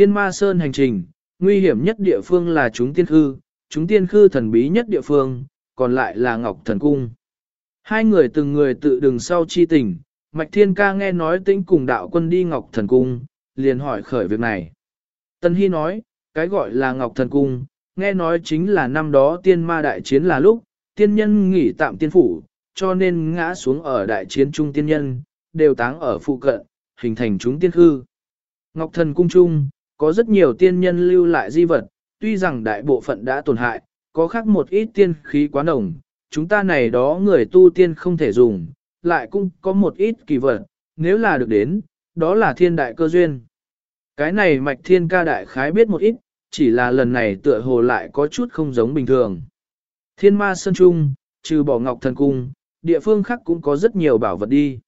Thiên ma sơn hành trình, nguy hiểm nhất địa phương là chúng tiên khư, chúng tiên khư thần bí nhất địa phương, còn lại là Ngọc Thần Cung. Hai người từng người tự đừng sau chi tình, Mạch Thiên Ca nghe nói tĩnh cùng đạo quân đi Ngọc Thần Cung, liền hỏi khởi việc này. Tân Hy nói, cái gọi là Ngọc Thần Cung, nghe nói chính là năm đó tiên ma đại chiến là lúc, tiên nhân nghỉ tạm tiên phủ, cho nên ngã xuống ở đại chiến trung tiên nhân, đều táng ở phụ cận, hình thành chúng tiên khư. Ngọc Thần Cung Trung, có rất nhiều tiên nhân lưu lại di vật, tuy rằng đại bộ phận đã tổn hại, có khác một ít tiên khí quá nồng, chúng ta này đó người tu tiên không thể dùng, lại cũng có một ít kỳ vật, nếu là được đến, đó là thiên đại cơ duyên. Cái này mạch thiên ca đại khái biết một ít, chỉ là lần này tựa hồ lại có chút không giống bình thường. Thiên ma sơn trung, trừ bỏ ngọc thần cung, địa phương khác cũng có rất nhiều bảo vật đi.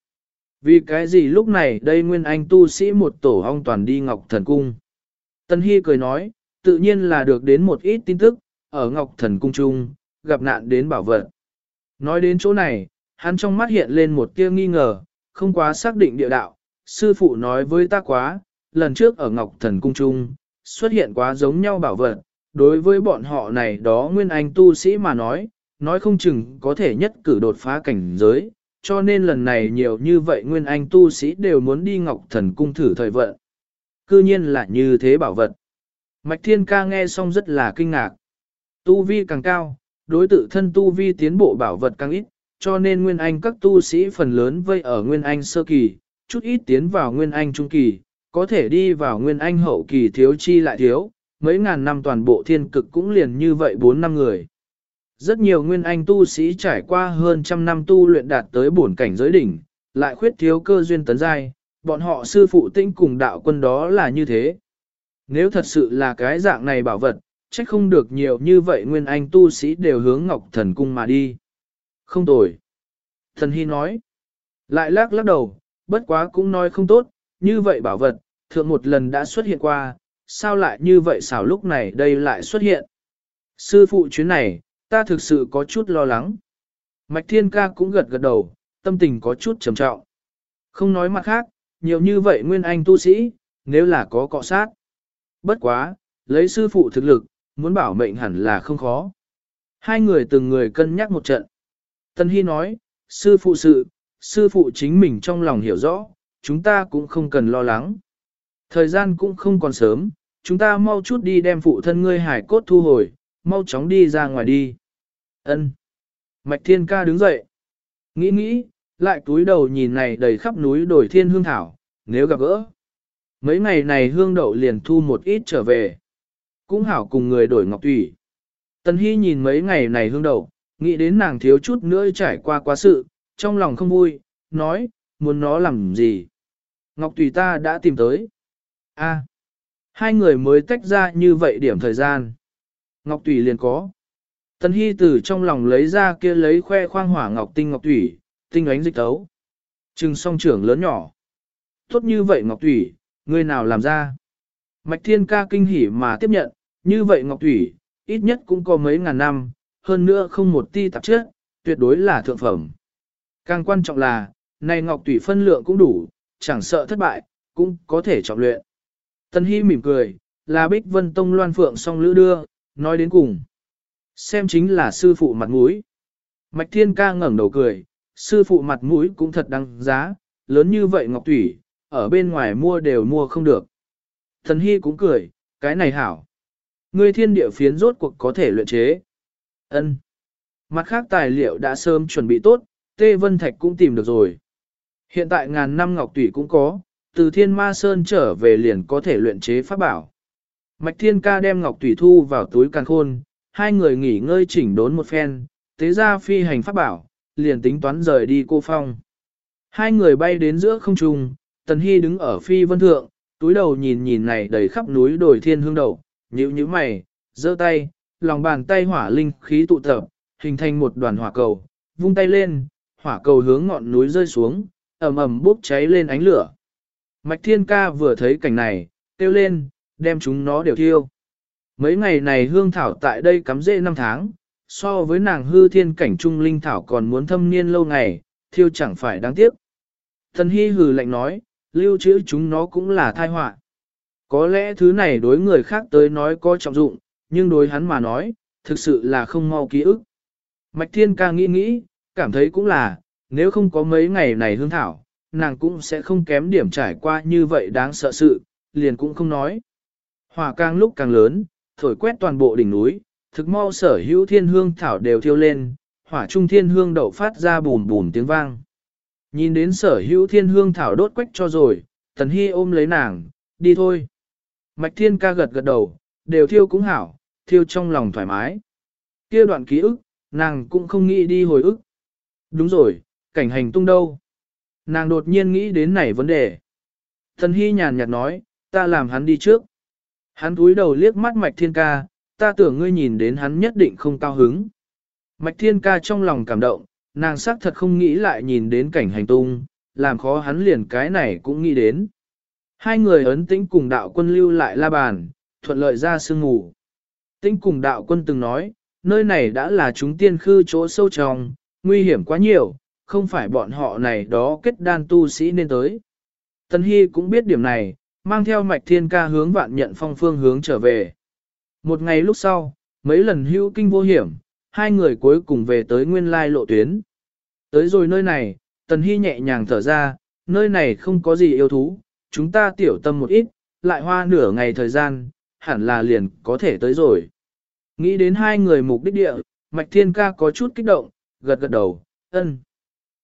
Vì cái gì lúc này đây nguyên anh tu sĩ một tổ ong toàn đi ngọc thần cung. Tân Hy cười nói, tự nhiên là được đến một ít tin tức, ở ngọc thần cung trung, gặp nạn đến bảo vật. Nói đến chỗ này, hắn trong mắt hiện lên một tia nghi ngờ, không quá xác định địa đạo. Sư phụ nói với ta quá, lần trước ở Ngọc Thần Cung Trung, xuất hiện quá giống nhau bảo vật. Đối với bọn họ này đó nguyên anh tu sĩ mà nói, nói không chừng có thể nhất cử đột phá cảnh giới, cho nên lần này nhiều như vậy nguyên anh tu sĩ đều muốn đi Ngọc Thần Cung thử thời vận. Cư nhiên là như thế bảo vật. Mạch Thiên Ca nghe xong rất là kinh ngạc. Tu vi càng cao, đối tự thân tu vi tiến bộ bảo vật càng ít, cho nên Nguyên Anh các tu sĩ phần lớn vây ở Nguyên Anh sơ kỳ, chút ít tiến vào Nguyên Anh trung kỳ, có thể đi vào Nguyên Anh hậu kỳ thiếu chi lại thiếu, mấy ngàn năm toàn bộ thiên cực cũng liền như vậy 4 năm người. Rất nhiều Nguyên Anh tu sĩ trải qua hơn trăm năm tu luyện đạt tới bổn cảnh giới đỉnh, lại khuyết thiếu cơ duyên tấn giai, bọn họ sư phụ tinh cùng đạo quân đó là như thế. Nếu thật sự là cái dạng này bảo vật, trách không được nhiều như vậy nguyên anh tu sĩ đều hướng ngọc thần cung mà đi. Không tồi. Thần Hy nói. Lại lắc lắc đầu, bất quá cũng nói không tốt, như vậy bảo vật, thượng một lần đã xuất hiện qua, sao lại như vậy xảo lúc này đây lại xuất hiện. Sư phụ chuyến này, ta thực sự có chút lo lắng. Mạch Thiên Ca cũng gật gật đầu, tâm tình có chút trầm trọng. Không nói mặt khác, nhiều như vậy nguyên anh tu sĩ, nếu là có cọ sát. Bất quá, lấy sư phụ thực lực, muốn bảo mệnh hẳn là không khó. Hai người từng người cân nhắc một trận. Tân Hy nói, sư phụ sự, sư phụ chính mình trong lòng hiểu rõ, chúng ta cũng không cần lo lắng. Thời gian cũng không còn sớm, chúng ta mau chút đi đem phụ thân ngươi hải cốt thu hồi, mau chóng đi ra ngoài đi. Ân. Mạch Thiên Ca đứng dậy. Nghĩ nghĩ, lại túi đầu nhìn này đầy khắp núi đồi thiên hương thảo, nếu gặp gỡ. Mấy ngày này hương đậu liền thu một ít trở về cũng hảo cùng người đổi ngọc thủy. Tần Hy nhìn mấy ngày này hương đậu nghĩ đến nàng thiếu chút nữa trải qua quá sự, trong lòng không vui, nói, muốn nó làm gì. Ngọc Tùy ta đã tìm tới. a hai người mới tách ra như vậy điểm thời gian. Ngọc Tùy liền có. Tần Hy từ trong lòng lấy ra kia lấy khoe khoang hỏa Ngọc Tinh Ngọc Tùy, tinh ánh dịch tấu. Trừng song trưởng lớn nhỏ. Tốt như vậy Ngọc Thủy, người nào làm ra? Mạch Thiên ca kinh hỉ mà tiếp nhận, như vậy Ngọc Thủy, ít nhất cũng có mấy ngàn năm, hơn nữa không một ti tạp chất, tuyệt đối là thượng phẩm. Càng quan trọng là, này Ngọc Thủy phân lượng cũng đủ, chẳng sợ thất bại, cũng có thể trọng luyện. Tân Hy mỉm cười, là Bích Vân Tông Loan Phượng song lữ đưa, nói đến cùng. Xem chính là sư phụ mặt mũi. Mạch Thiên ca ngẩng đầu cười, sư phụ mặt mũi cũng thật đáng giá, lớn như vậy Ngọc Thủy, ở bên ngoài mua đều mua không được. Thần Hy cũng cười, cái này hảo. Ngươi thiên địa phiến rốt cuộc có thể luyện chế. Ân. Mặt khác tài liệu đã sớm chuẩn bị tốt, Tê Vân Thạch cũng tìm được rồi. Hiện tại ngàn năm ngọc tủy cũng có, từ thiên ma sơn trở về liền có thể luyện chế pháp bảo. Mạch thiên ca đem ngọc tủy thu vào túi càng khôn, hai người nghỉ ngơi chỉnh đốn một phen, tế ra phi hành pháp bảo, liền tính toán rời đi cô phong. Hai người bay đến giữa không trung, Tần Hy đứng ở phi vân thượng, túi đầu nhìn nhìn này đầy khắp núi đồi thiên hương đầu, nhíu nhíu mày, giơ tay, lòng bàn tay hỏa linh khí tụ tập, hình thành một đoàn hỏa cầu, vung tay lên, hỏa cầu hướng ngọn núi rơi xuống, ầm ầm bốc cháy lên ánh lửa. Mạch Thiên Ca vừa thấy cảnh này, kêu lên, đem chúng nó đều thiêu. Mấy ngày này hương thảo tại đây cắm rễ năm tháng, so với nàng hư thiên cảnh trung linh thảo còn muốn thâm niên lâu ngày, thiêu chẳng phải đáng tiếc. Thần Hy hừ lạnh nói, lưu trữ chúng nó cũng là thai họa. Có lẽ thứ này đối người khác tới nói có trọng dụng, nhưng đối hắn mà nói, thực sự là không mau ký ức. Mạch Thiên ca nghĩ nghĩ, cảm thấy cũng là, nếu không có mấy ngày này hương thảo, nàng cũng sẽ không kém điểm trải qua như vậy đáng sợ sự, liền cũng không nói. Hỏa càng lúc càng lớn, thổi quét toàn bộ đỉnh núi, thực mau sở hữu thiên hương thảo đều thiêu lên, hỏa trung thiên hương đậu phát ra bùn bùn tiếng vang. Nhìn đến sở hữu thiên hương thảo đốt quách cho rồi, tần hy ôm lấy nàng, đi thôi. Mạch thiên ca gật gật đầu, đều thiêu cũng hảo, thiêu trong lòng thoải mái. kia đoạn ký ức, nàng cũng không nghĩ đi hồi ức. Đúng rồi, cảnh hành tung đâu? Nàng đột nhiên nghĩ đến này vấn đề. Tần hy nhàn nhạt nói, ta làm hắn đi trước. Hắn cúi đầu liếc mắt mạch thiên ca, ta tưởng ngươi nhìn đến hắn nhất định không cao hứng. Mạch thiên ca trong lòng cảm động, nàng xác thật không nghĩ lại nhìn đến cảnh hành tung, làm khó hắn liền cái này cũng nghĩ đến. Hai người ấn tĩnh cùng đạo quân lưu lại la bàn, thuận lợi ra sương ngủ. Tĩnh cùng đạo quân từng nói, nơi này đã là chúng tiên khư chỗ sâu trong, nguy hiểm quá nhiều, không phải bọn họ này đó kết đan tu sĩ nên tới. Tân Hy cũng biết điểm này, mang theo mạch thiên ca hướng vạn nhận phong phương hướng trở về. Một ngày lúc sau, mấy lần hữu kinh vô hiểm, hai người cuối cùng về tới nguyên lai lộ tuyến. Tới rồi nơi này, Tần Hy nhẹ nhàng thở ra, nơi này không có gì yêu thú, chúng ta tiểu tâm một ít, lại hoa nửa ngày thời gian, hẳn là liền có thể tới rồi. Nghĩ đến hai người mục đích địa, Mạch Thiên Ca có chút kích động, gật gật đầu, ân.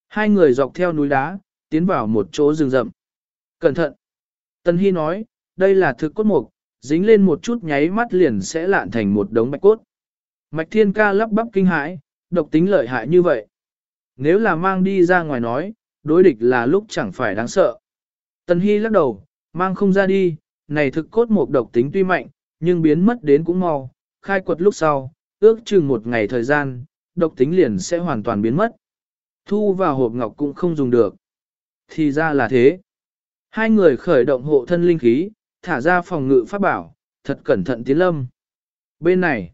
Hai người dọc theo núi đá, tiến vào một chỗ rừng rậm. Cẩn thận! Tần Hy nói, đây là thực cốt mục, dính lên một chút nháy mắt liền sẽ lạn thành một đống bạch cốt. Mạch Thiên Ca lắp bắp kinh hãi, độc tính lợi hại như vậy. Nếu là mang đi ra ngoài nói, đối địch là lúc chẳng phải đáng sợ. Tần Hy lắc đầu, mang không ra đi, này thực cốt một độc tính tuy mạnh, nhưng biến mất đến cũng mau, khai quật lúc sau, ước chừng một ngày thời gian, độc tính liền sẽ hoàn toàn biến mất. Thu vào hộp ngọc cũng không dùng được. Thì ra là thế. Hai người khởi động hộ thân linh khí, thả ra phòng ngự pháp bảo, thật cẩn thận tiến lâm. Bên này,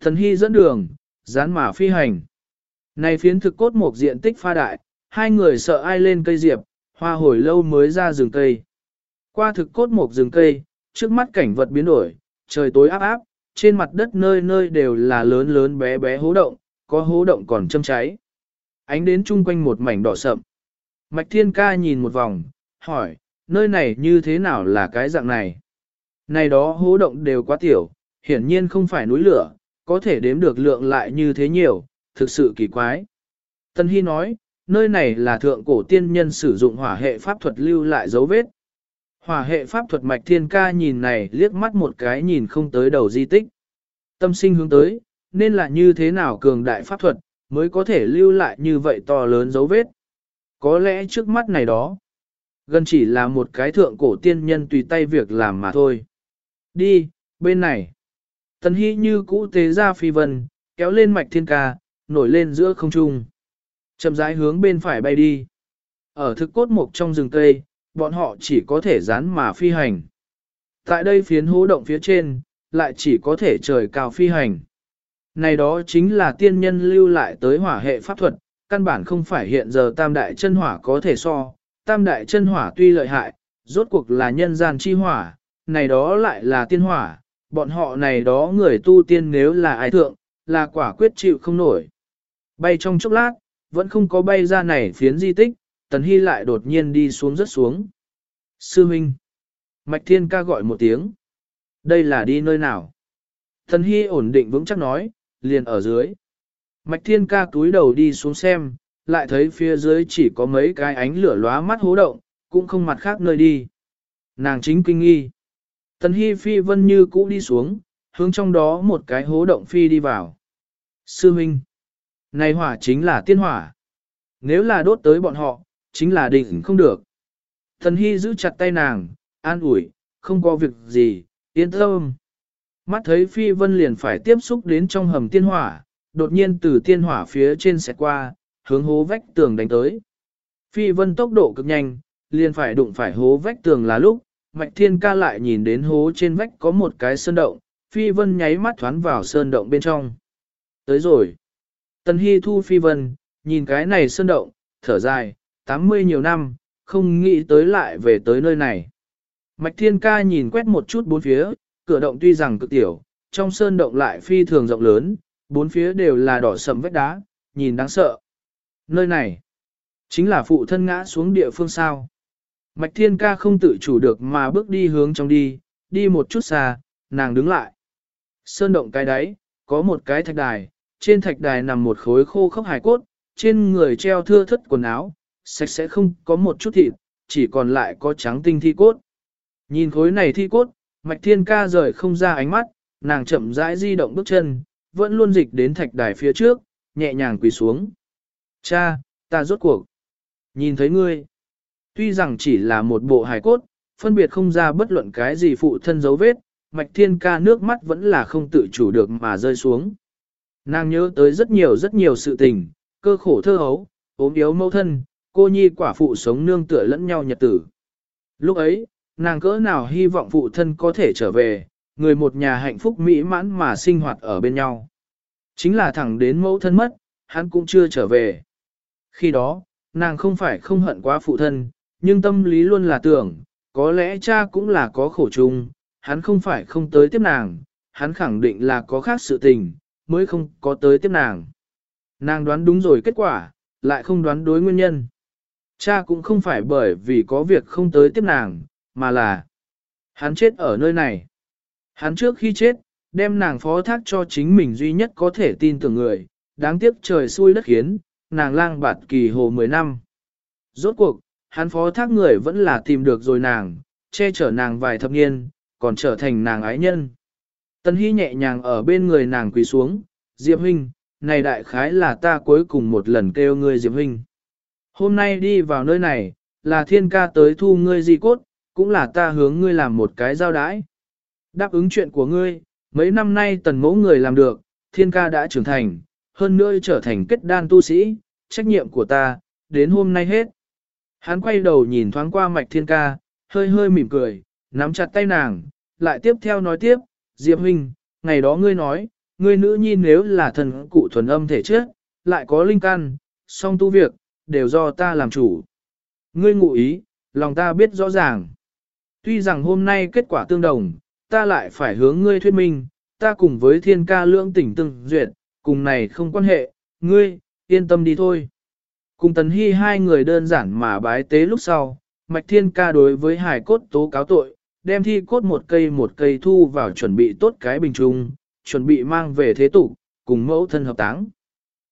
thần hy dẫn đường, dán mà phi hành. Này phiến thực cốt một diện tích pha đại, hai người sợ ai lên cây diệp, hoa hồi lâu mới ra rừng cây. Qua thực cốt một rừng cây, trước mắt cảnh vật biến đổi, trời tối áp áp, trên mặt đất nơi nơi đều là lớn lớn bé bé hố động, có hố động còn châm cháy. Ánh đến chung quanh một mảnh đỏ sậm. Mạch Thiên Ca nhìn một vòng, hỏi, nơi này như thế nào là cái dạng này? Này đó hố động đều quá tiểu, hiển nhiên không phải núi lửa, có thể đếm được lượng lại như thế nhiều, thực sự kỳ quái. Tân Hy nói, nơi này là thượng cổ tiên nhân sử dụng hỏa hệ pháp thuật lưu lại dấu vết. Hỏa hệ pháp thuật mạch thiên ca nhìn này liếc mắt một cái nhìn không tới đầu di tích. Tâm sinh hướng tới, nên là như thế nào cường đại pháp thuật, mới có thể lưu lại như vậy to lớn dấu vết. Có lẽ trước mắt này đó, gần chỉ là một cái thượng cổ tiên nhân tùy tay việc làm mà thôi. Đi, bên này. Tần Hy như cũ tế ra phi vân, kéo lên mạch thiên ca, nổi lên giữa không trung. Chậm rãi hướng bên phải bay đi. Ở thực cốt mục trong rừng cây, bọn họ chỉ có thể dán mà phi hành. Tại đây phiến hố động phía trên, lại chỉ có thể trời cao phi hành. Này đó chính là tiên nhân lưu lại tới hỏa hệ pháp thuật, căn bản không phải hiện giờ tam đại chân hỏa có thể so. Tam đại chân hỏa tuy lợi hại, rốt cuộc là nhân gian chi hỏa, này đó lại là tiên hỏa, bọn họ này đó người tu tiên nếu là ai thượng, là quả quyết chịu không nổi. Bay trong chốc lát, vẫn không có bay ra này phiến di tích, Tần Hy lại đột nhiên đi xuống rất xuống. Sư Minh. Mạch Thiên ca gọi một tiếng. Đây là đi nơi nào? Tần Hy ổn định vững chắc nói, liền ở dưới. Mạch Thiên ca túi đầu đi xuống xem, lại thấy phía dưới chỉ có mấy cái ánh lửa lóa mắt hố động, cũng không mặt khác nơi đi. Nàng chính kinh nghi. Tần Hy phi vân như cũ đi xuống, hướng trong đó một cái hố động phi đi vào. Sư Minh. Này hỏa chính là tiên hỏa. Nếu là đốt tới bọn họ, chính là định không được. Thần Hy giữ chặt tay nàng, an ủi, không có việc gì, yên tâm. Mắt thấy Phi Vân liền phải tiếp xúc đến trong hầm tiên hỏa, đột nhiên từ tiên hỏa phía trên xẹt qua, hướng hố vách tường đánh tới. Phi Vân tốc độ cực nhanh, liền phải đụng phải hố vách tường là lúc, Mạch Thiên ca lại nhìn đến hố trên vách có một cái sơn động, Phi Vân nháy mắt thoán vào sơn động bên trong. Tới rồi. Tần Hy thu Phi Vân, nhìn cái này sơn động, thở dài, 80 nhiều năm, không nghĩ tới lại về tới nơi này. Mạch Thiên Ca nhìn quét một chút bốn phía, cửa động tuy rằng cực tiểu, trong sơn động lại phi thường rộng lớn, bốn phía đều là đỏ sầm vách đá, nhìn đáng sợ. Nơi này, chính là phụ thân ngã xuống địa phương sao. Mạch Thiên Ca không tự chủ được mà bước đi hướng trong đi, đi một chút xa, nàng đứng lại. Sơn động cái đáy, có một cái thạch đài, trên thạch đài nằm một khối khô khốc hài cốt, trên người treo thưa thất quần áo, sạch sẽ không có một chút thịt, chỉ còn lại có trắng tinh thi cốt. Nhìn khối này thi cốt, Mạch Thiên Ca rời không ra ánh mắt, nàng chậm rãi di động bước chân, vẫn luôn dịch đến thạch đài phía trước, nhẹ nhàng quỳ xuống. Cha, ta rốt cuộc. Nhìn thấy ngươi. Tuy rằng chỉ là một bộ hài cốt, phân biệt không ra bất luận cái gì phụ thân dấu vết, Mạch Thiên Ca nước mắt vẫn là không tự chủ được mà rơi xuống. Nàng nhớ tới rất nhiều rất nhiều sự tình, cơ khổ thơ hấu, ốm yếu mâu thân, cô nhi quả phụ sống nương tựa lẫn nhau nhật tử. Lúc ấy, nàng cỡ nào hy vọng phụ thân có thể trở về, người một nhà hạnh phúc mỹ mãn mà sinh hoạt ở bên nhau. Chính là thẳng đến mẫu thân mất, hắn cũng chưa trở về. Khi đó, nàng không phải không hận quá phụ thân, nhưng tâm lý luôn là tưởng, có lẽ cha cũng là có khổ chung, hắn không phải không tới tiếp nàng, hắn khẳng định là có khác sự tình, mới không có tới tiếp nàng. Nàng đoán đúng rồi kết quả, lại không đoán đối nguyên nhân. Cha cũng không phải bởi vì có việc không tới tiếp nàng, mà là hắn chết ở nơi này. Hắn trước khi chết, đem nàng phó thác cho chính mình duy nhất có thể tin tưởng người, đáng tiếc trời xui đất khiến, nàng lang bạt kỳ hồ 10 năm. Rốt cuộc, hắn phó thác người vẫn là tìm được rồi nàng, che chở nàng vài thập niên, còn trở thành nàng ái nhân. Tân Hy nhẹ nhàng ở bên người nàng quỳ xuống, Diệp Huynh, này đại khái là ta cuối cùng một lần kêu ngươi Diệp Huynh. Hôm nay đi vào nơi này, là thiên ca tới thu ngươi di cốt, cũng là ta hướng ngươi làm một cái giao đãi. Đáp ứng chuyện của ngươi, mấy năm nay tần mẫu người làm được, thiên ca đã trưởng thành, hơn nữa trở thành kết đan tu sĩ, trách nhiệm của ta, đến hôm nay hết. Hắn quay đầu nhìn thoáng qua mạch thiên ca, hơi hơi mỉm cười, nắm chặt tay nàng, lại tiếp theo nói tiếp, Diệp Huynh, ngày đó ngươi nói, ngươi nữ nhi nếu là thần cụ thuần âm thể trước lại có linh căn, song tu việc, đều do ta làm chủ. Ngươi ngụ ý, lòng ta biết rõ ràng. Tuy rằng hôm nay kết quả tương đồng, ta lại phải hướng ngươi thuyết minh, ta cùng với thiên ca lưỡng tỉnh tương duyệt, cùng này không quan hệ, ngươi, yên tâm đi thôi. Cùng tần hy hai người đơn giản mà bái tế lúc sau, mạch thiên ca đối với hải cốt tố cáo tội, đem thi cốt một cây một cây thu vào chuẩn bị tốt cái bình trung, chuẩn bị mang về thế tục, cùng mẫu thân hợp táng.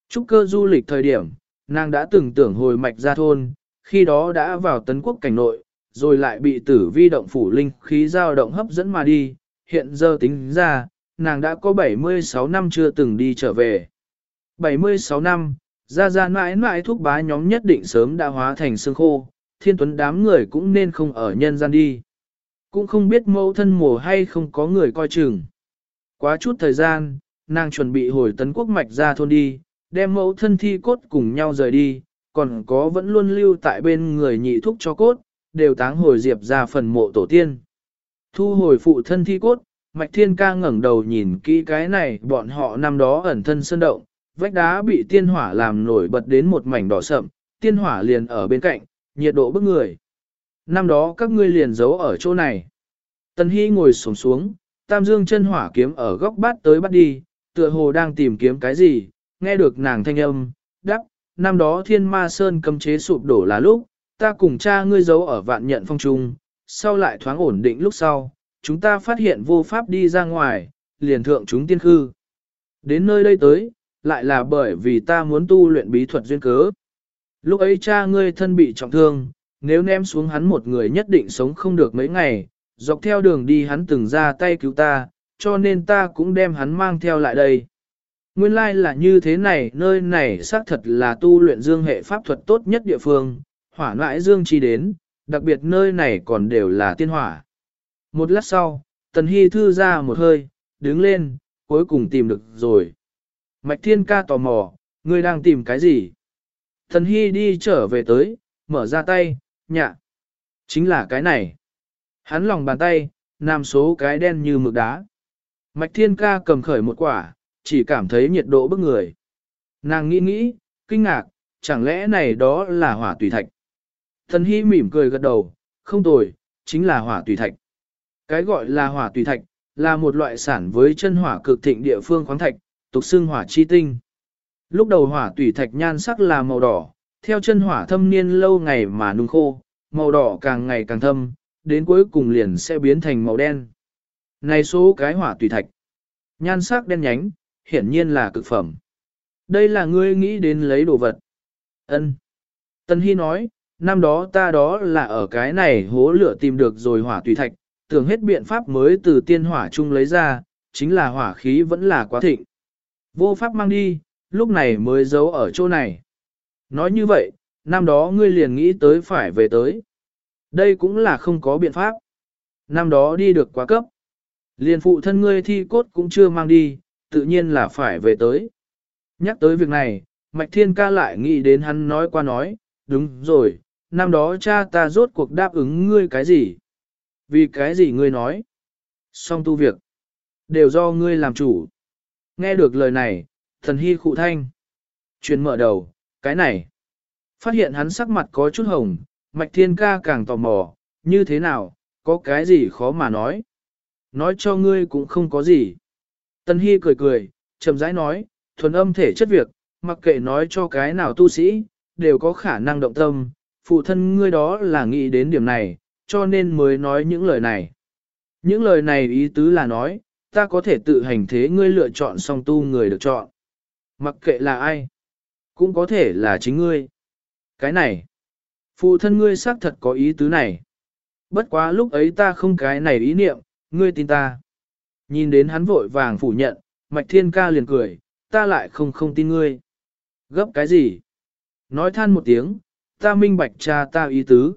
Trúc cơ du lịch thời điểm, nàng đã từng tưởng hồi mạch ra thôn, khi đó đã vào tấn quốc cảnh nội, rồi lại bị tử vi động phủ linh khí dao động hấp dẫn mà đi, hiện giờ tính ra, nàng đã có 76 năm chưa từng đi trở về. 76 năm, ra ra mãi mãi thuốc bá nhóm nhất định sớm đã hóa thành xương khô, thiên tuấn đám người cũng nên không ở nhân gian đi. Cũng không biết mẫu thân mồ hay không có người coi chừng. Quá chút thời gian, nàng chuẩn bị hồi tấn quốc mạch ra thôn đi, đem mẫu thân thi cốt cùng nhau rời đi, còn có vẫn luôn lưu tại bên người nhị thúc cho cốt, đều táng hồi diệp ra phần mộ tổ tiên. Thu hồi phụ thân thi cốt, Mạch Thiên ca ngẩng đầu nhìn kỹ cái này bọn họ năm đó ẩn thân sơn động, vách đá bị tiên hỏa làm nổi bật đến một mảnh đỏ sậm, tiên hỏa liền ở bên cạnh, nhiệt độ bức người. Năm đó các ngươi liền giấu ở chỗ này. Tần Hy ngồi xổm xuống, tam dương chân hỏa kiếm ở góc bát tới bắt đi, tựa hồ đang tìm kiếm cái gì, nghe được nàng thanh âm, đắc, năm đó thiên ma sơn cấm chế sụp đổ là lúc, ta cùng cha ngươi giấu ở vạn nhận phong trung, sau lại thoáng ổn định lúc sau, chúng ta phát hiện vô pháp đi ra ngoài, liền thượng chúng tiên khư. Đến nơi đây tới, lại là bởi vì ta muốn tu luyện bí thuật duyên cớ. Lúc ấy cha ngươi thân bị trọng thương, nếu ném xuống hắn một người nhất định sống không được mấy ngày, dọc theo đường đi hắn từng ra tay cứu ta, cho nên ta cũng đem hắn mang theo lại đây. Nguyên lai like là như thế này, nơi này xác thật là tu luyện dương hệ pháp thuật tốt nhất địa phương, hỏa ngoại dương chi đến, đặc biệt nơi này còn đều là tiên hỏa. Một lát sau, Tần Hy thư ra một hơi, đứng lên, cuối cùng tìm được rồi. Mạch Thiên ca tò mò, ngươi đang tìm cái gì? Tần Hy đi trở về tới, mở ra tay, nhạ. Chính là cái này. Hắn lòng bàn tay, nam số cái đen như mực đá. Mạch Thiên ca cầm khởi một quả, chỉ cảm thấy nhiệt độ bức người. Nàng nghĩ nghĩ, kinh ngạc, chẳng lẽ này đó là hỏa tùy thạch. Thần Hy mỉm cười gật đầu, không tồi, chính là hỏa tùy thạch. Cái gọi là hỏa tùy thạch, là một loại sản với chân hỏa cực thịnh địa phương khoáng thạch, tục xưng hỏa chi tinh. Lúc đầu hỏa tùy thạch nhan sắc là màu đỏ, theo chân hỏa thâm niên lâu ngày mà nung khô, màu đỏ càng ngày càng thâm, đến cuối cùng liền sẽ biến thành màu đen. Này số cái hỏa tùy thạch, nhan sắc đen nhánh, hiển nhiên là cực phẩm. Đây là ngươi nghĩ đến lấy đồ vật. Ân. Tân Hy nói, năm đó ta đó là ở cái này hố lửa tìm được rồi hỏa tùy thạch, tưởng hết biện pháp mới từ tiên hỏa chung lấy ra, chính là hỏa khí vẫn là quá thịnh. Vô pháp mang đi, lúc này mới giấu ở chỗ này. Nói như vậy, năm đó ngươi liền nghĩ tới phải về tới. Đây cũng là không có biện pháp. Năm đó đi được quá cấp. Liền phụ thân ngươi thi cốt cũng chưa mang đi, tự nhiên là phải về tới. Nhắc tới việc này, Mạch Thiên ca lại nghĩ đến hắn nói qua nói, đúng rồi, năm đó cha ta rốt cuộc đáp ứng ngươi cái gì? Vì cái gì ngươi nói? Xong tu việc. Đều do ngươi làm chủ. Nghe được lời này, thần hy khụ thanh. Truyền mở đầu, cái này. Phát hiện hắn sắc mặt có chút hồng, Mạch Thiên ca càng tò mò, như thế nào, có cái gì khó mà nói. Nói cho ngươi cũng không có gì. Tần Hy cười cười, chậm rãi nói, thuần âm thể chất việc, mặc kệ nói cho cái nào tu sĩ, đều có khả năng động tâm, phụ thân ngươi đó là nghĩ đến điểm này, cho nên mới nói những lời này. Những lời này ý tứ là nói, ta có thể tự hành thế ngươi lựa chọn song tu người được chọn. Mặc kệ là ai, cũng có thể là chính ngươi. Cái này, phụ thân ngươi xác thật có ý tứ này. Bất quá lúc ấy ta không cái này ý niệm, ngươi tin ta. Nhìn đến hắn vội vàng phủ nhận, Mạch Thiên Ca liền cười, ta lại không không tin ngươi. Gấp cái gì? Nói than một tiếng, ta minh bạch cha ta ý tứ.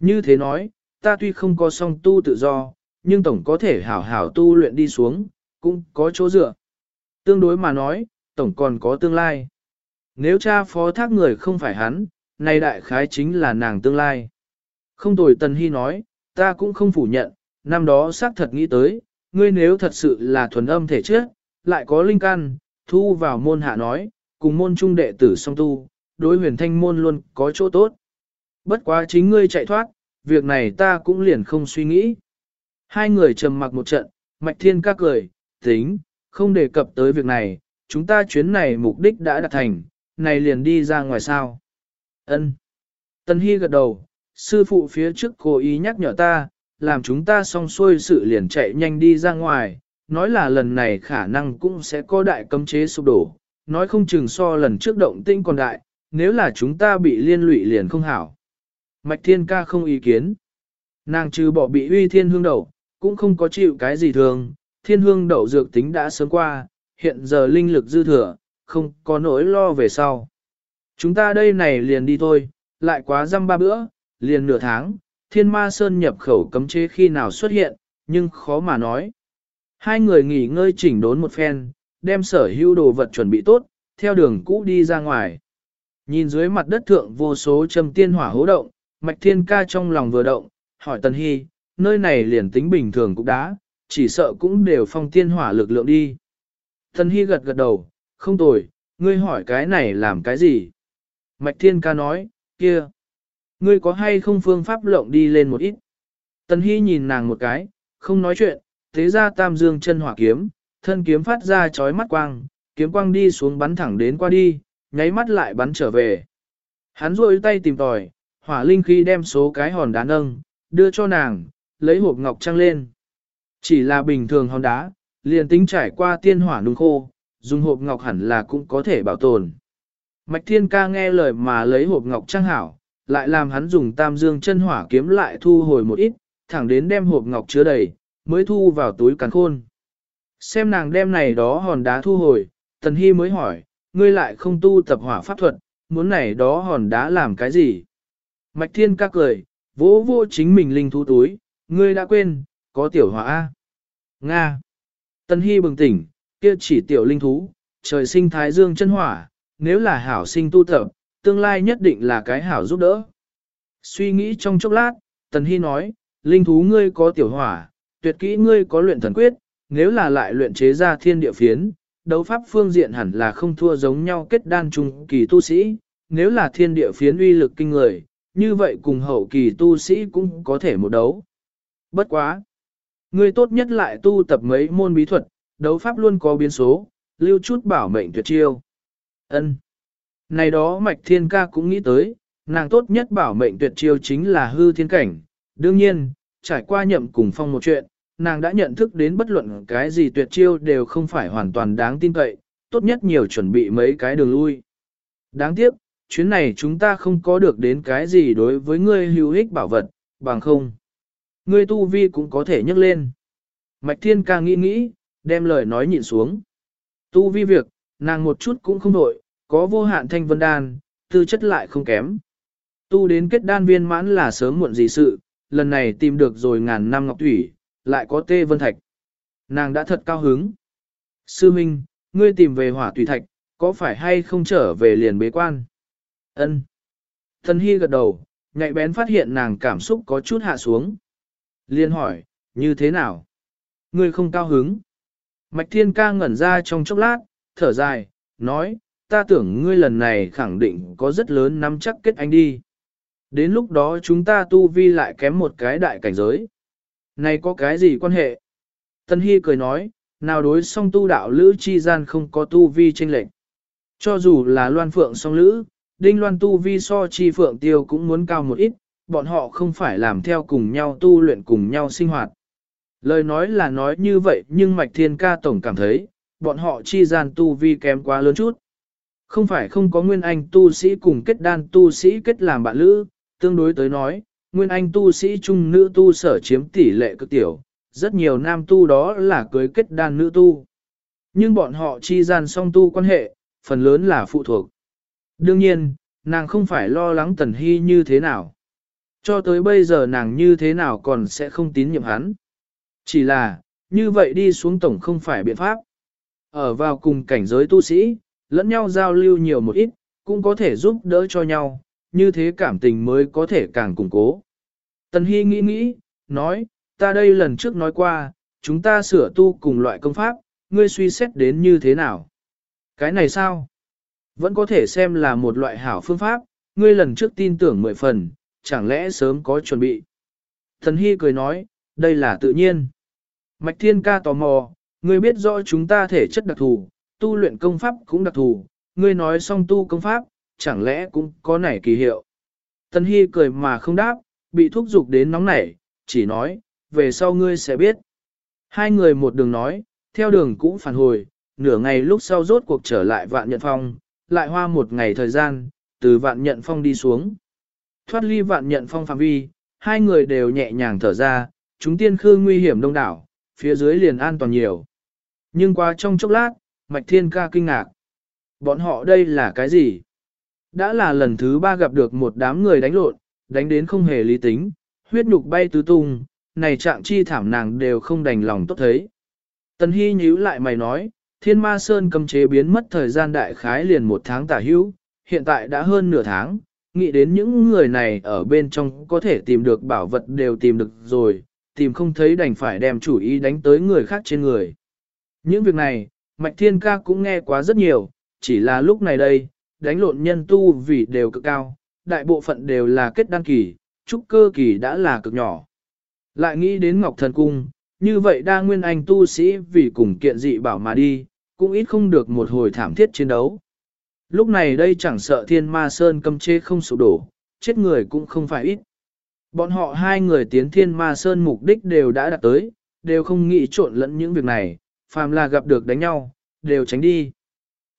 Như thế nói, ta tuy không có song tu tự do, nhưng tổng có thể hảo hảo tu luyện đi xuống, cũng có chỗ dựa. Tương đối mà nói, tổng còn có tương lai. Nếu cha phó thác người không phải hắn, nay đại khái chính là nàng tương lai. Không tồi Tần Hy nói, ta cũng không phủ nhận, năm đó xác thật nghĩ tới, ngươi nếu thật sự là thuần âm thể chất, lại có linh căn, thu vào môn hạ nói, cùng môn trung đệ tử song tu, đối huyền thanh môn luôn có chỗ tốt. Bất quá chính ngươi chạy thoát, việc này ta cũng liền không suy nghĩ. Hai người trầm mặc một trận, Mạch Thiên ca cười, tính, không đề cập tới việc này, chúng ta chuyến này mục đích đã đạt thành, này liền đi ra ngoài sao. Ân. Tân Hy gật đầu, sư phụ phía trước cố ý nhắc nhở ta, làm chúng ta xong xuôi sự liền chạy nhanh đi ra ngoài, nói là lần này khả năng cũng sẽ có đại cấm chế sụp đổ, nói không chừng so lần trước động tinh còn đại, nếu là chúng ta bị liên lụy liền không hảo. Mạch Thiên Ca không ý kiến. Nàng trừ bỏ bị uy thiên hương đậu, cũng không có chịu cái gì thường, thiên hương đậu dược tính đã sớm qua, hiện giờ linh lực dư thừa, không có nỗi lo về sau. Chúng ta đây này liền đi thôi, lại quá dăm ba bữa, liền nửa tháng, thiên ma sơn nhập khẩu cấm chế khi nào xuất hiện, nhưng khó mà nói. Hai người nghỉ ngơi chỉnh đốn một phen, đem sở hữu đồ vật chuẩn bị tốt, theo đường cũ đi ra ngoài. Nhìn dưới mặt đất thượng vô số châm tiên hỏa hố động, Mạch Thiên Ca trong lòng vừa động, hỏi Tần Hy, nơi này liền tính bình thường cũng đã, chỉ sợ cũng đều phong tiên hỏa lực lượng đi. Tần Hy gật gật đầu, không tồi, ngươi hỏi cái này làm cái gì? Mạch Thiên Ca nói, kia, ngươi có hay không phương pháp lộng đi lên một ít? Tần Hy nhìn nàng một cái, không nói chuyện, thế ra tam dương chân hỏa kiếm, thân kiếm phát ra chói mắt quang, kiếm quang đi xuống bắn thẳng đến qua đi, nháy mắt lại bắn trở về. Hắn rôi tay tìm tòi, hỏa linh khí đem số cái hòn đá nâng, đưa cho nàng, lấy hộp ngọc trăng lên. Chỉ là bình thường hòn đá, liền tính trải qua tiên hỏa nung khô, dùng hộp ngọc hẳn là cũng có thể bảo tồn. Mạch Thiên Ca nghe lời mà lấy hộp ngọc trăng hảo, lại làm hắn dùng tam dương chân hỏa kiếm lại thu hồi một ít, thẳng đến đem hộp ngọc chứa đầy, mới thu vào túi càn khôn. Xem nàng đem này đó hòn đá thu hồi, Tần Hy mới hỏi, ngươi lại không tu tập hỏa pháp thuật, muốn này đó hòn đá làm cái gì? Mạch Thiên ca cười, vỗ vô chính mình linh thú túi, ngươi đã quên, có tiểu hỏa A. Nga. Tần Hy bừng tỉnh, kia chỉ tiểu linh thú, trời sinh thái dương chân hỏa, nếu là hảo sinh tu tập, tương lai nhất định là cái hảo giúp đỡ. Suy nghĩ trong chốc lát, Tần Hy nói, linh thú ngươi có tiểu hỏa, tuyệt kỹ ngươi có luyện thần quyết, nếu là lại luyện chế ra thiên địa phiến, đấu pháp phương diện hẳn là không thua giống nhau kết đan trung kỳ tu sĩ, nếu là thiên địa phiến uy lực kinh người, như vậy cùng hậu kỳ tu sĩ cũng có thể một đấu. Bất quá. Ngươi tốt nhất lại tu tập mấy môn bí thuật, đấu pháp luôn có biến số, lưu chút bảo mệnh tuyệt chiêu. Ân. Này đó Mạch Thiên Ca cũng nghĩ tới, nàng tốt nhất bảo mệnh tuyệt chiêu chính là hư thiên cảnh. Đương nhiên, trải qua nhậm cùng phong một chuyện, nàng đã nhận thức đến bất luận cái gì tuyệt chiêu đều không phải hoàn toàn đáng tin cậy, tốt nhất nhiều chuẩn bị mấy cái đường lui. Đáng tiếc, chuyến này chúng ta không có được đến cái gì đối với ngươi hữu ích bảo vật, bằng không. Ngươi tu vi cũng có thể nhấc lên. Mạch Thiên ca nghĩ nghĩ, đem lời nói nhịn xuống. Tu vi việc, nàng một chút cũng không đổi, có vô hạn thanh vân đan, tư chất lại không kém. Tu đến kết đan viên mãn là sớm muộn gì sự, lần này tìm được rồi ngàn năm ngọc thủy, lại có tê vân thạch. Nàng đã thật cao hứng. Sư Minh, ngươi tìm về hỏa tùy thạch, có phải hay không trở về liền bế quan? Ân. Thần Hy gật đầu, nhạy bén phát hiện nàng cảm xúc có chút hạ xuống. Liên hỏi, như thế nào? Ngươi không cao hứng. Mạch Thiên ca ngẩn ra trong chốc lát, thở dài, nói, ta tưởng ngươi lần này khẳng định có rất lớn nắm chắc kết anh đi. Đến lúc đó chúng ta tu vi lại kém một cái đại cảnh giới. Này có cái gì quan hệ? Tân Hy cười nói, nào đối song tu đạo lữ chi gian không có tu vi tranh lệch. Cho dù là loan phượng song lữ, đinh loan tu vi so chi phượng tiêu cũng muốn cao một ít, bọn họ không phải làm theo cùng nhau tu luyện cùng nhau sinh hoạt. Lời nói là nói như vậy nhưng Mạch Thiên Ca Tổng cảm thấy, bọn họ chi gian tu vi kém quá lớn chút. Không phải không có nguyên anh tu sĩ cùng kết đan tu sĩ kết làm bạn lữ, tương đối tới nói, nguyên anh tu sĩ trung nữ tu sở chiếm tỷ lệ cực tiểu, rất nhiều nam tu đó là cưới kết đan nữ tu. Nhưng bọn họ chi gian song tu quan hệ, phần lớn là phụ thuộc. Đương nhiên, nàng không phải lo lắng Tần Hy như thế nào. Cho tới bây giờ nàng như thế nào còn sẽ không tín nhiệm hắn. Chỉ là, như vậy đi xuống tổng không phải biện pháp. Ở vào cùng cảnh giới tu sĩ, lẫn nhau giao lưu nhiều một ít, cũng có thể giúp đỡ cho nhau, như thế cảm tình mới có thể càng củng cố. Tần Hy nghĩ nghĩ, nói, ta đây lần trước nói qua, chúng ta sửa tu cùng loại công pháp, ngươi suy xét đến như thế nào? Cái này sao? Vẫn có thể xem là một loại hảo phương pháp, ngươi lần trước tin tưởng mười phần, chẳng lẽ sớm có chuẩn bị? Thần Hy cười nói, đây là tự nhiên. Mạch Thiên ca tò mò, ngươi biết rõ chúng ta thể chất đặc thù, tu luyện công pháp cũng đặc thù, ngươi nói xong tu công pháp, chẳng lẽ cũng có nảy kỳ hiệu. Tần Hy cười mà không đáp, bị thúc giục đến nóng nảy, chỉ nói, về sau ngươi sẽ biết. Hai người một đường nói, theo đường cũng phản hồi, nửa ngày lúc sau rốt cuộc trở lại vạn nhận phong, lại hoa một ngày thời gian, từ vạn nhận phong đi xuống. Thoát ly vạn nhận phong phạm vi, hai người đều nhẹ nhàng thở ra, chúng tiên khư nguy hiểm đông đảo, phía dưới liền an toàn nhiều. Nhưng qua trong chốc lát, Mạch Thiên ca kinh ngạc. Bọn họ đây là cái gì? Đã là lần thứ ba gặp được một đám người đánh lộn, đánh đến không hề lý tính, huyết nhục bay tứ tung, này trạng chi thảm nàng đều không đành lòng tốt thấy. Tần Hy nhíu lại mày nói, thiên ma sơn cầm chế biến mất thời gian đại khái liền một tháng tả hữu, hiện tại đã hơn nửa tháng, nghĩ đến những người này ở bên trong có thể tìm được bảo vật đều tìm được rồi, tìm không thấy đành phải đem chủ ý đánh tới người khác trên người. Những việc này, Mạch Thiên Ca cũng nghe quá rất nhiều, chỉ là lúc này đây, đánh lộn nhân tu vì đều cực cao, đại bộ phận đều là kết đăng kỳ, trúc cơ kỳ đã là cực nhỏ. Lại nghĩ đến Ngọc Thần Cung, như vậy đa nguyên anh tu sĩ vì cùng kiện dị bảo mà đi, cũng ít không được một hồi thảm thiết chiến đấu. Lúc này đây chẳng sợ thiên ma sơn cầm chế không sụp đổ, chết người cũng không phải ít. Bọn họ hai người tiến thiên ma sơn mục đích đều đã đạt tới, đều không nghĩ trộn lẫn những việc này, phàm là gặp được đánh nhau, đều tránh đi.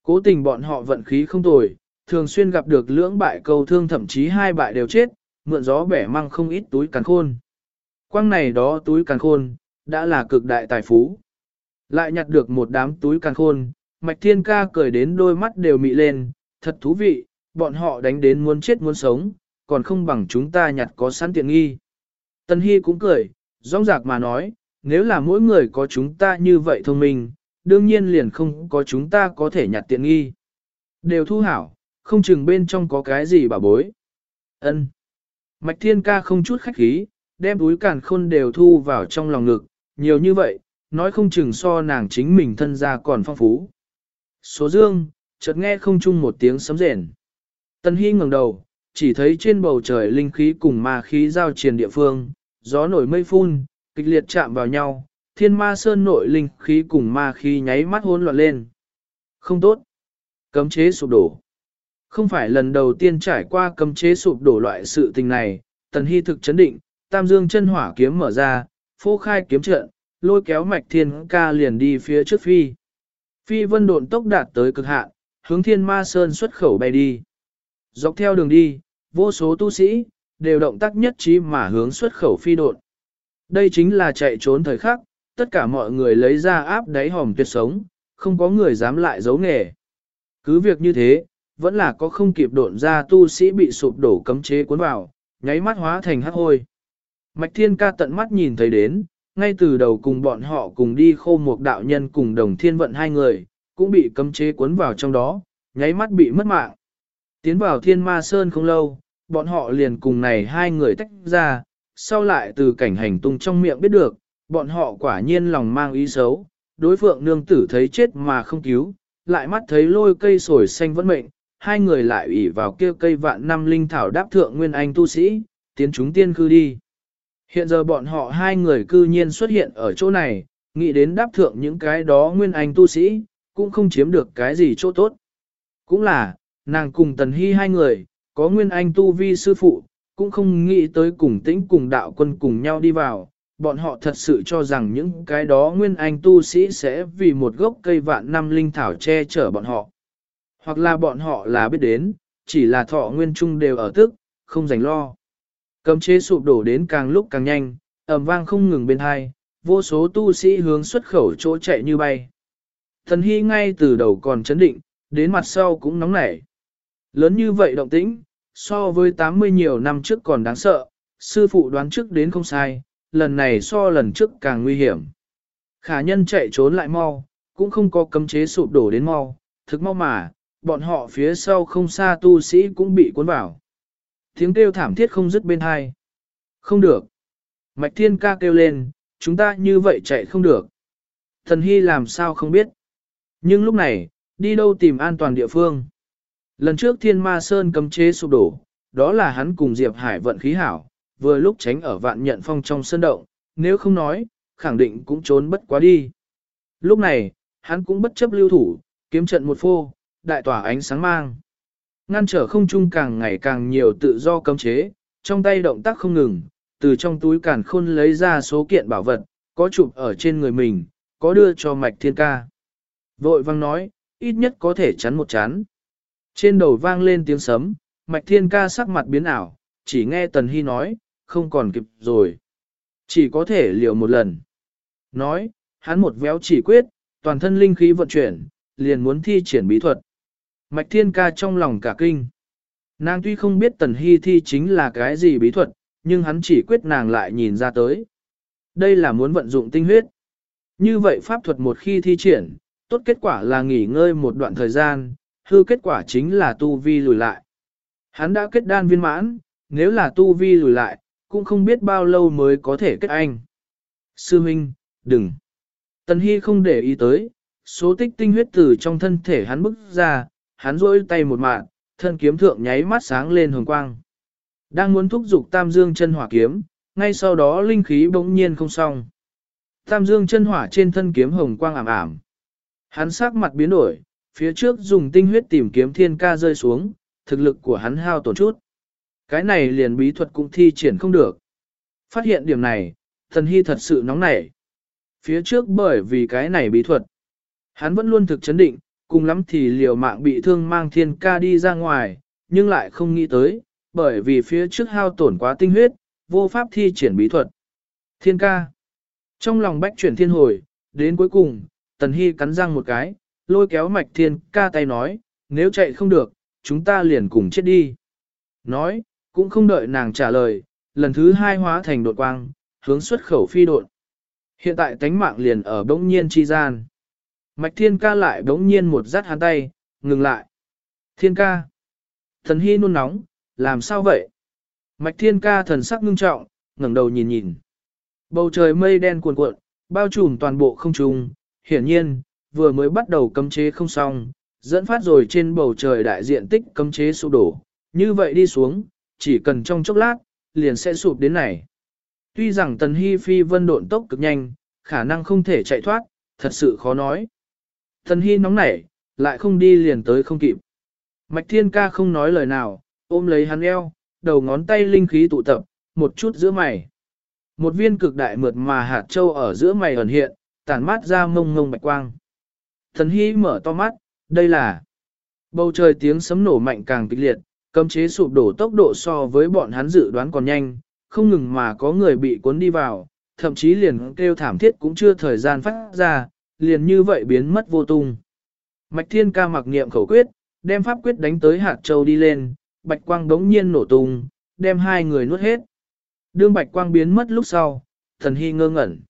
Cố tình bọn họ vận khí không tồi, thường xuyên gặp được lưỡng bại cầu thương thậm chí hai bại đều chết, mượn gió bẻ mang không ít túi càn khôn. Quang này đó túi càn khôn, đã là cực đại tài phú. Lại nhặt được một đám túi càn khôn, Mạch Thiên Ca cười đến đôi mắt đều mị lên, thật thú vị, bọn họ đánh đến muốn chết muốn sống, còn không bằng chúng ta nhặt có sẵn tiện nghi. Tân Hy cũng cười, rong rạc mà nói, nếu là mỗi người có chúng ta như vậy thông minh, đương nhiên liền không có chúng ta có thể nhặt tiện nghi. Đều thu hảo, không chừng bên trong có cái gì bà bối. ân Mạch Thiên Ca không chút khách khí, đem túi càn khôn đều thu vào trong lòng ngực, nhiều như vậy, nói không chừng so nàng chính mình thân ra còn phong phú. Số dương, chợt nghe không chung một tiếng sấm rền. Tân Hy ngẩng đầu, chỉ thấy trên bầu trời linh khí cùng ma khí giao triền địa phương, gió nổi mây phun, kịch liệt chạm vào nhau, thiên ma sơn nội linh khí cùng ma khí nháy mắt hỗn loạn lên. Không tốt. Cấm chế sụp đổ. Không phải lần đầu tiên trải qua cấm chế sụp đổ loại sự tình này, tần hy thực chấn định, tam dương chân hỏa kiếm mở ra, phô khai kiếm trận, lôi kéo mạch thiên ca liền đi phía trước phi. Phi vân độn tốc đạt tới cực hạn, hướng thiên ma sơn xuất khẩu bay đi. Dọc theo đường đi, vô số tu sĩ, đều động tác nhất trí mà hướng xuất khẩu phi độn. Đây chính là chạy trốn thời khắc, tất cả mọi người lấy ra áp đáy hòm tuyệt sống, không có người dám lại giấu nghề. Cứ việc như thế, vẫn là có không kịp độn ra tu sĩ bị sụp đổ cấm chế cuốn vào, nháy mắt hóa thành hắc hôi. Mạch Thiên ca tận mắt nhìn thấy đến, ngay từ đầu cùng bọn họ cùng đi khô một đạo nhân cùng đồng thiên vận hai người, cũng bị cấm chế cuốn vào trong đó, nháy mắt bị mất mạng. Tiến vào thiên ma sơn không lâu, bọn họ liền cùng này hai người tách ra, sau lại từ cảnh hành tung trong miệng biết được, bọn họ quả nhiên lòng mang ý xấu, đối phượng nương tử thấy chết mà không cứu, lại mắt thấy lôi cây sồi xanh vẫn mệnh, hai người lại ủy vào kia cây vạn năm linh thảo đáp thượng nguyên anh tu sĩ, tiến chúng tiên cư đi. Hiện giờ bọn họ hai người cư nhiên xuất hiện ở chỗ này, nghĩ đến đáp thượng những cái đó nguyên anh tu sĩ, cũng không chiếm được cái gì chỗ tốt. Cũng là, nàng cùng tần hy hai người, có nguyên anh tu vi sư phụ, cũng không nghĩ tới cùng tĩnh cùng đạo quân cùng nhau đi vào. Bọn họ thật sự cho rằng những cái đó nguyên anh tu sĩ sẽ vì một gốc cây vạn năm linh thảo che chở bọn họ. Hoặc là bọn họ là biết đến, chỉ là thọ nguyên trung đều ở tức, không dành lo. Cấm chế sụp đổ đến càng lúc càng nhanh, ầm vang không ngừng bên hai, vô số tu sĩ hướng xuất khẩu chỗ chạy như bay. Thần Hy ngay từ đầu còn chấn định, đến mặt sau cũng nóng nảy. Lớn như vậy động tĩnh, so với 80 nhiều năm trước còn đáng sợ, sư phụ đoán trước đến không sai, lần này so lần trước càng nguy hiểm. Khả nhân chạy trốn lại mau, cũng không có cấm chế sụp đổ đến mau, thực mau mà, bọn họ phía sau không xa tu sĩ cũng bị cuốn vào. Tiếng kêu thảm thiết không dứt bên hai. Không được. Mạch thiên ca kêu lên, chúng ta như vậy chạy không được. Thần hy làm sao không biết. Nhưng lúc này, đi đâu tìm an toàn địa phương. Lần trước thiên ma sơn cấm chế sụp đổ, đó là hắn cùng Diệp Hải vận khí hảo, vừa lúc tránh ở vạn nhận phong trong sơn động, nếu không nói, khẳng định cũng trốn bất quá đi. Lúc này, hắn cũng bất chấp lưu thủ, kiếm trận một phô, đại tỏa ánh sáng mang. Ngăn trở không trung càng ngày càng nhiều tự do cấm chế, trong tay động tác không ngừng, từ trong túi càn khôn lấy ra số kiện bảo vật, có chụp ở trên người mình, có đưa cho mạch thiên ca. Vội vang nói, ít nhất có thể chắn một chán. Trên đầu vang lên tiếng sấm, mạch thiên ca sắc mặt biến ảo, chỉ nghe Tần Hy nói, không còn kịp rồi. Chỉ có thể liều một lần. Nói, hắn một véo chỉ quyết, toàn thân linh khí vận chuyển, liền muốn thi triển bí thuật. Mạch thiên ca trong lòng cả kinh. Nàng tuy không biết Tần Hy thi chính là cái gì bí thuật, nhưng hắn chỉ quyết nàng lại nhìn ra tới. Đây là muốn vận dụng tinh huyết. Như vậy pháp thuật một khi thi triển, tốt kết quả là nghỉ ngơi một đoạn thời gian, hư kết quả chính là tu vi lùi lại. Hắn đã kết đan viên mãn, nếu là tu vi lùi lại, cũng không biết bao lâu mới có thể kết anh. Sư Minh, đừng. Tần Hy không để ý tới, số tích tinh huyết từ trong thân thể hắn bức ra, hắn rôi tay một mạng, thân kiếm thượng nháy mắt sáng lên hồng quang. Đang muốn thúc giục tam dương chân hỏa kiếm, ngay sau đó linh khí bỗng nhiên không xong. Tam dương chân hỏa trên thân kiếm hồng quang ảm ảm. Hắn sắc mặt biến đổi, phía trước dùng tinh huyết tìm kiếm thiên ca rơi xuống, thực lực của hắn hao tổn chút. Cái này liền bí thuật cũng thi triển không được. Phát hiện điểm này, thần hy thật sự nóng nảy. Phía trước bởi vì cái này bí thuật, hắn vẫn luôn thực chấn định, cùng lắm thì liều mạng bị thương mang thiên ca đi ra ngoài, nhưng lại không nghĩ tới, bởi vì phía trước hao tổn quá tinh huyết, vô pháp thi triển bí thuật. Thiên ca. Trong lòng bách chuyển thiên hồi, đến cuối cùng, tần hy cắn răng một cái, lôi kéo mạch thiên ca tay nói, nếu chạy không được, chúng ta liền cùng chết đi. Nói, cũng không đợi nàng trả lời, lần thứ hai hóa thành đột quang, hướng xuất khẩu phi đột. Hiện tại tánh mạng liền ở bỗng nhiên chi gian. Mạch thiên ca lại bỗng nhiên một rát hắn tay, ngừng lại. Thiên ca. Thần hy nôn nóng, làm sao vậy? Mạch thiên ca thần sắc ngưng trọng, ngẩng đầu nhìn nhìn. Bầu trời mây đen cuồn cuộn, bao trùm toàn bộ không trung, hiển nhiên, vừa mới bắt đầu cấm chế không xong, dẫn phát rồi trên bầu trời đại diện tích cấm chế sụp đổ. Như vậy đi xuống, chỉ cần trong chốc lát, liền sẽ sụp đến này. Tuy rằng Tần Hy phi vân độn tốc cực nhanh, khả năng không thể chạy thoát, thật sự khó nói. Thần Hy nóng nảy, lại không đi liền tới không kịp. Mạch Thiên Ca không nói lời nào, ôm lấy hắn eo, đầu ngón tay linh khí tụ tập, một chút giữa mày. Một viên cực đại mượt mà hạt châu ở giữa mày ẩn hiện, tản mát ra mông mông bạch quang. Thần Hy mở to mắt, đây là bầu trời tiếng sấm nổ mạnh càng kịch liệt, cấm chế sụp đổ tốc độ so với bọn hắn dự đoán còn nhanh, không ngừng mà có người bị cuốn đi vào, thậm chí liền kêu thảm thiết cũng chưa thời gian phát ra, liền như vậy biến mất vô tung. Mạch Thiên ca mặc niệm khẩu quyết, đem pháp quyết đánh tới hạt châu đi lên, bạch quang đống nhiên nổ tung, đem hai người nuốt hết. Đương bạch quang biến mất lúc sau, thần hy ngơ ngẩn.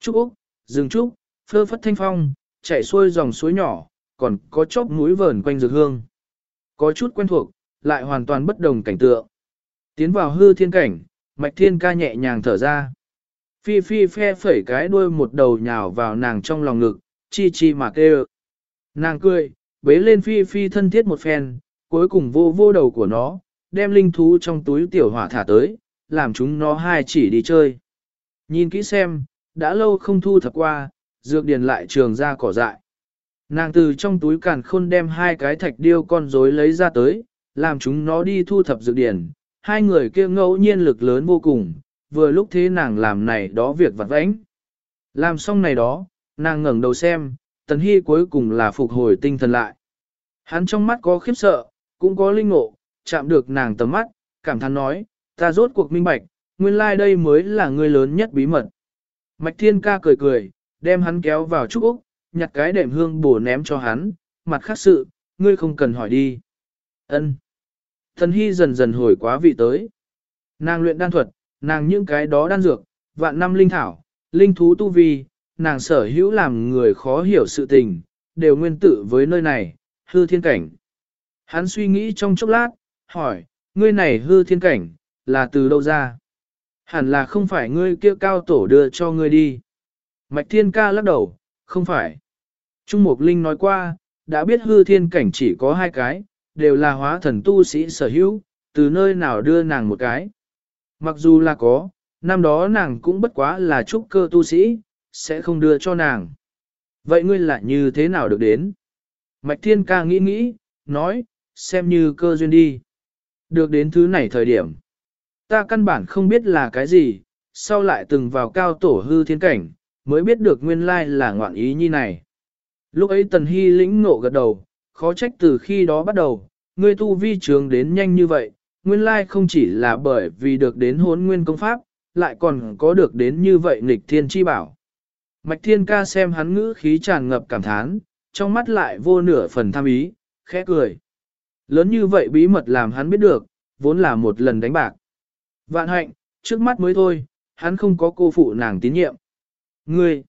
Trúc Úc, rừng trúc, phơ phất thanh phong, chảy xuôi dòng suối nhỏ, còn có chóp núi vờn quanh dược hương. Có chút quen thuộc, lại hoàn toàn bất đồng cảnh tượng. Tiến vào hư thiên cảnh, mạch thiên ca nhẹ nhàng thở ra. Phi phi phe phẩy cái đuôi một đầu nhào vào nàng trong lòng ngực, chi chi mà kêu. Nàng cười, bế lên phi phi thân thiết một phen, cuối cùng vô vô đầu của nó, đem linh thú trong túi tiểu hỏa thả tới, làm chúng nó hai chỉ đi chơi. Nhìn kỹ xem, đã lâu không thu thập qua, dược điền lại trường ra cỏ dại. Nàng từ trong túi càn khôn đem hai cái thạch điêu con rối lấy ra tới, làm chúng nó đi thu thập dược điển. Hai người kia ngẫu nhiên lực lớn vô cùng, vừa lúc thế nàng làm này đó việc vặt vãnh. Làm xong này đó, nàng ngẩng đầu xem, tần hy cuối cùng là phục hồi tinh thần lại. Hắn trong mắt có khiếp sợ, cũng có linh ngộ, chạm được nàng tầm mắt, cảm thán nói, ta rốt cuộc minh bạch, nguyên lai like đây mới là người lớn nhất bí mật. Mạch thiên ca cười cười, đem hắn kéo vào trúc Úc, nhặt cái đệm hương bổ ném cho hắn, mặt khác sự, ngươi không cần hỏi đi. Ân. Thần hy dần dần hồi quá vị tới. Nàng luyện đan thuật, nàng những cái đó đan dược, vạn năm linh thảo, linh thú tu vi, nàng sở hữu làm người khó hiểu sự tình, đều nguyên tử với nơi này, hư thiên cảnh. Hắn suy nghĩ trong chốc lát, hỏi, ngươi này hư thiên cảnh, là từ đâu ra? Hẳn là không phải ngươi kia cao tổ đưa cho ngươi đi. Mạch thiên ca lắc đầu, không phải. Trung Mục Linh nói qua, đã biết hư thiên cảnh chỉ có hai cái, đều là hóa thần tu sĩ sở hữu, từ nơi nào đưa nàng một cái. Mặc dù là có, năm đó nàng cũng bất quá là trúc cơ tu sĩ, sẽ không đưa cho nàng. Vậy ngươi lại như thế nào được đến? Mạch Thiên ca nghĩ nghĩ, nói, xem như cơ duyên đi. Được đến thứ này thời điểm. Ta căn bản không biết là cái gì, sau lại từng vào cao tổ hư thiên cảnh, mới biết được nguyên lai là ngoạn ý như này. Lúc ấy Tần Hy lĩnh ngộ gật đầu, khó trách từ khi đó bắt đầu, ngươi tu vi trường đến nhanh như vậy, nguyên lai không chỉ là bởi vì được đến hốn nguyên công pháp, lại còn có được đến như vậy nghịch thiên chi bảo. Mạch thiên ca xem hắn ngữ khí tràn ngập cảm thán, trong mắt lại vô nửa phần tham ý, khẽ cười. Lớn như vậy bí mật làm hắn biết được, vốn là một lần đánh bạc. Vạn hạnh, trước mắt mới thôi, hắn không có cô phụ nàng tín nhiệm. Ngươi,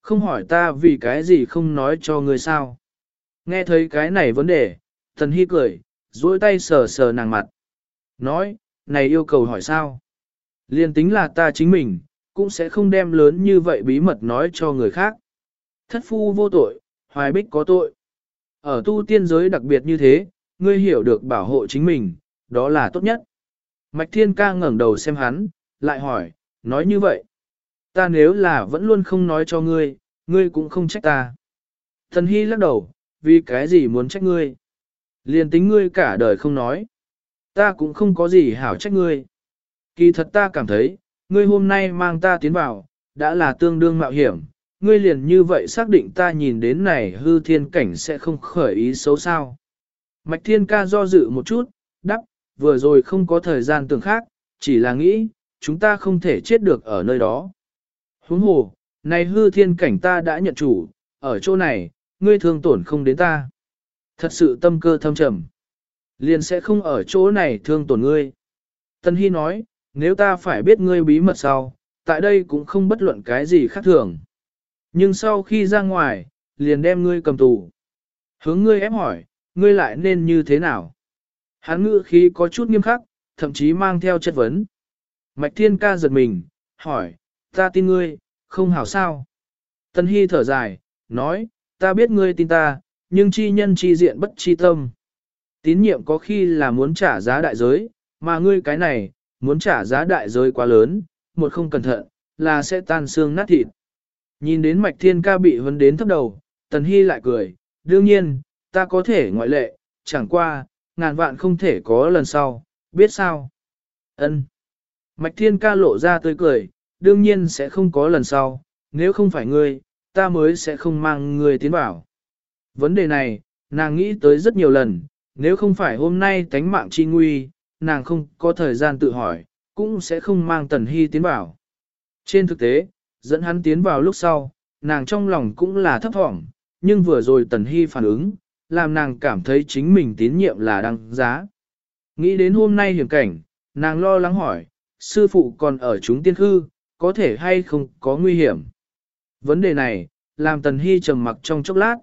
không hỏi ta vì cái gì không nói cho ngươi sao. Nghe thấy cái này vấn đề, thần hy cười, duỗi tay sờ sờ nàng mặt. Nói, này yêu cầu hỏi sao? Liên tính là ta chính mình, cũng sẽ không đem lớn như vậy bí mật nói cho người khác. Thất phu vô tội, hoài bích có tội. Ở tu tiên giới đặc biệt như thế, ngươi hiểu được bảo hộ chính mình, đó là tốt nhất. Mạch Thiên ca ngẩng đầu xem hắn, lại hỏi, nói như vậy. Ta nếu là vẫn luôn không nói cho ngươi, ngươi cũng không trách ta. Thần Hy lắc đầu, vì cái gì muốn trách ngươi? liên tính ngươi cả đời không nói. Ta cũng không có gì hảo trách ngươi. Kỳ thật ta cảm thấy, ngươi hôm nay mang ta tiến vào, đã là tương đương mạo hiểm. Ngươi liền như vậy xác định ta nhìn đến này hư thiên cảnh sẽ không khởi ý xấu sao. Mạch thiên ca do dự một chút, đắp, vừa rồi không có thời gian tưởng khác, chỉ là nghĩ, chúng ta không thể chết được ở nơi đó. Huống hồ, này hư thiên cảnh ta đã nhận chủ, ở chỗ này, ngươi thương tổn không đến ta. Thật sự tâm cơ thâm trầm. Liền sẽ không ở chỗ này thương tổn ngươi. Tân Hy nói, nếu ta phải biết ngươi bí mật sau, tại đây cũng không bất luận cái gì khác thường. Nhưng sau khi ra ngoài, liền đem ngươi cầm tù. Hướng ngươi ép hỏi, ngươi lại nên như thế nào? Hán ngữ khí có chút nghiêm khắc, thậm chí mang theo chất vấn. Mạch Thiên ca giật mình, hỏi, ta tin ngươi, không hảo sao? Tân Hy thở dài, nói, ta biết ngươi tin ta, nhưng chi nhân chi diện bất chi tâm. Tín nhiệm có khi là muốn trả giá đại giới, mà ngươi cái này, muốn trả giá đại giới quá lớn, một không cẩn thận, là sẽ tan xương nát thịt. Nhìn đến mạch thiên ca bị vấn đến thấp đầu, tần hy lại cười, đương nhiên, ta có thể ngoại lệ, chẳng qua, ngàn vạn không thể có lần sau, biết sao? Ân. Mạch thiên ca lộ ra tươi cười, đương nhiên sẽ không có lần sau, nếu không phải ngươi, ta mới sẽ không mang ngươi tiến vào. Vấn đề này, nàng nghĩ tới rất nhiều lần, nếu không phải hôm nay tánh mạng chi nguy, nàng không có thời gian tự hỏi, cũng sẽ không mang Tần Hy tiến vào. Trên thực tế, dẫn hắn tiến vào lúc sau, nàng trong lòng cũng là thấp thỏm, nhưng vừa rồi Tần Hy phản ứng, làm nàng cảm thấy chính mình tín nhiệm là đăng giá. Nghĩ đến hôm nay hiểm cảnh, nàng lo lắng hỏi, sư phụ còn ở chúng tiên khư, có thể hay không có nguy hiểm. Vấn đề này, làm Tần Hy trầm mặc trong chốc lát.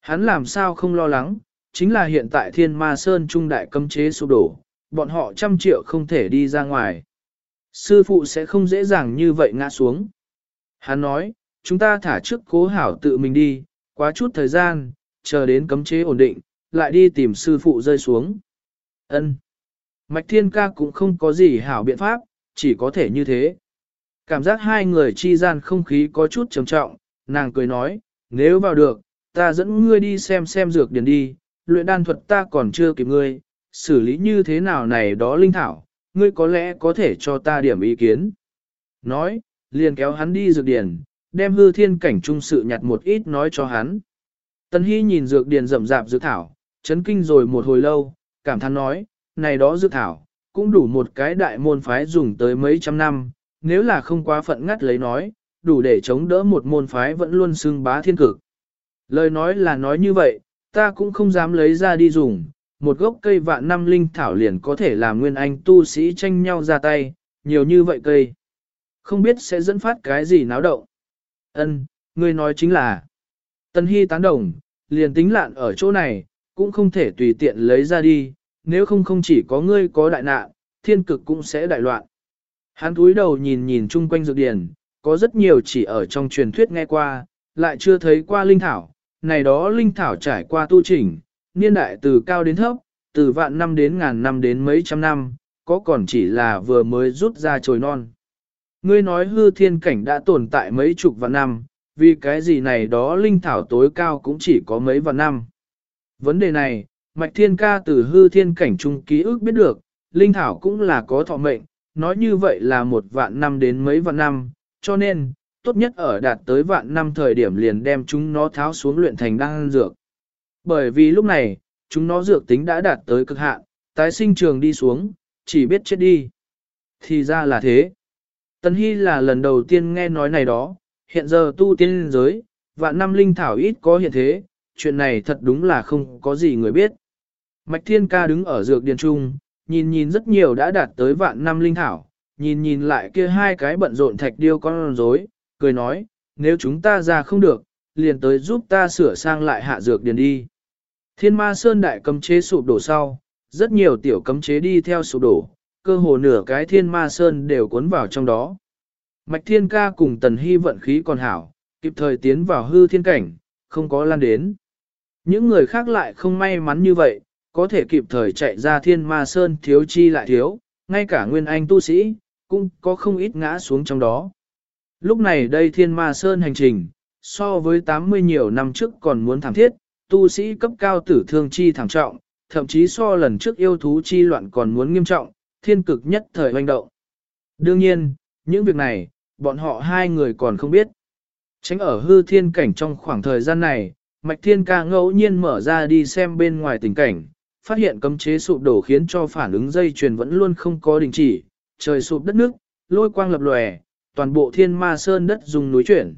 Hắn làm sao không lo lắng, chính là hiện tại thiên ma sơn trung đại cấm chế sụp đổ, bọn họ trăm triệu không thể đi ra ngoài. Sư phụ sẽ không dễ dàng như vậy ngã xuống. Hắn nói, chúng ta thả trước cố hảo tự mình đi, quá chút thời gian, chờ đến cấm chế ổn định, lại đi tìm sư phụ rơi xuống. Ân. Mạch Thiên Ca cũng không có gì hảo biện pháp, chỉ có thể như thế. Cảm giác hai người chi gian không khí có chút trầm trọng, nàng cười nói, nếu vào được, ta dẫn ngươi đi xem xem dược điển đi, luyện đan thuật ta còn chưa kịp ngươi, xử lý như thế nào này đó linh thảo, ngươi có lẽ có thể cho ta điểm ý kiến. Nói, liền kéo hắn đi dược điển, đem hư thiên cảnh trung sự nhặt một ít nói cho hắn. Tần Hy nhìn dược điển rậm rạp dược thảo, chấn kinh rồi một hồi lâu, cảm thán nói, này đó dược thảo, cũng đủ một cái đại môn phái dùng tới mấy trăm năm, nếu là không quá phận ngắt lấy nói, đủ để chống đỡ một môn phái vẫn luôn xưng bá thiên cực. Lời nói là nói như vậy, ta cũng không dám lấy ra đi dùng, một gốc cây vạn năm linh thảo liền có thể làm nguyên anh tu sĩ tranh nhau ra tay, nhiều như vậy cây. Không biết sẽ dẫn phát cái gì náo động. Ân, ngươi nói chính là. Tân Hy tán đồng, liền tính lạn ở chỗ này, cũng không thể tùy tiện lấy ra đi, nếu không không chỉ có ngươi có đại nạn, thiên cực cũng sẽ đại loạn. Hắn túi đầu nhìn nhìn chung quanh dược điển, có rất nhiều chỉ ở trong truyền thuyết nghe qua, lại chưa thấy qua linh thảo, này đó linh thảo trải qua tu chỉnh, niên đại từ cao đến thấp, từ vạn năm đến ngàn năm đến mấy trăm năm, có còn chỉ là vừa mới rút ra trồi non. Ngươi nói hư thiên cảnh đã tồn tại mấy chục vạn năm, vì cái gì này đó linh thảo tối cao cũng chỉ có mấy vạn năm. Vấn đề này, Mạch Thiên Ca từ hư thiên cảnh trung ký ức biết được, linh thảo cũng là có thọ mệnh, nói như vậy là một vạn năm đến mấy vạn năm, cho nên, tốt nhất ở đạt tới vạn năm thời điểm liền đem chúng nó tháo xuống luyện thành đan dược. Bởi vì lúc này, chúng nó dược tính đã đạt tới cực hạn, tái sinh trường đi xuống, chỉ biết chết đi. Thì ra là thế. Tần Hy là lần đầu tiên nghe nói này đó, hiện giờ tu tiên giới, vạn năm linh thảo ít có hiện thế, chuyện này thật đúng là không có gì người biết. Mạch Thiên Ca đứng ở dược điền trung, nhìn nhìn rất nhiều đã đạt tới vạn năm linh thảo, nhìn nhìn lại kia hai cái bận rộn thạch điêu con rối, cười nói, nếu chúng ta ra không được, liền tới giúp ta sửa sang lại hạ dược điền đi. Thiên ma sơn đại cấm chế sụp đổ sau, rất nhiều tiểu cấm chế đi theo sụp đổ, cơ hồ nửa cái thiên ma sơn đều cuốn vào trong đó. Mạch thiên ca cùng tần hy vận khí còn hảo, kịp thời tiến vào hư thiên cảnh, không có lan đến. Những người khác lại không may mắn như vậy, có thể kịp thời chạy ra thiên ma sơn thiếu chi lại thiếu, ngay cả nguyên anh tu sĩ, cũng có không ít ngã xuống trong đó. Lúc này đây thiên ma sơn hành trình, so với 80 nhiều năm trước còn muốn thảm thiết, tu sĩ cấp cao tử thương chi thảm trọng, thậm chí so lần trước yêu thú chi loạn còn muốn nghiêm trọng, thiên cực nhất thời hoành động. Đương nhiên, những việc này, bọn họ hai người còn không biết. Tránh ở hư thiên cảnh trong khoảng thời gian này, Mạch Thiên ca ngẫu nhiên mở ra đi xem bên ngoài tình cảnh, phát hiện cấm chế sụp đổ khiến cho phản ứng dây chuyền vẫn luôn không có đình chỉ, trời sụp đất nước, lôi quang lập lòe, toàn bộ thiên ma sơn đất dùng núi chuyển.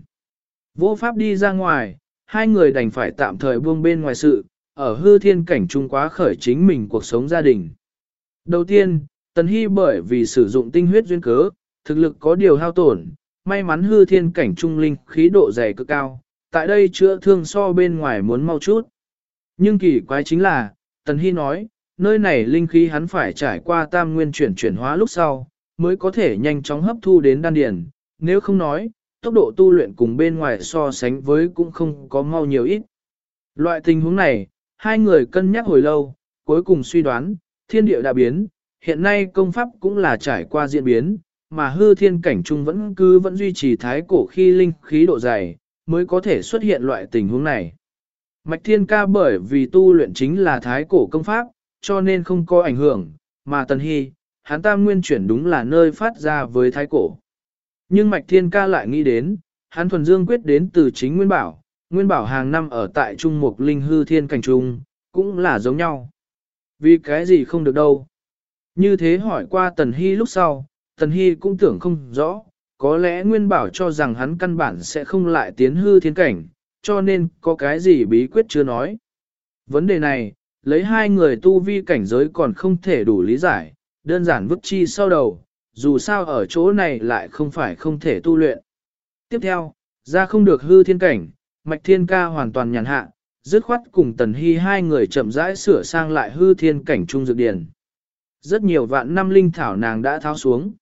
Vô pháp đi ra ngoài, hai người đành phải tạm thời buông bên ngoài sự, ở hư thiên cảnh trung quá khởi chính mình cuộc sống gia đình. Đầu tiên, Tần Hy bởi vì sử dụng tinh huyết duyên cớ, thực lực có điều hao tổn, may mắn hư thiên cảnh trung linh khí độ dày cực cao, tại đây chữa thương so bên ngoài muốn mau chút. Nhưng kỳ quái chính là, Tần Hy nói, nơi này linh khí hắn phải trải qua tam nguyên chuyển chuyển hóa lúc sau, mới có thể nhanh chóng hấp thu đến đan điền, nếu không nói, tốc độ tu luyện cùng bên ngoài so sánh với cũng không có mau nhiều ít. Loại tình huống này, hai người cân nhắc hồi lâu, cuối cùng suy đoán, thiên địa đã biến, hiện nay công pháp cũng là trải qua diễn biến, mà hư thiên cảnh trung vẫn cứ vẫn duy trì thái cổ khi linh khí độ dày, mới có thể xuất hiện loại tình huống này. Mạch thiên ca bởi vì tu luyện chính là thái cổ công pháp, cho nên không có ảnh hưởng, mà tần hy, hắn tam nguyên chuyển đúng là nơi phát ra với thái cổ. Nhưng mạch thiên ca lại nghĩ đến, hắn thuần dương quyết đến từ chính nguyên bảo, nguyên bảo hàng năm ở tại trung mục linh hư thiên cảnh trung, cũng là giống nhau. Vì cái gì không được đâu. Như thế hỏi qua tần hy lúc sau, tần hy cũng tưởng không rõ, có lẽ nguyên bảo cho rằng hắn căn bản sẽ không lại tiến hư thiên cảnh, cho nên có cái gì bí quyết chưa nói. Vấn đề này, lấy hai người tu vi cảnh giới còn không thể đủ lý giải, đơn giản vứt chi sau đầu, dù sao ở chỗ này lại không phải không thể tu luyện. Tiếp theo, ra không được hư thiên cảnh, mạch thiên ca hoàn toàn nhàn hạ, dứt khoát cùng tần hy hai người chậm rãi sửa sang lại hư thiên cảnh trung dược điển. Rất nhiều vạn năm linh thảo nàng đã tháo xuống.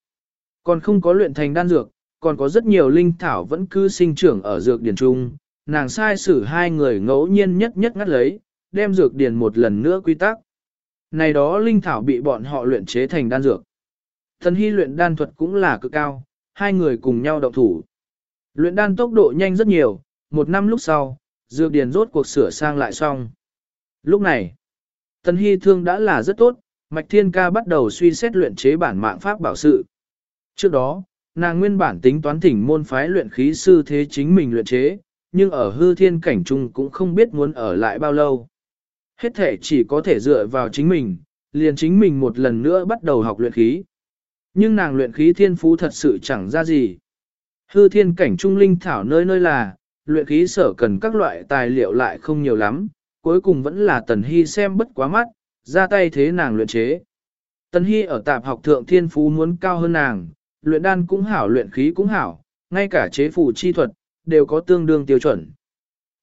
Còn không có luyện thành đan dược, còn có rất nhiều linh thảo vẫn cứ sinh trưởng ở dược điển trung, nàng sai xử hai người ngẫu nhiên nhất nhất ngắt lấy, đem dược điển một lần nữa quy tắc. Này đó linh thảo bị bọn họ luyện chế thành đan dược. Thần hy luyện đan thuật cũng là cực cao, hai người cùng nhau động thủ. Luyện đan tốc độ nhanh rất nhiều, một năm lúc sau, dược điển rốt cuộc sửa sang lại xong. Lúc này, Tần Hy thương đã là rất tốt, Mạch Thiên Ca bắt đầu suy xét luyện chế bản mạng pháp bảo sự. Trước đó, nàng nguyên bản tính toán thỉnh môn phái luyện khí sư thế chính mình luyện chế, nhưng ở hư thiên cảnh trung cũng không biết muốn ở lại bao lâu. Hết thể chỉ có thể dựa vào chính mình, liền chính mình một lần nữa bắt đầu học luyện khí. Nhưng nàng luyện khí thiên phú thật sự chẳng ra gì. Hư thiên cảnh trung linh thảo nơi nơi là, luyện khí sở cần các loại tài liệu lại không nhiều lắm, cuối cùng vẫn là Tần Hy xem bất quá mắt, ra tay thế nàng luyện chế. Tần Hy ở tạp học thượng thiên phú muốn cao hơn nàng, luyện đan cũng hảo luyện khí cũng hảo, ngay cả chế phủ chi thuật, đều có tương đương tiêu chuẩn.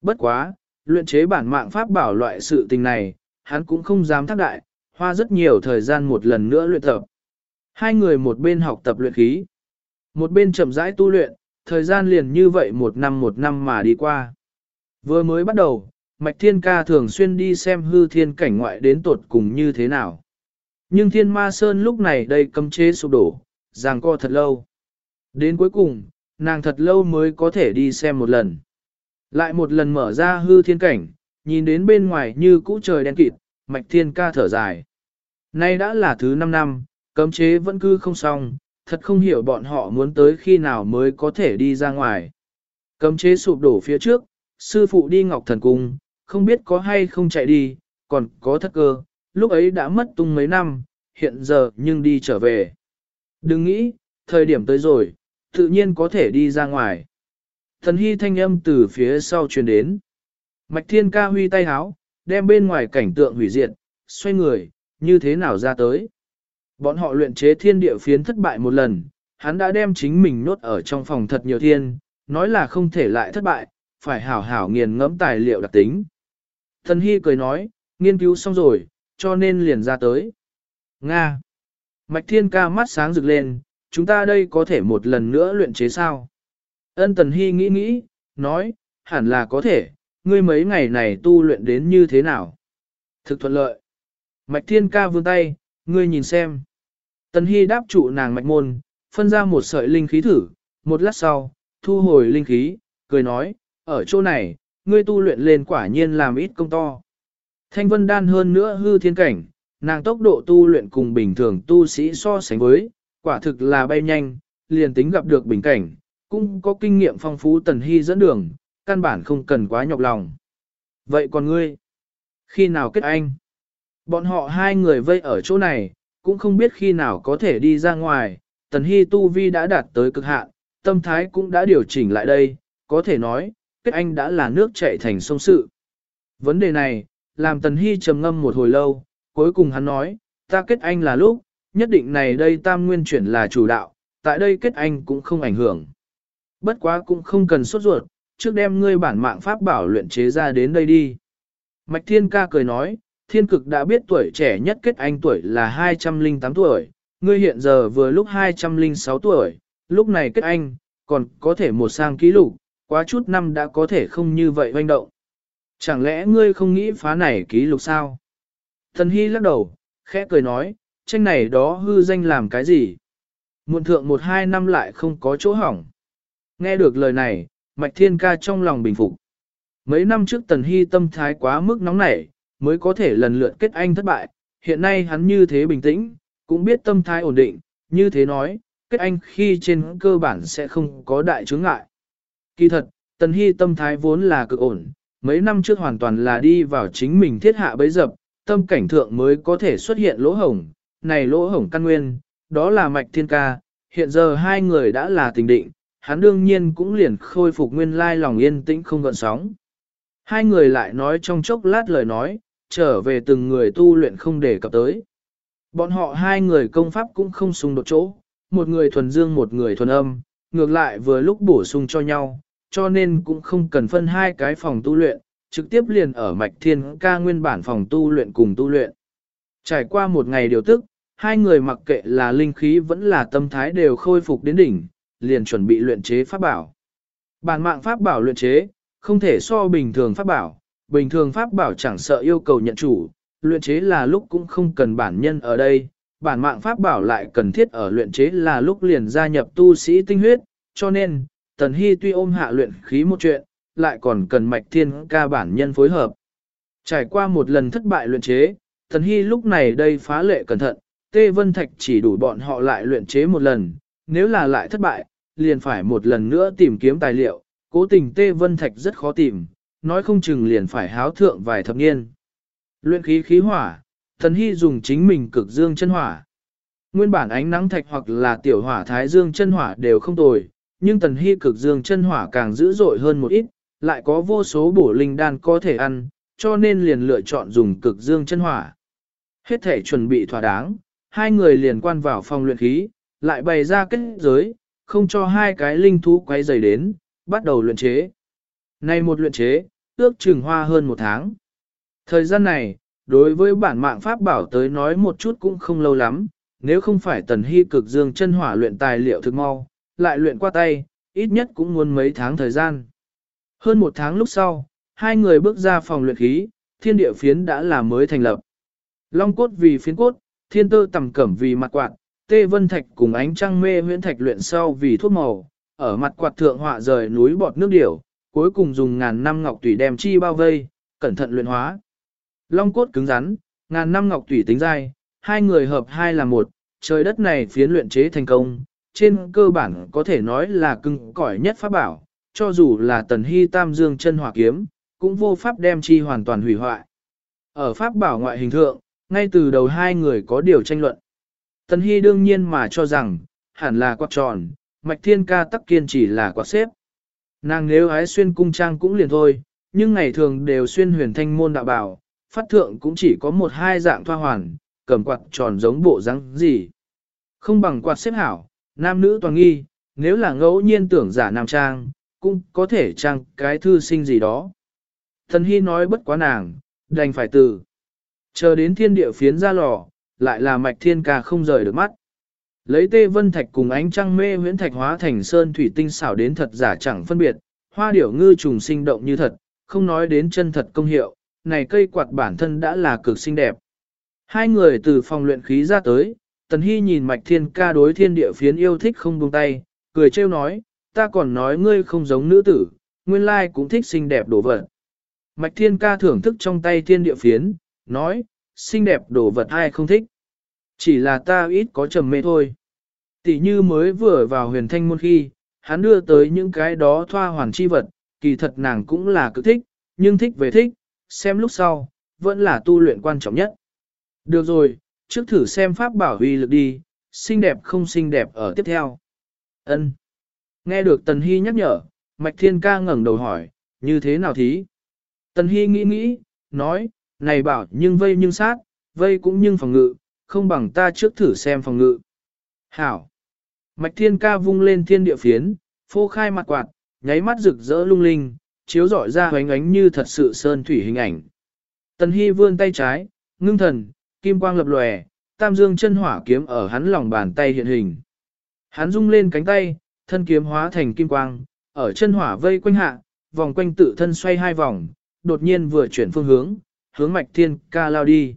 Bất quá, luyện chế bản mạng pháp bảo loại sự tình này, hắn cũng không dám thác đại, hoa rất nhiều thời gian một lần nữa luyện tập. Hai người một bên học tập luyện khí, một bên chậm rãi tu luyện, thời gian liền như vậy một năm một năm mà đi qua. Vừa mới bắt đầu, Mạch Thiên Ca thường xuyên đi xem hư thiên cảnh ngoại đến tột cùng như thế nào. Nhưng Thiên Ma Sơn lúc này đây cấm chế sụp đổ, ràng co thật lâu. Đến cuối cùng, nàng thật lâu mới có thể đi xem một lần. Lại một lần mở ra hư thiên cảnh, nhìn đến bên ngoài như cũ trời đen kịt, Mạch Thiên Ca thở dài. Nay đã là thứ 5 năm, cấm chế vẫn cứ không xong, thật không hiểu bọn họ muốn tới khi nào mới có thể đi ra ngoài. Cấm chế sụp đổ phía trước, sư phụ đi Ngọc Thần Cung, không biết có hay không chạy đi, còn có thất cơ, lúc ấy đã mất tung mấy năm, hiện giờ nhưng đi trở về. Đừng nghĩ, thời điểm tới rồi, tự nhiên có thể đi ra ngoài. Thần hy thanh âm từ phía sau truyền đến. Mạch thiên ca huy tay háo, đem bên ngoài cảnh tượng hủy diệt, xoay người, như thế nào ra tới. Bọn họ luyện chế thiên địa phiến thất bại một lần, hắn đã đem chính mình nốt ở trong phòng thật nhiều thiên, nói là không thể lại thất bại, phải hảo hảo nghiền ngẫm tài liệu đặc tính. Thần Hy cười nói, nghiên cứu xong rồi, cho nên liền ra tới. Nga. Mạch Thiên ca mắt sáng rực lên, chúng ta đây có thể một lần nữa luyện chế sao? Ân Tần Hy nghĩ nghĩ, nói, hẳn là có thể, ngươi mấy ngày này tu luyện đến như thế nào? Thực thuận lợi. Mạch Thiên ca vươn tay, ngươi nhìn xem. Tần Hy đáp trụ nàng mạch môn, phân ra một sợi linh khí thử, một lát sau, thu hồi linh khí, cười nói, ở chỗ này, ngươi tu luyện lên quả nhiên làm ít công to. Thanh vân đan hơn nữa hư thiên cảnh, nàng tốc độ tu luyện cùng bình thường tu sĩ so sánh với, quả thực là bay nhanh, liền tính gặp được bình cảnh, cũng có kinh nghiệm phong phú tần hy dẫn đường, căn bản không cần quá nhọc lòng. Vậy còn ngươi? Khi nào kết anh? Bọn họ hai người vây ở chỗ này, cũng không biết khi nào có thể đi ra ngoài, tần hy tu vi đã đạt tới cực hạn, tâm thái cũng đã điều chỉnh lại đây, có thể nói, kết anh đã là nước chảy thành sông sự. Vấn đề này, làm tần hy trầm ngâm một hồi lâu, cuối cùng hắn nói, ta kết anh là lúc, nhất định này đây tam nguyên chuyển là chủ đạo, tại đây kết anh cũng không ảnh hưởng. Bất quá cũng không cần sốt ruột, trước đem ngươi bản mạng pháp bảo luyện chế ra đến đây đi. Mạch Thiên Ca cười nói, thiên cực đã biết tuổi trẻ nhất kết anh tuổi là 208 tuổi, ngươi hiện giờ vừa lúc 206 tuổi, lúc này kết anh, còn có thể một sang ký lục, quá chút năm đã có thể không như vậy hoành động. Chẳng lẽ ngươi không nghĩ phá này ký lục sao? Thần Hy lắc đầu, khẽ cười nói, tranh này đó hư danh làm cái gì? Muộn thượng một hai năm lại không có chỗ hỏng. Nghe được lời này, Mạch Thiên Ca trong lòng bình phục. Mấy năm trước Tần Hy tâm thái quá mức nóng nảy, mới có thể lần lượt kết anh thất bại, hiện nay hắn như thế bình tĩnh, cũng biết tâm thái ổn định, như thế nói, kết anh khi trên cơ bản sẽ không có đại chướng ngại. Kỳ thật, Tần Hy tâm thái vốn là cực ổn, mấy năm trước hoàn toàn là đi vào chính mình thiết hạ bấy dập, tâm cảnh thượng mới có thể xuất hiện lỗ hổng, này lỗ hổng căn nguyên, đó là mạch thiên ca, hiện giờ hai người đã là tình định, hắn đương nhiên cũng liền khôi phục nguyên lai lòng yên tĩnh không gợn sóng. Hai người lại nói trong chốc lát lời nói, trở về từng người tu luyện không để cập tới. Bọn họ hai người công pháp cũng không xung đột chỗ, một người thuần dương một người thuần âm, ngược lại vừa lúc bổ sung cho nhau, cho nên cũng không cần phân hai cái phòng tu luyện, trực tiếp liền ở mạch thiên ca nguyên bản phòng tu luyện cùng tu luyện. Trải qua một ngày điều tức, hai người mặc kệ là linh khí vẫn là tâm thái đều khôi phục đến đỉnh, liền chuẩn bị luyện chế pháp bảo. Bản mạng pháp bảo luyện chế, không thể so bình thường pháp bảo, bình thường pháp bảo chẳng sợ yêu cầu nhận chủ, luyện chế là lúc cũng không cần bản nhân ở đây, bản mạng pháp bảo lại cần thiết ở luyện chế là lúc liền gia nhập tu sĩ tinh huyết, cho nên, Tần Hy tuy ôm hạ luyện khí một chuyện, lại còn cần mạch thiên ca bản nhân phối hợp. Trải qua một lần thất bại luyện chế, Tần Hy lúc này đây phá lệ cẩn thận, Tê Vân Thạch chỉ đủ bọn họ lại luyện chế một lần, nếu là lại thất bại, liền phải một lần nữa tìm kiếm tài liệu, cố tình Tê Vân Thạch rất khó tìm, nói không chừng liền phải háo thượng vài thập niên. Luyện khí khí hỏa, Thần Hy dùng chính mình cực dương chân hỏa. Nguyên bản ánh nắng thạch hoặc là tiểu hỏa thái dương chân hỏa đều không tồi, nhưng Thần Hy cực dương chân hỏa càng dữ dội hơn một ít, lại có vô số bổ linh đan có thể ăn, cho nên liền lựa chọn dùng cực dương chân hỏa. Hết thể chuẩn bị thỏa đáng, hai người liền quan vào phòng luyện khí, lại bày ra kết giới, không cho hai cái linh thú quay dày đến, bắt đầu luyện chế. Nay một luyện chế, ước chừng hoa hơn một tháng. Thời gian này, đối với bản mạng pháp bảo tới nói một chút cũng không lâu lắm, nếu không phải tần hy cực dương chân hỏa luyện tài liệu thực mau, lại luyện qua tay, ít nhất cũng muốn mấy tháng thời gian. Hơn một tháng lúc sau, hai người bước ra phòng luyện khí, thiên địa phiến đã là mới thành lập. Long cốt vì phiến cốt, thiên tơ tầm cẩm vì mặt quạt, tê vân thạch cùng ánh trăng mê huyễn thạch luyện sau vì thuốc màu, ở mặt quạt thượng họa rời núi bọt nước điểu, cuối cùng dùng ngàn năm ngọc tủy đem chi bao vây, cẩn thận luyện hóa. Long cốt cứng rắn, ngàn năm ngọc tủy tính dai, hai người hợp hai là một, trời đất này phiến luyện chế thành công, trên cơ bản có thể nói là cưng cỏi nhất pháp bảo, cho dù là tần hy tam dương chân hỏa kiếm, cũng vô pháp đem chi hoàn toàn hủy hoại. Ở pháp bảo ngoại hình thượng, ngay từ đầu hai người có điều tranh luận. Tần hy đương nhiên mà cho rằng, hẳn là quạt tròn, mạch thiên ca tắc kiên chỉ là quạt xếp. Nàng nếu ái xuyên cung trang cũng liền thôi, nhưng ngày thường đều xuyên huyền thanh môn đạo bảo, phát thượng cũng chỉ có một hai dạng thoa hoàn, cầm quạt tròn giống bộ răng gì. Không bằng quạt xếp hảo, nam nữ toàn nghi, nếu là ngẫu nhiên tưởng giả nam trang, cũng có thể trang cái thư sinh gì đó. Thần Hy nói bất quá nàng, đành phải từ. Chờ đến thiên địa phiến ra lò, lại là mạch thiên ca không rời được mắt. Lấy tê vân thạch cùng ánh trăng mê huyễn thạch hóa thành sơn thủy tinh xảo đến thật giả chẳng phân biệt, hoa điểu ngư trùng sinh động như thật, không nói đến chân thật công hiệu, này cây quạt bản thân đã là cực xinh đẹp. Hai người từ phòng luyện khí ra tới, Tần Hy nhìn mạch thiên ca đối thiên địa phiến yêu thích không buông tay, cười trêu nói, ta còn nói ngươi không giống nữ tử, nguyên lai cũng thích xinh đẹp đổ vật. Mạch thiên ca thưởng thức trong tay thiên địa phiến, nói, xinh đẹp đồ vật ai không thích. Chỉ là ta ít có trầm mê thôi. Tỷ như mới vừa vào huyền thanh môn khi, hắn đưa tới những cái đó thoa hoàn chi vật, kỳ thật nàng cũng là cực thích, nhưng thích về thích, xem lúc sau, vẫn là tu luyện quan trọng nhất. Được rồi, trước thử xem pháp bảo huy lực đi, xinh đẹp không xinh đẹp ở tiếp theo. Ân. Nghe được Tần Hy nhắc nhở, Mạch Thiên Ca ngẩng đầu hỏi, như thế nào thí? Tần Hy nghĩ nghĩ, nói, này bảo nhưng vây nhưng sát, vây cũng nhưng phòng ngự, không bằng ta trước thử xem phòng ngự. Hảo. Mạch Thiên Ca vung lên thiên địa phiến, phô khai mặt quạt, nháy mắt rực rỡ lung linh, chiếu rọi ra hoánh ánh như thật sự sơn thủy hình ảnh. Tần Hy vươn tay trái, ngưng thần, kim quang lập lòe, tam dương chân hỏa kiếm ở hắn lòng bàn tay hiện hình. Hắn rung lên cánh tay, thân kiếm hóa thành kim quang, ở chân hỏa vây quanh hạ, vòng quanh tự thân xoay hai vòng, đột nhiên vừa chuyển phương hướng, hướng mạch thiên ca lao đi.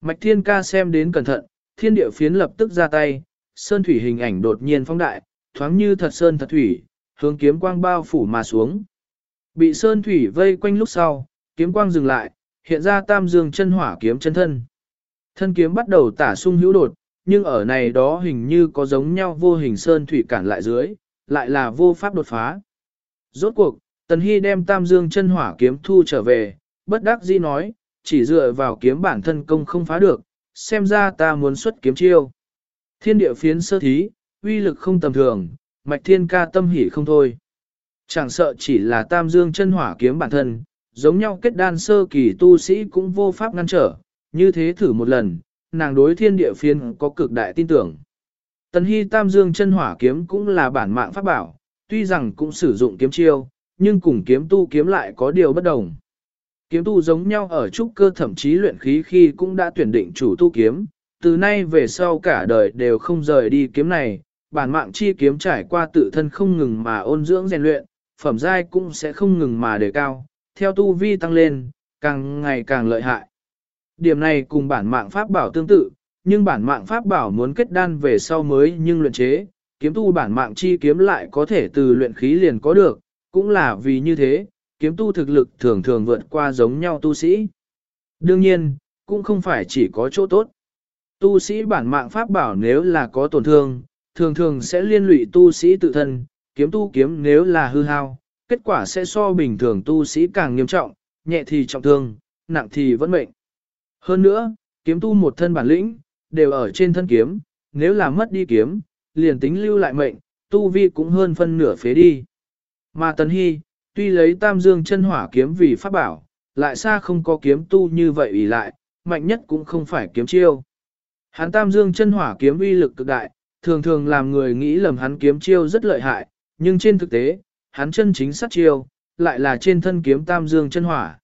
Mạch thiên ca xem đến cẩn thận, thiên địa phiến lập tức ra tay, sơn thủy hình ảnh đột nhiên phóng đại, thoáng như thật sơn thật thủy, hướng kiếm quang bao phủ mà xuống. Bị sơn thủy vây quanh lúc sau, kiếm quang dừng lại, hiện ra tam dương chân hỏa kiếm chân thân. Thân kiếm bắt đầu tả sung hữu đột, nhưng ở này đó hình như có giống nhau vô hình sơn thủy cản lại dưới, lại là vô pháp đột phá. Rốt cuộc, Tần Hy đem tam dương chân hỏa kiếm thu trở về, bất đắc dĩ nói, chỉ dựa vào kiếm bản thân công không phá được, xem ra ta muốn xuất kiếm chiêu. Thiên địa phiến sơ thí, uy lực không tầm thường, mạch thiên ca tâm hỉ không thôi. Chẳng sợ chỉ là tam dương chân hỏa kiếm bản thân, giống nhau kết đan sơ kỳ tu sĩ cũng vô pháp ngăn trở, như thế thử một lần, nàng đối thiên địa phiến có cực đại tin tưởng. Tần hy tam dương chân hỏa kiếm cũng là bản mạng pháp bảo, tuy rằng cũng sử dụng kiếm chiêu, nhưng cùng kiếm tu kiếm lại có điều bất đồng. Kiếm tu giống nhau ở trúc cơ thậm chí luyện khí khi cũng đã tuyển định chủ tu kiếm, từ nay về sau cả đời đều không rời đi kiếm này, bản mạng chi kiếm trải qua tự thân không ngừng mà ôn dưỡng rèn luyện, phẩm giai cũng sẽ không ngừng mà đề cao, theo tu vi tăng lên, càng ngày càng lợi hại. Điểm này cùng bản mạng pháp bảo tương tự, nhưng bản mạng pháp bảo muốn kết đan về sau mới nhưng luyện chế, kiếm tu bản mạng chi kiếm lại có thể từ luyện khí liền có được, cũng là vì như thế, kiếm tu thực lực thường thường vượt qua giống nhau tu sĩ. Đương nhiên, cũng không phải chỉ có chỗ tốt. Tu sĩ bản mạng pháp bảo nếu là có tổn thương, thường thường sẽ liên lụy tu sĩ tự thân, kiếm tu kiếm nếu là hư hao, kết quả sẽ so bình thường tu sĩ càng nghiêm trọng, nhẹ thì trọng thương, nặng thì vẫn mệnh. Hơn nữa, kiếm tu một thân bản lĩnh, đều ở trên thân kiếm, nếu là mất đi kiếm, liền tính lưu lại mệnh, tu vi cũng hơn phân nửa phế đi. Mà Tần Hy, tuy lấy tam dương chân hỏa kiếm vì pháp bảo, lại xa không có kiếm tu như vậy ý lại, mạnh nhất cũng không phải kiếm chiêu. Hắn tam dương chân hỏa kiếm uy lực cực đại, thường thường làm người nghĩ lầm hắn kiếm chiêu rất lợi hại, nhưng trên thực tế, hắn chân chính sát chiêu, lại là trên thân kiếm tam dương chân hỏa.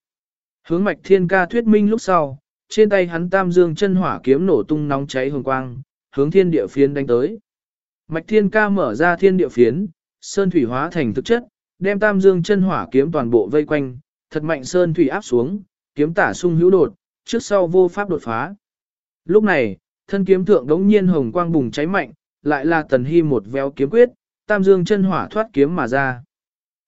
Hướng mạch thiên ca thuyết minh lúc sau, trên tay hắn tam dương chân hỏa kiếm nổ tung nóng cháy hồng quang, hướng thiên địa phiến đánh tới. Mạch thiên ca mở ra thiên địa phiến, sơn thủy hóa thành thực chất, đem tam dương chân hỏa kiếm toàn bộ vây quanh, thật mạnh sơn thủy áp xuống, kiếm tả sung hữu đột, trước sau vô pháp đột phá. Lúc này, thân kiếm thượng đống nhiên hồng quang bùng cháy mạnh, lại là tần hy một véo kiếm quyết, tam dương chân hỏa thoát kiếm mà ra.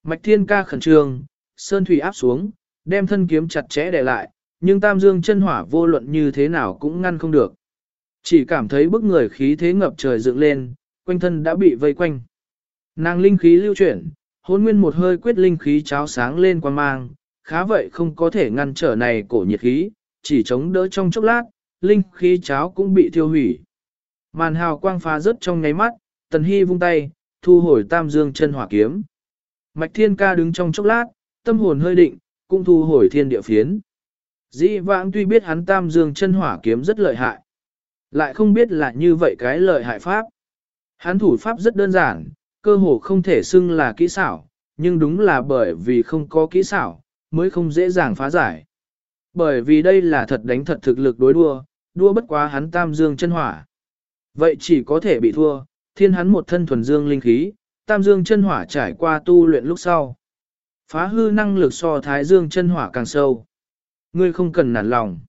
Mạch thiên ca khẩn trương, sơn thủy áp xuống, đem thân kiếm chặt chẽ để lại, nhưng tam dương chân hỏa vô luận như thế nào cũng ngăn không được. Chỉ cảm thấy bức người khí thế ngập trời dựng lên, quanh thân đã bị vây quanh. Nàng linh khí lưu chuyển, hôn nguyên một hơi quyết linh khí cháo sáng lên quan mang, khá vậy không có thể ngăn trở này cổ nhiệt khí, chỉ chống đỡ trong chốc lát, linh khí cháo cũng bị thiêu hủy. Màn hào quang phá rớt trong nháy mắt, tần hy vung tay, thu hồi tam dương chân hỏa kiếm. Mạch thiên ca đứng trong chốc lát, tâm hồn hơi định, cũng thu hồi thiên địa phiến. Dĩ vãng tuy biết hắn tam dương chân hỏa kiếm rất lợi hại, lại không biết là như vậy cái lợi hại pháp. Hắn thủ pháp rất đơn giản, cơ hồ không thể xưng là kỹ xảo, nhưng đúng là bởi vì không có kỹ xảo, mới không dễ dàng phá giải. Bởi vì đây là thật đánh thật thực lực đối đua, đua bất quá hắn tam dương chân hỏa. Vậy chỉ có thể bị thua, thiên hắn một thân thuần dương linh khí, tam dương chân hỏa trải qua tu luyện lúc sau. Phá hư năng lực so thái dương chân hỏa càng sâu. Ngươi không cần nản lòng.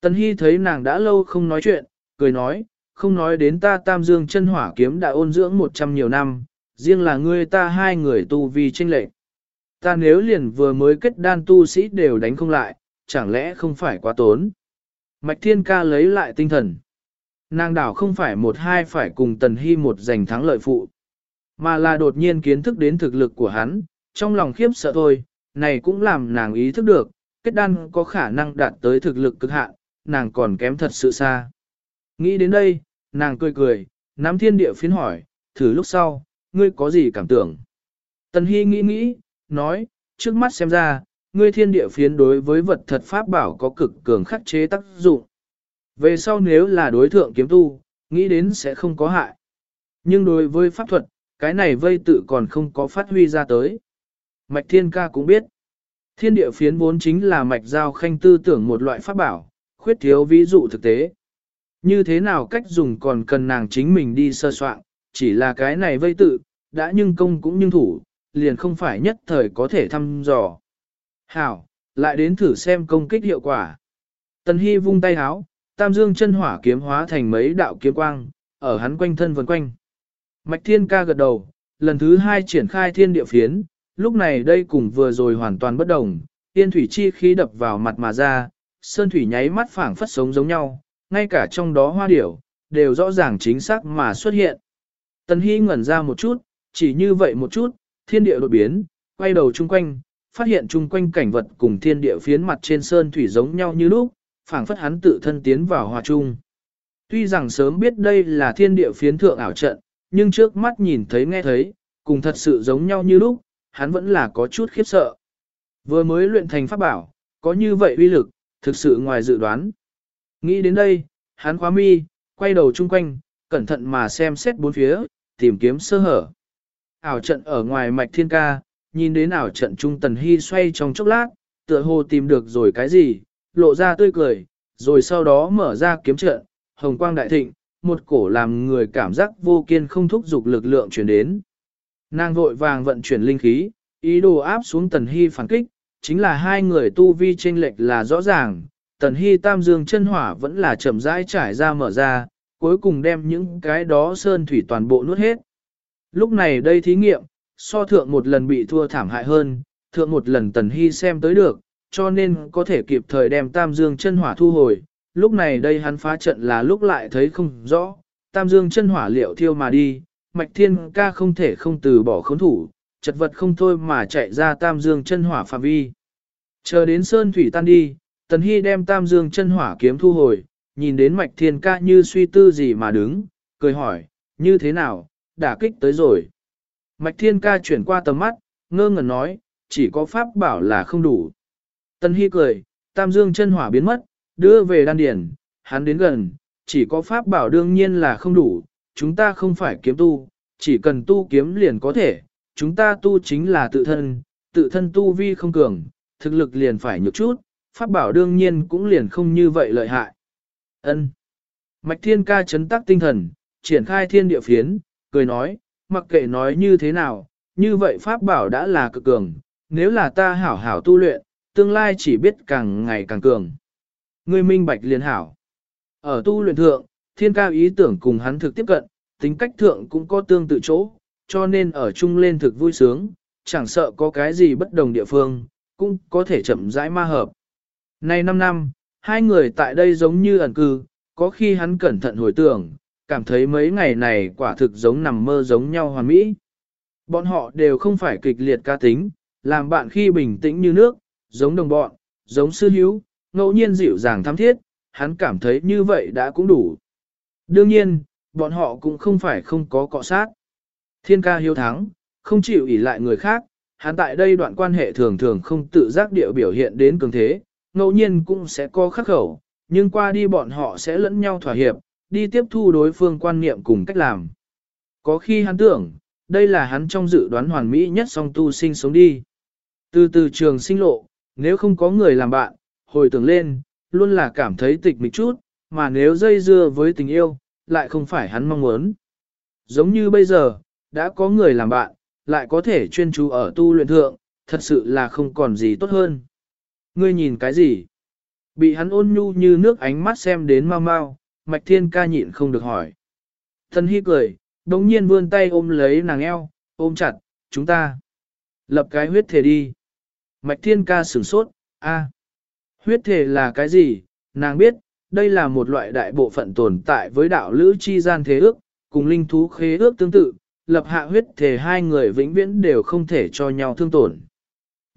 Tần Hy thấy nàng đã lâu không nói chuyện, cười nói, không nói đến ta tam dương chân hỏa kiếm đã ôn dưỡng một trăm nhiều năm, riêng là ngươi ta hai người tu vi tranh lệch. Ta nếu liền vừa mới kết đan tu sĩ đều đánh không lại, chẳng lẽ không phải quá tốn. Mạch Thiên Ca lấy lại tinh thần. Nàng đảo không phải một hai phải cùng Tần Hy một giành thắng lợi phụ, mà là đột nhiên kiến thức đến thực lực của hắn, trong lòng khiếp sợ thôi, này cũng làm nàng ý thức được, kết đan có khả năng đạt tới thực lực cực hạn, nàng còn kém thật sự xa. Nghĩ đến đây, nàng cười cười, nắm thiên địa phiến hỏi, thử lúc sau, ngươi có gì cảm tưởng? Tần Hy nghĩ nghĩ, nói, trước mắt xem ra, ngươi thiên địa phiến đối với vật thật pháp bảo có cực cường khắc chế tác dụng. Về sau nếu là đối thượng kiếm tu, nghĩ đến sẽ không có hại. Nhưng đối với pháp thuật, cái này vây tự còn không có phát huy ra tới. Mạch Thiên Ca cũng biết, thiên địa phiến vốn chính là mạch giao khanh tư tưởng một loại pháp bảo, khuyết thiếu ví dụ thực tế. Như thế nào cách dùng còn cần nàng chính mình đi sơ soạn, chỉ là cái này vây tự, đã nhưng công cũng nhưng thủ, liền không phải nhất thời có thể thăm dò. Hảo, lại đến thử xem công kích hiệu quả. Tần Hy vung tay háo, tam dương chân hỏa kiếm hóa thành mấy đạo kiếm quang, ở hắn quanh thân vần quanh. Mạch thiên ca gật đầu, lần thứ hai triển khai thiên địa phiến, lúc này đây cùng vừa rồi hoàn toàn bất đồng, tiên thủy chi khí đập vào mặt mà ra, sơn thủy nháy mắt phảng phất sống giống nhau, ngay cả trong đó hoa điểu, đều rõ ràng chính xác mà xuất hiện. Tần Hy ngẩn ra một chút, chỉ như vậy một chút, thiên địa đột biến, quay đầu chung quanh, phát hiện chung quanh cảnh vật cùng thiên địa phiến mặt trên sơn thủy giống nhau như lúc, phảng phất hắn tự thân tiến vào hòa chung. Tuy rằng sớm biết đây là thiên địa phiến thượng ảo trận, nhưng trước mắt nhìn thấy nghe thấy, cùng thật sự giống nhau như lúc, hắn vẫn là có chút khiếp sợ. Vừa mới luyện thành pháp bảo, có như vậy uy lực, thực sự ngoài dự đoán. Nghĩ đến đây, hắn khóa mi, quay đầu chung quanh, cẩn thận mà xem xét bốn phía, tìm kiếm sơ hở. Ảo trận ở ngoài mạch thiên ca, nhìn đến ảo trận trung tần hy xoay trong chốc lát, tựa hồ tìm được rồi cái gì, lộ ra tươi cười, rồi sau đó mở ra kiếm trận, hồng quang đại thịnh, một cổ làm người cảm giác vô kiên không thúc dục lực lượng chuyển đến. Nàng vội vàng vận chuyển linh khí, ý đồ áp xuống tần hy phản kích, chính là hai người tu vi chênh lệch là rõ ràng, tần hy tam dương chân hỏa vẫn là chậm rãi trải ra mở ra, cuối cùng đem những cái đó sơn thủy toàn bộ nuốt hết. Lúc này đây thí nghiệm, so thượng một lần bị thua thảm hại hơn, thượng một lần tần hy xem tới được, cho nên có thể kịp thời đem tam dương chân hỏa thu hồi. Lúc này đây hắn phá trận là lúc lại thấy không rõ, tam dương chân hỏa liệu thiêu mà đi, mạch thiên ca không thể không từ bỏ khốn thủ, chật vật không thôi mà chạy ra tam dương chân hỏa phạm vi. Chờ đến sơn thủy tan đi, tần hy đem tam dương chân hỏa kiếm thu hồi, nhìn đến mạch thiên ca như suy tư gì mà đứng, cười hỏi, như thế nào, đả kích tới rồi. Mạch thiên ca chuyển qua tầm mắt, ngơ ngẩn nói, chỉ có pháp bảo là không đủ. Tân Hy cười, tam dương chân hỏa biến mất, đưa về đan điển, hắn đến gần, chỉ có pháp bảo đương nhiên là không đủ, chúng ta không phải kiếm tu, chỉ cần tu kiếm liền có thể, chúng ta tu chính là tự thân, tự thân tu vi không cường, thực lực liền phải nhược chút, pháp bảo đương nhiên cũng liền không như vậy lợi hại. Ân. Mạch Thiên ca chấn tác tinh thần, triển khai thiên địa phiến, cười nói, mặc kệ nói như thế nào, như vậy pháp bảo đã là cực cường, nếu là ta hảo hảo tu luyện, tương lai chỉ biết càng ngày càng cường. Ngươi minh bạch liền hảo. Ở tu luyện thượng, thiên ca ý tưởng cùng hắn thực tiếp cận, tính cách thượng cũng có tương tự chỗ, cho nên ở chung lên thực vui sướng, chẳng sợ có cái gì bất đồng địa phương, cũng có thể chậm rãi ma hợp. Nay 5 năm, hai người tại đây giống như ẩn cư, có khi hắn cẩn thận hồi tưởng, cảm thấy mấy ngày này quả thực giống nằm mơ giống nhau hoàn mỹ. Bọn họ đều không phải kịch liệt ca tính, làm bạn khi bình tĩnh như nước, giống đồng bọn, giống sư hữu, ngẫu nhiên dịu dàng thắm thiết, hắn cảm thấy như vậy đã cũng đủ. Đương nhiên, bọn họ cũng không phải không có cọ sát. Thiên ca hiếu thắng, không chịu ỷ lại người khác, hắn tại đây đoạn quan hệ thường thường không tự giác địa biểu hiện đến cường thế, ngẫu nhiên cũng sẽ có khắc khẩu, nhưng qua đi bọn họ sẽ lẫn nhau thỏa hiệp, đi tiếp thu đối phương quan niệm cùng cách làm. Có khi hắn tưởng, đây là hắn trong dự đoán hoàn mỹ nhất song tu sinh sống đi. Từ từ trường sinh lộ, nếu không có người làm bạn, hồi tưởng lên, luôn là cảm thấy tịch mịch chút, mà nếu dây dưa với tình yêu, lại không phải hắn mong muốn. Giống như bây giờ, đã có người làm bạn, lại có thể chuyên chú ở tu luyện thượng, thật sự là không còn gì tốt hơn. Ngươi nhìn cái gì? Bị hắn ôn nhu như nước ánh mắt xem đến mau mau, mạch thiên ca nhịn không được hỏi. Thần hy cười, đống nhiên vươn tay ôm lấy nàng eo, ôm chặt, chúng ta. Lập cái huyết thể đi. Mạch thiên ca sửng sốt, a, Huyết thể là cái gì? Nàng biết, đây là một loại đại bộ phận tồn tại với đạo lữ chi gian thế ước, cùng linh thú khế ước tương tự, lập hạ huyết thể hai người vĩnh viễn đều không thể cho nhau thương tổn.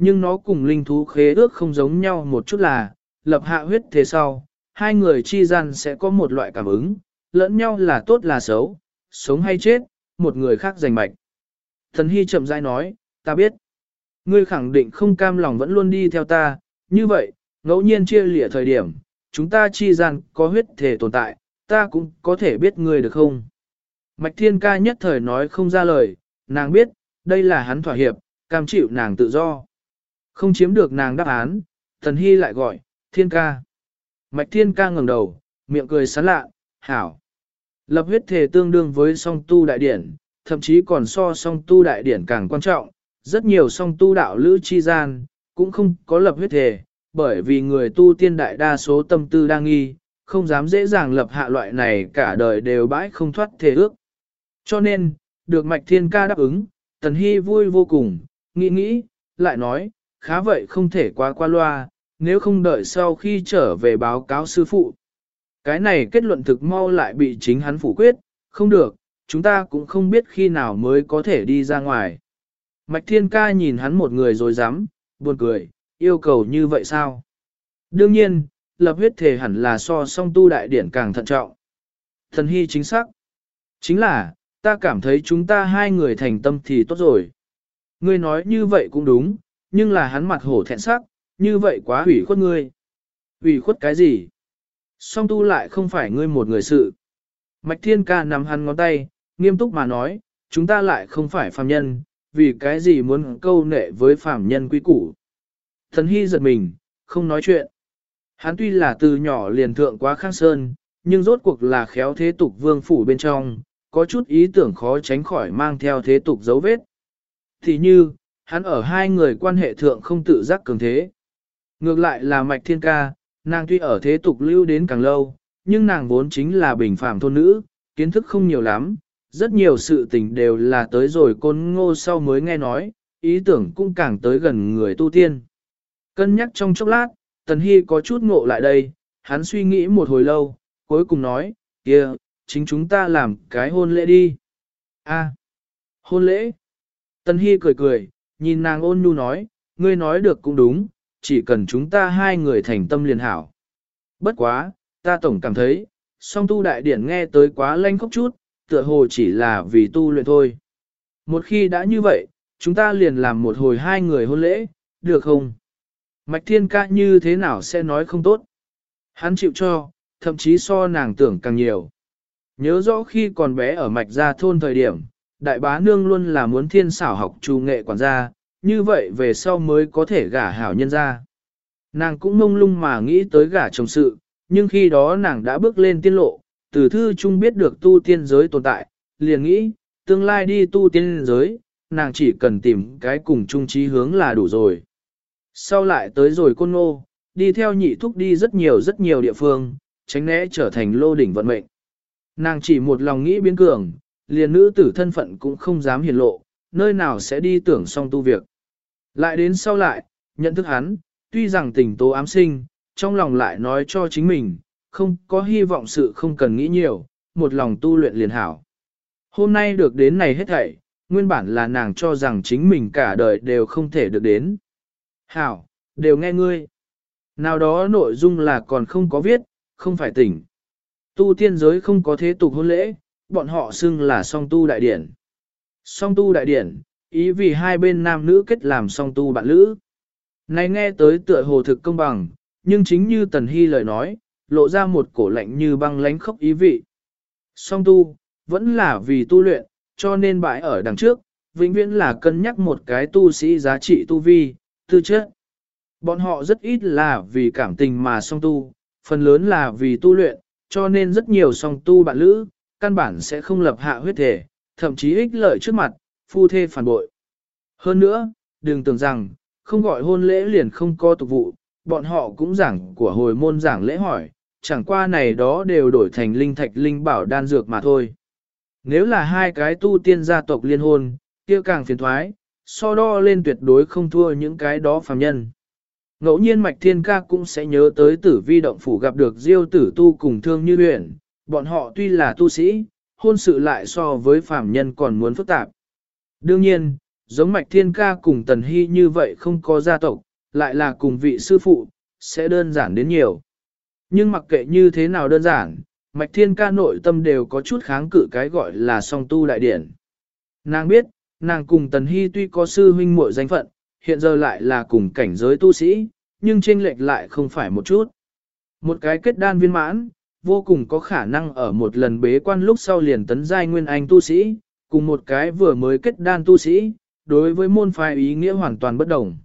Nhưng nó cùng linh thú khế ước không giống nhau một chút là, lập hạ huyết thế sau, hai người chi gian sẽ có một loại cảm ứng, lẫn nhau là tốt là xấu, sống hay chết, một người khác giành mạch. Thần Hy chậm rãi nói, ta biết. Ngươi khẳng định không cam lòng vẫn luôn đi theo ta, như vậy, ngẫu nhiên chia lịa thời điểm, chúng ta chi gian có huyết thể tồn tại, ta cũng có thể biết ngươi được không? Mạch Thiên Ca nhất thời nói không ra lời, nàng biết, đây là hắn thỏa hiệp, cam chịu nàng tự do. Không chiếm được nàng đáp án, Thần Hy lại gọi, Thiên Ca. Mạch Thiên Ca ngẩng đầu, miệng cười sán lạ, hảo. Lập huyết thể tương đương với song tu đại điển, thậm chí còn so song tu đại điển càng quan trọng, rất nhiều song tu đạo lữ chi gian, cũng không có lập huyết thể, bởi vì người tu tiên đại đa số tâm tư đang nghi, không dám dễ dàng lập hạ loại này cả đời đều bãi không thoát thể ước. Cho nên, được Mạch Thiên Ca đáp ứng, Tần Hy vui vô cùng, nghĩ nghĩ, lại nói, khá vậy không thể quá qua loa, nếu không đợi sau khi trở về báo cáo sư phụ. Cái này kết luận thực mau lại bị chính hắn phủ quyết, không được, chúng ta cũng không biết khi nào mới có thể đi ra ngoài. Mạch Thiên Ca nhìn hắn một người rồi dám, buồn cười, yêu cầu như vậy sao? Đương nhiên, lập huyết thể hẳn là so song tu đại điển càng thận trọng. Thần hy chính xác. Chính là, ta cảm thấy chúng ta hai người thành tâm thì tốt rồi. Ngươi nói như vậy cũng đúng, nhưng là hắn mặt hổ thẹn sắc, như vậy quá hủy khuất ngươi. Hủy khuất cái gì? Song tu lại không phải ngươi một người sự. Mạch thiên ca nắm hắn ngón tay, nghiêm túc mà nói, chúng ta lại không phải phàm nhân, vì cái gì muốn câu nệ với phàm nhân quý củ. Thần hy giật mình, không nói chuyện. Hắn tuy là từ nhỏ liền thượng quá khang sơn, nhưng rốt cuộc là khéo thế tục vương phủ bên trong, có chút ý tưởng khó tránh khỏi mang theo thế tục dấu vết. Thì như, hắn ở hai người quan hệ thượng không tự giác cường thế. Ngược lại là mạch thiên ca, nàng tuy ở thế tục lưu đến càng lâu, nhưng nàng vốn chính là bình phàm thôn nữ, kiến thức không nhiều lắm, rất nhiều sự tình đều là tới rồi côn ngô sau mới nghe nói, ý tưởng cũng càng tới gần người tu tiên. Cân nhắc trong chốc lát, Tần Hy có chút ngộ lại đây, hắn suy nghĩ một hồi lâu, cuối cùng nói, kia, chính chúng ta làm cái hôn lễ đi. A, hôn lễ. Tần Hy cười cười, nhìn nàng ôn nhu nói, ngươi nói được cũng đúng, chỉ cần chúng ta hai người thành tâm liền hảo. Bất quá, ta tổng cảm thấy, song tu đại điển nghe tới quá lanh khóc chút, tựa hồ chỉ là vì tu luyện thôi. Một khi đã như vậy, chúng ta liền làm một hồi hai người hôn lễ, được không? Mạch thiên ca như thế nào sẽ nói không tốt? Hắn chịu cho, thậm chí so nàng tưởng càng nhiều. Nhớ rõ khi còn bé ở mạch gia thôn thời điểm, đại bá nương luôn là muốn thiên xảo học trù nghệ quản gia, như vậy về sau mới có thể gả hảo nhân ra. Nàng cũng mông lung mà nghĩ tới gả chồng sự, nhưng khi đó nàng đã bước lên tiên lộ, từ thư chung biết được tu tiên giới tồn tại, liền nghĩ, tương lai đi tu tiên giới, nàng chỉ cần tìm cái cùng chung trí hướng là đủ rồi. Sau lại tới rồi côn nô, đi theo nhị thúc đi rất nhiều rất nhiều địa phương, tránh né trở thành lô đỉnh vận mệnh. Nàng chỉ một lòng nghĩ biến cường, liền nữ tử thân phận cũng không dám hiển lộ, nơi nào sẽ đi tưởng xong tu việc. Lại đến sau lại, nhận thức hắn, tuy rằng tình tố ám sinh, trong lòng lại nói cho chính mình, không có hy vọng sự không cần nghĩ nhiều, một lòng tu luyện liền hảo. Hôm nay được đến này hết thảy, nguyên bản là nàng cho rằng chính mình cả đời đều không thể được đến. Hảo, đều nghe ngươi. Nào đó nội dung là còn không có viết, không phải tỉnh. Tu tiên giới không có thế tục hôn lễ, bọn họ xưng là song tu đại điển. Song tu đại điển, ý vì hai bên nam nữ kết làm song tu bạn lữ. Này nghe tới tựa hồ thực công bằng, nhưng chính như Tần Hy lời nói, lộ ra một cổ lạnh như băng lánh khốc ý vị. Song tu, vẫn là vì tu luyện, cho nên bãi ở đằng trước, vĩnh viễn là cân nhắc một cái tu sĩ giá trị tu vi, tư chất. Bọn họ rất ít là vì cảm tình mà song tu, phần lớn là vì tu luyện, cho nên rất nhiều song tu bạn lữ, căn bản sẽ không lập hạ huyết thể, thậm chí ích lợi trước mặt, phu thê phản bội. Hơn nữa, đừng tưởng rằng, không gọi hôn lễ liền không có tục vụ, bọn họ cũng giảng của hồi môn giảng lễ hỏi, chẳng qua này đó đều đổi thành linh thạch linh bảo đan dược mà thôi. Nếu là hai cái tu tiên gia tộc liên hôn, kia càng phiền thoái, so đo lên tuyệt đối không thua những cái đó phàm nhân. Ngẫu nhiên Mạch Thiên Ca cũng sẽ nhớ tới tử vi động phủ gặp được diêu tử tu cùng thương như luyện, bọn họ tuy là tu sĩ, hôn sự lại so với phàm nhân còn muốn phức tạp. Đương nhiên, giống Mạch Thiên Ca cùng Tần Hy như vậy không có gia tộc, lại là cùng vị sư phụ, sẽ đơn giản đến nhiều. Nhưng mặc kệ như thế nào đơn giản, Mạch Thiên Ca nội tâm đều có chút kháng cự cái gọi là song tu đại điển. Nàng biết, nàng cùng Tần Hy tuy có sư huynh muội danh phận, hiện giờ lại là cùng cảnh giới tu sĩ, nhưng chênh lệch lại không phải một chút. Một cái kết đan viên mãn, vô cùng có khả năng ở một lần bế quan lúc sau liền tấn giai nguyên anh tu sĩ, cùng một cái vừa mới kết đan tu sĩ, đối với môn phái ý nghĩa hoàn toàn bất đồng.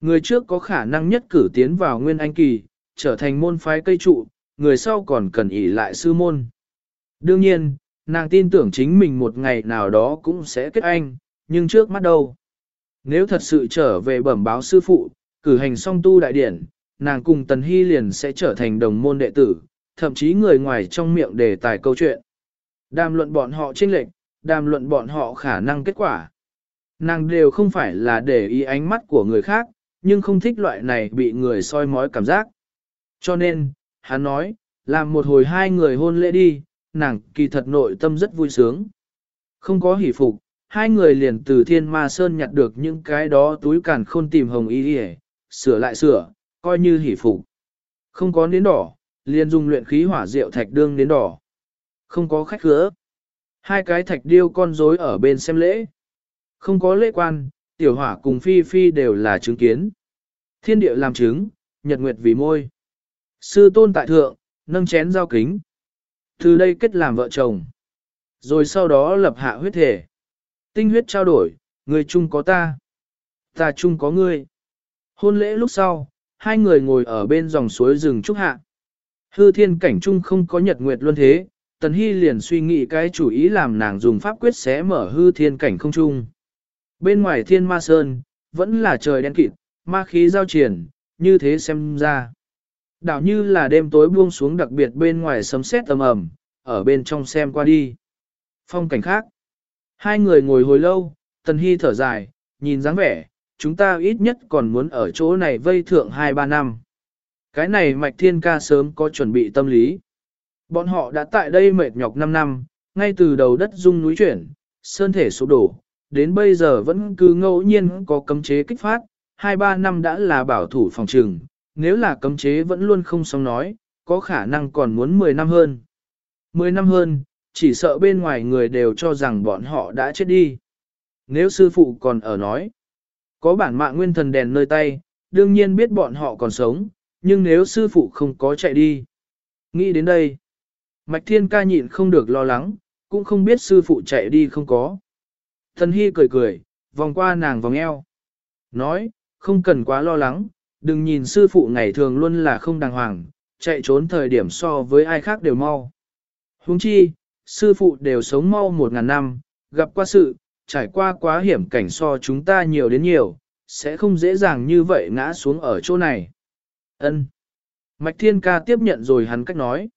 Người trước có khả năng nhất cử tiến vào nguyên anh kỳ, trở thành môn phái cây trụ, người sau còn cần ỷ lại sư môn. Đương nhiên, nàng tin tưởng chính mình một ngày nào đó cũng sẽ kết anh, nhưng trước mắt đâu. Nếu thật sự trở về bẩm báo sư phụ, cử hành song tu đại điển, nàng cùng Tần Hy liền sẽ trở thành đồng môn đệ tử, thậm chí người ngoài trong miệng đề tài câu chuyện. Đàm luận bọn họ chênh lệch, đàm luận bọn họ khả năng kết quả. Nàng đều không phải là để ý ánh mắt của người khác, nhưng không thích loại này bị người soi mói cảm giác. Cho nên, hắn nói, làm một hồi hai người hôn lễ đi, nàng kỳ thật nội tâm rất vui sướng. Không có hỷ phục, hai người liền từ thiên ma sơn nhặt được những cái đó túi càn khôn tìm hồng y đi sửa lại sửa, coi như hỷ phục. Không có nến đỏ, liền dùng luyện khí hỏa rượu thạch đương đến đỏ. Không có khách khứa. Hai cái thạch điêu con rối ở bên xem lễ. Không có lễ quan, tiểu hỏa cùng phi phi đều là chứng kiến. Thiên địa làm chứng, nhật nguyệt vì môi. Sư tôn tại thượng, nâng chén giao kính. Từ đây kết làm vợ chồng. Rồi sau đó lập hạ huyết thể. Tinh huyết trao đổi, người chung có ta. Ta chung có ngươi. Hôn lễ lúc sau, hai người ngồi ở bên dòng suối rừng trúc hạ. Hư thiên cảnh Trung không có nhật nguyệt luân thế, Tần Hy liền suy nghĩ cái chủ ý làm nàng dùng pháp quyết xé mở hư thiên cảnh không Trung. Bên ngoài thiên ma sơn, vẫn là trời đen kịt, ma khí giao triển, như thế xem ra. Đảo như là đêm tối buông xuống đặc biệt bên ngoài sấm sét tầm ầm, ở bên trong xem qua đi. Phong cảnh khác. Hai người ngồi hồi lâu, Tần Hy thở dài, nhìn dáng vẻ, chúng ta ít nhất còn muốn ở chỗ này vây thượng 2-3 năm. Cái này Mạch Thiên Ca sớm có chuẩn bị tâm lý. Bọn họ đã tại đây mệt nhọc 5 năm, ngay từ đầu đất rung núi chuyển, sơn thể sụp đổ, đến bây giờ vẫn cứ ngẫu nhiên có cấm chế kích phát, 2-3 năm đã là bảo thủ phòng trừng, nếu là cấm chế vẫn luôn không xong nói, có khả năng còn muốn 10 năm hơn. 10 năm hơn, chỉ sợ bên ngoài người đều cho rằng bọn họ đã chết đi. Nếu sư phụ còn ở nói, có bản mạng nguyên thần đèn nơi tay, đương nhiên biết bọn họ còn sống, nhưng nếu sư phụ không có chạy đi. Nghĩ đến đây, Mạch Thiên ca nhịn không được lo lắng, cũng không biết sư phụ chạy đi không có. Thần Hy cười cười, vòng qua nàng vòng eo. Nói, không cần quá lo lắng, đừng nhìn sư phụ ngày thường luôn là không đàng hoàng, chạy trốn thời điểm so với ai khác đều mau. Huống chi, sư phụ đều sống mau một ngàn năm, gặp qua sự, trải qua quá hiểm cảnh so chúng ta nhiều đến nhiều, sẽ không dễ dàng như vậy ngã xuống ở chỗ này. Ân. Mạch Thiên Ca tiếp nhận rồi hắn cách nói.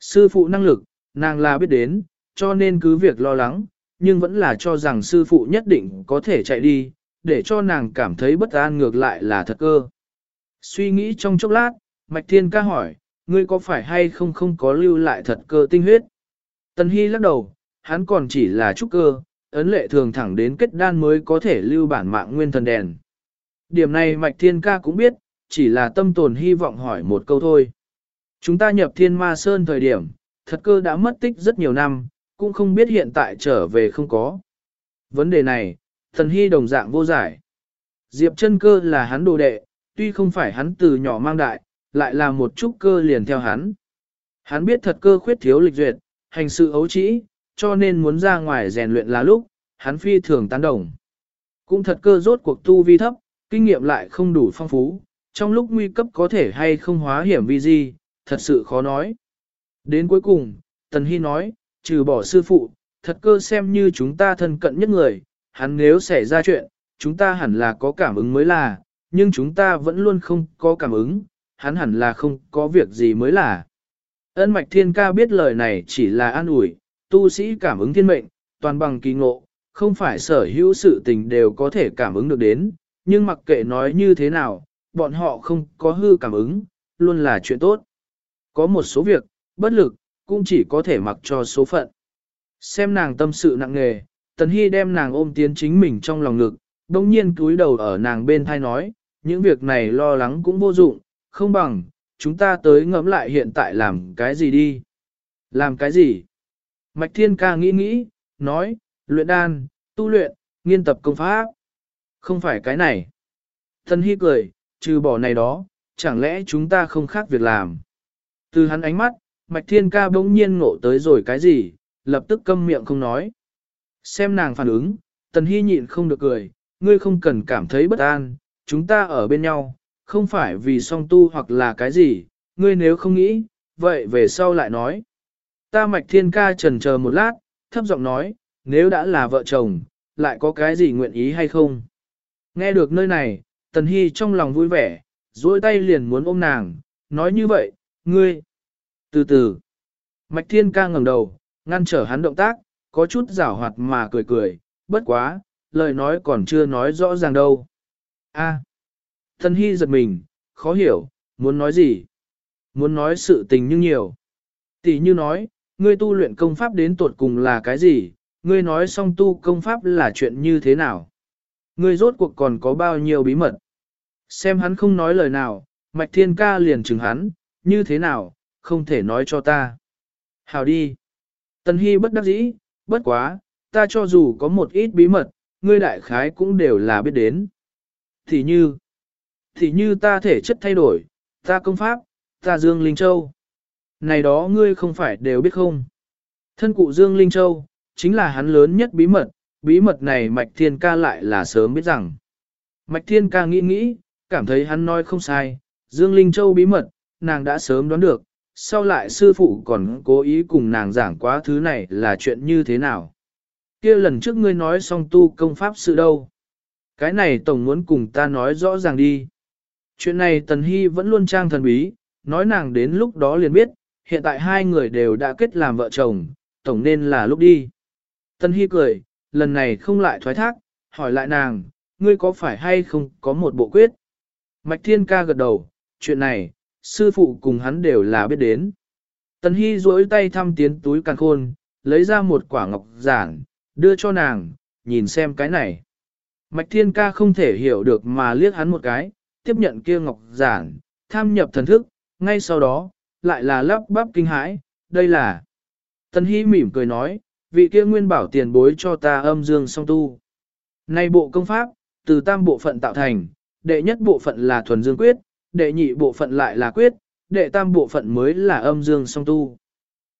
Sư phụ năng lực, nàng là biết đến, cho nên cứ việc lo lắng, nhưng vẫn là cho rằng sư phụ nhất định có thể chạy đi, để cho nàng cảm thấy bất an ngược lại là thật cơ. Suy nghĩ trong chốc lát, Mạch Thiên ca hỏi, ngươi có phải hay không không có lưu lại thật cơ tinh huyết? Tần Hy lắc đầu, hắn còn chỉ là trúc cơ, ấn lệ thường thẳng đến kết đan mới có thể lưu bản mạng nguyên thần đèn. Điểm này Mạch Thiên ca cũng biết, chỉ là tâm tồn hy vọng hỏi một câu thôi. Chúng ta nhập thiên ma sơn thời điểm, thật cơ đã mất tích rất nhiều năm, cũng không biết hiện tại trở về không có. Vấn đề này, thần hy đồng dạng vô giải. Diệp chân cơ là hắn đồ đệ, tuy không phải hắn từ nhỏ mang đại, lại là một chút cơ liền theo hắn. Hắn biết thật cơ khuyết thiếu lịch duyệt, hành sự ấu trĩ, cho nên muốn ra ngoài rèn luyện là lúc, hắn phi thường tán đồng. Cũng thật cơ rốt cuộc tu vi thấp, kinh nghiệm lại không đủ phong phú, trong lúc nguy cấp có thể hay không hóa hiểm vi gì thật sự khó nói. Đến cuối cùng, Tần Hy nói, trừ bỏ sư phụ, thật cơ xem như chúng ta thân cận nhất người, hắn nếu xảy ra chuyện, chúng ta hẳn là có cảm ứng mới là, nhưng chúng ta vẫn luôn không có cảm ứng, hắn hẳn là không có việc gì mới là. Ân mạch thiên ca biết lời này chỉ là an ủi, tu sĩ cảm ứng thiên mệnh, toàn bằng kỳ ngộ, không phải sở hữu sự tình đều có thể cảm ứng được đến, nhưng mặc kệ nói như thế nào, bọn họ không có hư cảm ứng, luôn là chuyện tốt. Có một số việc, bất lực, cũng chỉ có thể mặc cho số phận. Xem nàng tâm sự nặng nề, Tần Hy đem nàng ôm tiến chính mình trong lòng ngực, đồng nhiên cúi đầu ở nàng bên thai nói, những việc này lo lắng cũng vô dụng, không bằng, chúng ta tới ngẫm lại hiện tại làm cái gì đi. Làm cái gì? Mạch Thiên Ca nghĩ nghĩ, nói, luyện đan, tu luyện, nghiên tập công pháp. Không phải cái này. Tần Hy cười, trừ bỏ này đó, chẳng lẽ chúng ta không khác việc làm. Từ hắn ánh mắt, Mạch Thiên Ca bỗng nhiên ngộ tới rồi cái gì, lập tức câm miệng không nói. Xem nàng phản ứng, Tần Hy nhịn không được cười, ngươi không cần cảm thấy bất an, chúng ta ở bên nhau, không phải vì song tu hoặc là cái gì, ngươi nếu không nghĩ, vậy về sau lại nói. Ta Mạch Thiên Ca trần chờ một lát, thấp giọng nói, nếu đã là vợ chồng, lại có cái gì nguyện ý hay không? Nghe được nơi này, Tần Hy trong lòng vui vẻ, duỗi tay liền muốn ôm nàng, nói như vậy, ngươi, Từ từ, Mạch Thiên ca ngẩng đầu, ngăn trở hắn động tác, có chút giảo hoạt mà cười cười, bất quá, lời nói còn chưa nói rõ ràng đâu. A. Thần Hy giật mình, khó hiểu, muốn nói gì? Muốn nói sự tình nhưng nhiều. Tỷ như nói, ngươi tu luyện công pháp đến tuột cùng là cái gì? Ngươi nói xong tu công pháp là chuyện như thế nào? Ngươi rốt cuộc còn có bao nhiêu bí mật? Xem hắn không nói lời nào, Mạch Thiên Ca liền chừng hắn, như thế nào, không thể nói cho ta. Hào đi. Tần Hy bất đắc dĩ, bất quá, ta cho dù có một ít bí mật, ngươi đại khái cũng đều là biết đến. Thì như, thì như ta thể chất thay đổi, ta công pháp, ta Dương Linh Châu. Này đó ngươi không phải đều biết không? Thân cụ Dương Linh Châu, chính là hắn lớn nhất bí mật, bí mật này Mạch Thiên Ca lại là sớm biết rằng. Mạch Thiên Ca nghĩ nghĩ, cảm thấy hắn nói không sai, Dương Linh Châu bí mật, nàng đã sớm đoán được, sau lại sư phụ còn cố ý cùng nàng giảng quá thứ này là chuyện như thế nào. kia lần trước ngươi nói xong tu công pháp sự đâu. Cái này tổng muốn cùng ta nói rõ ràng đi. Chuyện này Tần Hy vẫn luôn trang thần bí, nói nàng đến lúc đó liền biết, hiện tại hai người đều đã kết làm vợ chồng, tổng nên là lúc đi. Tần Hy cười, lần này không lại thoái thác, hỏi lại nàng, ngươi có phải hay không có một bộ quyết? Mạch Thiên Ca gật đầu, chuyện này, sư phụ cùng hắn đều là biết đến. Tần Hy duỗi tay thăm tiến túi càng khôn, lấy ra một quả ngọc giản, đưa cho nàng, nhìn xem cái này. Mạch Thiên Ca không thể hiểu được mà liếc hắn một cái, tiếp nhận kia ngọc giản, tham nhập thần thức, ngay sau đó, lại là lắp bắp kinh hãi, đây là. Tần Hy mỉm cười nói, vị kia nguyên bảo tiền bối cho ta âm dương song tu. Này bộ công pháp, từ tam bộ phận tạo thành, đệ nhất bộ phận là thuần dương quyết, đệ nhị bộ phận lại là quyết, đệ tam bộ phận mới là âm dương song tu.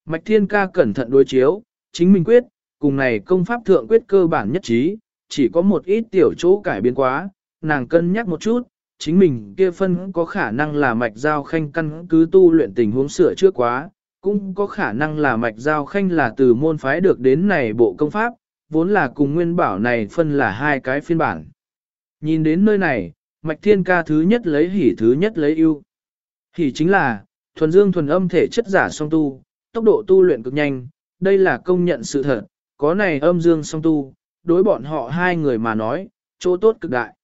Mạch Thiên Ca cẩn thận đối chiếu, chính mình quyết, cùng này công pháp thượng quyết cơ bản nhất trí, chỉ có một ít tiểu chỗ cải biến quá, nàng cân nhắc một chút, chính mình kia phân có khả năng là mạch giao khanh căn cứ tu luyện tình huống sửa trước quá, cũng có khả năng là mạch giao khanh là từ môn phái được đến này bộ công pháp, vốn là cùng nguyên bảo này phân là hai cái phiên bản. Nhìn đến nơi này, mạch thiên ca thứ nhất lấy hỉ thứ nhất lấy ưu. Hỉ chính là, thuần dương thuần âm thể chất giả song tu, tốc độ tu luyện cực nhanh, đây là công nhận sự thật, có này âm dương song tu, đối bọn họ hai người mà nói, chỗ tốt cực đại.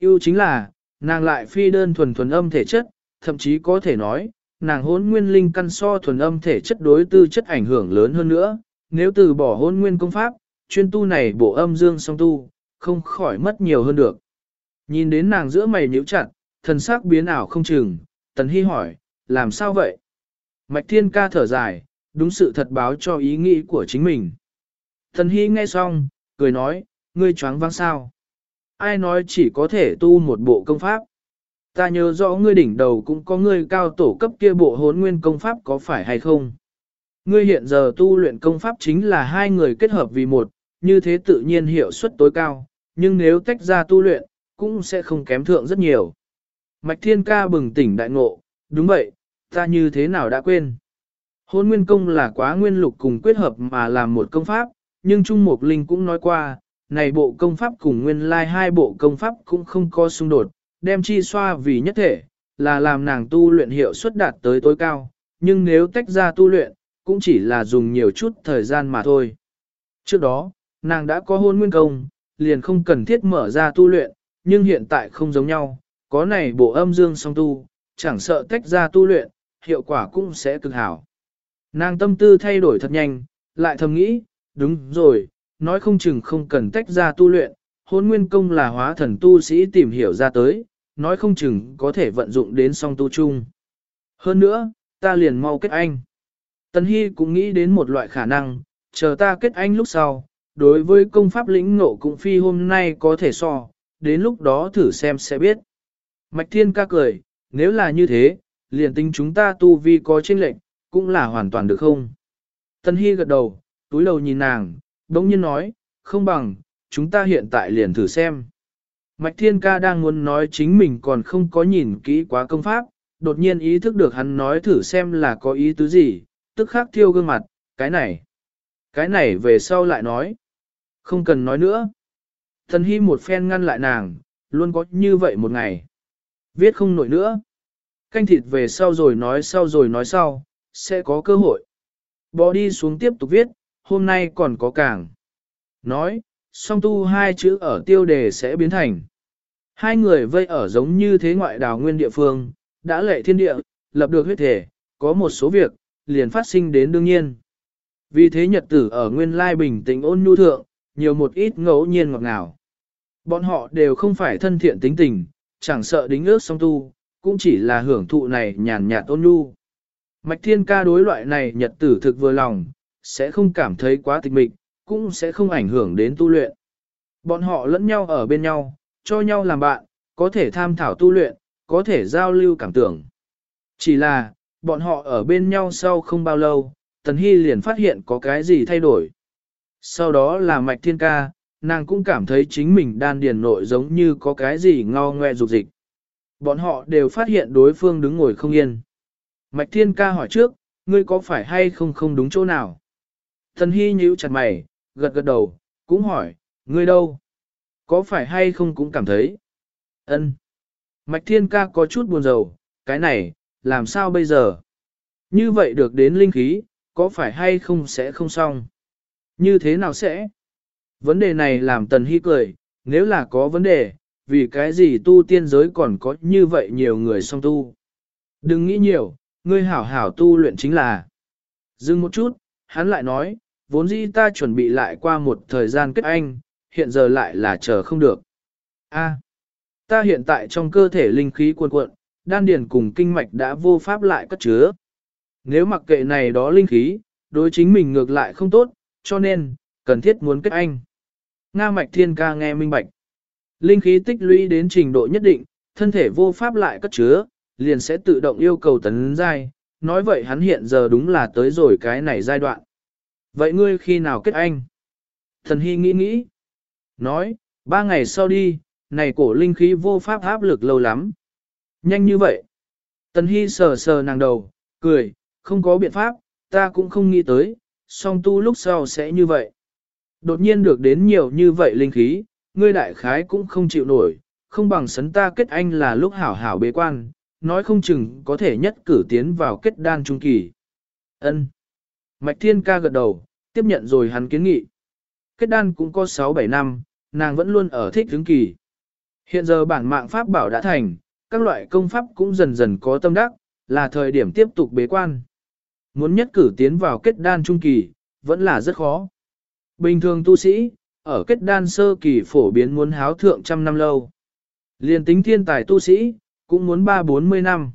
Ưu chính là, nàng lại phi đơn thuần thuần âm thể chất, thậm chí có thể nói, nàng hôn nguyên linh căn so thuần âm thể chất đối tư chất ảnh hưởng lớn hơn nữa, nếu từ bỏ hôn nguyên công pháp, chuyên tu này bộ âm dương song tu, không khỏi mất nhiều hơn được. Nhìn đến nàng giữa mày nhíu chặt, thần sắc biến ảo không chừng, tần hy hỏi, làm sao vậy? Mạch thiên ca thở dài, đúng sự thật báo cho ý nghĩ của chính mình. Tần hy nghe xong, cười nói, ngươi choáng váng sao? Ai nói chỉ có thể tu một bộ công pháp? Ta nhớ rõ ngươi đỉnh đầu cũng có ngươi cao tổ cấp kia bộ hốn nguyên công pháp có phải hay không? Ngươi hiện giờ tu luyện công pháp chính là hai người kết hợp vì một, như thế tự nhiên hiệu suất tối cao, nhưng nếu tách ra tu luyện, cũng sẽ không kém thượng rất nhiều. Mạch Thiên Ca bừng tỉnh đại ngộ, đúng vậy, ta như thế nào đã quên. Hôn nguyên công là quá nguyên lục cùng quyết hợp mà làm một công pháp, nhưng Trung Mục Linh cũng nói qua, này bộ công pháp cùng nguyên lai like hai bộ công pháp cũng không có xung đột, đem chi xoa vì nhất thể, là làm nàng tu luyện hiệu suất đạt tới tối cao, nhưng nếu tách ra tu luyện, cũng chỉ là dùng nhiều chút thời gian mà thôi. Trước đó, nàng đã có hôn nguyên công, liền không cần thiết mở ra tu luyện, nhưng hiện tại không giống nhau, có này bộ âm dương song tu, chẳng sợ tách ra tu luyện, hiệu quả cũng sẽ cực hảo. Nàng tâm tư thay đổi thật nhanh, lại thầm nghĩ, đúng rồi, nói không chừng không cần tách ra tu luyện, hôn nguyên công là hóa thần tu sĩ tìm hiểu ra tới, nói không chừng có thể vận dụng đến song tu chung. Hơn nữa, ta liền mau kết anh. Tần Hy cũng nghĩ đến một loại khả năng, chờ ta kết anh lúc sau, đối với công pháp lĩnh ngộ cũng phi hôm nay có thể so, đến lúc đó thử xem sẽ biết. Mạch Thiên ca cười, nếu là như thế, liền tính chúng ta tu vi có chênh lệnh, cũng là hoàn toàn được không? Tân Hy gật đầu, túi đầu nhìn nàng, đống nhiên nói, không bằng, chúng ta hiện tại liền thử xem. Mạch Thiên ca đang muốn nói chính mình còn không có nhìn kỹ quá công pháp, đột nhiên ý thức được hắn nói thử xem là có ý tứ gì, tức khắc thiêu gương mặt, cái này. Cái này về sau lại nói. Không cần nói nữa. Thần Hy một phen ngăn lại nàng, luôn có như vậy một ngày. Viết không nổi nữa. Canh thịt về sau rồi nói sau rồi nói sau, sẽ có cơ hội. bỏ đi xuống tiếp tục viết, hôm nay còn có càng. Nói, song tu hai chữ ở tiêu đề sẽ biến thành. Hai người vây ở giống như thế ngoại đào nguyên địa phương, đã lệ thiên địa, lập được huyết thể, có một số việc, liền phát sinh đến đương nhiên. Vì thế nhật tử ở nguyên lai bình tĩnh ôn nhu thượng, nhiều một ít ngẫu nhiên ngọt ngào. Bọn họ đều không phải thân thiện tính tình, chẳng sợ đính ước song tu, cũng chỉ là hưởng thụ này nhàn nhạt ôn nhu. Mạch thiên ca đối loại này nhật tử thực vừa lòng, sẽ không cảm thấy quá tịch mịch, cũng sẽ không ảnh hưởng đến tu luyện. Bọn họ lẫn nhau ở bên nhau, cho nhau làm bạn, có thể tham thảo tu luyện, có thể giao lưu cảm tưởng. Chỉ là, bọn họ ở bên nhau sau không bao lâu, Tần Hy liền phát hiện có cái gì thay đổi. Sau đó là Mạch Thiên Ca, nàng cũng cảm thấy chính mình đan điền nội giống như có cái gì ngao ngoe rục dịch. Bọn họ đều phát hiện đối phương đứng ngồi không yên. Mạch Thiên Ca hỏi trước, ngươi có phải hay không không đúng chỗ nào? thần Hy nhíu chặt mày, gật gật đầu, cũng hỏi, ngươi đâu? Có phải hay không cũng cảm thấy? ân Mạch Thiên Ca có chút buồn rầu, cái này, làm sao bây giờ? Như vậy được đến linh khí, có phải hay không sẽ không xong? Như thế nào sẽ? Vấn đề này làm Tần Hy cười, nếu là có vấn đề, vì cái gì tu tiên giới còn có như vậy nhiều người song tu? Đừng nghĩ nhiều, ngươi hảo hảo tu luyện chính là. Dừng một chút, hắn lại nói, vốn dĩ ta chuẩn bị lại qua một thời gian kết anh, hiện giờ lại là chờ không được. A, ta hiện tại trong cơ thể linh khí cuồn cuộn, đan điền cùng kinh mạch đã vô pháp lại cất chứa. Nếu mặc kệ này đó linh khí, đối chính mình ngược lại không tốt, cho nên, cần thiết muốn kết anh. Nga mạch thiên ca nghe minh bạch. Linh khí tích lũy đến trình độ nhất định, thân thể vô pháp lại cất chứa, liền sẽ tự động yêu cầu tấn giai. Nói vậy hắn hiện giờ đúng là tới rồi cái này giai đoạn. Vậy ngươi khi nào kết anh? Thần Hy nghĩ nghĩ. Nói, ba ngày sau đi, này cổ linh khí vô pháp áp lực lâu lắm. Nhanh như vậy. Tần Hy sờ sờ nàng đầu, cười, không có biện pháp, ta cũng không nghĩ tới, song tu lúc sau sẽ như vậy. Đột nhiên được đến nhiều như vậy linh khí, ngươi đại khái cũng không chịu nổi, không bằng sấn ta kết anh là lúc hảo hảo bế quan, nói không chừng có thể nhất cử tiến vào kết đan trung kỳ. Ân. Mạch Thiên ca gật đầu, tiếp nhận rồi hắn kiến nghị. Kết đan cũng có 6-7 năm, nàng vẫn luôn ở thích hứng kỳ. Hiện giờ bản mạng pháp bảo đã thành, các loại công pháp cũng dần dần có tâm đắc, là thời điểm tiếp tục bế quan. Muốn nhất cử tiến vào kết đan trung kỳ, vẫn là rất khó. Bình thường tu sĩ, ở kết đan sơ kỳ phổ biến muốn háo thượng trăm năm lâu. Liên tính thiên tài tu sĩ, cũng muốn ba bốn mươi năm.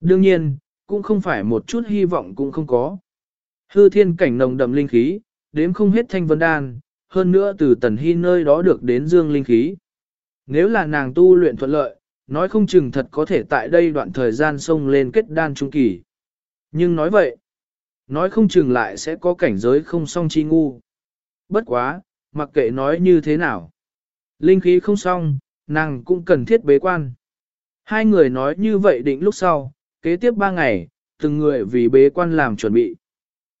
Đương nhiên, cũng không phải một chút hy vọng cũng không có. Hư thiên cảnh nồng đậm linh khí, đếm không hết thanh vân đan, hơn nữa từ tần hy nơi đó được đến dương linh khí. Nếu là nàng tu luyện thuận lợi, nói không chừng thật có thể tại đây đoạn thời gian xông lên kết đan trung kỳ. Nhưng nói vậy, nói không chừng lại sẽ có cảnh giới không song chi ngu. Bất quá, mặc kệ nói như thế nào. Linh khí không song, nàng cũng cần thiết bế quan. Hai người nói như vậy định lúc sau, kế tiếp ba ngày, từng người vì bế quan làm chuẩn bị.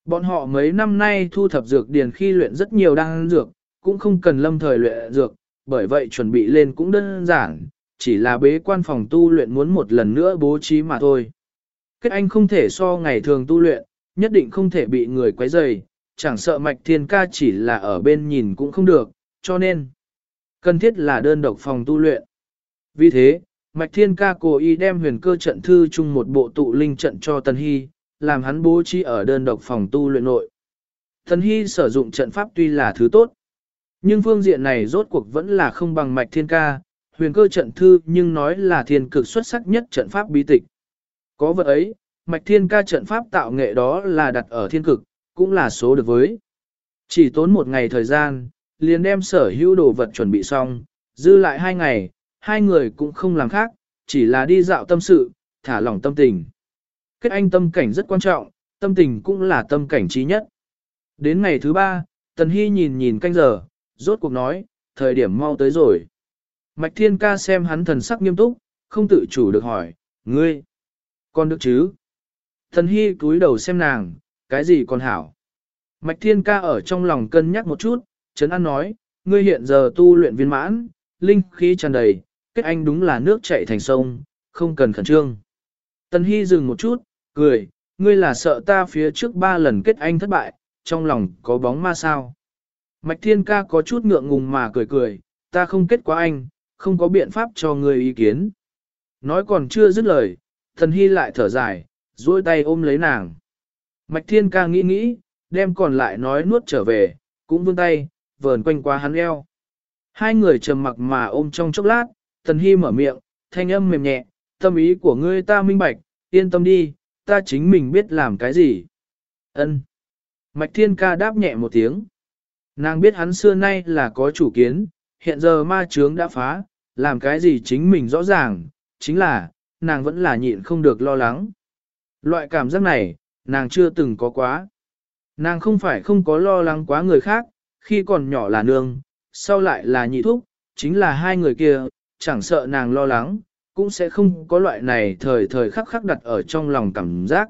Bọn họ mấy năm nay thu thập dược điền khi luyện rất nhiều đan dược, cũng không cần lâm thời luyện dược, bởi vậy chuẩn bị lên cũng đơn giản, chỉ là bế quan phòng tu luyện muốn một lần nữa bố trí mà thôi. Kết anh không thể so ngày thường tu luyện, nhất định không thể bị người quấy rầy, chẳng sợ mạch thiên ca chỉ là ở bên nhìn cũng không được, cho nên cần thiết là đơn độc phòng tu luyện. Vì thế, mạch thiên ca cố ý đem huyền cơ trận thư chung một bộ tụ linh trận cho Tân Hy, làm hắn bố trí ở đơn độc phòng tu luyện nội. Tân Hy sử dụng trận pháp tuy là thứ tốt, nhưng phương diện này rốt cuộc vẫn là không bằng mạch thiên ca, huyền cơ trận thư nhưng nói là thiên cực xuất sắc nhất trận pháp bí tịch. Có vật ấy, mạch thiên ca trận pháp tạo nghệ đó là đặt ở thiên cực, cũng là số được với. Chỉ tốn một ngày thời gian, liền đem sở hữu đồ vật chuẩn bị xong, dư lại hai ngày, hai người cũng không làm khác, chỉ là đi dạo tâm sự, thả lỏng tâm tình. Kết anh tâm cảnh rất quan trọng, tâm tình cũng là tâm cảnh trí nhất. Đến ngày thứ ba, Tần Hy nhìn nhìn canh giờ, rốt cuộc nói, thời điểm mau tới rồi. Mạch Thiên Ca xem hắn thần sắc nghiêm túc, không tự chủ được hỏi, ngươi, con được chứ? Thần Hy cúi đầu xem nàng, cái gì còn hảo? Mạch Thiên Ca ở trong lòng cân nhắc một chút, Trấn An nói, ngươi hiện giờ tu luyện viên mãn, linh khí tràn đầy, kết anh đúng là nước chảy thành sông, không cần khẩn trương. Tần Hy dừng một chút, cười, ngươi là sợ ta phía trước ba lần kết anh thất bại, trong lòng có bóng ma sao. Mạch Thiên Ca có chút ngượng ngùng mà cười cười, ta không kết quá anh, không có biện pháp cho ngươi ý kiến. Nói còn chưa dứt lời, thần hy lại thở dài, duỗi tay ôm lấy nàng. Mạch Thiên Ca nghĩ nghĩ, đem còn lại nói nuốt trở về, cũng vươn tay, vờn quanh qua hắn eo. Hai người trầm mặc mà ôm trong chốc lát, thần hy mở miệng, thanh âm mềm nhẹ, tâm ý của ngươi ta minh bạch, yên tâm đi, ta chính mình biết làm cái gì. Ân. Mạch Thiên Ca đáp nhẹ một tiếng. Nàng biết hắn xưa nay là có chủ kiến, hiện giờ ma chướng đã phá, làm cái gì chính mình rõ ràng, chính là, nàng vẫn là nhịn không được lo lắng. Loại cảm giác này, nàng chưa từng có quá. Nàng không phải không có lo lắng quá người khác, khi còn nhỏ là nương, sau lại là nhị thúc, chính là hai người kia, chẳng sợ nàng lo lắng, cũng sẽ không có loại này thời thời khắc khắc đặt ở trong lòng cảm giác.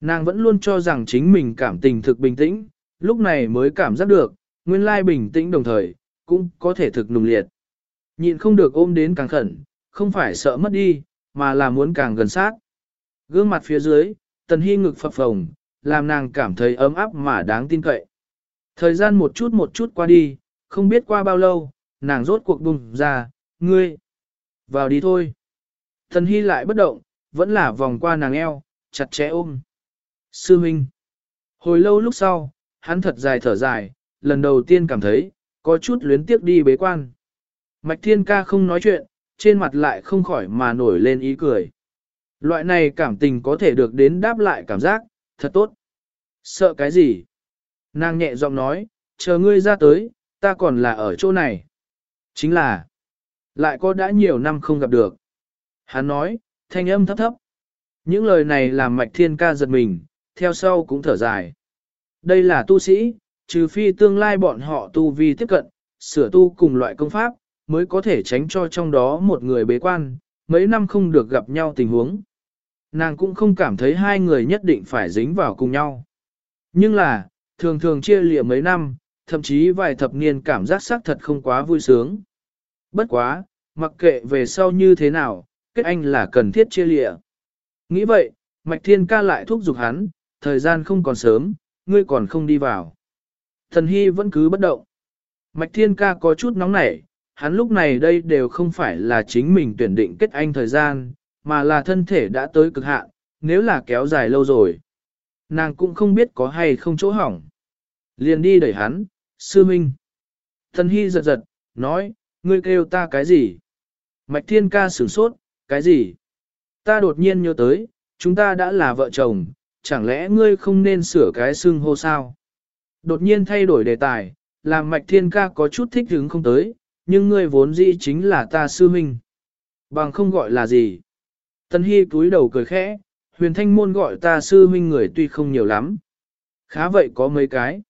Nàng vẫn luôn cho rằng chính mình cảm tình thực bình tĩnh, lúc này mới cảm giác được, nguyên lai bình tĩnh đồng thời, cũng có thể thực nùng liệt. Nhịn không được ôm đến càng khẩn, không phải sợ mất đi, mà là muốn càng gần sát. Gương mặt phía dưới, tần hy ngực phập phồng, làm nàng cảm thấy ấm áp mà đáng tin cậy. Thời gian một chút một chút qua đi, không biết qua bao lâu, nàng rốt cuộc bùng ra, ngươi, vào đi thôi. Tần hy lại bất động, vẫn là vòng qua nàng eo, chặt chẽ ôm. Sư Minh. Hồi lâu lúc sau, hắn thật dài thở dài, lần đầu tiên cảm thấy, có chút luyến tiếc đi bế quan. Mạch Thiên Ca không nói chuyện, trên mặt lại không khỏi mà nổi lên ý cười. Loại này cảm tình có thể được đến đáp lại cảm giác, thật tốt. Sợ cái gì? Nàng nhẹ giọng nói, chờ ngươi ra tới, ta còn là ở chỗ này. Chính là, lại có đã nhiều năm không gặp được. Hắn nói, thanh âm thấp thấp. Những lời này làm mạch thiên ca giật mình, theo sau cũng thở dài. Đây là tu sĩ, trừ phi tương lai bọn họ tu vi tiếp cận, sửa tu cùng loại công pháp, mới có thể tránh cho trong đó một người bế quan, mấy năm không được gặp nhau tình huống. Nàng cũng không cảm thấy hai người nhất định phải dính vào cùng nhau. Nhưng là, thường thường chia lịa mấy năm, thậm chí vài thập niên cảm giác xác thật không quá vui sướng. Bất quá, mặc kệ về sau như thế nào, kết anh là cần thiết chia lịa. Nghĩ vậy, Mạch Thiên ca lại thúc giục hắn, thời gian không còn sớm, ngươi còn không đi vào. Thần Hy vẫn cứ bất động. Mạch Thiên ca có chút nóng nảy, hắn lúc này đây đều không phải là chính mình tuyển định kết anh thời gian, mà là thân thể đã tới cực hạn, nếu là kéo dài lâu rồi. Nàng cũng không biết có hay không chỗ hỏng. Liền đi đẩy hắn, sư minh. Thần Hy giật giật, nói, ngươi kêu ta cái gì? Mạch Thiên ca sửng sốt, cái gì? Ta đột nhiên nhớ tới, chúng ta đã là vợ chồng, chẳng lẽ ngươi không nên sửa cái xưng hô sao? Đột nhiên thay đổi đề tài, làm mạch thiên ca có chút thích hứng không tới, nhưng ngươi vốn dĩ chính là ta sư minh, Bằng không gọi là gì? Tân Hy cúi đầu cười khẽ, huyền thanh môn gọi ta sư huynh người tuy không nhiều lắm. Khá vậy có mấy cái.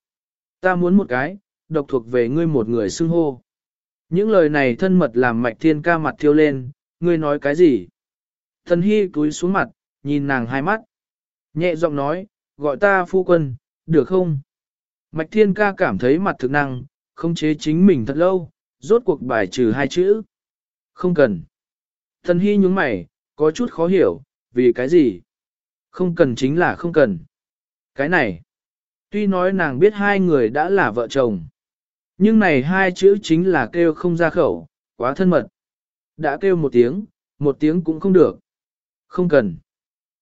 Ta muốn một cái, độc thuộc về ngươi một người xưng hô. Những lời này thân mật làm mạch thiên ca mặt thiêu lên, ngươi nói cái gì? Thần Hy cúi xuống mặt, nhìn nàng hai mắt. Nhẹ giọng nói, gọi ta phu quân, được không? Mạch Thiên Ca cảm thấy mặt thực năng, không chế chính mình thật lâu, rốt cuộc bài trừ hai chữ. Không cần. Thần Hy nhúng mày, có chút khó hiểu, vì cái gì? Không cần chính là không cần. Cái này, tuy nói nàng biết hai người đã là vợ chồng, nhưng này hai chữ chính là kêu không ra khẩu, quá thân mật. Đã kêu một tiếng, một tiếng cũng không được. Không cần.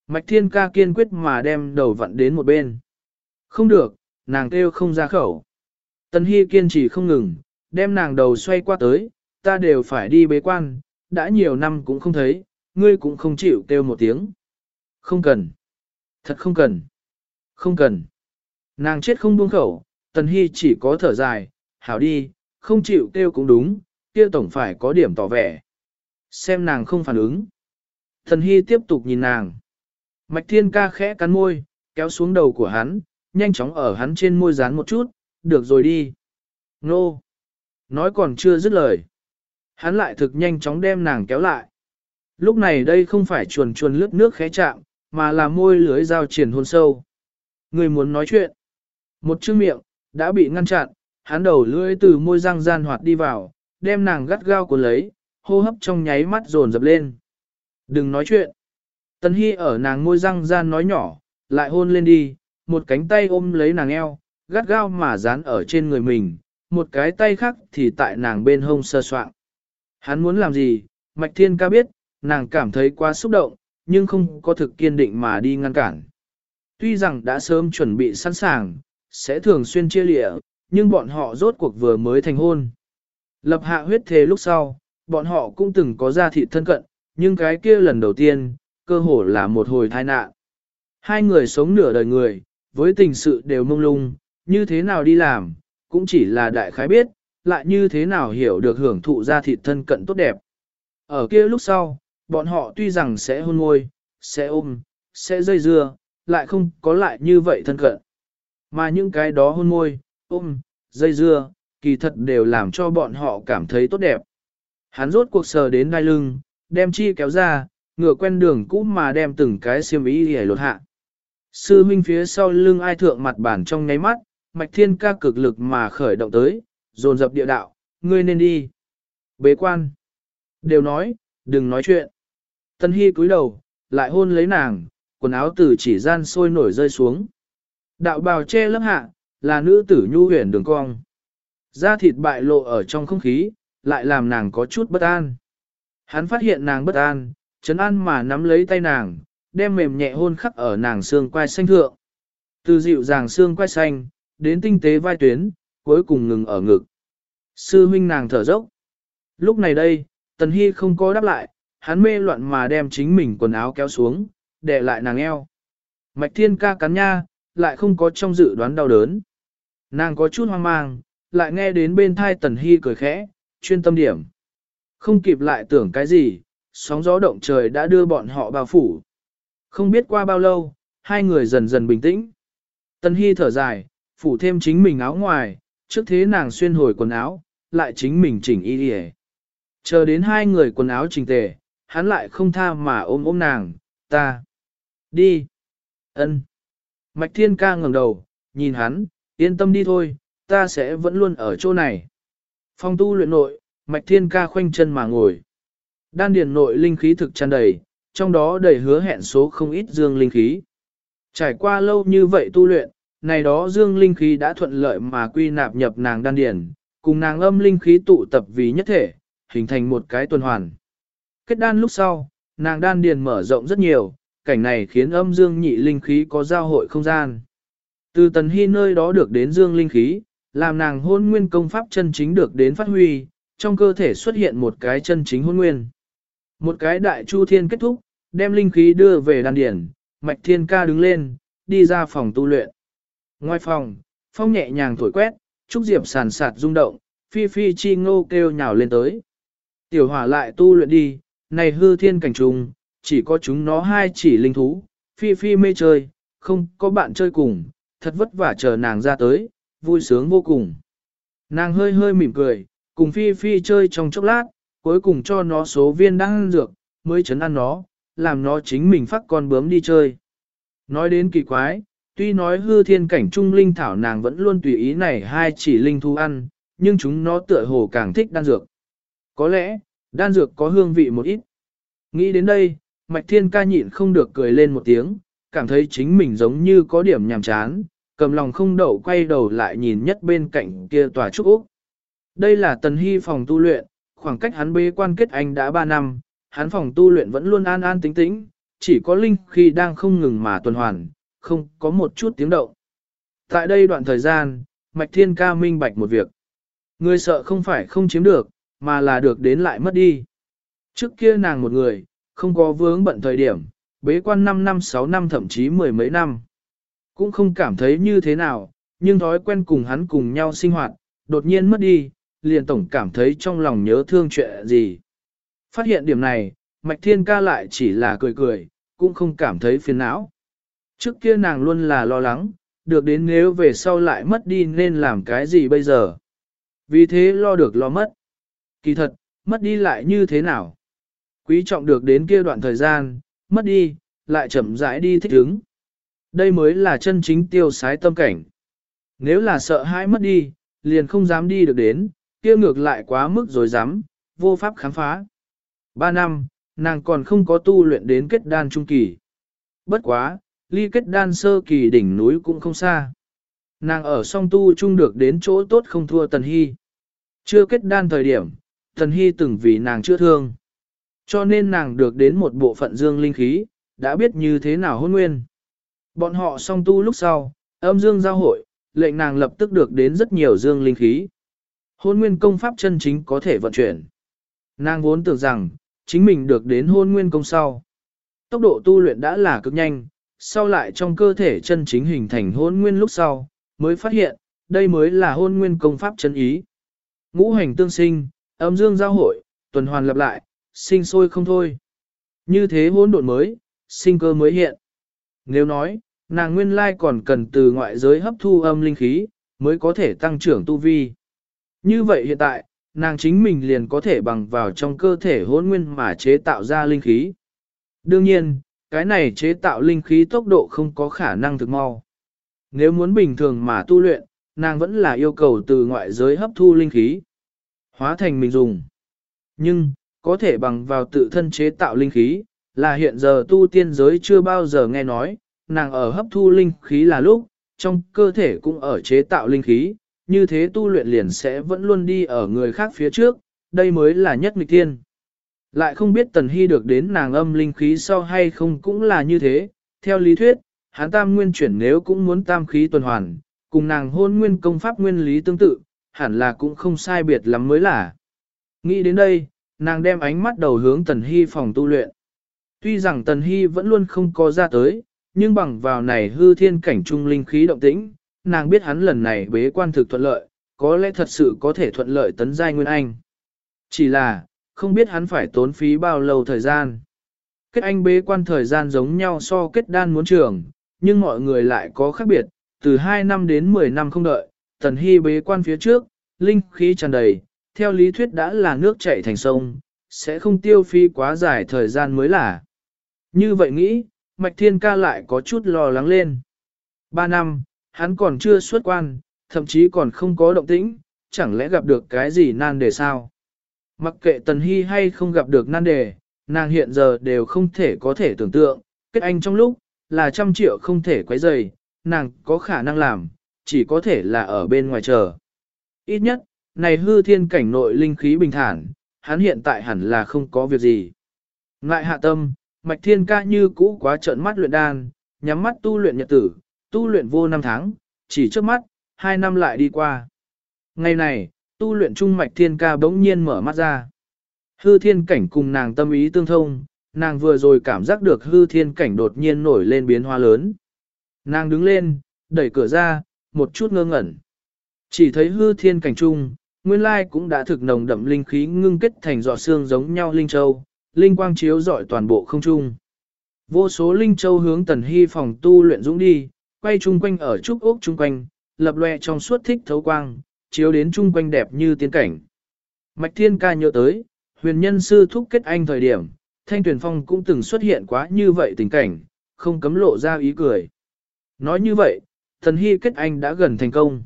Mạch Thiên Ca kiên quyết mà đem đầu vặn đến một bên. Không được, nàng kêu không ra khẩu. Tần Hy kiên trì không ngừng, đem nàng đầu xoay qua tới, ta đều phải đi bế quan, đã nhiều năm cũng không thấy, ngươi cũng không chịu kêu một tiếng. Không cần. Thật không cần. Không cần. Nàng chết không buông khẩu, Tần Hy chỉ có thở dài, hảo đi, không chịu kêu cũng đúng, kia tổng phải có điểm tỏ vẻ. Xem nàng không phản ứng. Tần Hy tiếp tục nhìn nàng. Mạch Thiên ca khẽ cắn môi, kéo xuống đầu của hắn, nhanh chóng ở hắn trên môi dán một chút, được rồi đi. Nô! Nói còn chưa dứt lời. Hắn lại thực nhanh chóng đem nàng kéo lại. Lúc này đây không phải chuồn chuồn lướt nước khẽ chạm, mà là môi lưới dao triển hôn sâu. Người muốn nói chuyện. Một chữ miệng, đã bị ngăn chặn, hắn đầu lưỡi từ môi răng gian hoạt đi vào, đem nàng gắt gao cuốn lấy, hô hấp trong nháy mắt dồn dập lên. Đừng nói chuyện. Tân Hy ở nàng môi răng gian nói nhỏ, lại hôn lên đi, một cánh tay ôm lấy nàng eo, gắt gao mà dán ở trên người mình, một cái tay khác thì tại nàng bên hông sơ soạn. Hắn muốn làm gì, Mạch Thiên ca biết, nàng cảm thấy quá xúc động, nhưng không có thực kiên định mà đi ngăn cản. Tuy rằng đã sớm chuẩn bị sẵn sàng, sẽ thường xuyên chia lịa, nhưng bọn họ rốt cuộc vừa mới thành hôn. Lập hạ huyết thế lúc sau, bọn họ cũng từng có gia thị thân cận, nhưng cái kia lần đầu tiên, cơ hồ là một hồi tai nạn. Hai người sống nửa đời người, với tình sự đều mông lung, như thế nào đi làm, cũng chỉ là đại khái biết, lại như thế nào hiểu được hưởng thụ gia thị thân cận tốt đẹp. Ở kia lúc sau, bọn họ tuy rằng sẽ hôn môi, sẽ ôm, sẽ dây dưa, lại không có lại như vậy thân cận. Mà những cái đó hôn môi, ôm, dây dưa, kỳ thật đều làm cho bọn họ cảm thấy tốt đẹp. Hắn rốt cuộc sờ đến đai lưng, đem chi kéo ra, ngựa quen đường cũ mà đem từng cái xiêm ý để lột hạ. Sư huynh phía sau lưng ai thượng mặt bản trong ngáy mắt, mạch thiên ca cực lực mà khởi động tới, dồn dập địa đạo, ngươi nên đi. Bế quan. Đều nói, đừng nói chuyện. Tân Hy cúi đầu, lại hôn lấy nàng, quần áo từ chỉ gian sôi nổi rơi xuống. Đạo bào che lớp hạ, là nữ tử nhu huyền đường cong. Da thịt bại lộ ở trong không khí, lại làm nàng có chút bất an. Hắn phát hiện nàng bất an, chấn an mà nắm lấy tay nàng, đem mềm nhẹ hôn khắc ở nàng xương quai xanh thượng. Từ dịu dàng xương quai xanh, đến tinh tế vai tuyến, cuối cùng ngừng ở ngực. Sư huynh nàng thở dốc. Lúc này đây, Tần Hy không có đáp lại, hắn mê loạn mà đem chính mình quần áo kéo xuống, để lại nàng eo. Mạch thiên ca cắn nha, lại không có trong dự đoán đau đớn. Nàng có chút hoang mang, lại nghe đến bên thai Tần Hy cười khẽ, chuyên tâm điểm. Không kịp lại tưởng cái gì, sóng gió động trời đã đưa bọn họ bao phủ. Không biết qua bao lâu, hai người dần dần bình tĩnh. Tần Hy thở dài, phủ thêm chính mình áo ngoài, trước thế nàng xuyên hồi quần áo, lại chính mình chỉnh y đi Chờ đến hai người quần áo chỉnh tề, hắn lại không tha mà ôm ôm nàng, ta. Đi. ân. Mạch Thiên ca ngẩng đầu, nhìn hắn, yên tâm đi thôi, ta sẽ vẫn luôn ở chỗ này. Phong tu luyện nội, Mạch Thiên ca khoanh chân mà ngồi. Đan điền nội linh khí thực tràn đầy, trong đó đầy hứa hẹn số không ít dương linh khí. Trải qua lâu như vậy tu luyện, này đó dương linh khí đã thuận lợi mà quy nạp nhập nàng đan điền, cùng nàng âm linh khí tụ tập vì nhất thể, hình thành một cái tuần hoàn. Kết đan lúc sau, nàng đan điền mở rộng rất nhiều, cảnh này khiến âm dương nhị linh khí có giao hội không gian. Từ tần hy nơi đó được đến dương linh khí, làm nàng hôn nguyên công pháp chân chính được đến phát huy, trong cơ thể xuất hiện một cái chân chính hôn nguyên. Một cái đại chu thiên kết thúc, đem linh khí đưa về đan điển, mạch thiên ca đứng lên, đi ra phòng tu luyện. Ngoài phòng, phong nhẹ nhàng thổi quét, trúc diệp sàn sạt rung động, phi phi chi ngô kêu nhào lên tới. Tiểu hỏa lại tu luyện đi, này hư thiên cảnh trùng, chỉ có chúng nó hai chỉ linh thú, phi phi mê chơi, không có bạn chơi cùng, thật vất vả chờ nàng ra tới, vui sướng vô cùng. Nàng hơi hơi mỉm cười, cùng phi phi chơi trong chốc lát, cuối cùng cho nó số viên đang dược, mới chấn ăn nó, làm nó chính mình phát con bướm đi chơi. Nói đến kỳ quái, tuy nói hư thiên cảnh trung linh thảo nàng vẫn luôn tùy ý này hai chỉ linh thú ăn, nhưng chúng nó tựa hồ càng thích đan dược. Có lẽ, đan dược có hương vị một ít. Nghĩ đến đây, Mạch Thiên ca nhịn không được cười lên một tiếng, cảm thấy chính mình giống như có điểm nhàm chán, cầm lòng không đậu quay đầu lại nhìn nhất bên cạnh kia tòa trúc Úc. Đây là tần hy phòng tu luyện, khoảng cách hắn bế quan kết anh đã 3 năm, hắn phòng tu luyện vẫn luôn an an tĩnh tĩnh, chỉ có linh khi đang không ngừng mà tuần hoàn, không có một chút tiếng động. Tại đây đoạn thời gian, Mạch Thiên ca minh bạch một việc. Người sợ không phải không chiếm được, mà là được đến lại mất đi. Trước kia nàng một người, không có vướng bận thời điểm, bế quan 5 năm 6 năm thậm chí mười mấy năm. Cũng không cảm thấy như thế nào, nhưng thói quen cùng hắn cùng nhau sinh hoạt, đột nhiên mất đi, liền tổng cảm thấy trong lòng nhớ thương chuyện gì. Phát hiện điểm này, Mạch Thiên ca lại chỉ là cười cười, cũng không cảm thấy phiền não. Trước kia nàng luôn là lo lắng, được đến nếu về sau lại mất đi nên làm cái gì bây giờ. Vì thế lo được lo mất. Kỳ thật, mất đi lại như thế nào? Quý trọng được đến kia đoạn thời gian, mất đi, lại chậm rãi đi thích ứng. Đây mới là chân chính tiêu sái tâm cảnh. Nếu là sợ hãi mất đi, liền không dám đi được đến, kia ngược lại quá mức rồi dám, vô pháp khám phá. Ba năm, nàng còn không có tu luyện đến kết đan trung kỳ. Bất quá, ly kết đan sơ kỳ đỉnh núi cũng không xa. Nàng ở song tu chung được đến chỗ tốt không thua Tần Hy. Chưa kết đan thời điểm, Tần Hy từng vì nàng chưa thương. Cho nên nàng được đến một bộ phận dương linh khí, đã biết như thế nào hôn nguyên. Bọn họ song tu lúc sau, âm dương giao hội, lệnh nàng lập tức được đến rất nhiều dương linh khí. Hôn nguyên công pháp chân chính có thể vận chuyển. Nàng vốn tưởng rằng, chính mình được đến hôn nguyên công sau. Tốc độ tu luyện đã là cực nhanh, sau lại trong cơ thể chân chính hình thành hôn nguyên lúc sau, mới phát hiện, đây mới là hôn nguyên công pháp chân ý. Ngũ hành tương sinh, âm dương giao hội, tuần hoàn lặp lại, sinh sôi không thôi. Như thế hỗn độn mới, sinh cơ mới hiện. Nếu nói, nàng nguyên lai còn cần từ ngoại giới hấp thu âm linh khí, mới có thể tăng trưởng tu vi. Như vậy hiện tại, nàng chính mình liền có thể bằng vào trong cơ thể hỗn nguyên mà chế tạo ra linh khí. Đương nhiên, cái này chế tạo linh khí tốc độ không có khả năng thực mau. Nếu muốn bình thường mà tu luyện, nàng vẫn là yêu cầu từ ngoại giới hấp thu linh khí, hóa thành mình dùng. Nhưng, có thể bằng vào tự thân chế tạo linh khí, là hiện giờ tu tiên giới chưa bao giờ nghe nói, nàng ở hấp thu linh khí là lúc, trong cơ thể cũng ở chế tạo linh khí, như thế tu luyện liền sẽ vẫn luôn đi ở người khác phía trước, đây mới là nhất nghịch tiên. Lại không biết Tần Hy được đến nàng âm linh khí sau hay không cũng là như thế, theo lý thuyết, hắn tam nguyên chuyển nếu cũng muốn tam khí tuần hoàn, cùng nàng hôn nguyên công pháp nguyên lý tương tự, hẳn là cũng không sai biệt lắm mới là. Nghĩ đến đây, nàng đem ánh mắt đầu hướng Tần Hy phòng tu luyện. Tuy rằng Tần Hy vẫn luôn không có ra tới, nhưng bằng vào này hư thiên cảnh trung linh khí động tĩnh, nàng biết hắn lần này bế quan thực thuận lợi, có lẽ thật sự có thể thuận lợi tấn giai Nguyên Anh. Chỉ là, không biết hắn phải tốn phí bao lâu thời gian. Kết anh bế quan thời gian giống nhau so kết đan muốn trường, nhưng mọi người lại có khác biệt, từ 2 năm đến 10 năm không đợi, tần hy bế quan phía trước, linh khí tràn đầy, theo lý thuyết đã là nước chảy thành sông, sẽ không tiêu phi quá dài thời gian mới là. Như vậy nghĩ, Mạch Thiên Ca lại có chút lo lắng lên. Ba năm, hắn còn chưa xuất quan, thậm chí còn không có động tĩnh, chẳng lẽ gặp được cái gì nan đề sao? Mặc kệ Tần Hy hay không gặp được nan đề, nàng hiện giờ đều không thể có thể tưởng tượng, kết anh trong lúc, là trăm triệu không thể quấy rầy, nàng có khả năng làm, chỉ có thể là ở bên ngoài chờ. Ít nhất, này hư thiên cảnh nội linh khí bình thản, hắn hiện tại hẳn là không có việc gì. Ngại hạ tâm, mạch thiên ca như cũ quá trợn mắt luyện đan, nhắm mắt tu luyện nhật tử, tu luyện vô năm tháng, chỉ trước mắt, hai năm lại đi qua. Ngày này, tu luyện trung mạch thiên ca bỗng nhiên mở mắt ra. Hư thiên cảnh cùng nàng tâm ý tương thông, nàng vừa rồi cảm giác được hư thiên cảnh đột nhiên nổi lên biến hóa lớn. Nàng đứng lên, đẩy cửa ra, một chút ngơ ngẩn. Chỉ thấy hư thiên cảnh trung, nguyên lai cũng đã thực nồng đậm linh khí ngưng kết thành giọt xương giống nhau linh châu, linh quang chiếu rọi toàn bộ không trung. Vô số linh châu hướng tần hy phòng tu luyện dũng đi, quay chung quanh ở trúc ốc chung quanh, lập loe trong suốt thích thấu quang, chiếu đến chung quanh đẹp như tiên cảnh. Mạch Thiên ca nhớ tới, huyền nhân sư thúc kết anh thời điểm, Thanh tuyển Phong cũng từng xuất hiện quá như vậy tình cảnh, không cấm lộ ra ý cười. Nói như vậy, thần hy kết anh đã gần thành công.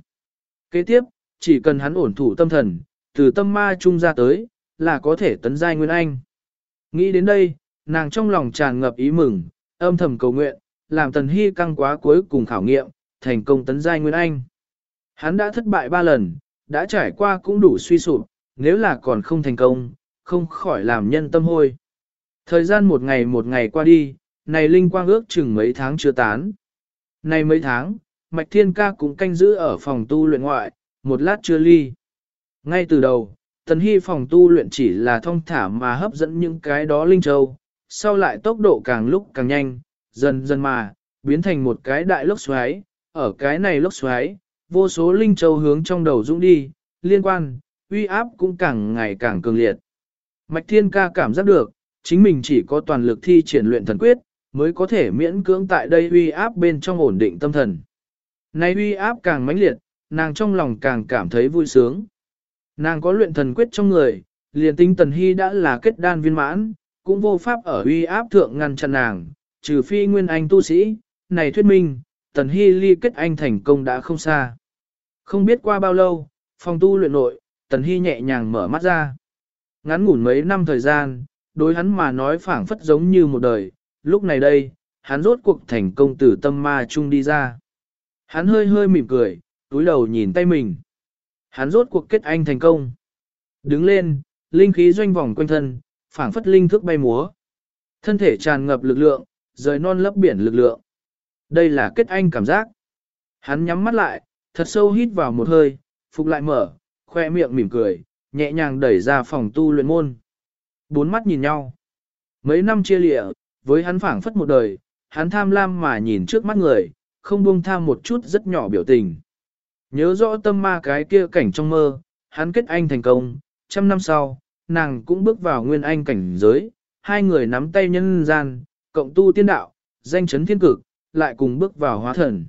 Kế tiếp, chỉ cần hắn ổn thủ tâm thần, từ tâm ma trung ra tới, là có thể tấn giai nguyên anh. Nghĩ đến đây, nàng trong lòng tràn ngập ý mừng, âm thầm cầu nguyện, làm tần hy căng quá cuối cùng khảo nghiệm, thành công tấn giai nguyên anh. Hắn đã thất bại ba lần, đã trải qua cũng đủ suy sụp, nếu là còn không thành công, không khỏi làm nhân tâm hôi. Thời gian một ngày một ngày qua đi, này linh quang ước chừng mấy tháng chưa tán. Này mấy tháng, Mạch Thiên Ca cũng canh giữ ở phòng tu luyện ngoại, một lát chưa ly. Ngay từ đầu, Tần Hy phòng tu luyện chỉ là thông thả mà hấp dẫn những cái đó linh châu, sau lại tốc độ càng lúc càng nhanh, dần dần mà, biến thành một cái đại lốc xoáy, ở cái này lốc xoáy, vô số linh châu hướng trong đầu dũng đi, liên quan, uy áp cũng càng ngày càng cường liệt. Mạch Thiên Ca cảm giác được, chính mình chỉ có toàn lực thi triển luyện thần quyết, mới có thể miễn cưỡng tại đây uy áp bên trong ổn định tâm thần. Nay uy áp càng mãnh liệt, nàng trong lòng càng cảm thấy vui sướng. Nàng có luyện thần quyết trong người, liền tinh tần hy đã là kết đan viên mãn, cũng vô pháp ở uy áp thượng ngăn chặn nàng, trừ phi nguyên anh tu sĩ, này thuyết minh, tần hy ly kết anh thành công đã không xa. Không biết qua bao lâu, phòng tu luyện nội, tần hy nhẹ nhàng mở mắt ra. Ngắn ngủn mấy năm thời gian, đối hắn mà nói phảng phất giống như một đời, lúc này đây, hắn rốt cuộc thành công từ tâm ma chung đi ra. Hắn hơi hơi mỉm cười, túi đầu nhìn tay mình. Hắn rốt cuộc kết anh thành công. Đứng lên, linh khí doanh vòng quanh thân, phảng phất linh thức bay múa. Thân thể tràn ngập lực lượng, rời non lấp biển lực lượng. Đây là kết anh cảm giác. Hắn nhắm mắt lại, thật sâu hít vào một hơi, phục lại mở, khoe miệng mỉm cười, nhẹ nhàng đẩy ra phòng tu luyện môn. Bốn mắt nhìn nhau. Mấy năm chia lịa, với hắn phảng phất một đời, hắn tham lam mà nhìn trước mắt người, không buông tha một chút rất nhỏ biểu tình. Nhớ rõ tâm ma cái kia cảnh trong mơ, hắn kết anh thành công, trăm năm sau, nàng cũng bước vào nguyên anh cảnh giới, hai người nắm tay nhân gian, cộng tu tiên đạo, danh chấn thiên cực, lại cùng bước vào hóa thần.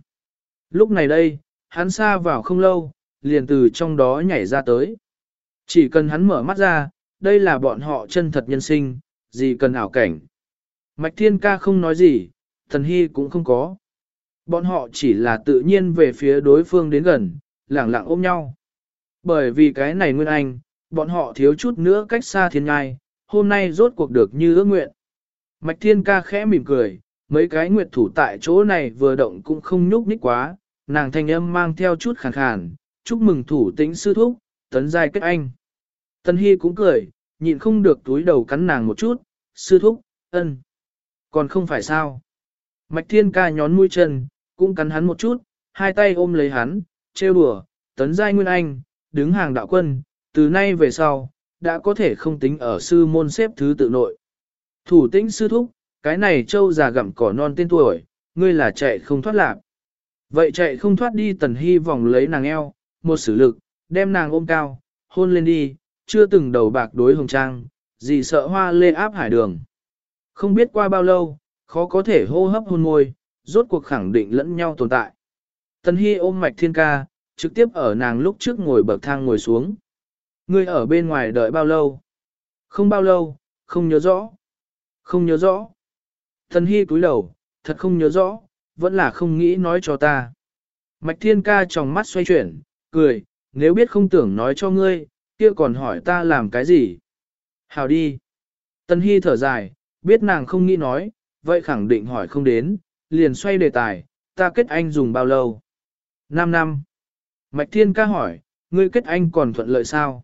Lúc này đây, hắn xa vào không lâu, liền từ trong đó nhảy ra tới. Chỉ cần hắn mở mắt ra, đây là bọn họ chân thật nhân sinh, gì cần ảo cảnh. Mạch Thiên Ca không nói gì, Thần Hy cũng không có. Bọn họ chỉ là tự nhiên về phía đối phương đến gần, lẳng lặng ôm nhau. Bởi vì cái này nguyên anh, bọn họ thiếu chút nữa cách xa thiên ngai, hôm nay rốt cuộc được như ước nguyện. Mạch Thiên Ca khẽ mỉm cười, mấy cái nguyệt thủ tại chỗ này vừa động cũng không nhúc nhích quá, nàng thanh âm mang theo chút khàn khàn, chúc mừng thủ tĩnh sư thúc, tấn giai kết anh. Tân Hy cũng cười, nhịn không được túi đầu cắn nàng một chút, sư thúc, ân. Còn không phải sao. Mạch Thiên Ca nhón mũi chân, cũng cắn hắn một chút, hai tay ôm lấy hắn, trêu đùa, tấn giai nguyên anh, đứng hàng đạo quân, từ nay về sau, đã có thể không tính ở sư môn xếp thứ tự nội. Thủ tĩnh sư thúc, cái này trâu già gặm cỏ non tên tuổi, ngươi là chạy không thoát lạc. Vậy chạy không thoát đi tần hy vòng lấy nàng eo, một sử lực, đem nàng ôm cao, hôn lên đi, chưa từng đầu bạc đối hồng trang, gì sợ hoa lê áp hải đường. Không biết qua bao lâu, khó có thể hô hấp hôn môi, rốt cuộc khẳng định lẫn nhau tồn tại. Tần hy ôm mạch thiên ca, trực tiếp ở nàng lúc trước ngồi bậc thang ngồi xuống. Ngươi ở bên ngoài đợi bao lâu? Không bao lâu, không nhớ rõ. Không nhớ rõ. Tần hy cúi đầu, thật không nhớ rõ, vẫn là không nghĩ nói cho ta. Mạch thiên ca trong mắt xoay chuyển, cười, nếu biết không tưởng nói cho ngươi, kia còn hỏi ta làm cái gì? Hào đi. Tần hy thở dài, biết nàng không nghĩ nói, vậy khẳng định hỏi không đến, liền xoay đề tài, ta kết anh dùng bao lâu? 5 năm. Mạch thiên ca hỏi, ngươi kết anh còn thuận lợi sao?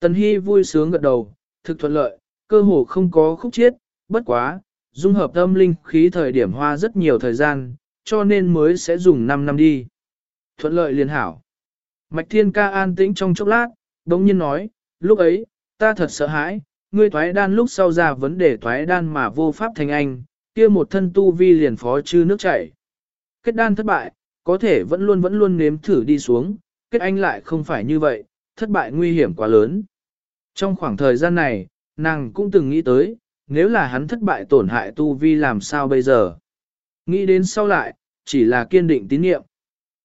Tần Hy vui sướng gật đầu, thực thuận lợi, cơ hồ không có khúc chiết, bất quá, dung hợp tâm linh khí thời điểm hoa rất nhiều thời gian, cho nên mới sẽ dùng 5 năm đi. Thuận lợi liền hảo. Mạch Thiên ca an tĩnh trong chốc lát, đống nhiên nói, lúc ấy, ta thật sợ hãi, ngươi thoái đan lúc sau ra vấn đề thoái đan mà vô pháp thành anh, kia một thân tu vi liền phó chư nước chảy. Kết đan thất bại, có thể vẫn luôn vẫn luôn nếm thử đi xuống, kết anh lại không phải như vậy, thất bại nguy hiểm quá lớn. Trong khoảng thời gian này, nàng cũng từng nghĩ tới, nếu là hắn thất bại tổn hại tu vi làm sao bây giờ. Nghĩ đến sau lại, chỉ là kiên định tín nhiệm.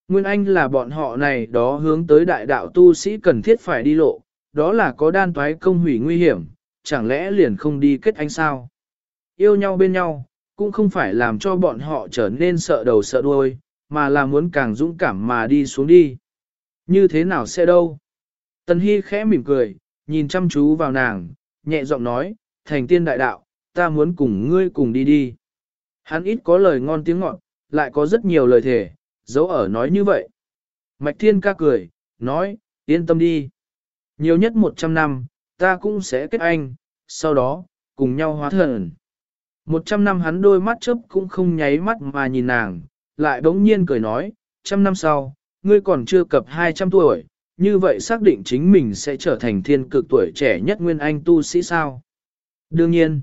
Nguyên Anh là bọn họ này đó hướng tới đại đạo tu sĩ cần thiết phải đi lộ, đó là có đan toái công hủy nguy hiểm, chẳng lẽ liền không đi kết anh sao? Yêu nhau bên nhau, cũng không phải làm cho bọn họ trở nên sợ đầu sợ đuôi, mà là muốn càng dũng cảm mà đi xuống đi. Như thế nào sẽ đâu? Tần Hy khẽ mỉm cười, nhìn chăm chú vào nàng, nhẹ giọng nói, thành tiên đại đạo, ta muốn cùng ngươi cùng đi đi. Hắn ít có lời ngon tiếng ngọt, lại có rất nhiều lời thể, dấu ở nói như vậy. Mạch Thiên ca cười, nói, yên tâm đi. Nhiều nhất 100 năm, ta cũng sẽ kết anh, sau đó, cùng nhau hóa thần. 100 năm hắn đôi mắt chớp cũng không nháy mắt mà nhìn nàng, lại bỗng nhiên cười nói, trăm năm sau, ngươi còn chưa cập 200 tuổi, như vậy xác định chính mình sẽ trở thành thiên cực tuổi trẻ nhất nguyên anh tu sĩ sao. Đương nhiên,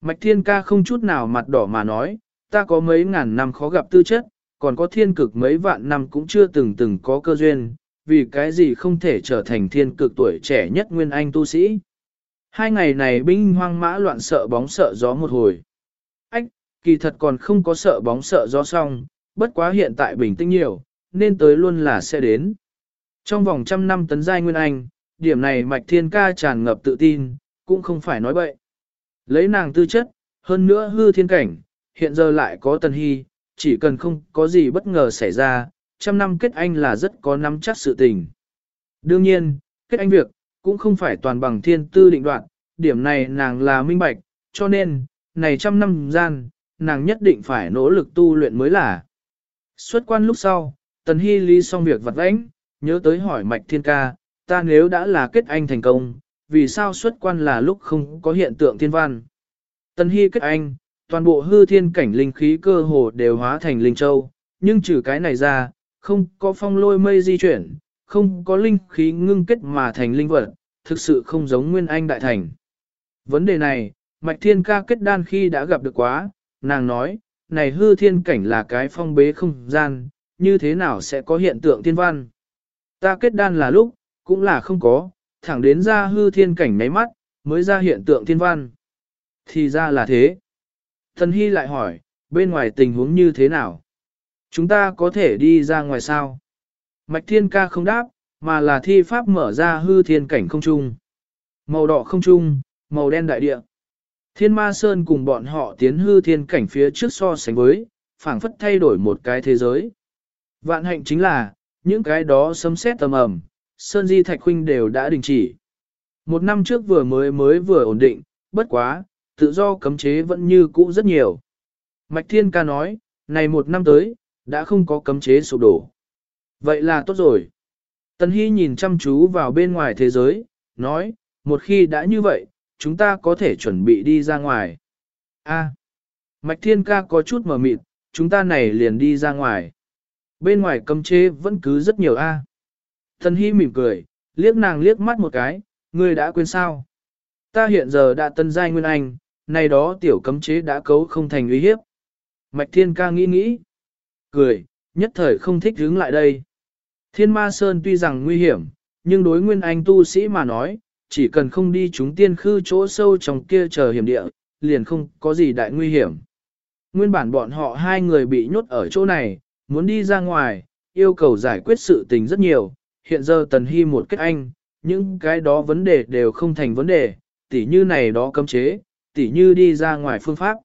Mạch Thiên Ca không chút nào mặt đỏ mà nói, ta có mấy ngàn năm khó gặp tư chất, còn có thiên cực mấy vạn năm cũng chưa từng từng có cơ duyên, vì cái gì không thể trở thành thiên cực tuổi trẻ nhất nguyên anh tu sĩ. Hai ngày này binh hoang mã loạn sợ bóng sợ gió một hồi. Ách, kỳ thật còn không có sợ bóng sợ gió xong, bất quá hiện tại bình tĩnh nhiều, nên tới luôn là sẽ đến. Trong vòng trăm năm tấn giai nguyên anh, điểm này mạch thiên ca tràn ngập tự tin, cũng không phải nói bậy. Lấy nàng tư chất, hơn nữa hư thiên cảnh, hiện giờ lại có tần hy, chỉ cần không có gì bất ngờ xảy ra, trăm năm kết anh là rất có nắm chắc sự tình. Đương nhiên, kết anh việc, cũng không phải toàn bằng thiên tư định đoạn, điểm này nàng là minh bạch, cho nên, này trăm năm gian, nàng nhất định phải nỗ lực tu luyện mới là. Xuất quan lúc sau, Tần Hy Lý xong việc vặt vãnh, nhớ tới hỏi Mạch Thiên Ca, ta nếu đã là kết anh thành công, vì sao xuất quan là lúc không có hiện tượng thiên văn. Tần Hy kết anh, toàn bộ hư thiên cảnh linh khí cơ hồ đều hóa thành linh châu, nhưng trừ cái này ra, không có phong lôi mây di chuyển, không có linh khí ngưng kết mà thành linh vật, thực sự không giống nguyên anh đại thành. Vấn đề này, Mạch Thiên ca kết đan khi đã gặp được quá, nàng nói, này hư thiên cảnh là cái phong bế không gian, như thế nào sẽ có hiện tượng thiên văn. Ta kết đan là lúc, cũng là không có, thẳng đến ra hư thiên cảnh nháy mắt, mới ra hiện tượng thiên văn. Thì ra là thế. Thần Hy lại hỏi, bên ngoài tình huống như thế nào? Chúng ta có thể đi ra ngoài sao? Mạch thiên ca không đáp, mà là thi pháp mở ra hư thiên cảnh không trung. Màu đỏ không trung, màu đen đại địa. Thiên ma sơn cùng bọn họ tiến hư thiên cảnh phía trước so sánh với, phảng phất thay đổi một cái thế giới. Vạn hạnh chính là, những cái đó sấm sét tầm ầm, sơn di thạch huynh đều đã đình chỉ. Một năm trước vừa mới mới vừa ổn định, bất quá, tự do cấm chế vẫn như cũ rất nhiều. Mạch Thiên ca nói, này một năm tới, đã không có cấm chế sụp đổ. Vậy là tốt rồi. Tần Hy nhìn chăm chú vào bên ngoài thế giới, nói, một khi đã như vậy, chúng ta có thể chuẩn bị đi ra ngoài. A. Mạch Thiên ca có chút mờ mịt, chúng ta này liền đi ra ngoài. Bên ngoài cấm chế vẫn cứ rất nhiều A. Tần Hy mỉm cười, liếc nàng liếc mắt một cái, ngươi đã quên sao. Ta hiện giờ đã tân giai nguyên anh, này đó tiểu cấm chế đã cấu không thành uy hiếp. Mạch Thiên ca nghĩ nghĩ, cười, nhất thời không thích hướng lại đây. Thiên Ma Sơn tuy rằng nguy hiểm, nhưng đối nguyên anh tu sĩ mà nói, chỉ cần không đi chúng tiên khư chỗ sâu trong kia chờ hiểm địa, liền không có gì đại nguy hiểm. Nguyên bản bọn họ hai người bị nhốt ở chỗ này, muốn đi ra ngoài, yêu cầu giải quyết sự tình rất nhiều, hiện giờ Tần Hy một kết anh, những cái đó vấn đề đều không thành vấn đề, tỉ như này đó cấm chế, tỉ như đi ra ngoài phương pháp.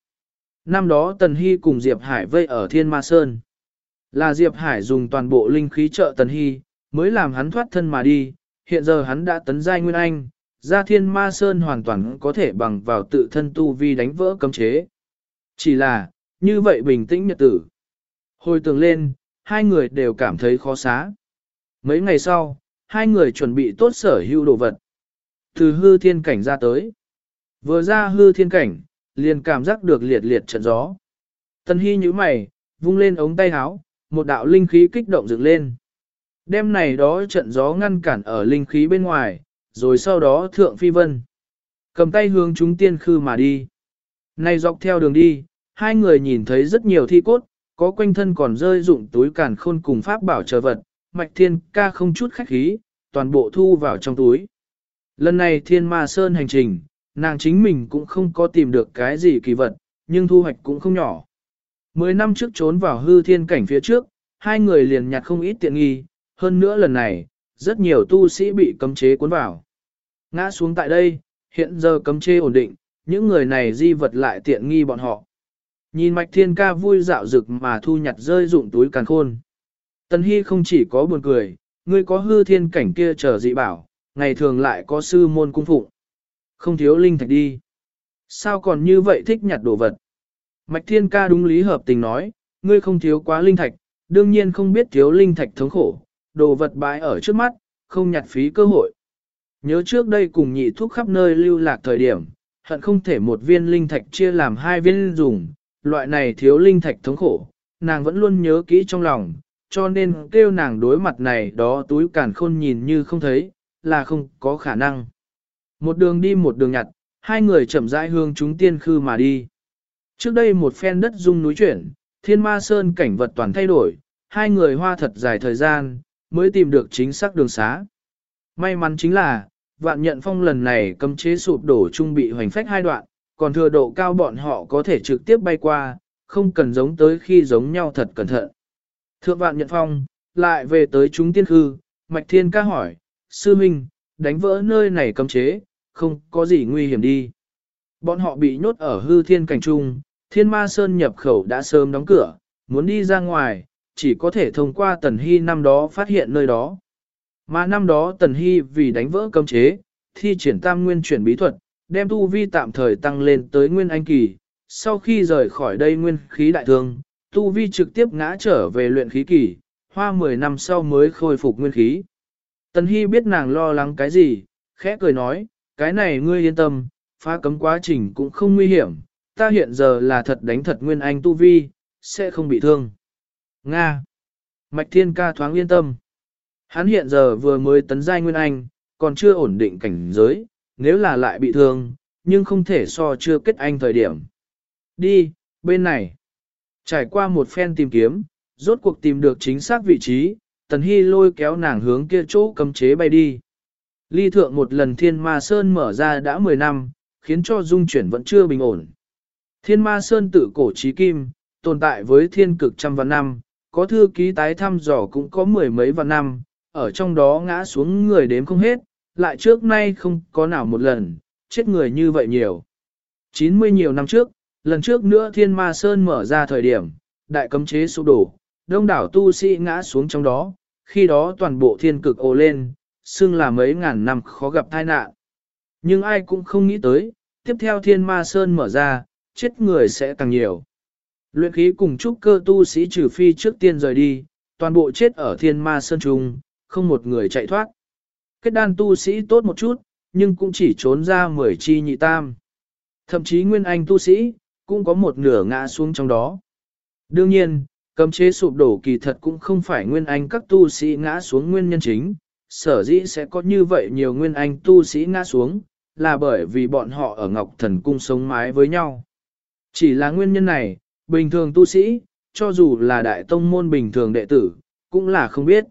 Năm đó Tần Hy cùng Diệp Hải vây ở Thiên Ma Sơn. Là Diệp Hải dùng toàn bộ linh khí trợ Tần Hy, mới làm hắn thoát thân mà đi, hiện giờ hắn đã tấn giai Nguyên Anh, ra Thiên Ma Sơn hoàn toàn có thể bằng vào tự thân tu vi đánh vỡ cấm chế. Chỉ là, như vậy bình tĩnh nhật tử. Hồi tưởng lên, hai người đều cảm thấy khó xá. Mấy ngày sau, hai người chuẩn bị tốt sở hữu đồ vật. Từ hư thiên cảnh ra tới. Vừa ra hư thiên cảnh, liền cảm giác được liệt liệt trận gió. Tân Hy như mày, vung lên ống tay áo, một đạo linh khí kích động dựng lên. Đêm này đó trận gió ngăn cản ở linh khí bên ngoài, rồi sau đó thượng phi vân. Cầm tay hướng chúng tiên khư mà đi. Này dọc theo đường đi, hai người nhìn thấy rất nhiều thi cốt, có quanh thân còn rơi dụng túi càn khôn cùng pháp bảo chờ vật, mạch thiên ca không chút khách khí, toàn bộ thu vào trong túi. Lần này thiên ma sơn hành trình, nàng chính mình cũng không có tìm được cái gì kỳ vật, nhưng thu hoạch cũng không nhỏ. Mười năm trước trốn vào hư thiên cảnh phía trước, hai người liền nhặt không ít tiện nghi, hơn nữa lần này, rất nhiều tu sĩ bị cấm chế cuốn vào. Ngã xuống tại đây, hiện giờ cấm chế ổn định, những người này di vật lại tiện nghi bọn họ. Nhìn mạch thiên ca vui dạo rực mà thu nhặt rơi dụng túi càn khôn. Tần Hy không chỉ có buồn cười, ngươi có hư thiên cảnh kia chờ dị bảo, ngày thường lại có sư môn cung phụng. Không thiếu linh thạch đi. Sao còn như vậy thích nhặt đồ vật? Mạch thiên ca đúng lý hợp tình nói, ngươi không thiếu quá linh thạch, đương nhiên không biết thiếu linh thạch thống khổ, đồ vật bãi ở trước mắt, không nhặt phí cơ hội. Nhớ trước đây cùng nhị thuốc khắp nơi lưu lạc thời điểm, hận không thể một viên linh thạch chia làm hai viên dùng, loại này thiếu linh thạch thống khổ, nàng vẫn luôn nhớ kỹ trong lòng, cho nên kêu nàng đối mặt này đó túi càn khôn nhìn như không thấy, là không có khả năng. Một đường đi một đường nhặt, hai người chậm rãi hương chúng tiên khư mà đi. Trước đây một phen đất rung núi chuyển, thiên ma sơn cảnh vật toàn thay đổi, hai người hoa thật dài thời gian, mới tìm được chính xác đường xá. May mắn chính là, vạn nhận phong lần này cấm chế sụp đổ trung bị hoành phách hai đoạn, còn thừa độ cao bọn họ có thể trực tiếp bay qua, không cần giống tới khi giống nhau thật cẩn thận. Thượng vạn nhận phong, lại về tới chúng tiên khư, Mạch Thiên ca hỏi, Sư Minh, đánh vỡ nơi này cấm chế, không có gì nguy hiểm đi. Bọn họ bị nhốt ở hư thiên cảnh trung, thiên ma sơn nhập khẩu đã sớm đóng cửa, muốn đi ra ngoài, chỉ có thể thông qua tần hy năm đó phát hiện nơi đó. Mà năm đó tần hy vì đánh vỡ cấm chế, thi triển tam nguyên chuyển bí thuật, đem tu vi tạm thời tăng lên tới nguyên anh kỳ, sau khi rời khỏi đây nguyên khí đại thương, tu vi trực tiếp ngã trở về luyện khí kỳ, hoa 10 năm sau mới khôi phục nguyên khí. Tần Hy biết nàng lo lắng cái gì, khẽ cười nói, cái này ngươi yên tâm, phá cấm quá trình cũng không nguy hiểm, ta hiện giờ là thật đánh thật nguyên anh tu vi, sẽ không bị thương. Nga. Mạch Thiên Ca thoáng yên tâm. Hắn hiện giờ vừa mới tấn giai nguyên anh, còn chưa ổn định cảnh giới, nếu là lại bị thương, nhưng không thể so chưa kết anh thời điểm. Đi, bên này. Trải qua một phen tìm kiếm, rốt cuộc tìm được chính xác vị trí, Tần Hy lôi kéo nàng hướng kia chỗ cấm chế bay đi. Ly thượng một lần thiên ma sơn mở ra đã 10 năm, khiến cho dung chuyển vẫn chưa bình ổn. Thiên ma sơn tự cổ trí kim, tồn tại với thiên cực trăm vạn năm, có thư ký tái thăm dò cũng có mười mấy vạn năm, ở trong đó ngã xuống người đếm không hết, lại trước nay không có nào một lần, chết người như vậy nhiều. 90 nhiều năm trước, lần trước nữa thiên ma sơn mở ra thời điểm, đại cấm chế sụp đổ, đông đảo tu sĩ ngã xuống trong đó, khi đó toàn bộ thiên cực ồ lên, xưng là mấy ngàn năm khó gặp tai nạn. Nhưng ai cũng không nghĩ tới, tiếp theo thiên ma sơn mở ra, chết người sẽ càng nhiều. Luyện khí cùng trúc cơ tu sĩ trừ phi trước tiên rời đi, toàn bộ chết ở thiên ma sơn trung, không một người chạy thoát. Kết đan tu sĩ tốt một chút, nhưng cũng chỉ trốn ra mười chi nhị tam. Thậm chí nguyên anh tu sĩ, cũng có một nửa ngã xuống trong đó. Đương nhiên, cấm chế sụp đổ kỳ thật cũng không phải nguyên anh các tu sĩ ngã xuống nguyên nhân chính, sở dĩ sẽ có như vậy nhiều nguyên anh tu sĩ ngã xuống, là bởi vì bọn họ ở Ngọc Thần Cung sống mái với nhau. Chỉ là nguyên nhân này, bình thường tu sĩ, cho dù là đại tông môn bình thường đệ tử, cũng là không biết.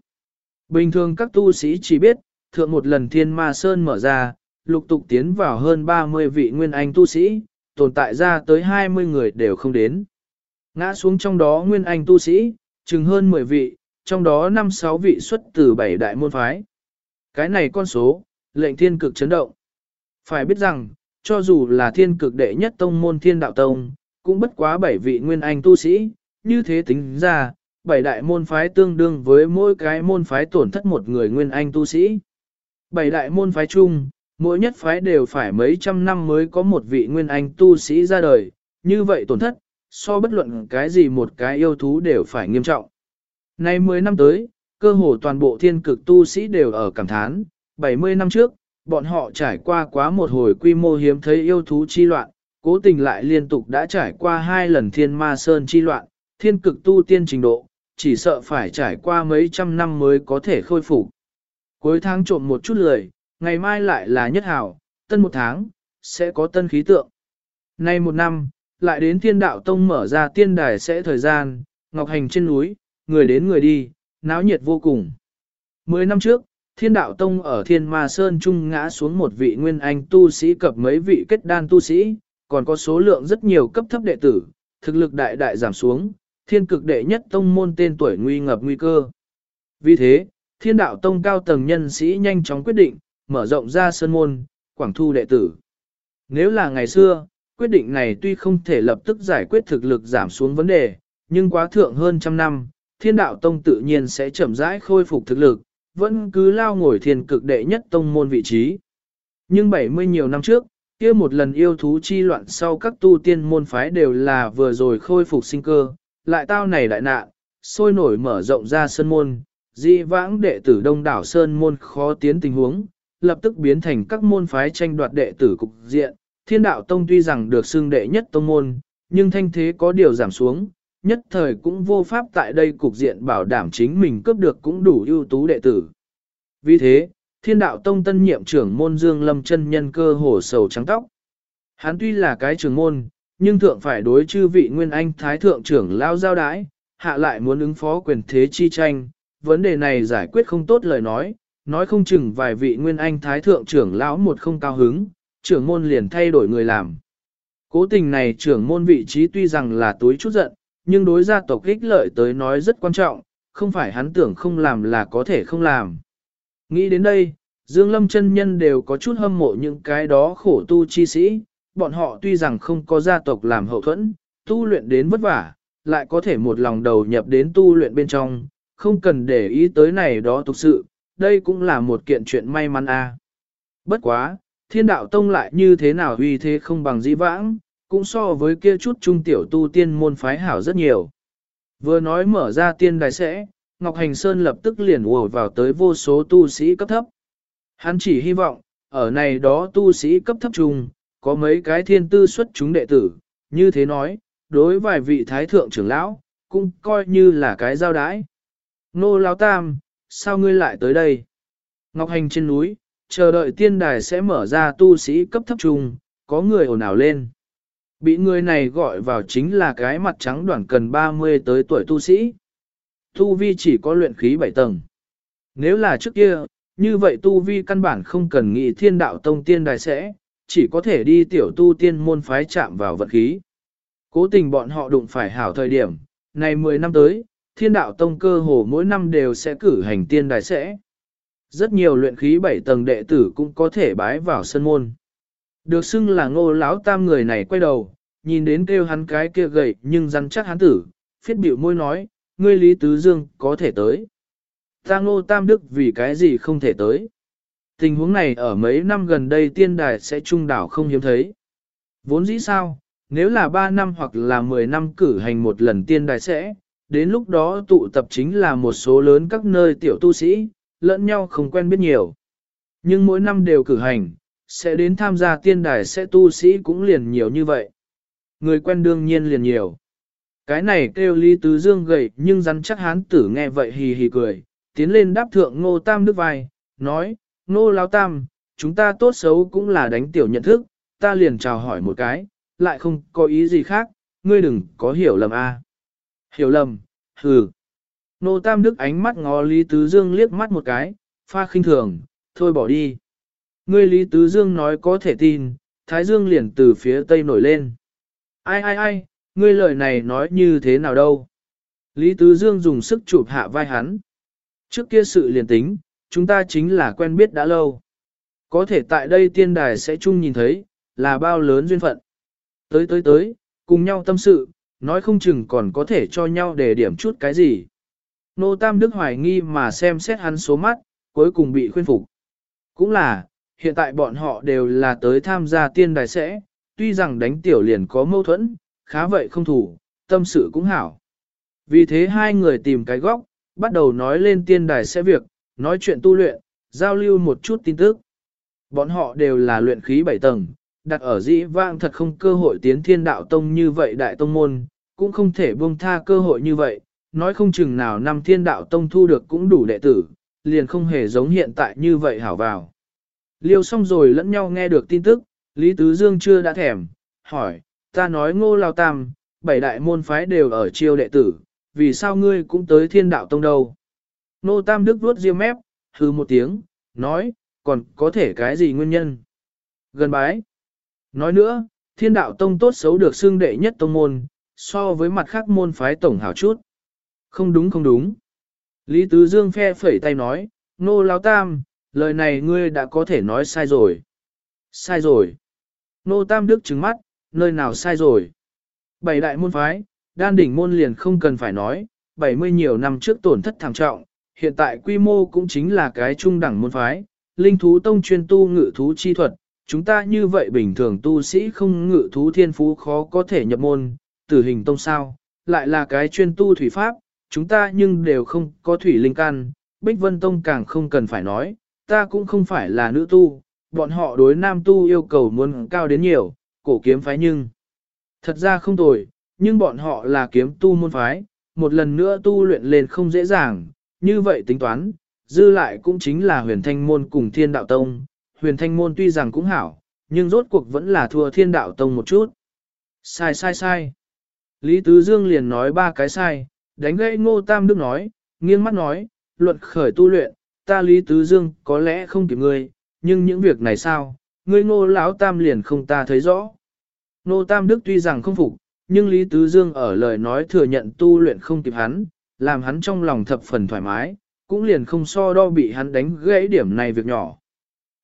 Bình thường các tu sĩ chỉ biết, thượng một lần thiên ma sơn mở ra, lục tục tiến vào hơn 30 vị nguyên anh tu sĩ, tồn tại ra tới 20 người đều không đến. Ngã xuống trong đó nguyên anh tu sĩ, chừng hơn 10 vị, trong đó 5-6 vị xuất từ 7 đại môn phái. Cái này con số, lệnh thiên cực chấn động. Phải biết rằng, cho dù là thiên cực đệ nhất tông môn thiên đạo tông, cũng bất quá bảy vị nguyên anh tu sĩ, như thế tính ra, bảy đại môn phái tương đương với mỗi cái môn phái tổn thất một người nguyên anh tu sĩ. Bảy đại môn phái chung, mỗi nhất phái đều phải mấy trăm năm mới có một vị nguyên anh tu sĩ ra đời, như vậy tổn thất, so bất luận cái gì một cái yêu thú đều phải nghiêm trọng. Nay 10 năm tới, cơ hồ toàn bộ thiên cực tu sĩ đều ở cảm thán, 70 năm trước, bọn họ trải qua quá một hồi quy mô hiếm thấy yêu thú chi loạn, cố tình lại liên tục đã trải qua hai lần thiên ma sơn chi loạn, thiên cực tu tiên trình độ, chỉ sợ phải trải qua mấy trăm năm mới có thể khôi phục. Cuối tháng trộm một chút lười, ngày mai lại là nhất hảo, tân một tháng, sẽ có tân khí tượng. Nay một năm, lại đến thiên đạo tông mở ra tiên đài sẽ thời gian, ngọc hành trên núi, người đến người đi, náo nhiệt vô cùng. Mười năm trước, thiên đạo tông ở thiên ma sơn trung ngã xuống một vị nguyên anh tu sĩ cập mấy vị kết đan tu sĩ, còn có số lượng rất nhiều cấp thấp đệ tử, thực lực đại đại giảm xuống, thiên cực đệ nhất tông môn tên tuổi nguy ngập nguy cơ. Vì thế, thiên đạo tông cao tầng nhân sĩ nhanh chóng quyết định, mở rộng ra sơn môn, quảng thu đệ tử. Nếu là ngày xưa, quyết định này tuy không thể lập tức giải quyết thực lực giảm xuống vấn đề, nhưng quá thượng hơn trăm năm, thiên đạo tông tự nhiên sẽ chậm rãi khôi phục thực lực, vẫn cứ lao ngồi thiền cực đệ nhất tông môn vị trí. Nhưng 70 nhiều năm trước, kia một lần yêu thú chi loạn sau các tu tiên môn phái đều là vừa rồi khôi phục sinh cơ, lại tao này đại nạn, sôi nổi mở rộng ra sơn môn, di vãng đệ tử đông đảo sơn môn khó tiến tình huống, lập tức biến thành các môn phái tranh đoạt đệ tử cục diện. Thiên đạo tông tuy rằng được xưng đệ nhất tông môn, nhưng thanh thế có điều giảm xuống, nhất thời cũng vô pháp tại đây cục diện bảo đảm chính mình cướp được cũng đủ ưu tú đệ tử. Vì thế, thiên đạo tông tân nhiệm trưởng môn Dương Lâm chân nhân cơ hồ sầu trắng tóc. Hắn tuy là cái trưởng môn, nhưng thượng phải đối chư vị nguyên anh thái thượng trưởng lao giao đái, hạ lại muốn ứng phó quyền thế chi tranh, vấn đề này giải quyết không tốt lời nói, nói không chừng vài vị nguyên anh thái thượng trưởng lão một không cao hứng, trưởng môn liền thay đổi người làm. Cố tình này trưởng môn vị trí tuy rằng là túi chút giận, nhưng đối gia tộc ích lợi tới nói rất quan trọng, không phải hắn tưởng không làm là có thể không làm. Nghĩ đến đây, Dương Lâm chân nhân đều có chút hâm mộ những cái đó khổ tu chi sĩ, bọn họ tuy rằng không có gia tộc làm hậu thuẫn, tu luyện đến vất vả, lại có thể một lòng đầu nhập đến tu luyện bên trong, không cần để ý tới này đó thực sự, đây cũng là một kiện chuyện may mắn a. Bất quá, thiên đạo tông lại như thế nào uy thế không bằng dĩ vãng, cũng so với kia chút trung tiểu tu tiên môn phái hảo rất nhiều. Vừa nói mở ra tiên đài sẽ, Ngọc Hành Sơn lập tức liền ùa vào tới vô số tu sĩ cấp thấp. Hắn chỉ hy vọng, ở này đó tu sĩ cấp thấp trùng có mấy cái thiên tư xuất chúng đệ tử, như thế nói, đối vài vị thái thượng trưởng lão, cũng coi như là cái giao đái. Nô Lão Tam, sao ngươi lại tới đây? Ngọc Hành trên núi, chờ đợi tiên đài sẽ mở ra tu sĩ cấp thấp trung, có người ồn ào lên. Bị người này gọi vào chính là cái mặt trắng đoạn cần 30 tới tuổi tu sĩ. Tu vi chỉ có luyện khí 7 tầng. Nếu là trước kia, như vậy tu vi căn bản không cần nghị thiên đạo tông tiên đài sẽ, chỉ có thể đi tiểu tu tiên môn phái chạm vào vận khí. Cố tình bọn họ đụng phải hảo thời điểm, này 10 năm tới, thiên đạo tông cơ hồ mỗi năm đều sẽ cử hành tiên đài sẽ. Rất nhiều luyện khí 7 tầng đệ tử cũng có thể bái vào sân môn. Được xưng là ngô lão tam người này quay đầu, nhìn đến kêu hắn cái kia gầy nhưng rắn chắc hắn tử, phiết biểu môi nói, ngươi Lý Tứ Dương có thể tới. Ta ngô tam đức vì cái gì không thể tới. Tình huống này ở mấy năm gần đây tiên đài sẽ trung đảo không hiếm thấy. Vốn dĩ sao, nếu là 3 năm hoặc là 10 năm cử hành một lần tiên đài sẽ, đến lúc đó tụ tập chính là một số lớn các nơi tiểu tu sĩ, lẫn nhau không quen biết nhiều. Nhưng mỗi năm đều cử hành, sẽ đến tham gia tiên đài sẽ tu sĩ cũng liền nhiều như vậy. Người quen đương nhiên liền nhiều. Cái này kêu Lý Tứ Dương gầy nhưng rắn chắc hán tử nghe vậy hì hì cười, tiến lên đáp thượng ngô tam đức vai, nói, ngô lao tam, chúng ta tốt xấu cũng là đánh tiểu nhận thức, ta liền chào hỏi một cái, lại không có ý gì khác, ngươi đừng có hiểu lầm a. Hiểu lầm, hừ. Ngô tam đức ánh mắt ngó Lý Tứ Dương liếc mắt một cái, pha khinh thường, thôi bỏ đi. Ngươi Lý Tứ Dương nói có thể tin, Thái Dương liền từ phía tây nổi lên. Ai ai ai, ngươi lời này nói như thế nào đâu? Lý Tứ Dương dùng sức chụp hạ vai hắn. Trước kia sự liền tính, chúng ta chính là quen biết đã lâu. Có thể tại đây tiên đài sẽ chung nhìn thấy, là bao lớn duyên phận. Tới tới tới, cùng nhau tâm sự, nói không chừng còn có thể cho nhau để điểm chút cái gì. Nô Tam Đức hoài nghi mà xem xét hắn số mắt, cuối cùng bị khuyên phục. Cũng là, hiện tại bọn họ đều là tới tham gia tiên đài sẽ, tuy rằng đánh tiểu liền có mâu thuẫn, khá vậy không thủ, tâm sự cũng hảo. Vì thế hai người tìm cái góc, bắt đầu nói lên tiên đài sẽ việc, nói chuyện tu luyện, giao lưu một chút tin tức. Bọn họ đều là luyện khí bảy tầng, đặt ở dĩ vãng thật không cơ hội tiến thiên đạo tông như vậy đại tông môn, cũng không thể buông tha cơ hội như vậy, nói không chừng nào năm thiên đạo tông thu được cũng đủ đệ tử, liền không hề giống hiện tại như vậy hảo vào. Liêu xong rồi lẫn nhau nghe được tin tức, Lý Tứ Dương chưa đã thèm, hỏi, ta nói ngô lao tam, bảy đại môn phái đều ở chiêu đệ tử, vì sao ngươi cũng tới thiên đạo tông đâu? Nô tam đức vuốt riêng mép, hư một tiếng, nói, còn có thể cái gì nguyên nhân? Gần bái. Nói nữa, thiên đạo tông tốt xấu được xưng đệ nhất tông môn, so với mặt khác môn phái tổng hảo chút. Không đúng không đúng. Lý Tứ Dương phe phẩy tay nói, nô lao tam, lời này ngươi đã có thể nói sai rồi. Sai rồi. Nô Tam Đức trừng mắt, nơi nào sai rồi. Bảy đại môn phái, đan đỉnh môn liền không cần phải nói, 70 nhiều năm trước tổn thất thảm trọng, hiện tại quy mô cũng chính là cái trung đẳng môn phái, linh thú tông chuyên tu ngự thú chi thuật, chúng ta như vậy bình thường tu sĩ không ngự thú thiên phú khó có thể nhập môn, tử hình tông sao, lại là cái chuyên tu thủy pháp, chúng ta nhưng đều không có thủy linh căn, Bích Vân Tông càng không cần phải nói, ta cũng không phải là nữ tu, bọn họ đối nam tu yêu cầu muốn cao đến nhiều, cổ kiếm phái nhưng. Thật ra không tồi, nhưng bọn họ là kiếm tu môn phái, một lần nữa tu luyện lên không dễ dàng, như vậy tính toán, dư lại cũng chính là huyền thanh môn cùng thiên đạo tông. Huyền thanh môn tuy rằng cũng hảo, nhưng rốt cuộc vẫn là thua thiên đạo tông một chút. Sai sai sai. Lý Tứ Dương liền nói ba cái sai, đánh gãy ngô tam đức nói, nghiêng mắt nói, luận khởi tu luyện, ta Lý Tứ Dương có lẽ không kịp ngươi, nhưng những việc này sao, ngươi ngô lão tam liền không ta thấy rõ. Nô tam đức tuy rằng không phục, nhưng Lý Tứ Dương ở lời nói thừa nhận tu luyện không kịp hắn, làm hắn trong lòng thập phần thoải mái, cũng liền không so đo bị hắn đánh gãy điểm này việc nhỏ.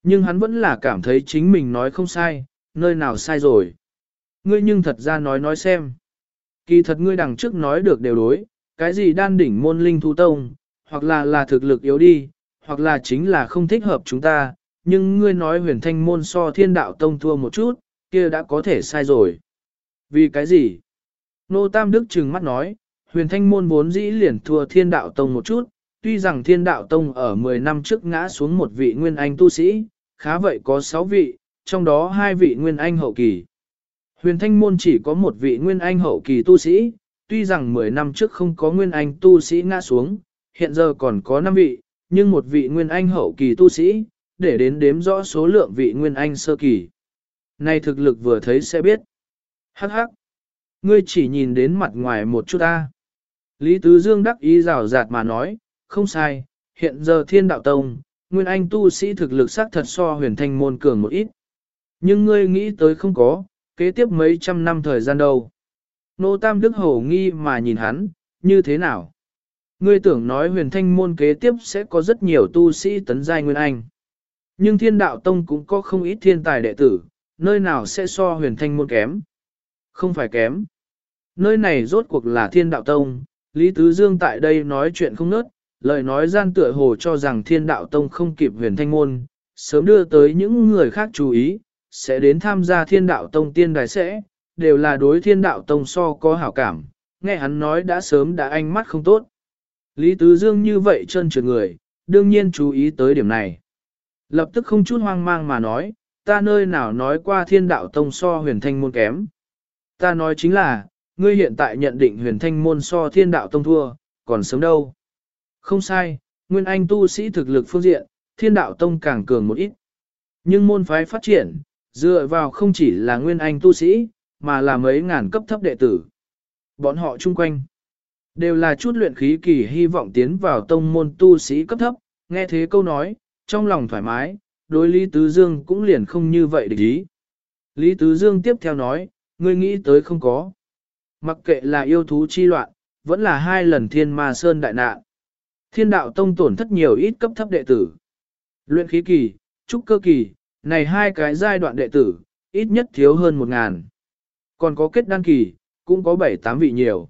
Nhưng hắn vẫn là cảm thấy chính mình nói không sai, nơi nào sai rồi. Ngươi nhưng thật ra nói nói xem. Kỳ thật ngươi đằng trước nói được đều đối, cái gì đan đỉnh môn linh thu tông, hoặc là là thực lực yếu đi, hoặc là chính là không thích hợp chúng ta, nhưng ngươi nói huyền thanh môn so thiên đạo tông thua một chút, kia đã có thể sai rồi. Vì cái gì? Nô Tam Đức trừng mắt nói, huyền thanh môn vốn dĩ liền thua thiên đạo tông một chút, tuy rằng thiên đạo tông ở 10 năm trước ngã xuống một vị nguyên anh tu sĩ, khá vậy có 6 vị, trong đó hai vị nguyên anh hậu kỳ. Huyền thanh môn chỉ có một vị nguyên anh hậu kỳ tu sĩ, tuy rằng 10 năm trước không có nguyên anh tu sĩ ngã xuống, hiện giờ còn có 5 vị, nhưng một vị nguyên anh hậu kỳ tu sĩ, để đến đếm rõ số lượng vị nguyên anh sơ kỳ. nay thực lực vừa thấy sẽ biết. Hắc hắc. Ngươi chỉ nhìn đến mặt ngoài một chút ta. Lý Tứ Dương đắc ý rào rạt mà nói, không sai, hiện giờ thiên đạo tông, nguyên anh tu sĩ thực lực xác thật so huyền thanh môn cường một ít. Nhưng ngươi nghĩ tới không có, kế tiếp mấy trăm năm thời gian đâu. Nô Tam Đức Hổ nghi mà nhìn hắn, như thế nào? Ngươi tưởng nói huyền thanh môn kế tiếp sẽ có rất nhiều tu sĩ tấn giai nguyên anh. Nhưng thiên đạo tông cũng có không ít thiên tài đệ tử, nơi nào sẽ so huyền thanh môn kém? Không phải kém. Nơi này rốt cuộc là thiên đạo tông, Lý Tứ Dương tại đây nói chuyện không nớt, lời nói gian tựa hồ cho rằng thiên đạo tông không kịp huyền thanh môn, sớm đưa tới những người khác chú ý, sẽ đến tham gia thiên đạo tông tiên đài sẽ, đều là đối thiên đạo tông so có hảo cảm, nghe hắn nói đã sớm đã ánh mắt không tốt. Lý Tứ Dương như vậy chân trượt người, đương nhiên chú ý tới điểm này. Lập tức không chút hoang mang mà nói, ta nơi nào nói qua thiên đạo tông so huyền thanh môn kém. Ta nói chính là, ngươi hiện tại nhận định huyền thanh môn so thiên đạo tông thua, còn sớm đâu. Không sai, nguyên anh tu sĩ thực lực phương diện, thiên đạo tông càng cường một ít. Nhưng môn phái phát triển, dựa vào không chỉ là nguyên anh tu sĩ, mà là mấy ngàn cấp thấp đệ tử. Bọn họ chung quanh, đều là chút luyện khí kỳ hy vọng tiến vào tông môn tu sĩ cấp thấp, nghe thế câu nói, trong lòng thoải mái, đối Lý Tứ Dương cũng liền không như vậy để ý. Lý Tứ Dương tiếp theo nói, ngươi nghĩ tới không có. Mặc kệ là yêu thú chi loạn, vẫn là hai lần thiên ma sơn đại nạn. Thiên đạo tông tổn thất nhiều ít cấp thấp đệ tử. Luyện khí kỳ, trúc cơ kỳ, này hai cái giai đoạn đệ tử, ít nhất thiếu hơn một ngàn. Còn có kết đăng kỳ, cũng có bảy tám vị nhiều.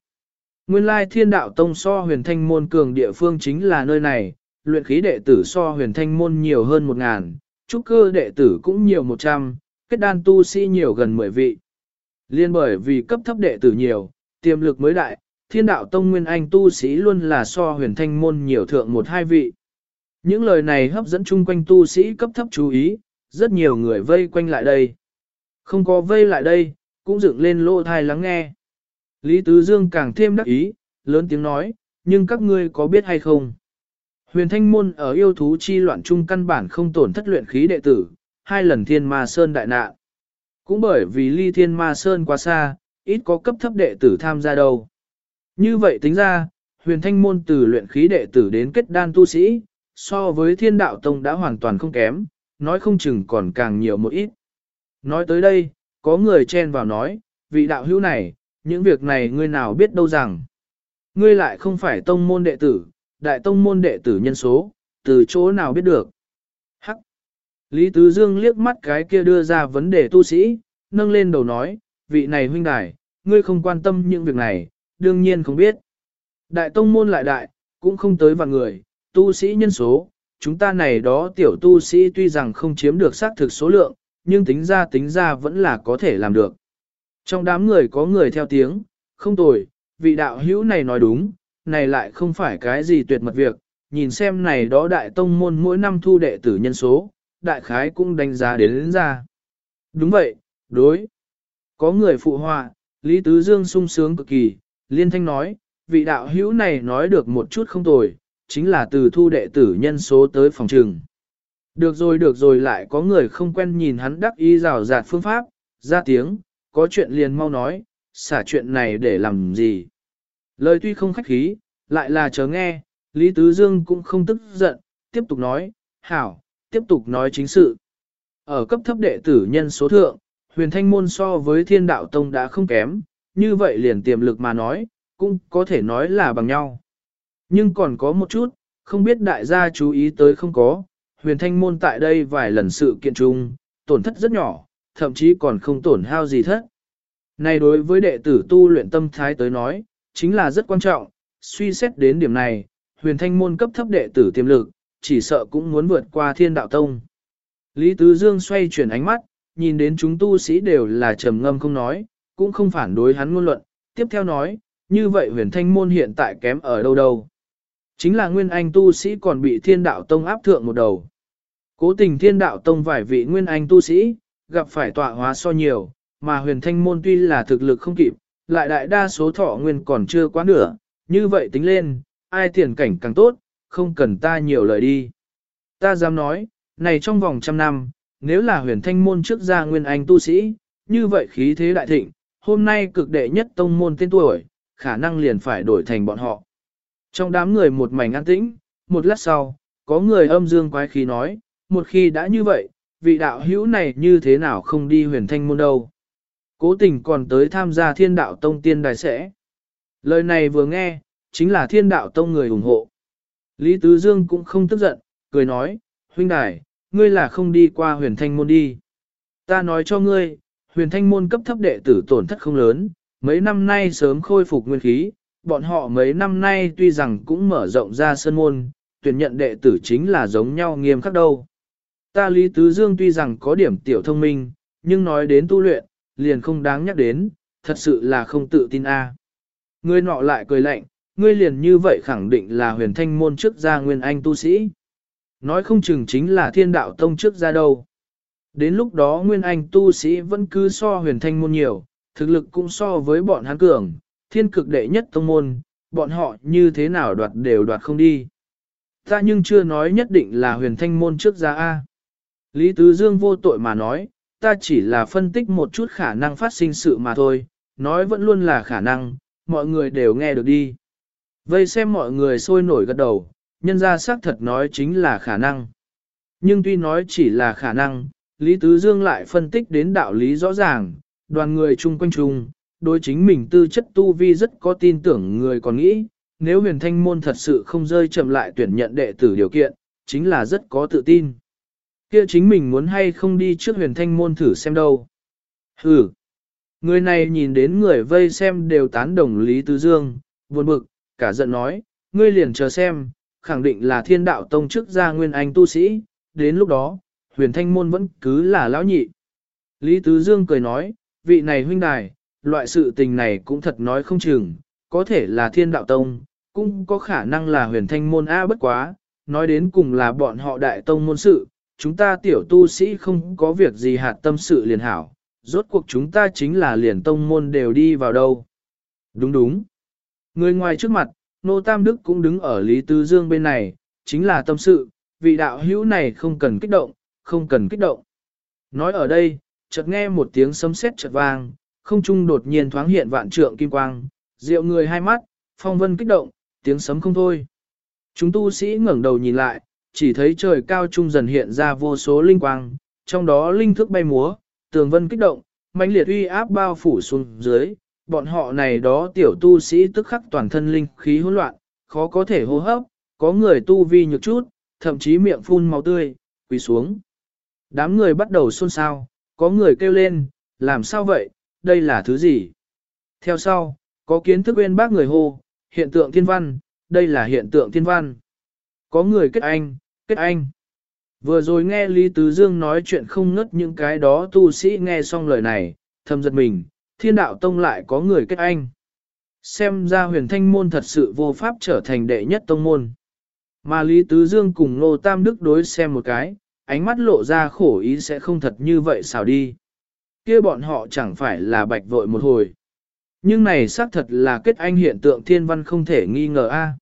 Nguyên lai thiên đạo tông so huyền thanh môn cường địa phương chính là nơi này, luyện khí đệ tử so huyền thanh môn nhiều hơn một ngàn, trúc cơ đệ tử cũng nhiều một trăm, kết đan tu sĩ nhiều gần mười vị. Liên bởi vì cấp thấp đệ tử nhiều, tiềm lực mới đại, thiên đạo tông nguyên anh tu sĩ luôn là so huyền thanh môn nhiều thượng một hai vị. Những lời này hấp dẫn chung quanh tu sĩ cấp thấp chú ý, rất nhiều người vây quanh lại đây. Không có vây lại đây, cũng dựng lên lỗ thai lắng nghe. Lý Tứ Dương càng thêm đắc ý, lớn tiếng nói, nhưng các ngươi có biết hay không? Huyền Thanh Môn ở yêu thú chi loạn trung căn bản không tổn thất luyện khí đệ tử, hai lần thiên ma sơn đại nạn. Cũng bởi vì ly thiên ma sơn quá xa, ít có cấp thấp đệ tử tham gia đâu. Như vậy tính ra, huyền thanh môn từ luyện khí đệ tử đến kết đan tu sĩ, so với thiên đạo tông đã hoàn toàn không kém, nói không chừng còn càng nhiều một ít. Nói tới đây, có người chen vào nói, vị đạo hữu này, những việc này ngươi nào biết đâu rằng. Ngươi lại không phải tông môn đệ tử, đại tông môn đệ tử nhân số, từ chỗ nào biết được. Hắc! Lý Tứ Dương liếc mắt cái kia đưa ra vấn đề tu sĩ, nâng lên đầu nói, vị này huynh đài, ngươi không quan tâm những việc này, đương nhiên không biết. Đại tông môn lại đại, cũng không tới vạn người, tu sĩ nhân số, chúng ta này đó tiểu tu sĩ tuy rằng không chiếm được xác thực số lượng, nhưng tính ra tính ra vẫn là có thể làm được. Trong đám người có người theo tiếng, không tồi, vị đạo hữu này nói đúng, này lại không phải cái gì tuyệt mật việc, nhìn xem này đó đại tông môn mỗi năm thu đệ tử nhân số, đại khái cũng đánh giá đến, đến ra. Đúng vậy, đối. Có người phụ họa, Lý Tứ Dương sung sướng cực kỳ, liên thanh nói, vị đạo hữu này nói được một chút không tồi, chính là từ thu đệ tử nhân số tới phòng trường. Được rồi được rồi lại có người không quen nhìn hắn đắc ý rào rạt phương pháp, ra tiếng, có chuyện liền mau nói, xả chuyện này để làm gì. Lời tuy không khách khí, lại là chờ nghe, Lý Tứ Dương cũng không tức giận, tiếp tục nói, hảo, tiếp tục nói chính sự. Ở cấp thấp đệ tử nhân số thượng, huyền thanh môn so với thiên đạo tông đã không kém, như vậy liền tiềm lực mà nói, cũng có thể nói là bằng nhau. Nhưng còn có một chút, không biết đại gia chú ý tới không có, huyền thanh môn tại đây vài lần sự kiện chung, tổn thất rất nhỏ, thậm chí còn không tổn hao gì thất. Này đối với đệ tử tu luyện tâm thái tới nói, chính là rất quan trọng, suy xét đến điểm này, huyền thanh môn cấp thấp đệ tử tiềm lực, chỉ sợ cũng muốn vượt qua thiên đạo tông. Lý Tứ Dương xoay chuyển ánh mắt, nhìn đến chúng tu sĩ đều là trầm ngâm không nói, cũng không phản đối hắn ngôn luận, tiếp theo nói, như vậy huyền thanh môn hiện tại kém ở đâu đâu. Chính là nguyên anh tu sĩ còn bị thiên đạo tông áp thượng một đầu. Cố tình thiên đạo tông vài vị nguyên anh tu sĩ, gặp phải tọa hóa so nhiều, mà huyền thanh môn tuy là thực lực không kịp, lại đại đa số thọ nguyên còn chưa quá nửa, như vậy tính lên, ai tiền cảnh càng tốt, không cần ta nhiều lời đi. Ta dám nói, này trong vòng trăm năm, nếu là huyền thanh môn trước gia nguyên anh tu sĩ, như vậy khí thế đại thịnh, hôm nay cực đệ nhất tông môn tên tuổi, khả năng liền phải đổi thành bọn họ. Trong đám người một mảnh an tĩnh, một lát sau, có người âm dương quái khí nói, một khi đã như vậy, vị đạo hữu này như thế nào không đi huyền thanh môn đâu. Cố tình còn tới tham gia thiên đạo tông tiên đài sẽ. Lời này vừa nghe, chính là thiên đạo tông người ủng hộ. Lý Tứ Dương cũng không tức giận, cười nói, huynh đài, ngươi là không đi qua huyền thanh môn đi. Ta nói cho ngươi, huyền thanh môn cấp thấp đệ tử tổn thất không lớn, mấy năm nay sớm khôi phục nguyên khí, bọn họ mấy năm nay tuy rằng cũng mở rộng ra sân môn, tuyển nhận đệ tử chính là giống nhau nghiêm khắc đâu. Ta Lý Tứ Dương tuy rằng có điểm tiểu thông minh, nhưng nói đến tu luyện, liền không đáng nhắc đến, thật sự là không tự tin a. Ngươi nọ lại cười lạnh, ngươi liền như vậy khẳng định là huyền thanh môn trước gia nguyên anh tu sĩ. Nói không chừng chính là thiên đạo tông trước gia đâu. Đến lúc đó nguyên anh tu sĩ vẫn cứ so huyền thanh môn nhiều, thực lực cũng so với bọn hắn cường, thiên cực đệ nhất tông môn, bọn họ như thế nào đoạt đều đoạt không đi. Ta nhưng chưa nói nhất định là huyền thanh môn trước gia A. Lý Tứ Dương vô tội mà nói, ta chỉ là phân tích một chút khả năng phát sinh sự mà thôi, nói vẫn luôn là khả năng, mọi người đều nghe được đi. Vây xem mọi người sôi nổi gật đầu, nhân ra xác thật nói chính là khả năng. Nhưng tuy nói chỉ là khả năng, Lý Tứ Dương lại phân tích đến đạo lý rõ ràng, đoàn người chung quanh chung, đối chính mình tư chất tu vi rất có tin tưởng người còn nghĩ, nếu huyền thanh môn thật sự không rơi chậm lại tuyển nhận đệ tử điều kiện, chính là rất có tự tin. Kia chính mình muốn hay không đi trước huyền thanh môn thử xem đâu. Hừ. Người này nhìn đến người vây xem đều tán đồng Lý Tứ Dương, buồn bực, cả giận nói, ngươi liền chờ xem, khẳng định là thiên đạo tông chức gia nguyên anh tu sĩ, đến lúc đó, huyền thanh môn vẫn cứ là lão nhị. Lý Tứ Dương cười nói, vị này huynh đài, loại sự tình này cũng thật nói không chừng, có thể là thiên đạo tông, cũng có khả năng là huyền thanh môn A bất quá, nói đến cùng là bọn họ đại tông môn sự, chúng ta tiểu tu sĩ không có việc gì hạt tâm sự liền hảo, rốt cuộc chúng ta chính là liền tông môn đều đi vào đâu. Đúng đúng. Người ngoài trước mặt, Nô Tam Đức cũng đứng ở Lý Tứ Dương bên này, chính là tâm sự, vị đạo hữu này không cần kích động, không cần kích động. Nói ở đây, chợt nghe một tiếng sấm sét chợt vang, không trung đột nhiên thoáng hiện vạn trượng kim quang, rượu người hai mắt, phong vân kích động, tiếng sấm không thôi. Chúng tu sĩ ngẩng đầu nhìn lại, chỉ thấy trời cao trung dần hiện ra vô số linh quang, trong đó linh thức bay múa, tường vân kích động, mãnh liệt uy áp bao phủ xuống dưới, bọn họ này đó tiểu tu sĩ tức khắc toàn thân linh khí hỗn loạn, khó có thể hô hấp, có người tu vi nhược chút, thậm chí miệng phun máu tươi, quỳ xuống. Đám người bắt đầu xôn xao, có người kêu lên, làm sao vậy, đây là thứ gì? Theo sau, có kiến thức bên bác người hô, hiện tượng thiên văn, đây là hiện tượng thiên văn. Có người kết anh, kết anh. Vừa rồi nghe Lý Tứ Dương nói chuyện không ngất những cái đó tu sĩ nghe xong lời này, thầm giật mình, thiên đạo tông lại có người kết anh. Xem ra huyền thanh môn thật sự vô pháp trở thành đệ nhất tông môn. Mà Lý Tứ Dương cùng Lô Tam Đức đối xem một cái, ánh mắt lộ ra khổ ý sẽ không thật như vậy sao đi. kia bọn họ chẳng phải là bạch vội một hồi. Nhưng này xác thật là kết anh hiện tượng thiên văn không thể nghi ngờ a.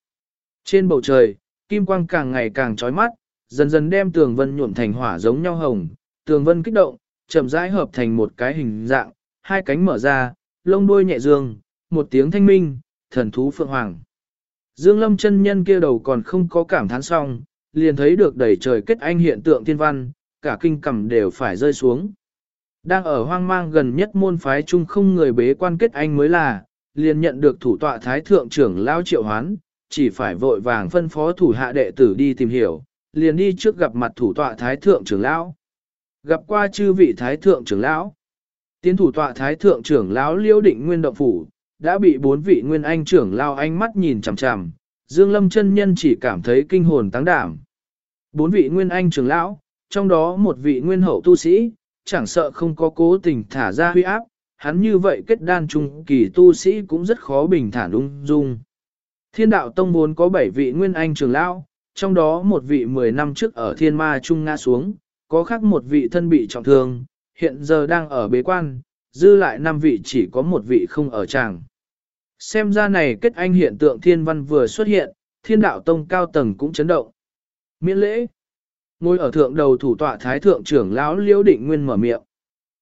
Trên bầu trời, kim quang càng ngày càng chói mắt, dần dần đem tường vân nhuộm thành hỏa giống nhau hồng, tường vân kích động, chậm rãi hợp thành một cái hình dạng, hai cánh mở ra, lông đuôi nhẹ dương, một tiếng thanh minh, thần thú phượng hoàng. Dương lâm chân nhân kia đầu còn không có cảm thán xong, liền thấy được đầy trời kết anh hiện tượng thiên văn, cả kinh cầm đều phải rơi xuống. Đang ở hoang mang gần nhất môn phái chung không người bế quan kết anh mới là, liền nhận được thủ tọa thái thượng trưởng lao triệu hoán, chỉ phải vội vàng phân phó thủ hạ đệ tử đi tìm hiểu, liền đi trước gặp mặt thủ tọa thái thượng trưởng lão. Gặp qua chư vị thái thượng trưởng lão. Tiến thủ tọa thái thượng trưởng lão liễu định nguyên động phủ, đã bị bốn vị nguyên anh trưởng lão ánh mắt nhìn chằm chằm, Dương Lâm chân nhân chỉ cảm thấy kinh hồn táng đảm. Bốn vị nguyên anh trưởng lão, trong đó một vị nguyên hậu tu sĩ, chẳng sợ không có cố tình thả ra huy áp, hắn như vậy kết đan trung kỳ tu sĩ cũng rất khó bình thản ung dung. Thiên đạo tông vốn có bảy vị nguyên anh trưởng lão, trong đó một vị 10 năm trước ở thiên ma trung ngã xuống, có khác một vị thân bị trọng thương, hiện giờ đang ở bế quan, dư lại 5 vị chỉ có một vị không ở tràng. Xem ra này kết anh hiện tượng thiên văn vừa xuất hiện, thiên đạo tông cao tầng cũng chấn động. Miễn lễ. Ngồi ở thượng đầu thủ tọa thái thượng trưởng lão liễu định nguyên mở miệng.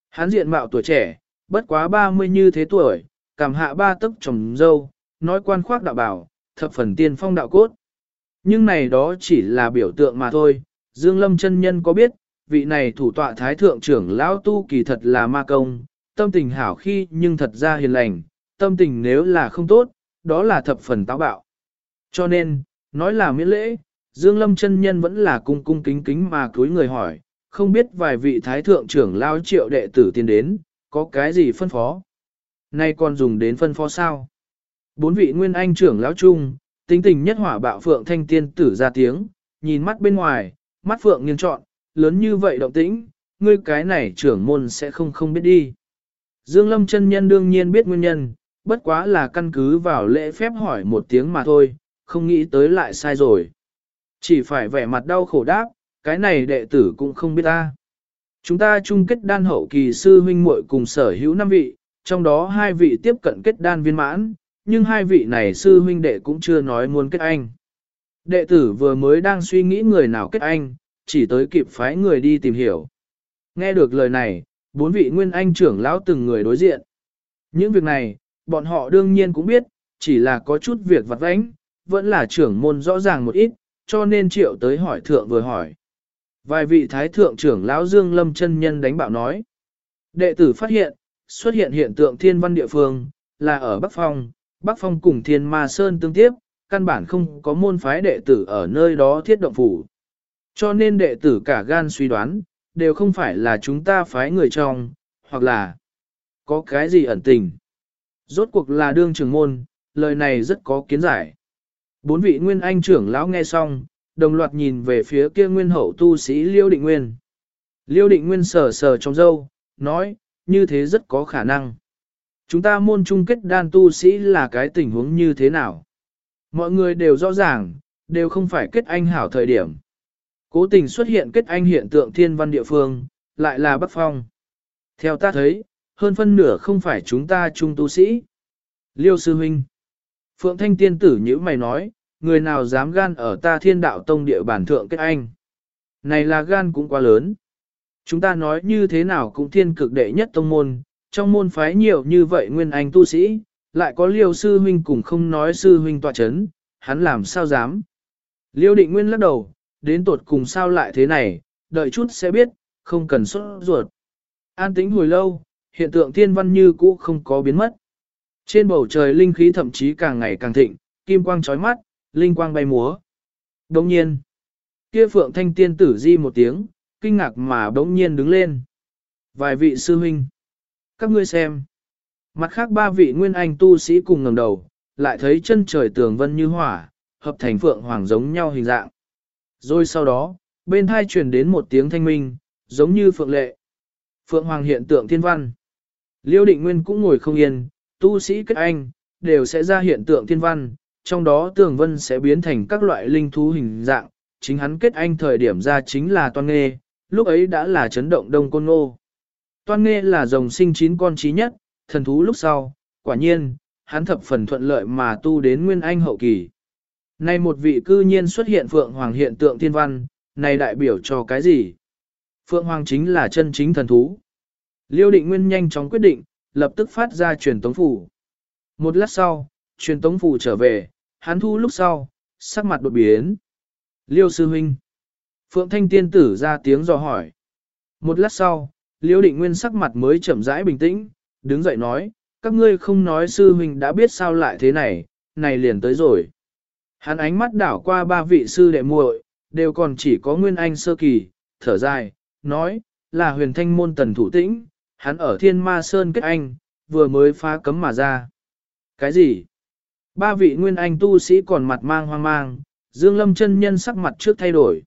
Hán diện mạo tuổi trẻ, bất quá 30 như thế tuổi, cảm hạ ba tấc trồng dâu, nói quan khoác đạo bảo, thập phần tiên phong đạo cốt. Nhưng này đó chỉ là biểu tượng mà thôi, Dương Lâm chân nhân có biết, vị này thủ tọa thái thượng trưởng lão tu kỳ thật là ma công, tâm tình hảo khi nhưng thật ra hiền lành, tâm tình nếu là không tốt, đó là thập phần táo bạo. Cho nên, nói là miễn lễ, Dương Lâm chân nhân vẫn là cung cung kính kính mà cúi người hỏi, không biết vài vị thái thượng trưởng lao triệu đệ tử tiến đến, có cái gì phân phó? Nay còn dùng đến phân phó sao? Bốn vị nguyên anh trưởng lão chung, tính tình nhất hỏa bạo phượng thanh tiên tử ra tiếng, nhìn mắt bên ngoài, mắt phượng nghiêng trọn, lớn như vậy động tĩnh, ngươi cái này trưởng môn sẽ không không biết đi. Dương Lâm chân nhân đương nhiên biết nguyên nhân, bất quá là căn cứ vào lễ phép hỏi một tiếng mà thôi, không nghĩ tới lại sai rồi. Chỉ phải vẻ mặt đau khổ đáp, cái này đệ tử cũng không biết ta. Chúng ta chung kết đan hậu kỳ sư huynh muội cùng sở hữu năm vị, trong đó hai vị tiếp cận kết đan viên mãn, nhưng hai vị này sư huynh đệ cũng chưa nói muốn kết anh. Đệ tử vừa mới đang suy nghĩ người nào kết anh, chỉ tới kịp phái người đi tìm hiểu. Nghe được lời này, bốn vị nguyên anh trưởng lão từng người đối diện. Những việc này, bọn họ đương nhiên cũng biết, chỉ là có chút việc vặt vãnh, vẫn là trưởng môn rõ ràng một ít, cho nên triệu tới hỏi thượng vừa hỏi. Vài vị thái thượng trưởng lão Dương Lâm chân nhân đánh bạo nói. Đệ tử phát hiện, xuất hiện hiện tượng thiên văn địa phương, là ở Bắc Phong, Bắc Phong cùng thiên ma sơn tương tiếp, căn bản không có môn phái đệ tử ở nơi đó thiết động phủ. Cho nên đệ tử cả gan suy đoán, đều không phải là chúng ta phái người trong, hoặc là có cái gì ẩn tình. Rốt cuộc là đương trưởng môn, lời này rất có kiến giải. Bốn vị nguyên anh trưởng lão nghe xong, đồng loạt nhìn về phía kia nguyên hậu tu sĩ Liêu Định Nguyên. Liêu Định Nguyên sờ sờ trong dâu, nói, như thế rất có khả năng. Chúng ta môn chung kết đan tu sĩ là cái tình huống như thế nào? Mọi người đều rõ ràng, đều không phải kết anh hảo thời điểm. Cố tình xuất hiện kết anh hiện tượng thiên văn địa phương, lại là Bắc Phong. Theo ta thấy, hơn phân nửa không phải chúng ta chung tu sĩ. Liêu Sư Huynh Phượng Thanh Tiên Tử như mày nói, người nào dám gan ở ta thiên đạo tông địa bản thượng kết anh. Này là gan cũng quá lớn. Chúng ta nói như thế nào cũng thiên cực đệ nhất tông môn, trong môn phái nhiều như vậy nguyên anh tu sĩ, lại có liêu sư huynh cùng không nói sư huynh tọa chấn, hắn làm sao dám. Liêu định nguyên lắc đầu, đến tột cùng sao lại thế này, đợi chút sẽ biết, không cần xuất ruột. An tĩnh hồi lâu, hiện tượng thiên văn như cũ không có biến mất. Trên bầu trời linh khí thậm chí càng ngày càng thịnh, kim quang chói mắt, linh quang bay múa. Đồng nhiên, kia phượng thanh tiên tử di một tiếng, kinh ngạc mà đống nhiên đứng lên. Vài vị sư huynh, các ngươi xem. Mặt khác ba vị nguyên anh tu sĩ cùng ngẩng đầu, lại thấy chân trời tường vân như hỏa, hợp thành phượng hoàng giống nhau hình dạng. Rồi sau đó, bên thai truyền đến một tiếng thanh minh, giống như phượng lệ. Phượng hoàng hiện tượng thiên văn. Liêu định nguyên cũng ngồi không yên, tu sĩ kết anh, đều sẽ ra hiện tượng thiên văn, trong đó tường vân sẽ biến thành các loại linh thú hình dạng, chính hắn kết anh thời điểm ra chính là toan nghê, lúc ấy đã là chấn động đông côn ngô. Toan nghe là rồng sinh chín con trí nhất, thần thú lúc sau, quả nhiên, hắn thập phần thuận lợi mà tu đến nguyên anh hậu kỳ. Nay một vị cư nhiên xuất hiện Phượng Hoàng hiện tượng thiên văn, này đại biểu cho cái gì? Phượng Hoàng chính là chân chính thần thú. Liêu định nguyên nhanh chóng quyết định, lập tức phát ra truyền tống phủ. Một lát sau, truyền tống phủ trở về, hắn thu lúc sau, sắc mặt đột biến. Liêu sư huynh. Phượng Thanh tiên tử ra tiếng dò hỏi. Một lát sau, Liêu định nguyên sắc mặt mới chậm rãi bình tĩnh, đứng dậy nói, các ngươi không nói sư huynh đã biết sao lại thế này, này liền tới rồi. Hắn ánh mắt đảo qua ba vị sư đệ muội, đều còn chỉ có nguyên anh sơ kỳ, thở dài, nói, là huyền thanh môn tần thủ tĩnh, hắn ở thiên ma sơn kết anh, vừa mới phá cấm mà ra. Cái gì? Ba vị nguyên anh tu sĩ còn mặt mang hoang mang, Dương Lâm chân nhân sắc mặt trước thay đổi.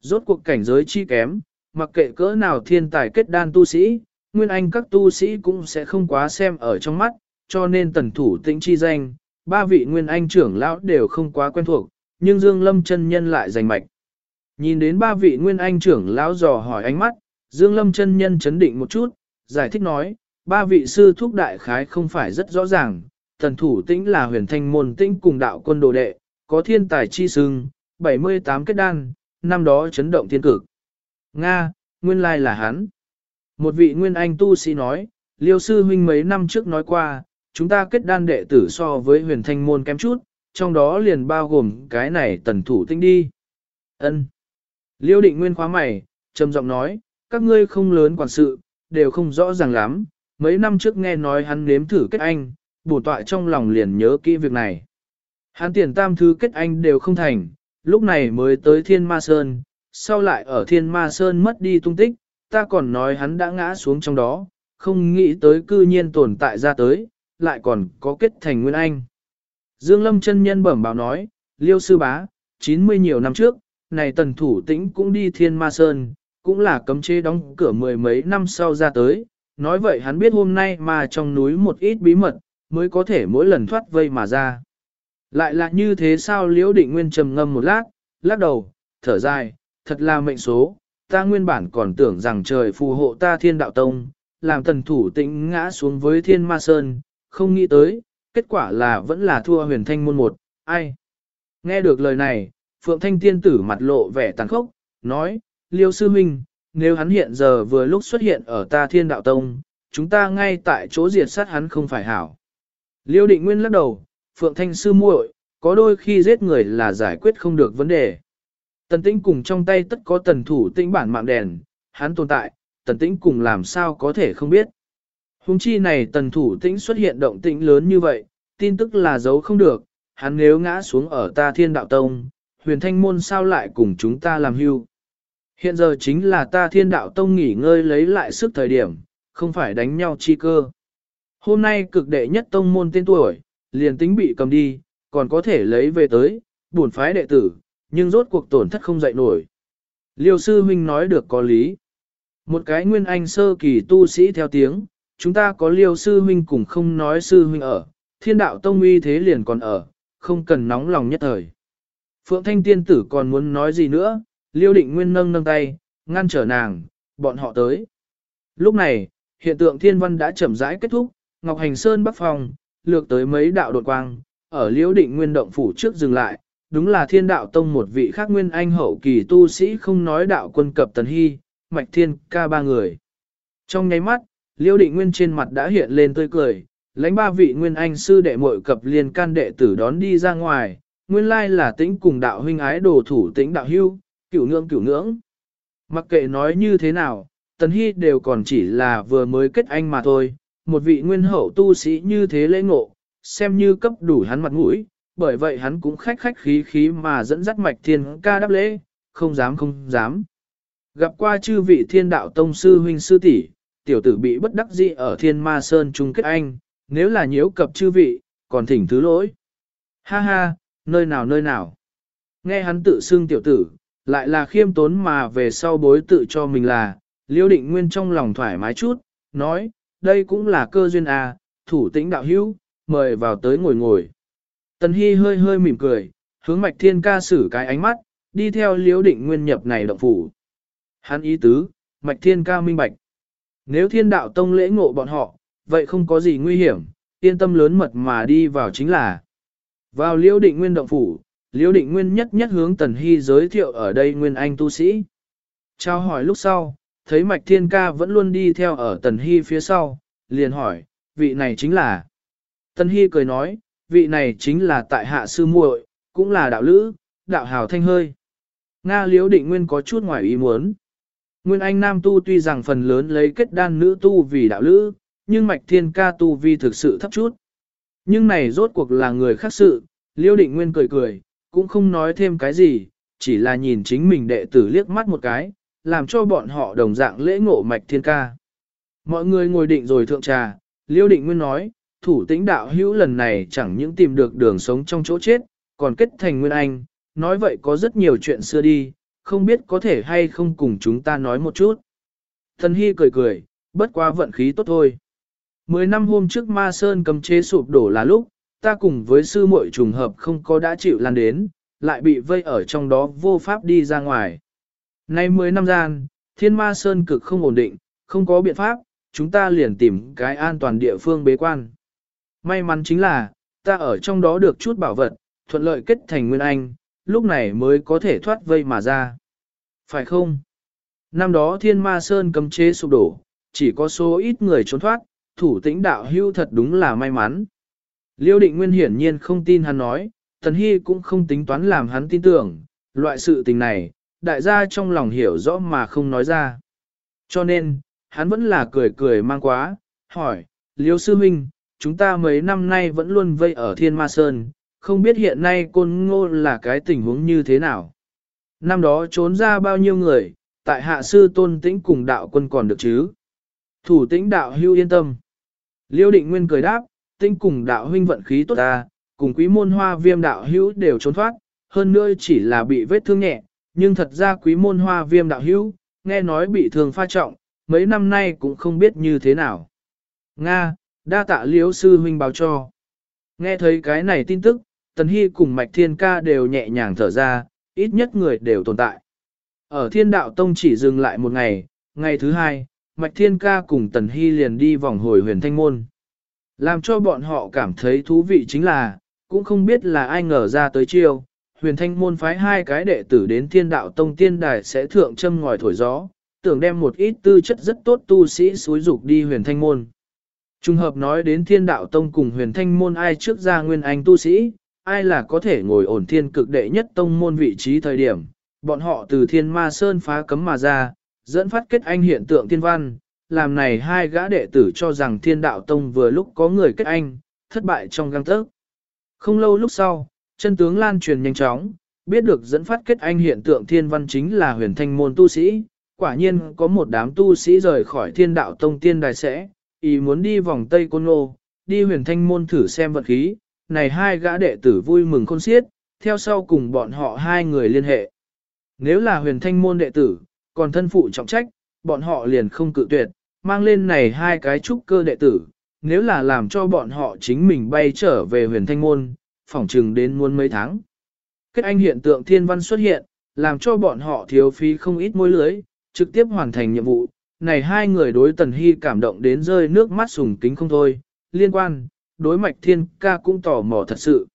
Rốt cuộc cảnh giới chi kém, mặc kệ cỡ nào thiên tài kết đan tu sĩ, nguyên anh các tu sĩ cũng sẽ không quá xem ở trong mắt, cho nên tần thủ tĩnh chi danh, ba vị nguyên anh trưởng lão đều không quá quen thuộc, nhưng Dương Lâm chân nhân lại giành mạch. Nhìn đến ba vị nguyên anh trưởng lão dò hỏi ánh mắt, Dương Lâm chân nhân chấn định một chút, giải thích nói, ba vị sư thúc đại khái không phải rất rõ ràng, tần thủ tĩnh là huyền thanh môn tĩnh cùng đạo quân đồ đệ, có thiên tài chi sưng, 78 kết đan, năm đó chấn động thiên cực. Nga, nguyên lai là hắn. Một vị nguyên anh tu sĩ nói, liêu sư huynh mấy năm trước nói qua, chúng ta kết đan đệ tử so với huyền thanh môn kém chút, trong đó liền bao gồm cái này tần thủ tinh đi. ân Liêu định nguyên khóa mày, trầm giọng nói, các ngươi không lớn quản sự, đều không rõ ràng lắm, mấy năm trước nghe nói hắn nếm thử kết anh, bổ tọa trong lòng liền nhớ kỹ việc này. Hắn tiền tam thứ kết anh đều không thành, lúc này mới tới thiên ma sơn, sau lại ở thiên ma sơn mất đi tung tích, ta còn nói hắn đã ngã xuống trong đó, không nghĩ tới cư nhiên tồn tại ra tới, lại còn có kết thành nguyên anh. Dương Lâm chân nhân bẩm báo nói, liêu sư bá, 90 nhiều năm trước, này tần thủ tĩnh cũng đi thiên ma sơn, cũng là cấm chế đóng cửa mười mấy năm sau ra tới, nói vậy hắn biết hôm nay mà trong núi một ít bí mật, mới có thể mỗi lần thoát vây mà ra. Lại là như thế sao liễu định nguyên trầm ngâm một lát, lắc đầu, thở dài, thật là mệnh số, ta nguyên bản còn tưởng rằng trời phù hộ ta thiên đạo tông, làm tần thủ tĩnh ngã xuống với thiên ma sơn, không nghĩ tới, kết quả là vẫn là thua huyền thanh môn một, ai. Nghe được lời này, Phượng Thanh tiên tử mặt lộ vẻ tàn khốc, nói, Liêu Sư Minh, nếu hắn hiện giờ vừa lúc xuất hiện ở ta thiên đạo tông, chúng ta ngay tại chỗ diệt sát hắn không phải hảo. Liêu định nguyên lắc đầu, Phượng Thanh sư muội, có đôi khi giết người là giải quyết không được vấn đề. Tần tĩnh cùng trong tay tất có tần thủ tĩnh bản mạng đèn, hắn tồn tại, tần tĩnh cùng làm sao có thể không biết. Hùng chi này tần thủ tĩnh xuất hiện động tĩnh lớn như vậy, tin tức là giấu không được, hắn nếu ngã xuống ở ta thiên đạo tông, huyền thanh môn sao lại cùng chúng ta làm hưu. Hiện giờ chính là ta thiên đạo tông nghỉ ngơi lấy lại sức thời điểm, không phải đánh nhau chi cơ. Hôm nay cực đệ nhất tông môn tên tuổi, liền tính bị cầm đi, còn có thể lấy về tới, buồn phái đệ tử, nhưng rốt cuộc tổn thất không dậy nổi. Liêu sư huynh nói được có lý. Một cái nguyên anh sơ kỳ tu sĩ theo tiếng, chúng ta có liêu sư huynh cùng không nói sư huynh ở, thiên đạo tông uy thế liền còn ở, không cần nóng lòng nhất thời. Phượng Thanh tiên tử còn muốn nói gì nữa, liêu định nguyên nâng nâng tay, ngăn trở nàng, bọn họ tới. Lúc này, hiện tượng thiên văn đã chậm rãi kết thúc, Ngọc Hành Sơn bắc phòng, lược tới mấy đạo đột quang, ở liêu định nguyên động phủ trước dừng lại, đúng là thiên đạo tông một vị khác nguyên anh hậu kỳ tu sĩ không nói đạo quân cập tần hy, mạch thiên ca ba người. Trong nháy mắt, liêu định nguyên trên mặt đã hiện lên tươi cười, lãnh ba vị nguyên anh sư đệ mội cập liền can đệ tử đón đi ra ngoài, nguyên lai là tĩnh cùng đạo huynh ái đồ thủ tĩnh đạo hưu, cửu ngưỡng cửu ngưỡng. Mặc kệ nói như thế nào, tần hy đều còn chỉ là vừa mới kết anh mà thôi, một vị nguyên hậu tu sĩ như thế lễ ngộ, xem như cấp đủ hắn mặt mũi, bởi vậy hắn cũng khách khách khí khí mà dẫn dắt mạch thiên ca đáp lễ, không dám không dám. Gặp qua chư vị thiên đạo tông sư huynh sư tỷ, tiểu tử bị bất đắc dĩ ở thiên ma sơn chung kết anh, nếu là nhiễu cập chư vị, còn thỉnh thứ lỗi. Ha ha, nơi nào nơi nào. Nghe hắn tự xưng tiểu tử, lại là khiêm tốn mà về sau bối tự cho mình là, liêu định nguyên trong lòng thoải mái chút, nói, đây cũng là cơ duyên à, thủ tĩnh đạo hữu, mời vào tới ngồi ngồi. Tần Hy hơi hơi mỉm cười, hướng mạch thiên ca sử cái ánh mắt, đi theo liễu định nguyên nhập này động phủ. Hắn ý tứ, mạch thiên ca minh bạch. Nếu thiên đạo tông lễ ngộ bọn họ, vậy không có gì nguy hiểm, yên tâm lớn mật mà đi vào chính là. Vào liễu định nguyên động phủ, liễu định nguyên nhất nhất hướng Tần Hy giới thiệu ở đây nguyên anh tu sĩ. Trao hỏi lúc sau, thấy mạch thiên ca vẫn luôn đi theo ở Tần Hy phía sau, liền hỏi, vị này chính là. Tần Hy cười nói, vị này chính là tại hạ sư muội, cũng là đạo lữ, đạo hào thanh hơi. Nga liễu định nguyên có chút ngoài ý muốn. Nguyên Anh Nam tu tuy rằng phần lớn lấy kết đan nữ tu vì đạo lữ, nhưng mạch thiên ca tu vi thực sự thấp chút. Nhưng này rốt cuộc là người khác sự, liễu định nguyên cười cười, cũng không nói thêm cái gì, chỉ là nhìn chính mình đệ tử liếc mắt một cái, làm cho bọn họ đồng dạng lễ ngộ mạch thiên ca. Mọi người ngồi định rồi thượng trà, liễu định nguyên nói, thủ tĩnh đạo hữu lần này chẳng những tìm được đường sống trong chỗ chết, còn kết thành nguyên anh, nói vậy có rất nhiều chuyện xưa đi, không biết có thể hay không cùng chúng ta nói một chút. Thần Hy cười cười, bất quá vận khí tốt thôi. Mười năm hôm trước ma sơn cầm chế sụp đổ là lúc, ta cùng với sư muội trùng hợp không có đã chịu lan đến, lại bị vây ở trong đó vô pháp đi ra ngoài. Nay mười năm gian, thiên ma sơn cực không ổn định, không có biện pháp, chúng ta liền tìm cái an toàn địa phương bế quan. May mắn chính là, ta ở trong đó được chút bảo vật, thuận lợi kết thành nguyên anh, lúc này mới có thể thoát vây mà ra. Phải không? Năm đó thiên ma sơn cấm chế sụp đổ, chỉ có số ít người trốn thoát, thủ tĩnh đạo hưu thật đúng là may mắn. Liêu định nguyên hiển nhiên không tin hắn nói, Tần Hy cũng không tính toán làm hắn tin tưởng, loại sự tình này, đại gia trong lòng hiểu rõ mà không nói ra. Cho nên, hắn vẫn là cười cười mang quá, hỏi, Liêu sư huynh, chúng ta mấy năm nay vẫn luôn vây ở Thiên Ma Sơn, không biết hiện nay côn ngô là cái tình huống như thế nào. Năm đó trốn ra bao nhiêu người, tại hạ sư tôn tĩnh cùng đạo quân còn được chứ. Thủ tĩnh đạo hưu yên tâm. Liêu định nguyên cười đáp, tĩnh cùng đạo huynh vận khí tốt ta, cùng quý môn hoa viêm đạo hữu đều trốn thoát, hơn nữa chỉ là bị vết thương nhẹ, nhưng thật ra quý môn hoa viêm đạo hữu, nghe nói bị thương pha trọng, mấy năm nay cũng không biết như thế nào. Nga, đa tạ liếu sư huynh báo cho. Nghe thấy cái này tin tức, Tần Hy cùng Mạch Thiên Ca đều nhẹ nhàng thở ra, ít nhất người đều tồn tại. Ở Thiên Đạo Tông chỉ dừng lại một ngày, ngày thứ hai, Mạch Thiên Ca cùng Tần Hy liền đi vòng hồi huyền thanh môn. Làm cho bọn họ cảm thấy thú vị chính là, cũng không biết là ai ngờ ra tới chiêu, huyền thanh môn phái hai cái đệ tử đến thiên đạo tông tiên đài sẽ thượng châm ngòi thổi gió, tưởng đem một ít tư chất rất tốt tu sĩ suối dục đi huyền thanh môn. Trung hợp nói đến thiên đạo tông cùng huyền thanh môn ai trước ra nguyên anh tu sĩ, ai là có thể ngồi ổn thiên cực đệ nhất tông môn vị trí thời điểm, bọn họ từ thiên ma sơn phá cấm mà ra, dẫn phát kết anh hiện tượng thiên văn, làm này hai gã đệ tử cho rằng thiên đạo tông vừa lúc có người kết anh, thất bại trong găng tớc. Không lâu lúc sau, chân tướng lan truyền nhanh chóng, biết được dẫn phát kết anh hiện tượng thiên văn chính là huyền thanh môn tu sĩ, quả nhiên có một đám tu sĩ rời khỏi thiên đạo tông tiên đài sẽ, ý muốn đi vòng Tây Côn Ngô, đi huyền thanh môn thử xem vật khí, này hai gã đệ tử vui mừng khôn xiết, theo sau cùng bọn họ hai người liên hệ. Nếu là huyền thanh môn đệ tử, còn thân phụ trọng trách, bọn họ liền không cự tuyệt, mang lên này hai cái trúc cơ đệ tử, nếu là làm cho bọn họ chính mình bay trở về huyền thanh môn, phỏng chừng đến muôn mấy tháng. Kết anh hiện tượng thiên văn xuất hiện, làm cho bọn họ thiếu phí không ít môi lưới, trực tiếp hoàn thành nhiệm vụ. Này hai người đối Tần Hy cảm động đến rơi nước mắt sùng kính không thôi, liên quan, đối mạch thiên ca cũng tò mò thật sự.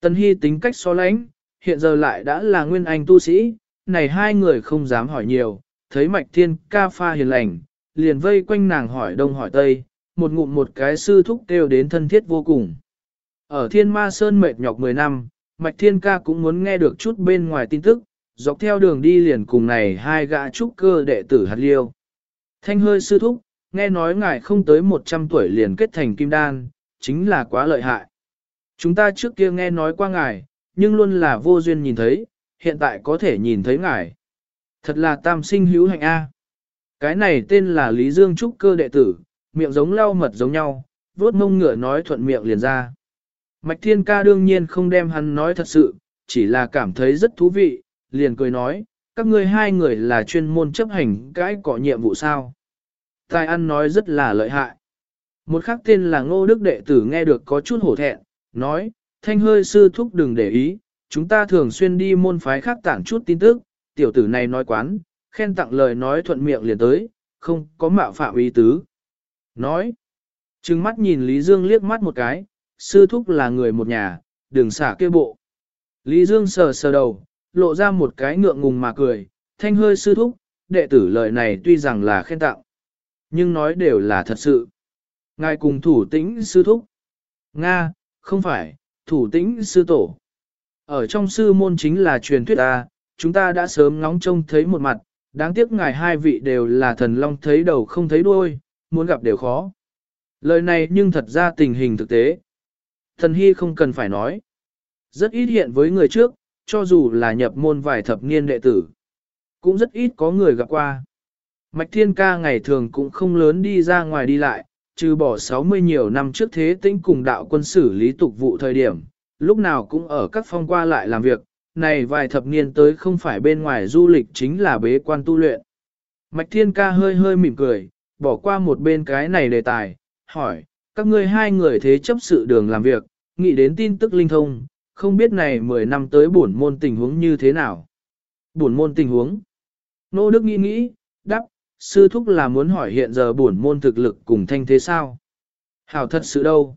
Tần Hy tính cách so lãnh, hiện giờ lại đã là nguyên anh tu sĩ, này hai người không dám hỏi nhiều, thấy mạch thiên ca pha hiền lành, liền vây quanh nàng hỏi đông hỏi tây, một ngụm một cái sư thúc kêu đến thân thiết vô cùng. Ở thiên ma sơn mệt nhọc 10 năm, mạch thiên ca cũng muốn nghe được chút bên ngoài tin tức, dọc theo đường đi liền cùng này hai gã trúc cơ đệ tử hạt liêu. Thanh hơi sư thúc, nghe nói ngài không tới 100 tuổi liền kết thành kim đan, chính là quá lợi hại. Chúng ta trước kia nghe nói qua ngài, nhưng luôn là vô duyên nhìn thấy, hiện tại có thể nhìn thấy ngài. Thật là tam sinh hữu hạnh A. Cái này tên là Lý Dương Trúc cơ đệ tử, miệng giống lau mật giống nhau, vốt mông ngựa nói thuận miệng liền ra. Mạch Thiên Ca đương nhiên không đem hắn nói thật sự, chỉ là cảm thấy rất thú vị, liền cười nói, các ngươi hai người là chuyên môn chấp hành cái cọ nhiệm vụ sao. Tài ăn nói rất là lợi hại. Một khắc tên là Ngô Đức Đệ Tử nghe được có chút hổ thẹn, nói, thanh hơi sư thúc đừng để ý, chúng ta thường xuyên đi môn phái khác tản chút tin tức, tiểu tử này nói quán, khen tặng lời nói thuận miệng liền tới, không có mạo phạm ý tứ. Nói, trừng mắt nhìn Lý Dương liếc mắt một cái, sư thúc là người một nhà, đừng xả kia bộ. Lý Dương sờ sờ đầu, lộ ra một cái ngượng ngùng mà cười, thanh hơi sư thúc, đệ tử lời này tuy rằng là khen tặng, nhưng nói đều là thật sự. Ngài cùng thủ tĩnh sư thúc. Nga, không phải, thủ tĩnh sư tổ. Ở trong sư môn chính là truyền thuyết ta, chúng ta đã sớm ngóng trông thấy một mặt, đáng tiếc ngài hai vị đều là thần long thấy đầu không thấy đuôi, muốn gặp đều khó. Lời này nhưng thật ra tình hình thực tế. Thần Hy không cần phải nói. Rất ít hiện với người trước, cho dù là nhập môn vài thập niên đệ tử. Cũng rất ít có người gặp qua. Mạch Thiên Ca ngày thường cũng không lớn đi ra ngoài đi lại, trừ bỏ 60 nhiều năm trước thế tĩnh cùng đạo quân xử lý tục vụ thời điểm, lúc nào cũng ở các phong qua lại làm việc, này vài thập niên tới không phải bên ngoài du lịch chính là bế quan tu luyện. Mạch Thiên Ca hơi hơi mỉm cười, bỏ qua một bên cái này đề tài, hỏi, các ngươi hai người thế chấp sự đường làm việc, nghĩ đến tin tức linh thông, không biết này 10 năm tới bổn môn tình huống như thế nào. Bổn môn tình huống. Nô Đức nghĩ nghĩ, đáp, sư thúc là muốn hỏi hiện giờ bổn môn thực lực cùng thanh thế sao? Hảo thật sự đâu?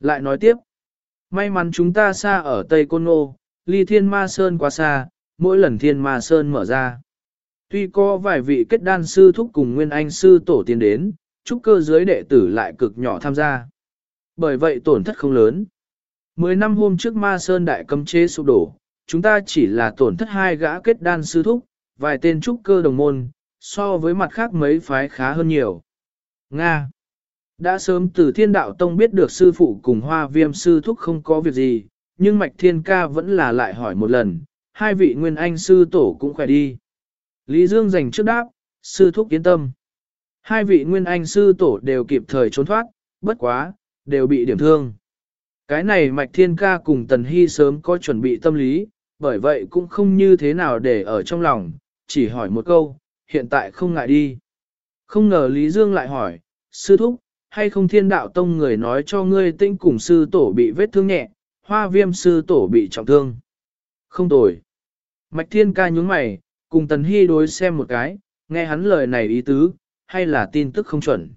Lại nói tiếp, may mắn chúng ta xa ở Tây Côn Nô, ly thiên ma sơn quá xa, mỗi lần thiên ma sơn mở ra. Tuy có vài vị kết đan sư thúc cùng nguyên anh sư tổ tiên đến, trúc cơ giới đệ tử lại cực nhỏ tham gia. Bởi vậy tổn thất không lớn. Mười năm hôm trước ma sơn đại cấm chế sụp đổ, chúng ta chỉ là tổn thất hai gã kết đan sư thúc, vài tên trúc cơ đồng môn, so với mặt khác mấy phái khá hơn nhiều. Nga Đã sớm từ thiên đạo tông biết được sư phụ cùng hoa viêm sư thúc không có việc gì, nhưng mạch thiên ca vẫn là lại hỏi một lần, hai vị nguyên anh sư tổ cũng khỏe đi. Lý Dương dành trước đáp, sư thúc yên tâm. Hai vị nguyên anh sư tổ đều kịp thời trốn thoát, bất quá, đều bị điểm thương. Cái này Mạch Thiên Ca cùng Tần Hy sớm có chuẩn bị tâm lý, bởi vậy cũng không như thế nào để ở trong lòng, chỉ hỏi một câu, hiện tại không ngại đi. Không ngờ Lý Dương lại hỏi, sư thúc, hay không thiên đạo tông người nói cho ngươi tinh cùng sư tổ bị vết thương nhẹ, hoa viêm sư tổ bị trọng thương. Không tồi. Mạch Thiên Ca nhúng mày, cùng Tần Hy đối xem một cái, nghe hắn lời này ý tứ, hay là tin tức không chuẩn.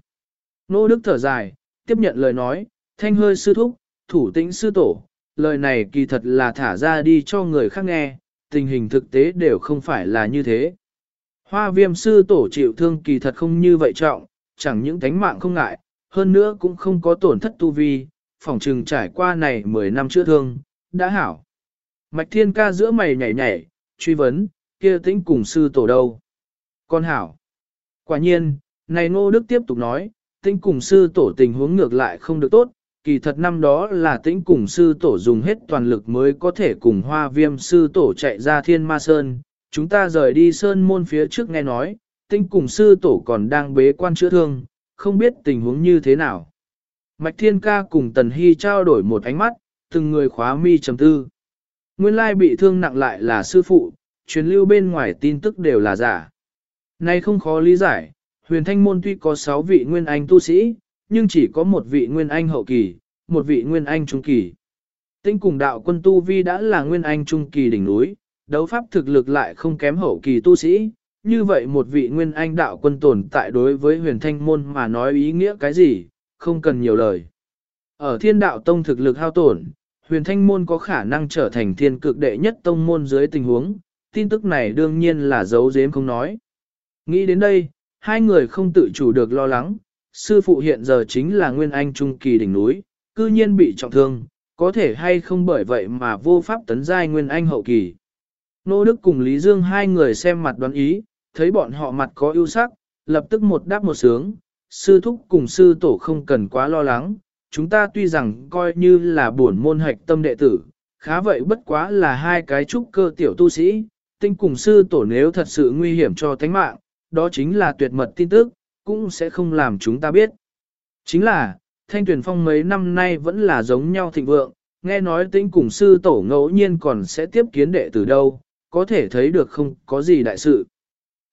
Nô Đức thở dài, tiếp nhận lời nói, thanh hơi sư thúc, thủ tĩnh sư tổ, lời này kỳ thật là thả ra đi cho người khác nghe, tình hình thực tế đều không phải là như thế. Hoa viêm sư tổ chịu thương kỳ thật không như vậy trọng, chẳng những thánh mạng không ngại, hơn nữa cũng không có tổn thất tu vi, phỏng trừng trải qua này 10 năm chữa thương, đã hảo. Mạch thiên ca giữa mày nhảy nhảy, truy vấn, kia tĩnh cùng sư tổ đâu? Con hảo. Quả nhiên, này ngô đức tiếp tục nói, tĩnh cùng sư tổ tình huống ngược lại không được tốt, kỳ thật năm đó là tĩnh cùng sư tổ dùng hết toàn lực mới có thể cùng hoa viêm sư tổ chạy ra thiên ma sơn. Chúng ta rời đi sơn môn phía trước nghe nói, tĩnh cùng sư tổ còn đang bế quan chữa thương, không biết tình huống như thế nào. Mạch thiên ca cùng tần hy trao đổi một ánh mắt, từng người khóa mi trầm tư. Nguyên lai bị thương nặng lại là sư phụ, truyền lưu bên ngoài tin tức đều là giả. Nay không khó lý giải, huyền thanh môn tuy có 6 vị nguyên anh tu sĩ, nhưng chỉ có một vị nguyên anh hậu kỳ, một vị nguyên anh trung kỳ. Tinh cùng đạo quân tu vi đã là nguyên anh trung kỳ đỉnh núi, đấu pháp thực lực lại không kém hậu kỳ tu sĩ, như vậy một vị nguyên anh đạo quân tồn tại đối với huyền thanh môn mà nói ý nghĩa cái gì, không cần nhiều lời. Ở thiên đạo tông thực lực hao tổn, huyền thanh môn có khả năng trở thành thiên cực đệ nhất tông môn dưới tình huống, tin tức này đương nhiên là giấu giếm không nói. Nghĩ đến đây, hai người không tự chủ được lo lắng, sư phụ hiện giờ chính là nguyên anh trung kỳ đỉnh núi, cư nhiên bị trọng thương, có thể hay không bởi vậy mà vô pháp tấn giai nguyên anh hậu kỳ. Nô Đức cùng Lý Dương hai người xem mặt đoán ý, thấy bọn họ mặt có ưu sắc, lập tức một đáp một sướng, sư thúc cùng sư tổ không cần quá lo lắng, chúng ta tuy rằng coi như là buồn môn hạch tâm đệ tử, khá vậy bất quá là hai cái trúc cơ tiểu tu sĩ, tinh cùng sư tổ nếu thật sự nguy hiểm cho thánh mạng, đó chính là tuyệt mật tin tức, cũng sẽ không làm chúng ta biết. Chính là, thanh tuyển phong mấy năm nay vẫn là giống nhau thịnh vượng, nghe nói tính cùng sư tổ ngẫu nhiên còn sẽ tiếp kiến đệ từ đâu, có thể thấy được không có gì đại sự.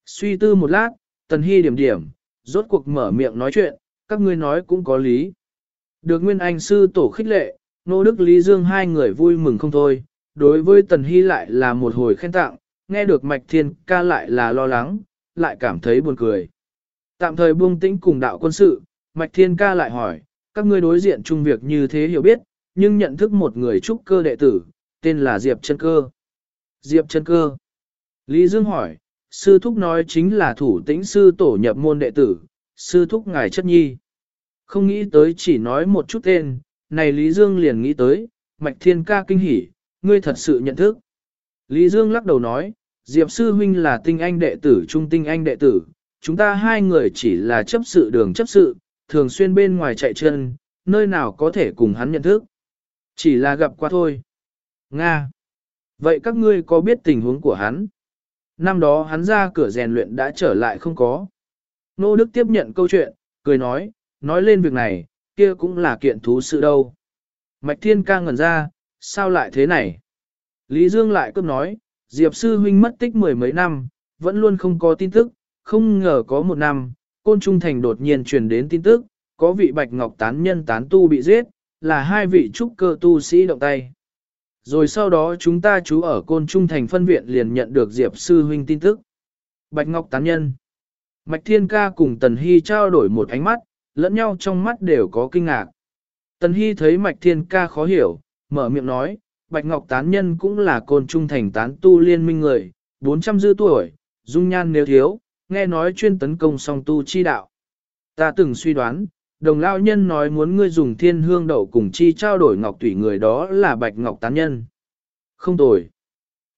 Suy tư một lát, tần hy điểm điểm, rốt cuộc mở miệng nói chuyện, các ngươi nói cũng có lý. Được Nguyên Anh sư tổ khích lệ, Nô Đức Lý Dương hai người vui mừng không thôi, đối với Tần Hy lại là một hồi khen tặng, nghe được Mạch Thiên ca lại là lo lắng, lại cảm thấy buồn cười. Tạm thời buông tĩnh cùng đạo quân sự, Mạch Thiên ca lại hỏi, các ngươi đối diện chung việc như thế hiểu biết, nhưng nhận thức một người trúc cơ đệ tử, tên là Diệp Chân Cơ. Diệp Chân Cơ. Lý Dương hỏi, sư thúc nói chính là thủ tĩnh sư tổ nhập môn đệ tử, sư thúc ngài chất nhi. Không nghĩ tới chỉ nói một chút tên, này Lý Dương liền nghĩ tới, Mạch Thiên ca kinh hỉ, ngươi thật sự nhận thức. Lý Dương lắc đầu nói, Diệp Sư Huynh là tinh anh đệ tử trung tinh anh đệ tử, chúng ta hai người chỉ là chấp sự đường chấp sự, thường xuyên bên ngoài chạy chân, nơi nào có thể cùng hắn nhận thức. Chỉ là gặp qua thôi. Nga. Vậy các ngươi có biết tình huống của hắn? Năm đó hắn ra cửa rèn luyện đã trở lại không có. Nô Đức tiếp nhận câu chuyện, cười nói, nói lên việc này, kia cũng là kiện thú sự đâu. Mạch Thiên ca ngẩn ra, sao lại thế này? Lý Dương lại cấp nói, Diệp Sư Huynh mất tích mười mấy năm, vẫn luôn không có tin tức, không ngờ có một năm, côn trung thành đột nhiên truyền đến tin tức, có vị bạch ngọc tán nhân tán tu bị giết, là hai vị trúc cơ tu sĩ động tay. Rồi sau đó chúng ta chú ở côn trung thành phân viện liền nhận được Diệp sư huynh tin tức. Bạch ngọc tán nhân. Mạch Thiên Ca cùng Tần Hy trao đổi một ánh mắt, lẫn nhau trong mắt đều có kinh ngạc. Tần Hy thấy Mạch Thiên Ca khó hiểu, mở miệng nói, Bạch Ngọc tán nhân cũng là côn trung thành tán tu liên minh người, 400 dư tuổi, dung nhan nếu thiếu, nghe nói chuyên tấn công song tu chi đạo. Ta từng suy đoán, đồng lao nhân nói muốn ngươi dùng thiên hương đậu cùng chi trao đổi ngọc tủy người đó là Bạch Ngọc tán nhân. Không tồi.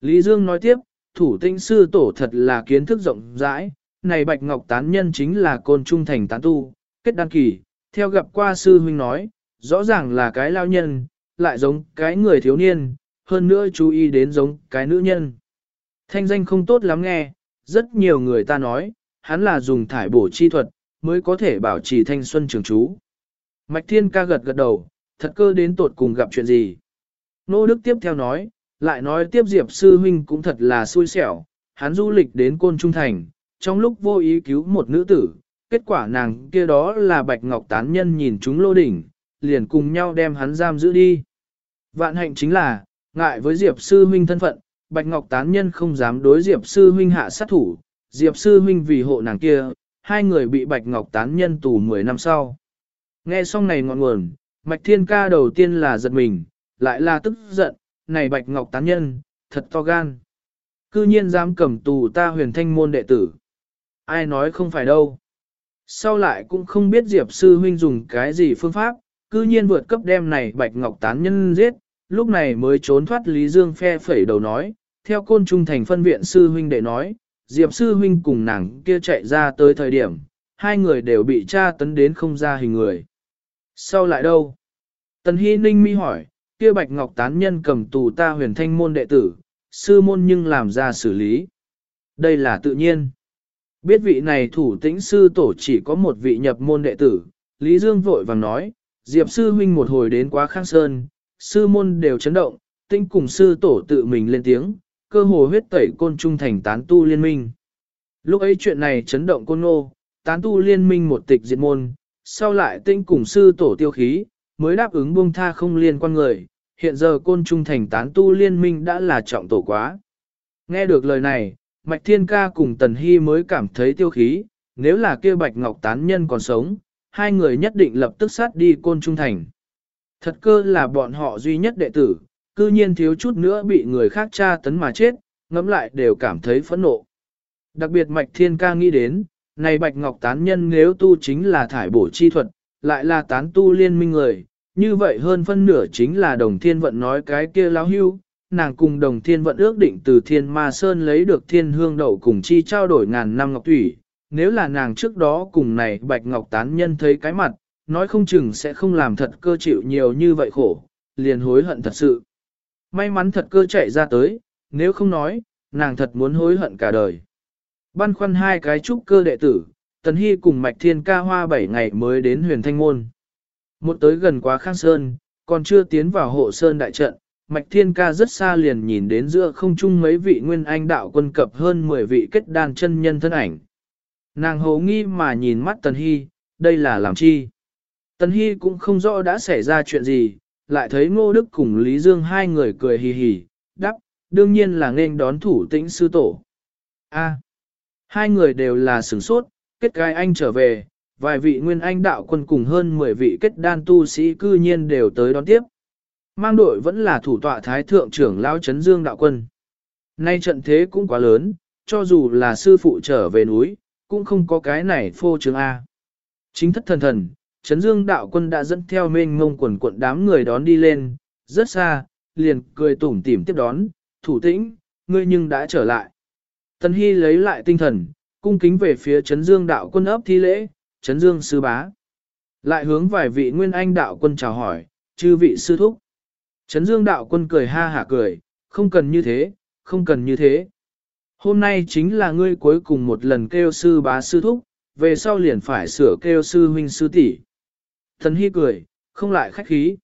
Lý Dương nói tiếp, thủ tinh sư tổ thật là kiến thức rộng rãi, này Bạch Ngọc tán nhân chính là côn trung thành tán tu, kết đăng kỳ, theo gặp qua sư huynh nói, rõ ràng là cái lao nhân, lại giống cái người thiếu niên, hơn nữa chú ý đến giống cái nữ nhân. Thanh danh không tốt lắm nghe, rất nhiều người ta nói, hắn là dùng thải bổ chi thuật, mới có thể bảo trì thanh xuân trường chú. Mạch Thiên ca gật gật đầu, thật cơ đến tột cùng gặp chuyện gì. Nô Đức tiếp theo nói, lại nói tiếp Diệp Sư Huynh cũng thật là xui xẻo, hắn du lịch đến Côn Trung Thành, trong lúc vô ý cứu một nữ tử, kết quả nàng kia đó là Bạch Ngọc Tán Nhân nhìn chúng lô đỉnh, liền cùng nhau đem hắn giam giữ đi. Vạn hạnh chính là, ngại với Diệp Sư Huynh thân phận, Bạch Ngọc Tán Nhân không dám đối Diệp Sư Huynh hạ sát thủ, Diệp Sư Huynh vì hộ nàng kia, hai người bị Bạch Ngọc Tán Nhân tù 10 năm sau. Nghe xong này ngọn nguồn, Mạch Thiên Ca đầu tiên là giật mình, lại là tức giận, này Bạch Ngọc Tán Nhân, thật to gan. Cư nhiên dám cầm tù ta huyền thanh môn đệ tử. Ai nói không phải đâu. Sau lại cũng không biết Diệp Sư Huynh dùng cái gì phương pháp, cư nhiên vượt cấp đem này Bạch Ngọc Tán Nhân giết, lúc này mới trốn thoát Lý Dương phe phẩy đầu nói, theo côn trung thành phân viện Sư Huynh đệ nói, Diệp Sư Huynh cùng nàng kia chạy ra tới thời điểm, hai người đều bị tra tấn đến không ra hình người. Sau lại đâu? Tần Hy Ninh mi hỏi, kia Bạch Ngọc Tán Nhân cầm tù ta huyền thanh môn đệ tử, sư môn nhưng làm ra xử lý. Đây là tự nhiên. Biết vị này thủ tĩnh sư tổ chỉ có một vị nhập môn đệ tử, Lý Dương vội vàng nói, Diệp sư huynh một hồi đến quá khang sơn, sư môn đều chấn động, tinh cùng sư tổ tự mình lên tiếng, cơ hồ huyết tẩy côn trung thành tán tu liên minh. Lúc ấy chuyện này chấn động côn nô, tán tu liên minh một tịch diệt môn, sau lại tinh cùng sư tổ tiêu khí, mới đáp ứng buông tha không liên quan người, hiện giờ côn trung thành tán tu liên minh đã là trọng tổ quá. Nghe được lời này, Mạch Thiên Ca cùng Tần Hy mới cảm thấy tiêu khí, nếu là kia Bạch Ngọc tán nhân còn sống, hai người nhất định lập tức sát đi côn trung thành. Thật cơ là bọn họ duy nhất đệ tử, cư nhiên thiếu chút nữa bị người khác tra tấn mà chết, ngẫm lại đều cảm thấy phẫn nộ. Đặc biệt Mạch Thiên Ca nghĩ đến, này Bạch Ngọc tán nhân nếu tu chính là thải bổ chi thuật, lại là tán tu liên minh người, như vậy hơn phân nửa chính là đồng thiên vận nói cái kia lão hưu, nàng cùng đồng thiên vận ước định từ thiên ma sơn lấy được thiên hương đậu cùng chi trao đổi ngàn năm ngọc thủy. Nếu là nàng trước đó cùng này bạch ngọc tán nhân thấy cái mặt, nói không chừng sẽ không làm thật cơ chịu nhiều như vậy khổ, liền hối hận thật sự. May mắn thật cơ chạy ra tới, nếu không nói, nàng thật muốn hối hận cả đời. Băn khoăn hai cái trúc cơ đệ tử, Tần Hy cùng Mạch Thiên ca hoa bảy ngày mới đến huyền thanh môn. Một tới gần quá khang sơn, còn chưa tiến vào hộ sơn đại trận, Mạch Thiên Ca rất xa liền nhìn đến giữa không trung mấy vị nguyên anh đạo quân cập hơn 10 vị kết đan chân nhân thân ảnh. Nàng hầu nghi mà nhìn mắt Tần Hy, đây là làm chi? Tần Hy cũng không rõ đã xảy ra chuyện gì, lại thấy Ngô Đức cùng Lý Dương hai người cười hì hì, đắp, đương nhiên là nên đón thủ tĩnh sư tổ. A, hai người đều là sửng sốt, kết gai anh trở về, vài vị nguyên anh đạo quân cùng hơn 10 vị kết đan tu sĩ cư nhiên đều tới đón tiếp. Mang đội vẫn là thủ tọa thái thượng trưởng lao chấn dương đạo quân. Nay trận thế cũng quá lớn, cho dù là sư phụ trở về núi, cũng không có cái này phô trương A. Chính thất thần thần, Trấn dương đạo quân đã dẫn theo mênh ngông quần quận đám người đón đi lên, rất xa, liền cười tủm tỉm tiếp đón, thủ tĩnh, ngươi nhưng đã trở lại. Tần Hy lấy lại tinh thần, cung kính về phía Trấn dương đạo quân ấp thi lễ, Trấn dương sư bá. Lại hướng vài vị nguyên anh đạo quân chào hỏi, chư vị sư thúc. Trấn Dương đạo quân cười ha hả cười, không cần như thế, không cần như thế. Hôm nay chính là ngươi cuối cùng một lần kêu sư bá sư thúc, về sau liền phải sửa kêu sư huynh sư tỷ. Thần Hy cười, không lại khách khí.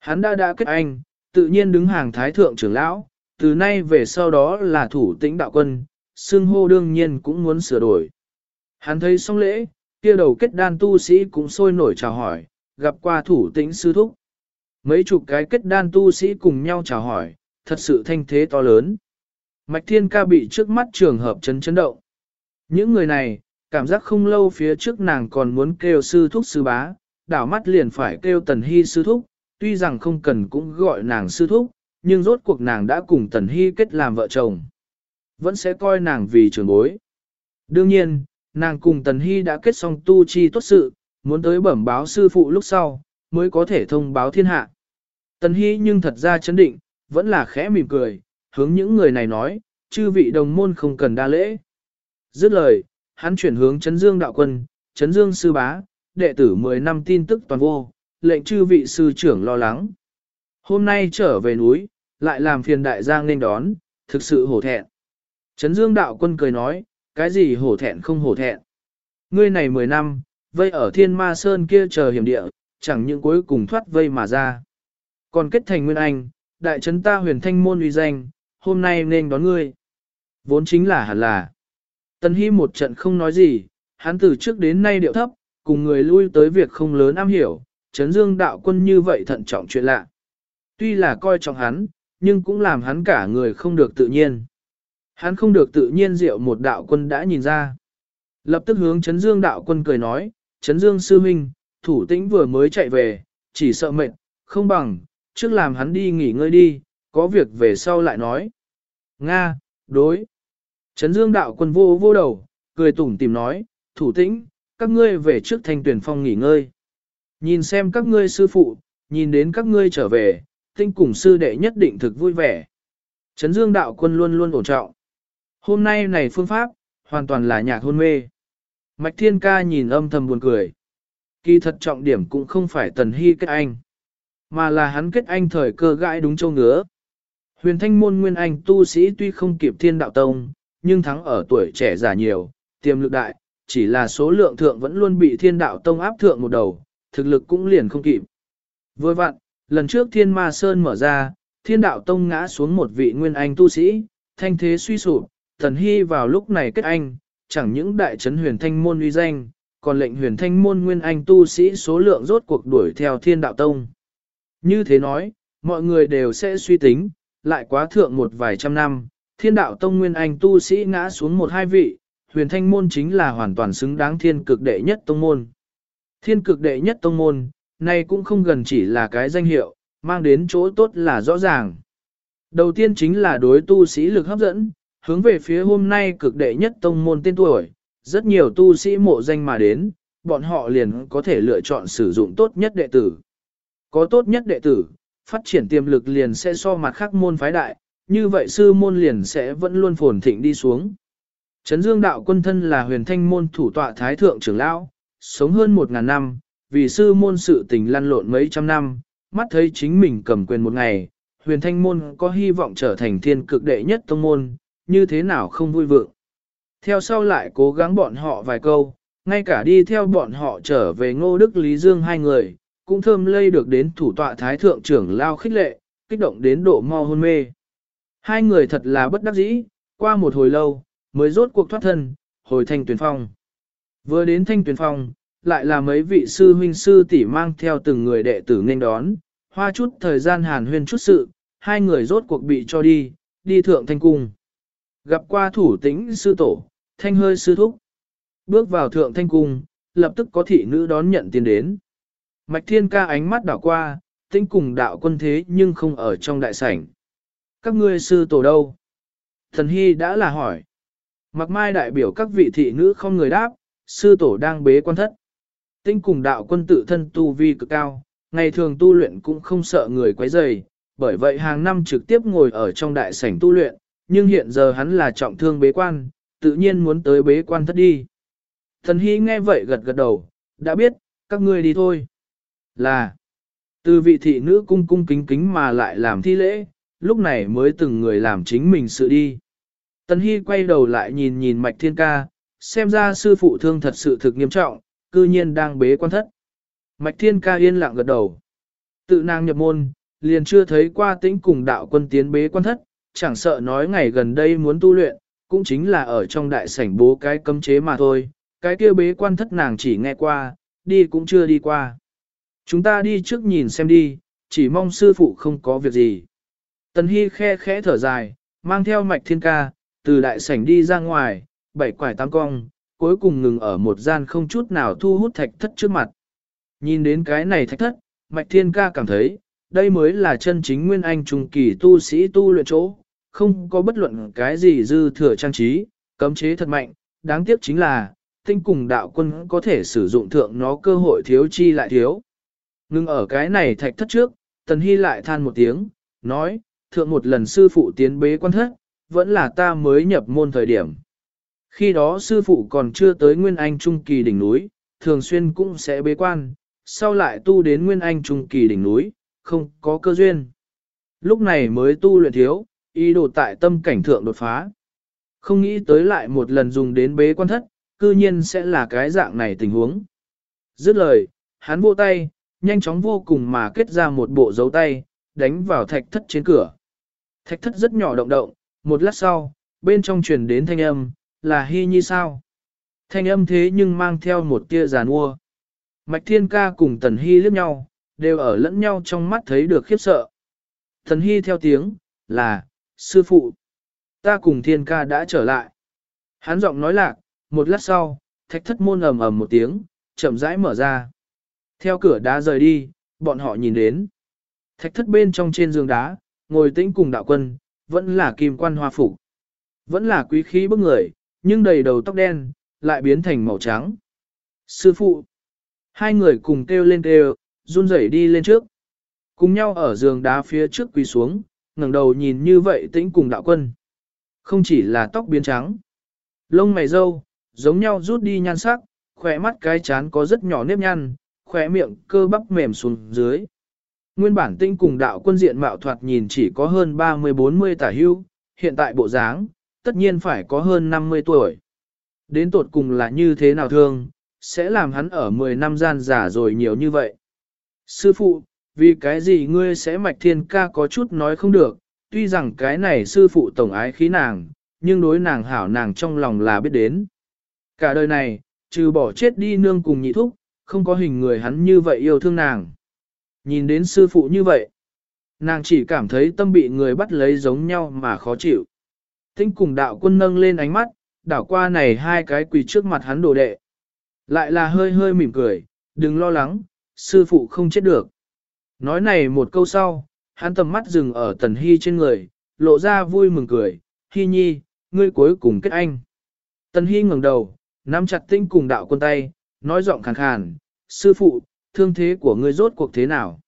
Hắn đã đã kết anh, tự nhiên đứng hàng thái thượng trưởng lão, từ nay về sau đó là thủ tĩnh đạo quân, xương hô đương nhiên cũng muốn sửa đổi. Hắn thấy xong lễ, kia đầu kết đan tu sĩ cũng sôi nổi chào hỏi, gặp qua thủ tĩnh sư thúc. Mấy chục cái kết đan tu sĩ cùng nhau chào hỏi, thật sự thanh thế to lớn. Mạch Thiên Ca bị trước mắt trường hợp chấn chấn động. Những người này, cảm giác không lâu phía trước nàng còn muốn kêu sư thúc sư bá, đảo mắt liền phải kêu tần hy sư thúc, tuy rằng không cần cũng gọi nàng sư thúc, nhưng rốt cuộc nàng đã cùng tần hy kết làm vợ chồng. Vẫn sẽ coi nàng vì trường bối. Đương nhiên, nàng cùng tần hy đã kết xong tu chi tốt sự, muốn tới bẩm báo sư phụ lúc sau, mới có thể thông báo thiên hạ. Tần hy nhưng thật ra chấn định, vẫn là khẽ mỉm cười, hướng những người này nói, chư vị đồng môn không cần đa lễ. Dứt lời, hắn chuyển hướng Trấn Dương đạo quân, Trấn Dương sư bá, đệ tử 10 năm tin tức toàn vô, lệnh chư vị sư trưởng lo lắng. Hôm nay trở về núi, lại làm phiền đại giang nên đón, thực sự hổ thẹn. Trấn Dương đạo quân cười nói, cái gì hổ thẹn không hổ thẹn. Ngươi này 10 năm, vây ở thiên ma sơn kia chờ hiểm địa, chẳng những cuối cùng thoát vây mà ra. Còn kết thành nguyên anh, đại trấn ta huyền thanh môn uy danh, hôm nay nên đón ngươi. Vốn chính là hẳn là. Tần Hy một trận không nói gì, hắn từ trước đến nay điệu thấp, cùng người lui tới việc không lớn am hiểu, chấn dương đạo quân như vậy thận trọng chuyện lạ. Tuy là coi trọng hắn, nhưng cũng làm hắn cả người không được tự nhiên. Hắn không được tự nhiên diệu một đạo quân đã nhìn ra. Lập tức hướng chấn dương đạo quân cười nói, chấn dương sư huynh, thủ tĩnh vừa mới chạy về, chỉ sợ mệt, không bằng, trước làm hắn đi nghỉ ngơi đi, có việc về sau lại nói. Nga, đối. Trấn Dương đạo quân vô vô đầu, cười tủm tìm nói, thủ tĩnh, các ngươi về trước thanh tuyển phong nghỉ ngơi. Nhìn xem các ngươi sư phụ, nhìn đến các ngươi trở về, tinh cùng sư đệ nhất định thực vui vẻ. Trấn Dương đạo quân luôn luôn ổn trọng. Hôm nay này phương pháp, hoàn toàn là nhạc hôn mê. Mạch Thiên Ca nhìn âm thầm buồn cười. Kỳ thật trọng điểm cũng không phải tần hy kết anh, mà là hắn kết anh thời cơ gãi đúng châu ngứa. Huyền thanh môn nguyên anh tu sĩ tuy không kịp thiên đạo tông, nhưng thắng ở tuổi trẻ già nhiều, tiềm lực đại, chỉ là số lượng thượng vẫn luôn bị thiên đạo tông áp thượng một đầu, thực lực cũng liền không kịp. Vừa vặn, lần trước thiên ma sơn mở ra, thiên đạo tông ngã xuống một vị nguyên anh tu sĩ, thanh thế suy sụp, thần hy vào lúc này kết anh, chẳng những đại trấn huyền thanh môn uy danh, còn lệnh huyền thanh môn nguyên anh tu sĩ số lượng rốt cuộc đuổi theo thiên đạo tông. Như thế nói, mọi người đều sẽ suy tính, lại quá thượng một vài trăm năm, thiên đạo tông nguyên anh tu sĩ ngã xuống một hai vị, huyền thanh môn chính là hoàn toàn xứng đáng thiên cực đệ nhất tông môn. Thiên cực đệ nhất tông môn, này cũng không gần chỉ là cái danh hiệu, mang đến chỗ tốt là rõ ràng. Đầu tiên chính là đối tu sĩ lực hấp dẫn, hướng về phía hôm nay cực đệ nhất tông môn tên tuổi, rất nhiều tu sĩ mộ danh mà đến, bọn họ liền có thể lựa chọn sử dụng tốt nhất đệ tử. Có tốt nhất đệ tử, phát triển tiềm lực liền sẽ so mặt khác môn phái đại, như vậy sư môn liền sẽ vẫn luôn phồn thịnh đi xuống. Trấn Dương đạo quân thân là huyền thanh môn thủ tọa thái thượng trưởng lão, sống hơn một ngàn năm, vì sư môn sự tình lăn lộn mấy trăm năm, mắt thấy chính mình cầm quyền một ngày, huyền thanh môn có hy vọng trở thành thiên cực đệ nhất tông môn, như thế nào không vui vượng. Theo sau lại cố gắng bọn họ vài câu, ngay cả đi theo bọn họ trở về ngô đức Lý Dương hai người, cũng thơm lây được đến thủ tọa thái thượng trưởng lao khích lệ, kích động đến độ mo hôn mê. Hai người thật là bất đắc dĩ, qua một hồi lâu, mới rốt cuộc thoát thân, hồi thanh tuyển phong. Vừa đến thanh tuyển phong, lại là mấy vị sư huynh sư tỷ mang theo từng người đệ tử nên đón, hoa chút thời gian hàn huyên chút sự, hai người rốt cuộc bị cho đi, đi thượng thanh cung. Gặp qua thủ tĩnh sư tổ, thanh hơi sư thúc. Bước vào thượng thanh cung, lập tức có thị nữ đón nhận tiền đến. Mạch thiên ca ánh mắt đảo qua, tĩnh cùng đạo quân thế nhưng không ở trong đại sảnh. Các ngươi sư tổ đâu? Thần Hy đã là hỏi. Mặc mai đại biểu các vị thị nữ không người đáp, sư tổ đang bế quan thất. Tinh cùng đạo quân tự thân tu vi cực cao, ngày thường tu luyện cũng không sợ người quấy rầy, bởi vậy hàng năm trực tiếp ngồi ở trong đại sảnh tu luyện, nhưng hiện giờ hắn là trọng thương bế quan, tự nhiên muốn tới bế quan thất đi. Thần Hy nghe vậy gật gật đầu, đã biết, các ngươi đi thôi. Là, từ vị thị nữ cung cung kính kính mà lại làm thi lễ, lúc này mới từng người làm chính mình sự đi. Tần Hy quay đầu lại nhìn nhìn Mạch Thiên Ca, xem ra sư phụ thương thật sự thực nghiêm trọng, cư nhiên đang bế quan thất. Mạch Thiên Ca yên lặng gật đầu. Tự nàng nhập môn, liền chưa thấy qua tĩnh cùng đạo quân tiến bế quan thất, chẳng sợ nói ngày gần đây muốn tu luyện, cũng chính là ở trong đại sảnh bố cái cấm chế mà thôi, cái kia bế quan thất nàng chỉ nghe qua, đi cũng chưa đi qua. Chúng ta đi trước nhìn xem đi, chỉ mong sư phụ không có việc gì. Tần Hy khe khẽ thở dài, mang theo mạch thiên ca, từ đại sảnh đi ra ngoài, bảy quải tám cong, cuối cùng ngừng ở một gian không chút nào thu hút thạch thất trước mặt. Nhìn đến cái này thạch thất, mạch thiên ca cảm thấy, đây mới là chân chính nguyên anh trung kỳ tu sĩ tu luyện chỗ, không có bất luận cái gì dư thừa trang trí, cấm chế thật mạnh, đáng tiếc chính là, tinh cùng đạo quân có thể sử dụng thượng nó cơ hội thiếu chi lại thiếu. Ngưng ở cái này thạch thất trước, Tần Hy lại than một tiếng, nói, thượng một lần sư phụ tiến bế quan thất, vẫn là ta mới nhập môn thời điểm. Khi đó sư phụ còn chưa tới Nguyên Anh Trung Kỳ đỉnh núi, thường xuyên cũng sẽ bế quan, sau lại tu đến Nguyên Anh Trung Kỳ đỉnh núi, không có cơ duyên. Lúc này mới tu luyện thiếu, ý đồ tại tâm cảnh thượng đột phá. Không nghĩ tới lại một lần dùng đến bế quan thất, cư nhiên sẽ là cái dạng này tình huống. Dứt lời, hắn vô tay, nhanh chóng vô cùng mà kết ra một bộ dấu tay, đánh vào thạch thất trên cửa. Thạch thất rất nhỏ động động, một lát sau, bên trong truyền đến thanh âm, là hy nhi sao. Thanh âm thế nhưng mang theo một tia giàn ua Mạch thiên ca cùng tần hy liếc nhau, đều ở lẫn nhau trong mắt thấy được khiếp sợ. Tần hy theo tiếng, là, sư phụ. Ta cùng thiên ca đã trở lại. Hắn giọng nói lạc, một lát sau, thạch thất môn ầm ầm một tiếng, chậm rãi mở ra. Theo cửa đá rời đi, bọn họ nhìn đến. Thạch thất bên trong trên giường đá, ngồi tĩnh cùng đạo quân, vẫn là kim quan hoa phục. Vẫn là quý khí bức người, nhưng đầy đầu tóc đen, lại biến thành màu trắng. Sư phụ, hai người cùng kêu lên kêu, run rẩy đi lên trước. Cùng nhau ở giường đá phía trước quỳ xuống, ngẩng đầu nhìn như vậy tĩnh cùng đạo quân. Không chỉ là tóc biến trắng, lông mày râu, giống nhau rút đi nhan sắc, khỏe mắt cái chán có rất nhỏ nếp nhăn, khỏe miệng cơ bắp mềm xuống dưới. Nguyên bản tinh cùng đạo quân diện mạo thoạt nhìn chỉ có hơn 30-40 tả hưu, hiện tại bộ dáng, tất nhiên phải có hơn 50 tuổi. Đến tột cùng là như thế nào thương, sẽ làm hắn ở 10 năm gian giả rồi nhiều như vậy. Sư phụ, vì cái gì ngươi sẽ mạch thiên ca có chút nói không được, tuy rằng cái này sư phụ tổng ái khí nàng, nhưng đối nàng hảo nàng trong lòng là biết đến. Cả đời này, trừ bỏ chết đi nương cùng nhị thúc, không có hình người hắn như vậy yêu thương nàng. Nhìn đến sư phụ như vậy, nàng chỉ cảm thấy tâm bị người bắt lấy giống nhau mà khó chịu. Tinh cùng đạo quân nâng lên ánh mắt, đảo qua này hai cái quỳ trước mặt hắn đồ đệ. Lại là hơi hơi mỉm cười, đừng lo lắng, sư phụ không chết được. Nói này một câu sau, hắn tầm mắt dừng ở tần hy trên người, lộ ra vui mừng cười, hy nhi, ngươi cuối cùng kết anh. Tần hy ngẩng đầu, nắm chặt tinh cùng đạo quân tay, nói giọng khàn khàn, sư phụ, thương thế của ngươi rốt cuộc thế nào?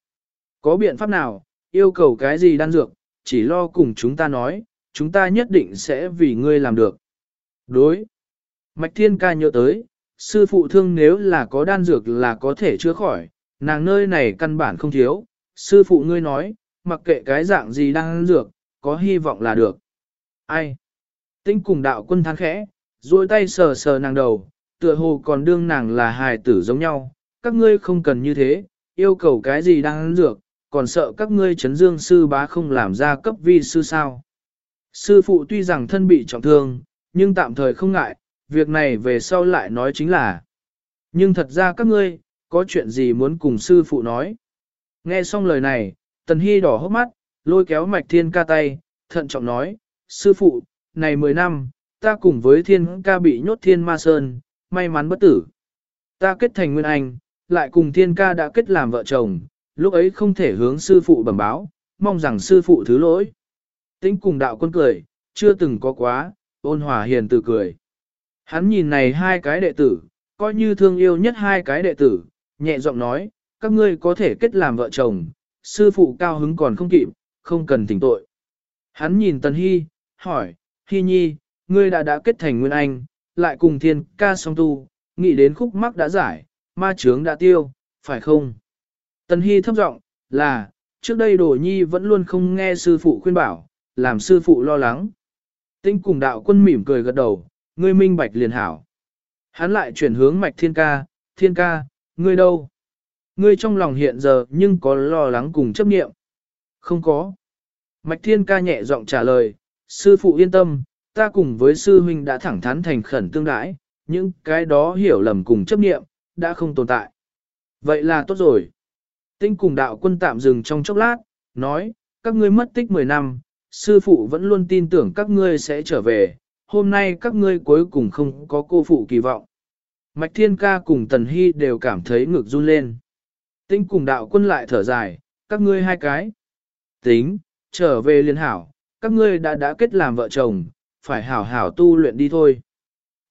Có biện pháp nào, yêu cầu cái gì đan dược, chỉ lo cùng chúng ta nói, chúng ta nhất định sẽ vì ngươi làm được. Đối. Mạch Thiên ca nhớ tới, sư phụ thương nếu là có đan dược là có thể chữa khỏi, nàng nơi này căn bản không thiếu, sư phụ ngươi nói, mặc kệ cái dạng gì đan dược, có hy vọng là được. Ai? Tinh cùng đạo quân thán khẽ, duỗi tay sờ sờ nàng đầu, tựa hồ còn đương nàng là hài tử giống nhau, các ngươi không cần như thế, yêu cầu cái gì đang dược, còn sợ các ngươi chấn dương sư bá không làm ra cấp vi sư sao. Sư phụ tuy rằng thân bị trọng thương, nhưng tạm thời không ngại, việc này về sau lại nói chính là. Nhưng thật ra các ngươi, có chuyện gì muốn cùng sư phụ nói. Nghe xong lời này, tần hy đỏ hốc mắt, lôi kéo mạch thiên ca tay, thận trọng nói, sư phụ, này 10 năm, ta cùng với thiên ca bị nhốt thiên ma sơn, may mắn bất tử. Ta kết thành nguyên anh, lại cùng thiên ca đã kết làm vợ chồng, lúc ấy không thể hướng sư phụ bẩm báo, mong rằng sư phụ thứ lỗi. Tĩnh cùng đạo quân cười, chưa từng có quá, ôn hòa hiền từ cười. Hắn nhìn này hai cái đệ tử, coi như thương yêu nhất hai cái đệ tử, nhẹ giọng nói, các ngươi có thể kết làm vợ chồng, sư phụ cao hứng còn không kịp, không cần thỉnh tội. Hắn nhìn Tần Hy, hỏi, Hy Nhi, ngươi đã đã kết thành Nguyên Anh, lại cùng thiên ca song tu, nghĩ đến khúc mắc đã giải, ma chướng đã tiêu, phải không? Tần Hy thấp giọng là, trước đây đồ nhi vẫn luôn không nghe sư phụ khuyên bảo, làm sư phụ lo lắng. Tinh cùng đạo quân mỉm cười gật đầu, ngươi minh bạch liền hảo. Hắn lại chuyển hướng mạch thiên ca, thiên ca, ngươi đâu? Ngươi trong lòng hiện giờ nhưng có lo lắng cùng chấp nghiệm. Không có. Mạch thiên ca nhẹ giọng trả lời, sư phụ yên tâm, ta cùng với sư huynh đã thẳng thắn thành khẩn tương đãi, những cái đó hiểu lầm cùng chấp niệm, đã không tồn tại. Vậy là tốt rồi. Tinh cùng đạo quân tạm dừng trong chốc lát, nói, các ngươi mất tích 10 năm, sư phụ vẫn luôn tin tưởng các ngươi sẽ trở về, hôm nay các ngươi cuối cùng không có cô phụ kỳ vọng. Mạch Thiên Ca cùng Tần Hy đều cảm thấy ngực run lên. Tinh cùng đạo quân lại thở dài, các ngươi hai cái. Tính, trở về liên hảo, các ngươi đã đã kết làm vợ chồng, phải hảo hảo tu luyện đi thôi.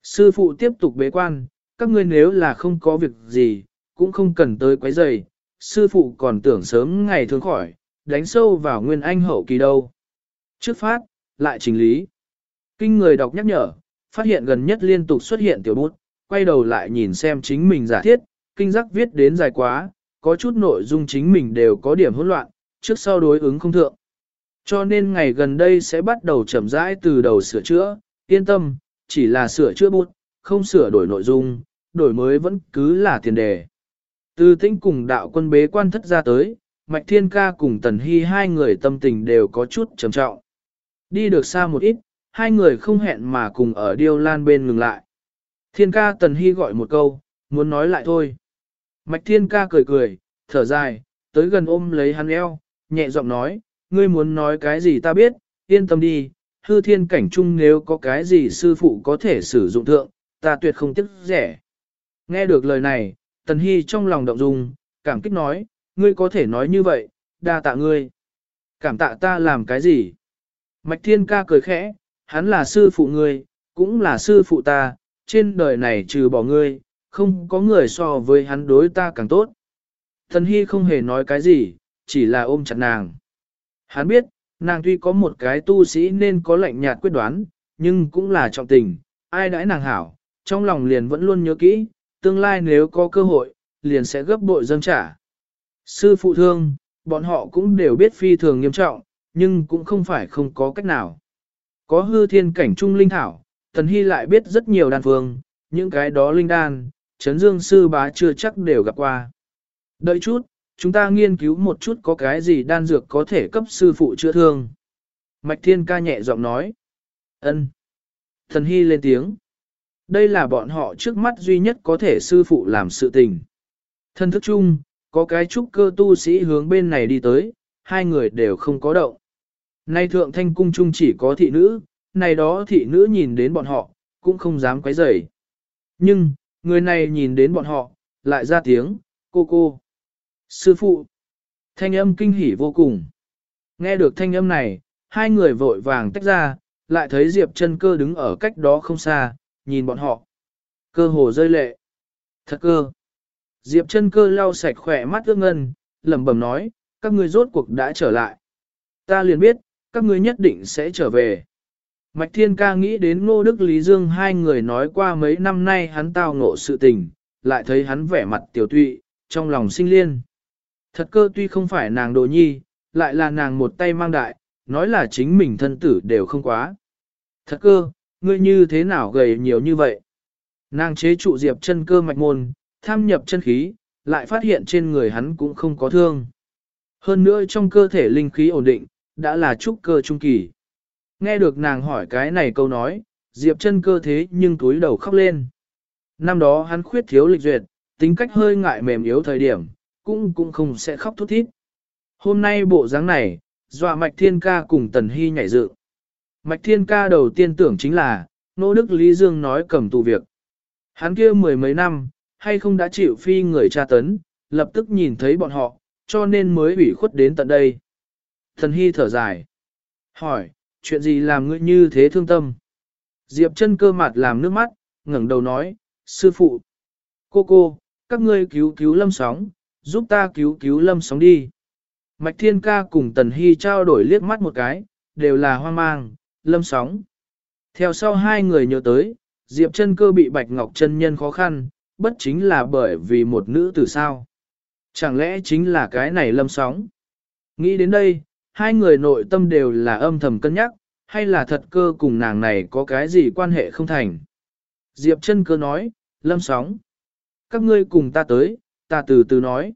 Sư phụ tiếp tục bế quan, các ngươi nếu là không có việc gì, cũng không cần tới quấy rầy, sư phụ còn tưởng sớm ngày thương khỏi, đánh sâu vào nguyên anh hậu kỳ đâu. Trước phát, lại trình lý. Kinh người đọc nhắc nhở, phát hiện gần nhất liên tục xuất hiện tiểu bút, quay đầu lại nhìn xem chính mình giả thiết, kinh giác viết đến dài quá, có chút nội dung chính mình đều có điểm hỗn loạn, trước sau đối ứng không thượng. Cho nên ngày gần đây sẽ bắt đầu chậm rãi từ đầu sửa chữa, yên tâm, chỉ là sửa chữa bút, không sửa đổi nội dung, đổi mới vẫn cứ là tiền đề. Từ tĩnh cùng đạo quân bế quan thất ra tới, Mạch Thiên Ca cùng Tần Hy hai người tâm tình đều có chút trầm trọng. Đi được xa một ít, hai người không hẹn mà cùng ở điêu lan bên ngừng lại. Thiên Ca Tần Hy gọi một câu, muốn nói lại thôi. Mạch Thiên Ca cười cười, thở dài, tới gần ôm lấy hắn eo, nhẹ giọng nói, ngươi muốn nói cái gì ta biết, yên tâm đi, hư thiên cảnh chung nếu có cái gì sư phụ có thể sử dụng thượng, ta tuyệt không tiếc rẻ. Nghe được lời này, Tần Hy trong lòng động dung, cảm kích nói, ngươi có thể nói như vậy, đa tạ ngươi. Cảm tạ ta làm cái gì? Mạch Thiên ca cười khẽ, hắn là sư phụ ngươi, cũng là sư phụ ta, trên đời này trừ bỏ ngươi, không có người so với hắn đối ta càng tốt. Tần Hy không hề nói cái gì, chỉ là ôm chặt nàng. Hắn biết, nàng tuy có một cái tu sĩ nên có lạnh nhạt quyết đoán, nhưng cũng là trọng tình, ai đãi nàng hảo, trong lòng liền vẫn luôn nhớ kỹ, tương lai nếu có cơ hội, liền sẽ gấp bội dâng trả. Sư phụ thương, bọn họ cũng đều biết phi thường nghiêm trọng, nhưng cũng không phải không có cách nào. Có hư thiên cảnh trung linh thảo, Tần Hy lại biết rất nhiều đan phương, những cái đó linh đan, chấn dương sư bá chưa chắc đều gặp qua. Đợi chút, chúng ta nghiên cứu một chút có cái gì đan dược có thể cấp sư phụ chữa thương. Mạch Thiên ca nhẹ giọng nói. ân. Thần Hy lên tiếng. Đây là bọn họ trước mắt duy nhất có thể sư phụ làm sự tình. Thân thức chung, có cái trúc cơ tu sĩ hướng bên này đi tới, hai người đều không có động. Nay thượng thanh cung chung chỉ có thị nữ, này đó thị nữ nhìn đến bọn họ, cũng không dám quấy rầy. Nhưng, người này nhìn đến bọn họ, lại ra tiếng, cô cô. Sư phụ. Thanh âm kinh hỉ vô cùng. Nghe được thanh âm này, hai người vội vàng tách ra, lại thấy Diệp chân cơ đứng ở cách đó không xa, nhìn bọn họ. Cơ hồ rơi lệ. Thật cơ. Diệp chân cơ lau sạch khỏe mắt ước ngân, lẩm bẩm nói, các ngươi rốt cuộc đã trở lại. Ta liền biết, các ngươi nhất định sẽ trở về. Mạch Thiên ca nghĩ đến Ngô Đức Lý Dương hai người nói qua mấy năm nay hắn tao ngộ sự tình, lại thấy hắn vẻ mặt tiểu tụy, trong lòng sinh liên. Thật cơ tuy không phải nàng đồ nhi, lại là nàng một tay mang đại, nói là chính mình thân tử đều không quá. Thật cơ, ngươi như thế nào gầy nhiều như vậy? Nàng chế trụ diệp chân cơ mạch môn, tham nhập chân khí, lại phát hiện trên người hắn cũng không có thương. Hơn nữa trong cơ thể linh khí ổn định, đã là trúc cơ trung kỳ. Nghe được nàng hỏi cái này câu nói, diệp chân cơ thế nhưng túi đầu khóc lên. Năm đó hắn khuyết thiếu lịch duyệt, tính cách hơi ngại mềm yếu thời điểm, cũng cũng không sẽ khóc thút thít. Hôm nay bộ dáng này, dọa Mạch Thiên Ca cùng Tần Hy nhảy dựng. Mạch Thiên Ca đầu tiên tưởng chính là, Nô Đức Lý Dương nói cầm tù việc. Hắn kia mười mấy năm, hay không đã chịu phi người tra tấn, lập tức nhìn thấy bọn họ, cho nên mới ủy khuất đến tận đây. Thần Hy thở dài. Hỏi, chuyện gì làm ngươi như thế thương tâm? Diệp chân cơ mặt làm nước mắt, ngẩng đầu nói, sư phụ. Cô cô, các ngươi cứu cứu lâm sóng, giúp ta cứu cứu lâm sóng đi. Mạch Thiên Ca cùng Tần Hy trao đổi liếc mắt một cái, đều là hoang mang, lâm sóng. Theo sau hai người nhớ tới, Diệp chân cơ bị Bạch Ngọc chân nhân khó khăn, bất chính là bởi vì một nữ tử sao. Chẳng lẽ chính là cái này lâm sóng? Nghĩ đến đây, hai người nội tâm đều là âm thầm cân nhắc, hay là thật cơ cùng nàng này có cái gì quan hệ không thành? Diệp chân cơ nói, lâm sóng. Các ngươi cùng ta tới, ta từ từ nói.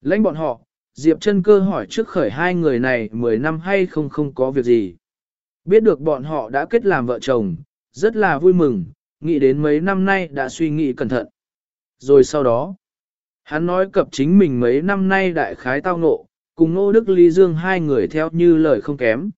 Lãnh bọn họ, Diệp chân cơ hỏi trước khởi hai người này 10 năm hay không không có việc gì. Biết được bọn họ đã kết làm vợ chồng, rất là vui mừng, nghĩ đến mấy năm nay đã suy nghĩ cẩn thận. Rồi sau đó, hắn nói cập chính mình mấy năm nay đại khái tao ngộ, cùng Ngô Đức Lý Dương hai người theo như lời không kém.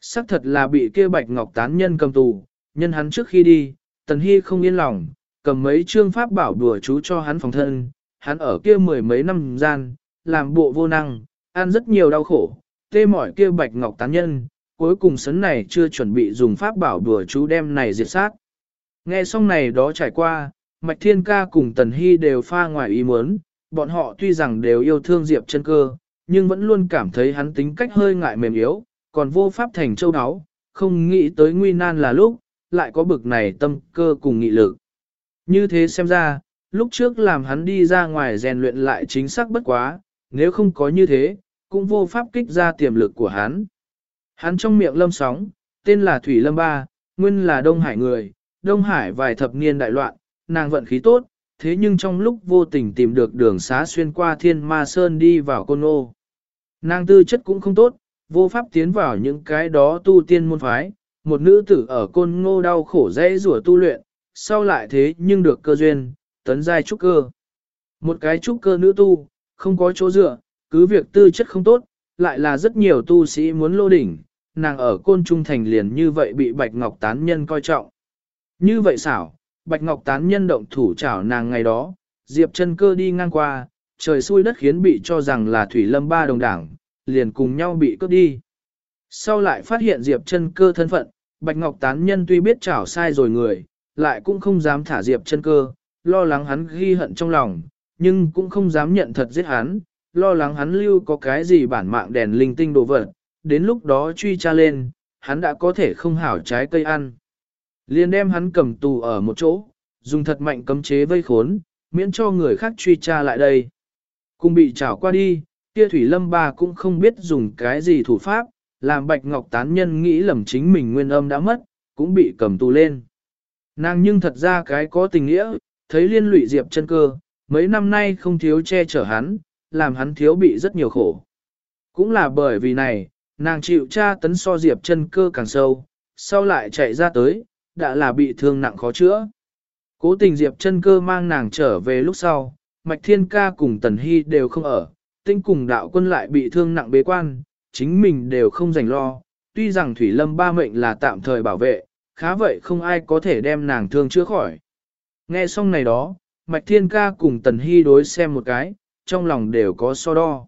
Sắc thật là bị kia bạch ngọc tán nhân cầm tù, nhân hắn trước khi đi, Tần Hy không yên lòng, cầm mấy chương pháp bảo đùa chú cho hắn phòng thân, hắn ở kia mười mấy năm gian, làm bộ vô năng, ăn rất nhiều đau khổ, tê mỏi kia bạch ngọc tán nhân, cuối cùng sấn này chưa chuẩn bị dùng pháp bảo đùa chú đem này diệt sát. Nghe xong này đó trải qua, Mạch Thiên Ca cùng Tần Hy đều pha ngoài ý muốn, bọn họ tuy rằng đều yêu thương Diệp chân cơ, nhưng vẫn luôn cảm thấy hắn tính cách hơi ngại mềm yếu, còn vô pháp thành châu áo, không nghĩ tới nguy nan là lúc, lại có bực này tâm cơ cùng nghị lực. Như thế xem ra, lúc trước làm hắn đi ra ngoài rèn luyện lại chính xác bất quá, nếu không có như thế, cũng vô pháp kích ra tiềm lực của hắn. Hắn trong miệng lâm sóng, tên là Thủy Lâm Ba, nguyên là Đông Hải người, Đông Hải vài thập niên đại loạn, nàng vận khí tốt, thế nhưng trong lúc vô tình tìm được đường xá xuyên qua thiên ma sơn đi vào côn ô. Nàng tư chất cũng không tốt, vô pháp tiến vào những cái đó tu tiên môn phái, một nữ tử ở côn ngô đau khổ dễ rủa tu luyện, sau lại thế nhưng được cơ duyên, tấn giai trúc cơ. Một cái trúc cơ nữ tu, không có chỗ dựa, cứ việc tư chất không tốt, lại là rất nhiều tu sĩ muốn lô đỉnh, nàng ở côn trung thành liền như vậy bị Bạch Ngọc tán nhân coi trọng. Như vậy xảo, Bạch Ngọc tán nhân động thủ chảo nàng ngày đó, Diệp chân cơ đi ngang qua, trời xui đất khiến bị cho rằng là Thủy Lâm ba đồng đảng, liền cùng nhau bị cướp đi. Sau lại phát hiện Diệp chân cơ thân phận, Bạch Ngọc tán nhân tuy biết chảo sai rồi người, lại cũng không dám thả Diệp chân cơ, lo lắng hắn ghi hận trong lòng, nhưng cũng không dám nhận thật giết hắn, lo lắng hắn lưu có cái gì bản mạng đèn linh tinh đồ vật, đến lúc đó truy tra lên, hắn đã có thể không hảo trái cây ăn. Liền đem hắn cầm tù ở một chỗ, dùng thật mạnh cấm chế vây khốn, miễn cho người khác truy tra lại đây. Cùng bị trảo qua đi, kia Thủy Lâm Ba cũng không biết dùng cái gì thủ pháp, làm Bạch Ngọc tán nhân nghĩ lầm chính mình nguyên âm đã mất, cũng bị cầm tù lên. Nàng nhưng thật ra cái có tình nghĩa, thấy liên lụy Diệp chân cơ, mấy năm nay không thiếu che chở hắn, làm hắn thiếu bị rất nhiều khổ. Cũng là bởi vì này, nàng chịu tra tấn so Diệp chân cơ càng sâu, sau lại chạy ra tới, đã là bị thương nặng khó chữa. Cố tình Diệp chân cơ mang nàng trở về lúc sau, Mạch Thiên Ca cùng Tần Hy đều không ở, tinh cùng đạo quân lại bị thương nặng bế quan, chính mình đều không dành lo, tuy rằng Thủy Lâm ba mệnh là tạm thời bảo vệ, khá vậy không ai có thể đem nàng thương chữa khỏi. Nghe xong này đó, Mạch Thiên Ca cùng Tần Hy đối xem một cái, trong lòng đều có so đo.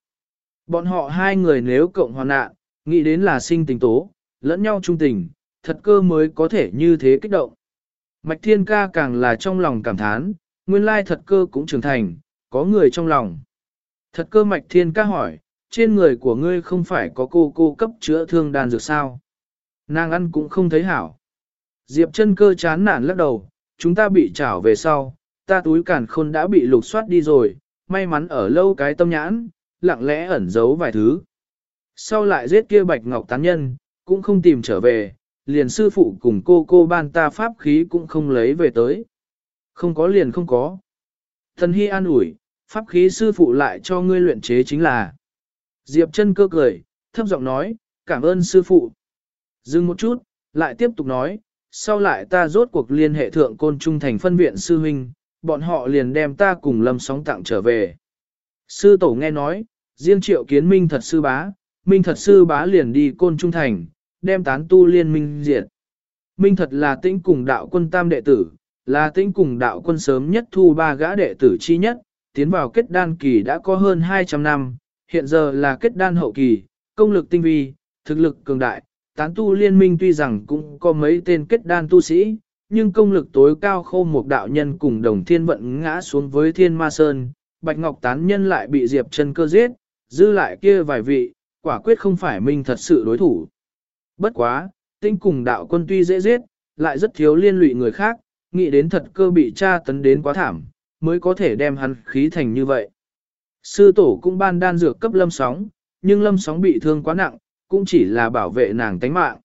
Bọn họ hai người nếu cộng hoàn nạn, nghĩ đến là sinh tình tố, lẫn nhau trung tình, thật cơ mới có thể như thế kích động. Mạch Thiên Ca càng là trong lòng cảm thán, nguyên lai thật cơ cũng trưởng thành, có người trong lòng. Thật cơ Mạch Thiên Ca hỏi, trên người của ngươi không phải có cô cô cấp chữa thương đàn dược sao? Nàng ăn cũng không thấy hảo. Diệp chân cơ chán nản lắc đầu, chúng ta bị trảo về sau, ta túi cản khôn đã bị lục soát đi rồi, may mắn ở lâu cái tâm nhãn, lặng lẽ ẩn giấu vài thứ. Sau lại giết kia bạch ngọc tán nhân, cũng không tìm trở về, liền sư phụ cùng cô cô ban ta pháp khí cũng không lấy về tới. Không có liền không có. Thần Hy an ủi, pháp khí sư phụ lại cho ngươi luyện chế chính là. Diệp chân cơ cười, thấp giọng nói, cảm ơn sư phụ. Dừng một chút, lại tiếp tục nói, sau lại ta rốt cuộc liên hệ thượng côn trung thành phân viện sư huynh, bọn họ liền đem ta cùng lâm sóng tặng trở về. Sư tổ nghe nói, riêng triệu kiến minh thật sư bá, minh thật sư bá liền đi côn trung thành, đem tán tu liên minh diệt. Minh thật là tĩnh cùng đạo quân tam đệ tử, là tĩnh cùng đạo quân sớm nhất thu ba gã đệ tử chi nhất, tiến vào kết đan kỳ đã có hơn 200 năm, hiện giờ là kết đan hậu kỳ, công lực tinh vi, thực lực cường đại, tán tu liên minh tuy rằng cũng có mấy tên kết đan tu sĩ, nhưng công lực tối cao khô một đạo nhân cùng đồng thiên vận ngã xuống với thiên ma sơn, bạch ngọc tán nhân lại bị diệp chân cơ giết, dư lại kia vài vị, quả quyết không phải minh thật sự đối thủ. Bất quá, tinh cùng đạo quân tuy dễ giết, lại rất thiếu liên lụy người khác, nghĩ đến thật cơ bị tra tấn đến quá thảm, mới có thể đem hắn khí thành như vậy. Sư tổ cũng ban đan dược cấp lâm sóng, nhưng lâm sóng bị thương quá nặng, cũng chỉ là bảo vệ nàng tánh mạng.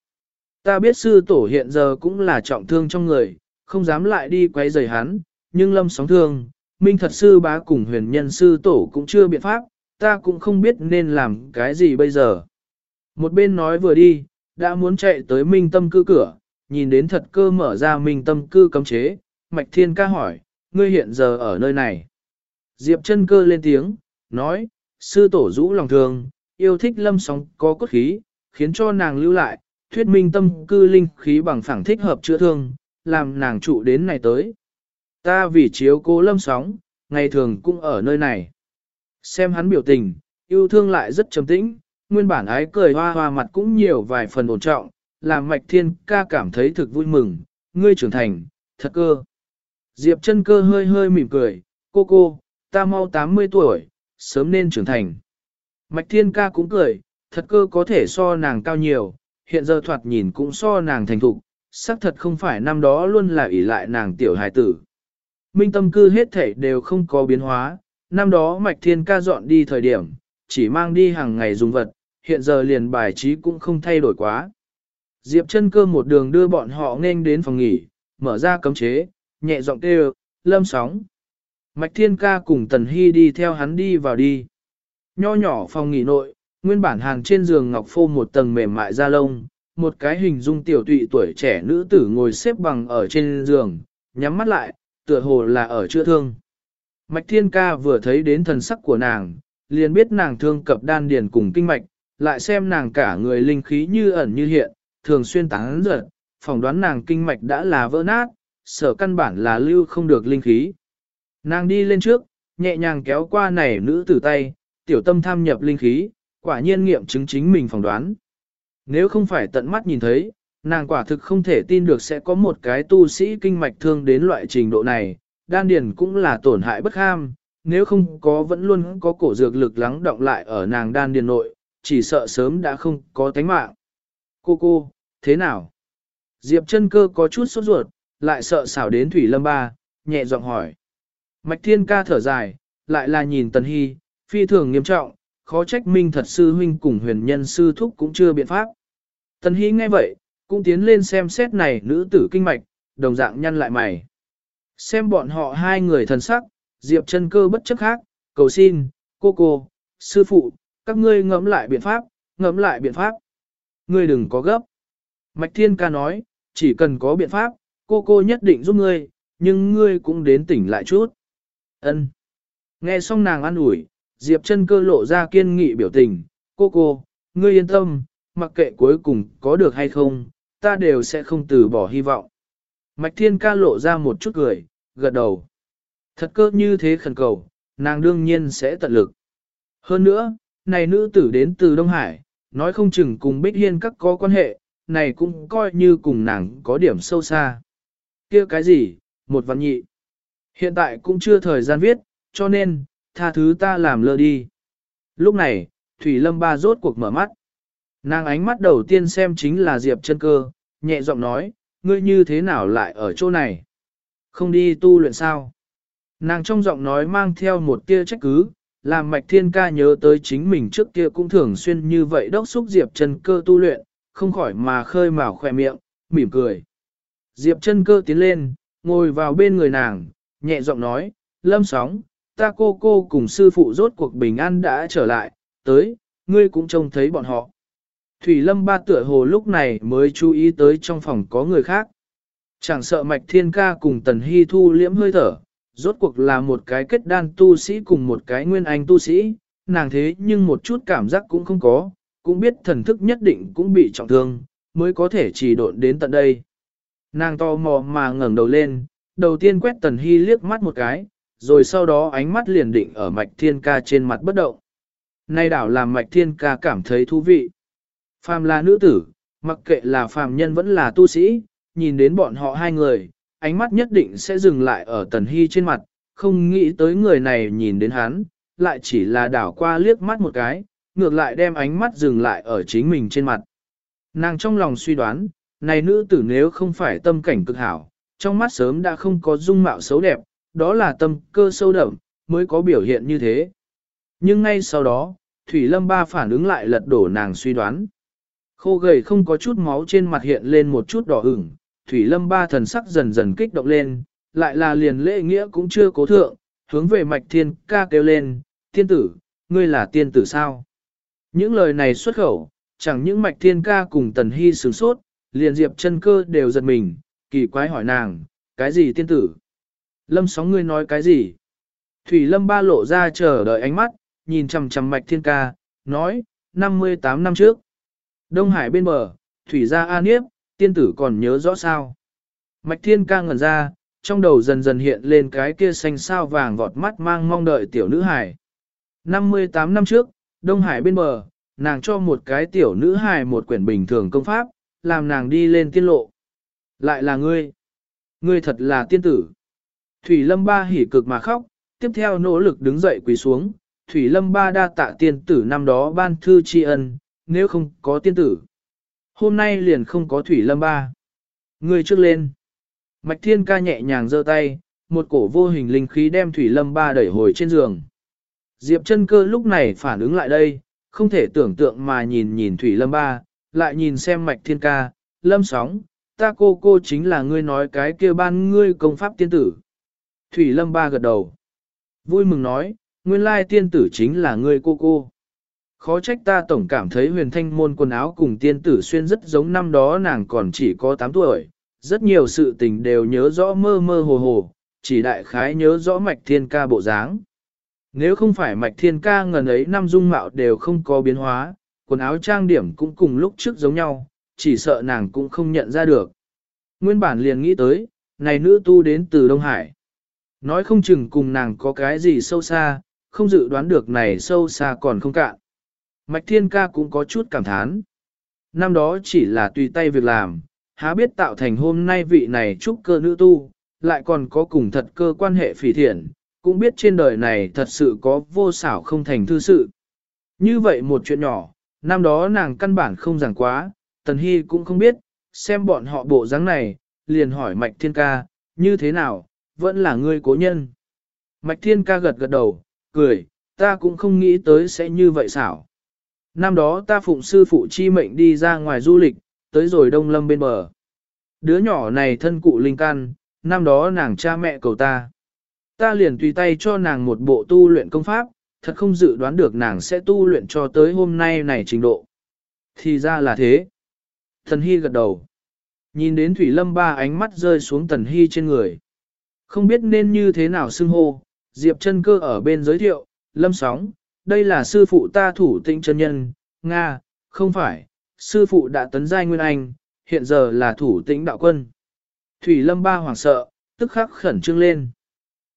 Ta biết sư tổ hiện giờ cũng là trọng thương trong người, không dám lại đi quấy rầy hắn, nhưng lâm sóng thương, minh thật sư bá cùng huyền nhân sư tổ cũng chưa biện pháp, ta cũng không biết nên làm cái gì bây giờ. Một bên nói vừa đi, đã muốn chạy tới minh tâm cư cửa, nhìn đến thật cơ mở ra minh tâm cư cấm chế, Mạch Thiên ca hỏi, ngươi hiện giờ ở nơi này. Diệp chân cơ lên tiếng, nói, sư tổ rũ lòng thường, yêu thích lâm sóng có cốt khí, khiến cho nàng lưu lại, thuyết minh tâm cư linh khí bằng phẳng thích hợp chữa thương, làm nàng trụ đến này tới. Ta vì chiếu cố lâm sóng, ngày thường cũng ở nơi này. Xem hắn biểu tình, yêu thương lại rất trầm tĩnh, nguyên bản ái cười hoa hoa mặt cũng nhiều vài phần ổn trọng, làm mạch thiên ca cảm thấy thực vui mừng, ngươi trưởng thành, thật cơ. Diệp chân cơ hơi hơi mỉm cười, cô cô, ta mau 80 tuổi, sớm nên trưởng thành. Mạch thiên ca cũng cười, thật cơ có thể so nàng cao nhiều, hiện giờ thoạt nhìn cũng so nàng thành thục, xác thật không phải năm đó luôn là ỷ lại nàng tiểu hài tử. Minh tâm cư hết thể đều không có biến hóa, năm đó mạch thiên ca dọn đi thời điểm, chỉ mang đi hàng ngày dùng vật, hiện giờ liền bài trí cũng không thay đổi quá. Diệp chân cơ một đường đưa bọn họ nên đến phòng nghỉ, mở ra cấm chế, nhẹ giọng kêu, lâm sóng. Mạch thiên ca cùng tần hy đi theo hắn đi vào đi. Nho nhỏ phòng nghỉ nội, nguyên bản hàng trên giường ngọc phô một tầng mềm mại da lông, một cái hình dung tiểu tụy tuổi trẻ nữ tử ngồi xếp bằng ở trên giường, nhắm mắt lại, tựa hồ là ở chữa thương. Mạch thiên ca vừa thấy đến thần sắc của nàng, liền biết nàng thương cập đan điền cùng kinh mạch, lại xem nàng cả người linh khí như ẩn như hiện, thường xuyên tán giật, phỏng đoán nàng kinh mạch đã là vỡ nát, sở căn bản là lưu không được linh khí. Nàng đi lên trước, nhẹ nhàng kéo qua nảy nữ tử tay, tiểu tâm tham nhập linh khí, quả nhiên nghiệm chứng chính mình phỏng đoán. Nếu không phải tận mắt nhìn thấy, nàng quả thực không thể tin được sẽ có một cái tu sĩ kinh mạch thương đến loại trình độ này, đan điền cũng là tổn hại bất ham, nếu không có vẫn luôn có cổ dược lực lắng động lại ở nàng đan điền nội, chỉ sợ sớm đã không có tánh mạng. Cô cô, thế nào? Diệp chân cơ có chút sốt ruột, lại sợ xảo đến Thủy Lâm Ba, nhẹ giọng hỏi. Mạch Thiên ca thở dài, lại là nhìn Tần Hy, phi thường nghiêm trọng, khó trách minh thật sư huynh cùng huyền nhân sư thúc cũng chưa biện pháp. Tần Hy nghe vậy, cũng tiến lên xem xét này nữ tử kinh mạch, đồng dạng nhăn lại mày. Xem bọn họ hai người thần sắc, Diệp chân cơ bất chấp khác, cầu xin, cô cô, sư phụ, các ngươi ngẫm lại biện pháp, ngẫm lại biện pháp. Ngươi đừng có gấp. Mạch Thiên ca nói, chỉ cần có biện pháp, cô cô nhất định giúp ngươi, nhưng ngươi cũng đến tỉnh lại chút. Ân. Nghe xong nàng an ủi, Diệp chân cơ lộ ra kiên nghị biểu tình, cô cô, ngươi yên tâm, mặc kệ cuối cùng có được hay không, ta đều sẽ không từ bỏ hy vọng. Mạch Thiên ca lộ ra một chút cười, gật đầu. Thật cơ như thế khẩn cầu, nàng đương nhiên sẽ tận lực. Hơn nữa, này nữ tử đến từ Đông Hải, nói không chừng cùng Bích Hiên các có quan hệ, này cũng coi như cùng nàng có điểm sâu xa. kia cái gì, một văn nhị. Hiện tại cũng chưa thời gian viết, cho nên, tha thứ ta làm lơ đi. Lúc này, Thủy Lâm Ba rốt cuộc mở mắt. Nàng ánh mắt đầu tiên xem chính là Diệp chân cơ, nhẹ giọng nói, ngươi như thế nào lại ở chỗ này? Không đi tu luyện sao? Nàng trong giọng nói mang theo một tia trách cứ, làm mạch thiên ca nhớ tới chính mình trước kia cũng thường xuyên như vậy đốc xúc Diệp chân cơ tu luyện, không khỏi mà khơi mào khỏe miệng, mỉm cười. Diệp chân cơ tiến lên, ngồi vào bên người nàng, nhẹ giọng nói, lâm sóng, ta cô cô cùng sư phụ rốt cuộc bình an đã trở lại, tới, ngươi cũng trông thấy bọn họ. Thủy lâm ba tựa hồ lúc này mới chú ý tới trong phòng có người khác. Chẳng sợ mạch thiên ca cùng tần hy thu liễm hơi thở, rốt cuộc là một cái kết đan tu sĩ cùng một cái nguyên anh tu sĩ, nàng thế nhưng một chút cảm giác cũng không có, cũng biết thần thức nhất định cũng bị trọng thương, mới có thể chỉ độn đến tận đây. Nàng to mò mà ngẩng đầu lên, đầu tiên quét tần hy liếc mắt một cái, rồi sau đó ánh mắt liền định ở mạch thiên ca trên mặt bất động. Nay đảo làm mạch thiên ca cảm thấy thú vị. Phàm là nữ tử, mặc kệ là phàm nhân vẫn là tu sĩ, nhìn đến bọn họ hai người, ánh mắt nhất định sẽ dừng lại ở tần hy trên mặt, không nghĩ tới người này nhìn đến hắn, lại chỉ là đảo qua liếc mắt một cái, ngược lại đem ánh mắt dừng lại ở chính mình trên mặt. Nàng trong lòng suy đoán, này nữ tử nếu không phải tâm cảnh cực hảo, trong mắt sớm đã không có dung mạo xấu đẹp, đó là tâm cơ sâu đậm, mới có biểu hiện như thế. Nhưng ngay sau đó, Thủy Lâm Ba phản ứng lại lật đổ nàng suy đoán. Khô gầy không có chút máu trên mặt hiện lên một chút đỏ ửng, Thủy Lâm ba thần sắc dần dần kích động lên, lại là liền lễ nghĩa cũng chưa cố thượng, hướng về mạch thiên ca kêu lên, tiên tử, ngươi là tiên tử sao? Những lời này xuất khẩu, chẳng những mạch thiên ca cùng tần hy sướng sốt, liền Diệp chân cơ đều giật mình, kỳ quái hỏi nàng, cái gì tiên tử? Lâm sóng ngươi nói cái gì? Thủy Lâm ba lộ ra chờ đợi ánh mắt, nhìn chằm chằm mạch thiên ca, nói, 58 năm trước. Đông Hải bên bờ, Thủy gia A Niếp, tiên tử còn nhớ rõ sao? Mạch thiên ca ngẩn ra, trong đầu dần dần hiện lên cái kia xanh sao vàng vọt mắt mang mong đợi tiểu nữ hải. 58 năm trước, Đông Hải bên bờ, nàng cho một cái tiểu nữ hải một quyển bình thường công pháp, làm nàng đi lên tiên lộ. Lại là ngươi. Ngươi thật là tiên tử. Thủy Lâm Ba hỉ cực mà khóc, tiếp theo nỗ lực đứng dậy quỳ xuống. Thủy Lâm Ba đa tạ tiên tử năm đó ban thư tri ân, nếu không có tiên tử. Hôm nay liền không có Thủy Lâm Ba. người trước lên. Mạch Thiên ca nhẹ nhàng giơ tay, một cổ vô hình linh khí đem Thủy Lâm Ba đẩy hồi trên giường. Diệp chân cơ lúc này phản ứng lại đây, không thể tưởng tượng mà nhìn nhìn Thủy Lâm Ba, lại nhìn xem Mạch Thiên ca, Lâm sóng, ta cô cô chính là ngươi nói cái kia ban ngươi công pháp tiên tử. Thủy Lâm Ba gật đầu. Vui mừng nói, nguyên lai tiên tử chính là ngươi cô cô. Khó trách ta tổng cảm thấy huyền thanh môn quần áo cùng tiên tử xuyên rất giống năm đó nàng còn chỉ có 8 tuổi, rất nhiều sự tình đều nhớ rõ mơ mơ hồ hồ, chỉ đại khái nhớ rõ mạch thiên ca bộ dáng. Nếu không phải mạch thiên ca ngần ấy năm dung mạo đều không có biến hóa, quần áo trang điểm cũng cùng lúc trước giống nhau, chỉ sợ nàng cũng không nhận ra được. Nguyên bản liền nghĩ tới, này nữ tu đến từ Đông Hải. Nói không chừng cùng nàng có cái gì sâu xa, không dự đoán được này sâu xa còn không cạn. Mạch Thiên Ca cũng có chút cảm thán. Năm đó chỉ là tùy tay việc làm, há biết tạo thành hôm nay vị này trúc cơ nữ tu, lại còn có cùng thật cơ quan hệ phỉ thiện, cũng biết trên đời này thật sự có vô xảo không thành thư sự. Như vậy một chuyện nhỏ, năm đó nàng căn bản không giảng quá, Tần Hy cũng không biết, xem bọn họ bộ dáng này, liền hỏi Mạch Thiên Ca, như thế nào, vẫn là ngươi cố nhân. Mạch Thiên Ca gật gật đầu, cười, ta cũng không nghĩ tới sẽ như vậy xảo. Năm đó ta phụng sư phụ chi mệnh đi ra ngoài du lịch, tới rồi đông lâm bên bờ. Đứa nhỏ này thân cụ linh căn, năm đó nàng cha mẹ cầu ta. Ta liền tùy tay cho nàng một bộ tu luyện công pháp, thật không dự đoán được nàng sẽ tu luyện cho tới hôm nay này trình độ. Thì ra là thế. Thần Hy gật đầu. Nhìn đến Thủy Lâm ba ánh mắt rơi xuống Tần Hy trên người. Không biết nên như thế nào xưng hô, Diệp chân cơ ở bên giới thiệu, Lâm sóng, đây là sư phụ ta thủ tĩnh chân nhân, Nga, không phải, sư phụ đã tấn giai nguyên anh, hiện giờ là thủ tĩnh đạo quân. Thủy Lâm ba hoảng sợ, tức khắc khẩn trương lên.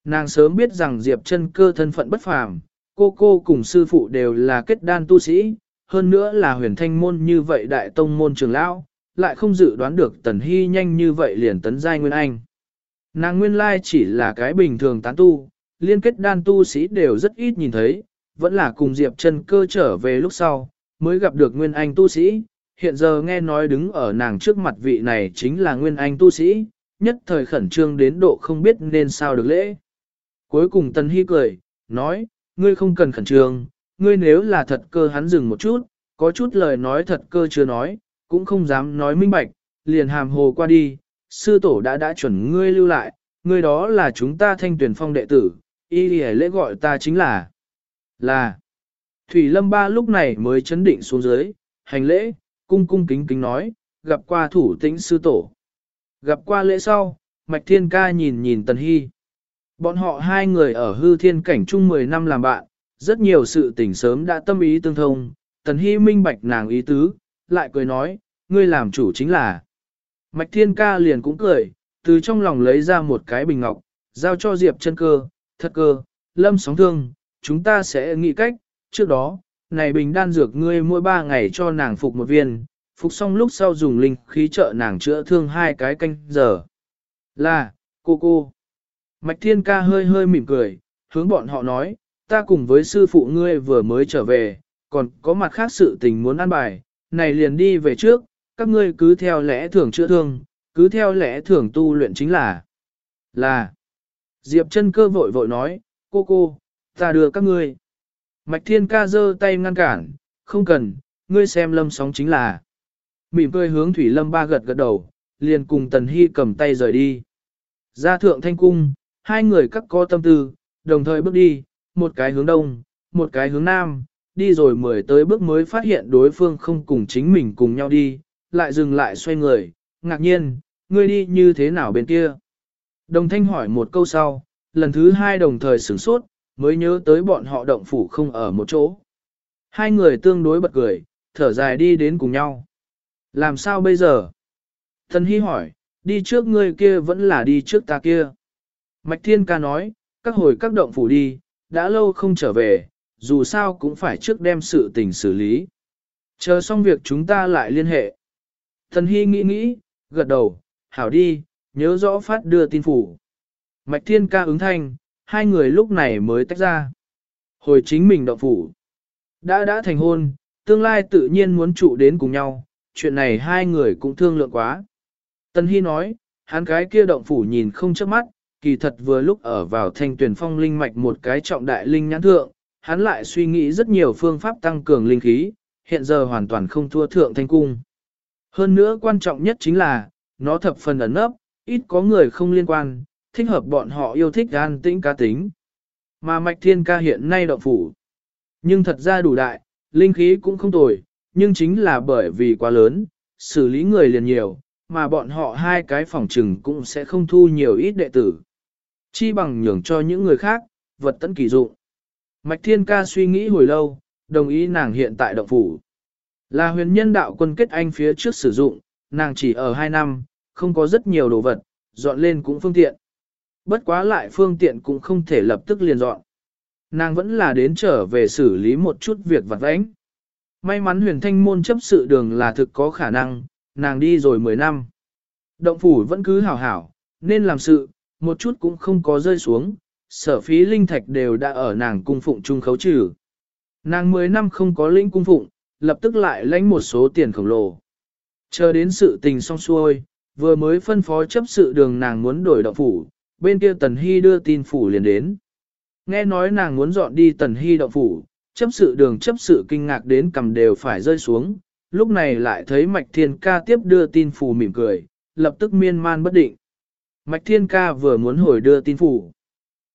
Nàng sớm biết rằng Diệp chân cơ thân phận bất phàm, cô cô cùng sư phụ đều là kết đan tu sĩ, hơn nữa là huyền thanh môn như vậy đại tông môn trường lão, lại không dự đoán được tần hy nhanh như vậy liền tấn giai nguyên anh. Nàng nguyên lai chỉ là cái bình thường tán tu, liên kết đan tu sĩ đều rất ít nhìn thấy, vẫn là cùng Diệp Trần cơ trở về lúc sau, mới gặp được nguyên anh tu sĩ, hiện giờ nghe nói đứng ở nàng trước mặt vị này chính là nguyên anh tu sĩ, nhất thời khẩn trương đến độ không biết nên sao được lễ. Cuối cùng Tần Hy cười, nói, ngươi không cần khẩn trương, ngươi nếu là thật cơ hắn dừng một chút, có chút lời nói thật cơ chưa nói, cũng không dám nói minh bạch, liền hàm hồ qua đi, sư tổ đã đã chuẩn ngươi lưu lại, ngươi đó là chúng ta thanh tuyển phong đệ tử, y lễ gọi ta chính là, là, Thủy Lâm Ba lúc này mới chấn định xuống dưới, hành lễ, cung cung kính kính nói, gặp qua thủ tĩnh sư tổ. Gặp qua lễ sau, Mạch Thiên Ca nhìn nhìn Tần Hy. Bọn họ hai người ở hư thiên cảnh chung 10 năm làm bạn, rất nhiều sự tình sớm đã tâm ý tương thông, Tần Hy minh bạch nàng ý tứ, lại cười nói, ngươi làm chủ chính là. Mạch Thiên Ca liền cũng cười, từ trong lòng lấy ra một cái bình ngọc, giao cho Diệp chân cơ, thật cơ, lâm sóng thương, chúng ta sẽ nghĩ cách, trước đó, này bình đan dược ngươi mỗi ba ngày cho nàng phục một viên, phục xong lúc sau dùng linh khí trợ nàng chữa thương hai cái canh giờ. Là, cô cô. Mạch Thiên Ca hơi hơi mỉm cười, hướng bọn họ nói, ta cùng với sư phụ ngươi vừa mới trở về, còn có mặt khác sự tình muốn ăn bài, này liền đi về trước, các ngươi cứ theo lẽ thường chữa thương, cứ theo lẽ thường tu luyện chính là, là. Diệp chân cơ vội vội nói, cô cô, ta đưa các ngươi. Mạch thiên ca giơ tay ngăn cản, không cần, ngươi xem lâm sóng chính là. Mỉm cười hướng thủy lâm ba gật gật đầu, liền cùng tần hy cầm tay rời đi. Ra thượng thanh cung, hai người cắt có tâm tư, đồng thời bước đi, một cái hướng đông, một cái hướng nam, đi rồi mười tới bước mới phát hiện đối phương không cùng chính mình cùng nhau đi, lại dừng lại xoay người, ngạc nhiên, ngươi đi như thế nào bên kia? Đồng thanh hỏi một câu sau, lần thứ hai đồng thời sửng sốt, mới nhớ tới bọn họ động phủ không ở một chỗ. Hai người tương đối bật cười, thở dài đi đến cùng nhau. Làm sao bây giờ? Thần Hy hỏi, đi trước ngươi kia vẫn là đi trước ta kia. Mạch Thiên Ca nói, các hồi các động phủ đi, đã lâu không trở về, dù sao cũng phải trước đem sự tình xử lý. Chờ xong việc chúng ta lại liên hệ. Thần Hy nghĩ nghĩ, gật đầu, hảo đi, nhớ rõ phát đưa tin phủ. Mạch Thiên Ca ứng thanh, hai người lúc này mới tách ra. Hồi chính mình động phủ. Đã đã thành hôn, tương lai tự nhiên muốn trụ đến cùng nhau, chuyện này hai người cũng thương lượng quá. Tân Hy nói, hắn cái kia động phủ nhìn không chớp mắt, kỳ thật vừa lúc ở vào thanh tuyển phong linh mạch một cái trọng đại linh nhãn thượng, hắn lại suy nghĩ rất nhiều phương pháp tăng cường linh khí, hiện giờ hoàn toàn không thua thượng thanh cung. Hơn nữa quan trọng nhất chính là, nó thập phần ẩn nấp, ít có người không liên quan, thích hợp bọn họ yêu thích an tĩnh cá tính. Mà mạch thiên ca hiện nay động phủ. Nhưng thật ra đủ đại, linh khí cũng không tồi, nhưng chính là bởi vì quá lớn, xử lý người liền nhiều, mà bọn họ hai cái phòng trừng cũng sẽ không thu nhiều ít đệ tử. Chi bằng nhường cho những người khác, vật tấn kỳ dụng. Mạch Thiên Ca suy nghĩ hồi lâu, đồng ý nàng hiện tại động phủ. Là huyền nhân đạo quân kết anh phía trước sử dụng, nàng chỉ ở 2 năm, không có rất nhiều đồ vật, dọn lên cũng phương tiện. Bất quá lại phương tiện cũng không thể lập tức liền dọn. Nàng vẫn là đến trở về xử lý một chút việc vặt vãnh. May mắn huyền thanh môn chấp sự đường là thực có khả năng, nàng đi rồi 10 năm. Động phủ vẫn cứ hảo hảo, nên làm sự, một chút cũng không có rơi xuống, sở phí linh thạch đều đã ở nàng cung phụng trung khấu trừ. Nàng 10 năm không có linh cung phụng, lập tức lại lãnh một số tiền khổng lồ. Chờ đến sự tình xong xuôi, vừa mới phân phó chấp sự đường nàng muốn đổi động phủ, bên kia Tần Hy đưa tin phủ liền đến. Nghe nói nàng muốn dọn đi Tần Hy động phủ, chấp sự đường chấp sự kinh ngạc đến cầm đều phải rơi xuống, lúc này lại thấy Mạch Thiên Ca tiếp đưa tin phủ mỉm cười, lập tức miên man bất định. Mạch Thiên Ca vừa muốn hồi đưa tin phủ.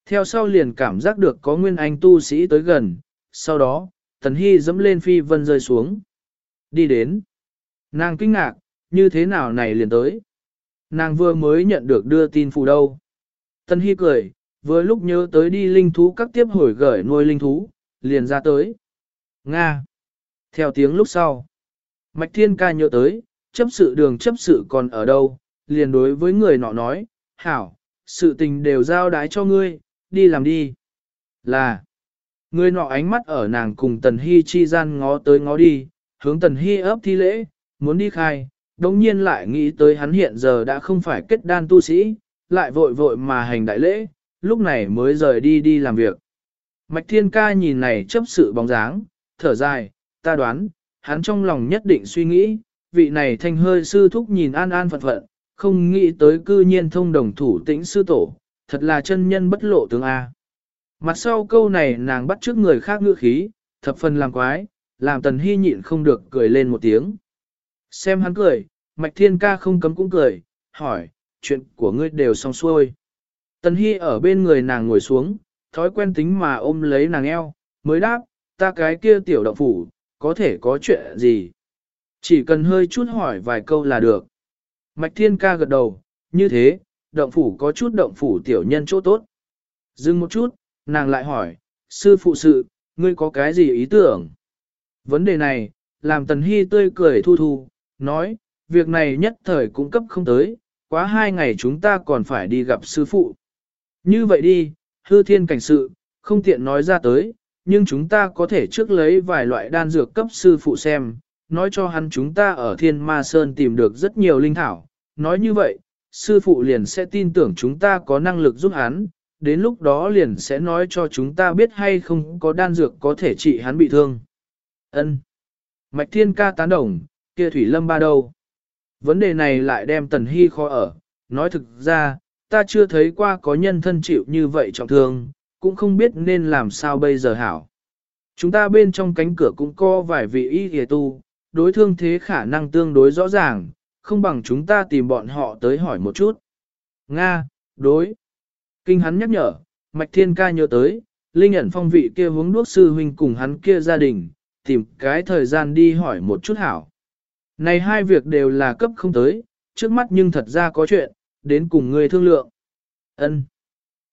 Theo sau liền cảm giác được có nguyên anh tu sĩ tới gần, sau đó, Tần Hy dẫm lên phi vân rơi xuống. Đi đến. Nàng kinh ngạc, như thế nào này liền tới. Nàng vừa mới nhận được đưa tin phủ đâu. Tần Hy cười, vừa lúc nhớ tới đi linh thú các tiếp hồi gửi nuôi linh thú, liền ra tới. Nga. Theo tiếng lúc sau. Mạch Thiên ca nhớ tới, chấp sự đường chấp sự còn ở đâu, liền đối với người nọ nói, hảo, sự tình đều giao đái cho ngươi, đi làm đi. Là, người nọ ánh mắt ở nàng cùng Tần Hy chi gian ngó tới ngó đi, hướng Tần Hy ấp thi lễ, muốn đi khai, đồng nhiên lại nghĩ tới hắn hiện giờ đã không phải kết đan tu sĩ, lại vội vội mà hành đại lễ, lúc này mới rời đi đi làm việc. Mạch Thiên Ca nhìn này chấp sự bóng dáng, thở dài, ta đoán, hắn trong lòng nhất định suy nghĩ, vị này thanh hơi sư thúc nhìn an an phận phận, không nghĩ tới cư nhiên thông đồng thủ tĩnh sư tổ, thật là chân nhân bất lộ tướng A. Mặt sau câu này nàng bắt trước người khác ngữ khí, thập phần làm quái, làm tần hy nhịn không được cười lên một tiếng. Xem hắn cười, mạch thiên ca không cấm cũng cười, hỏi, chuyện của ngươi đều xong xuôi. Tần hy ở bên người nàng ngồi xuống, thói quen tính mà ôm lấy nàng eo, mới đáp, ta cái kia tiểu động phủ, có thể có chuyện gì. Chỉ cần hơi chút hỏi vài câu là được. Mạch thiên ca gật đầu, như thế, động phủ có chút động phủ tiểu nhân chỗ tốt. Dừng một chút, nàng lại hỏi, sư phụ sự, ngươi có cái gì ý tưởng? Vấn đề này, làm tần hy tươi cười thu thu, nói, việc này nhất thời cũng cấp không tới, quá hai ngày chúng ta còn phải đi gặp sư phụ. Như vậy đi, hư thiên cảnh sự, không tiện nói ra tới, nhưng chúng ta có thể trước lấy vài loại đan dược cấp sư phụ xem, nói cho hắn chúng ta ở thiên ma sơn tìm được rất nhiều linh thảo. Nói như vậy, sư phụ liền sẽ tin tưởng chúng ta có năng lực giúp hắn, đến lúc đó liền sẽ nói cho chúng ta biết hay không có đan dược có thể trị hắn bị thương. Ân. Mạch thiên ca tán đồng, kia thủy lâm ba đâu? Vấn đề này lại đem tần hy khó ở, nói thực ra, ta chưa thấy qua có nhân thân chịu như vậy trọng thương, cũng không biết nên làm sao bây giờ hảo. Chúng ta bên trong cánh cửa cũng có vài vị y hề tu, đối thương thế khả năng tương đối rõ ràng, không bằng chúng ta tìm bọn họ tới hỏi một chút. Nga, đối. Kinh hắn nhắc nhở, Mạch Thiên ca nhớ tới, Linh ẩn phong vị kia hướng đuốc sư huynh cùng hắn kia gia đình, tìm cái thời gian đi hỏi một chút hảo. Này hai việc đều là cấp không tới, trước mắt nhưng thật ra có chuyện, đến cùng người thương lượng. Ân.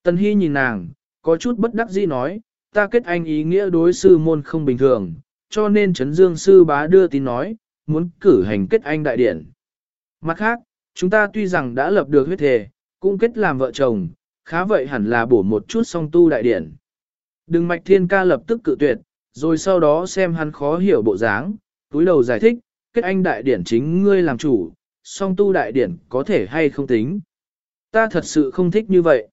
Tần Hy nhìn nàng, có chút bất đắc dĩ nói, ta kết anh ý nghĩa đối sư môn không bình thường, cho nên Trấn Dương sư bá đưa tin nói, muốn cử hành kết anh đại điển. Mặt khác, chúng ta tuy rằng đã lập được huyết thề cũng kết làm vợ chồng, khá vậy hẳn là bổ một chút song tu đại điển. Đừng mạch thiên ca lập tức cự tuyệt, rồi sau đó xem hắn khó hiểu bộ dáng, túi đầu giải thích, kết anh đại điển chính ngươi làm chủ, song tu đại điển có thể hay không tính. Ta thật sự không thích như vậy.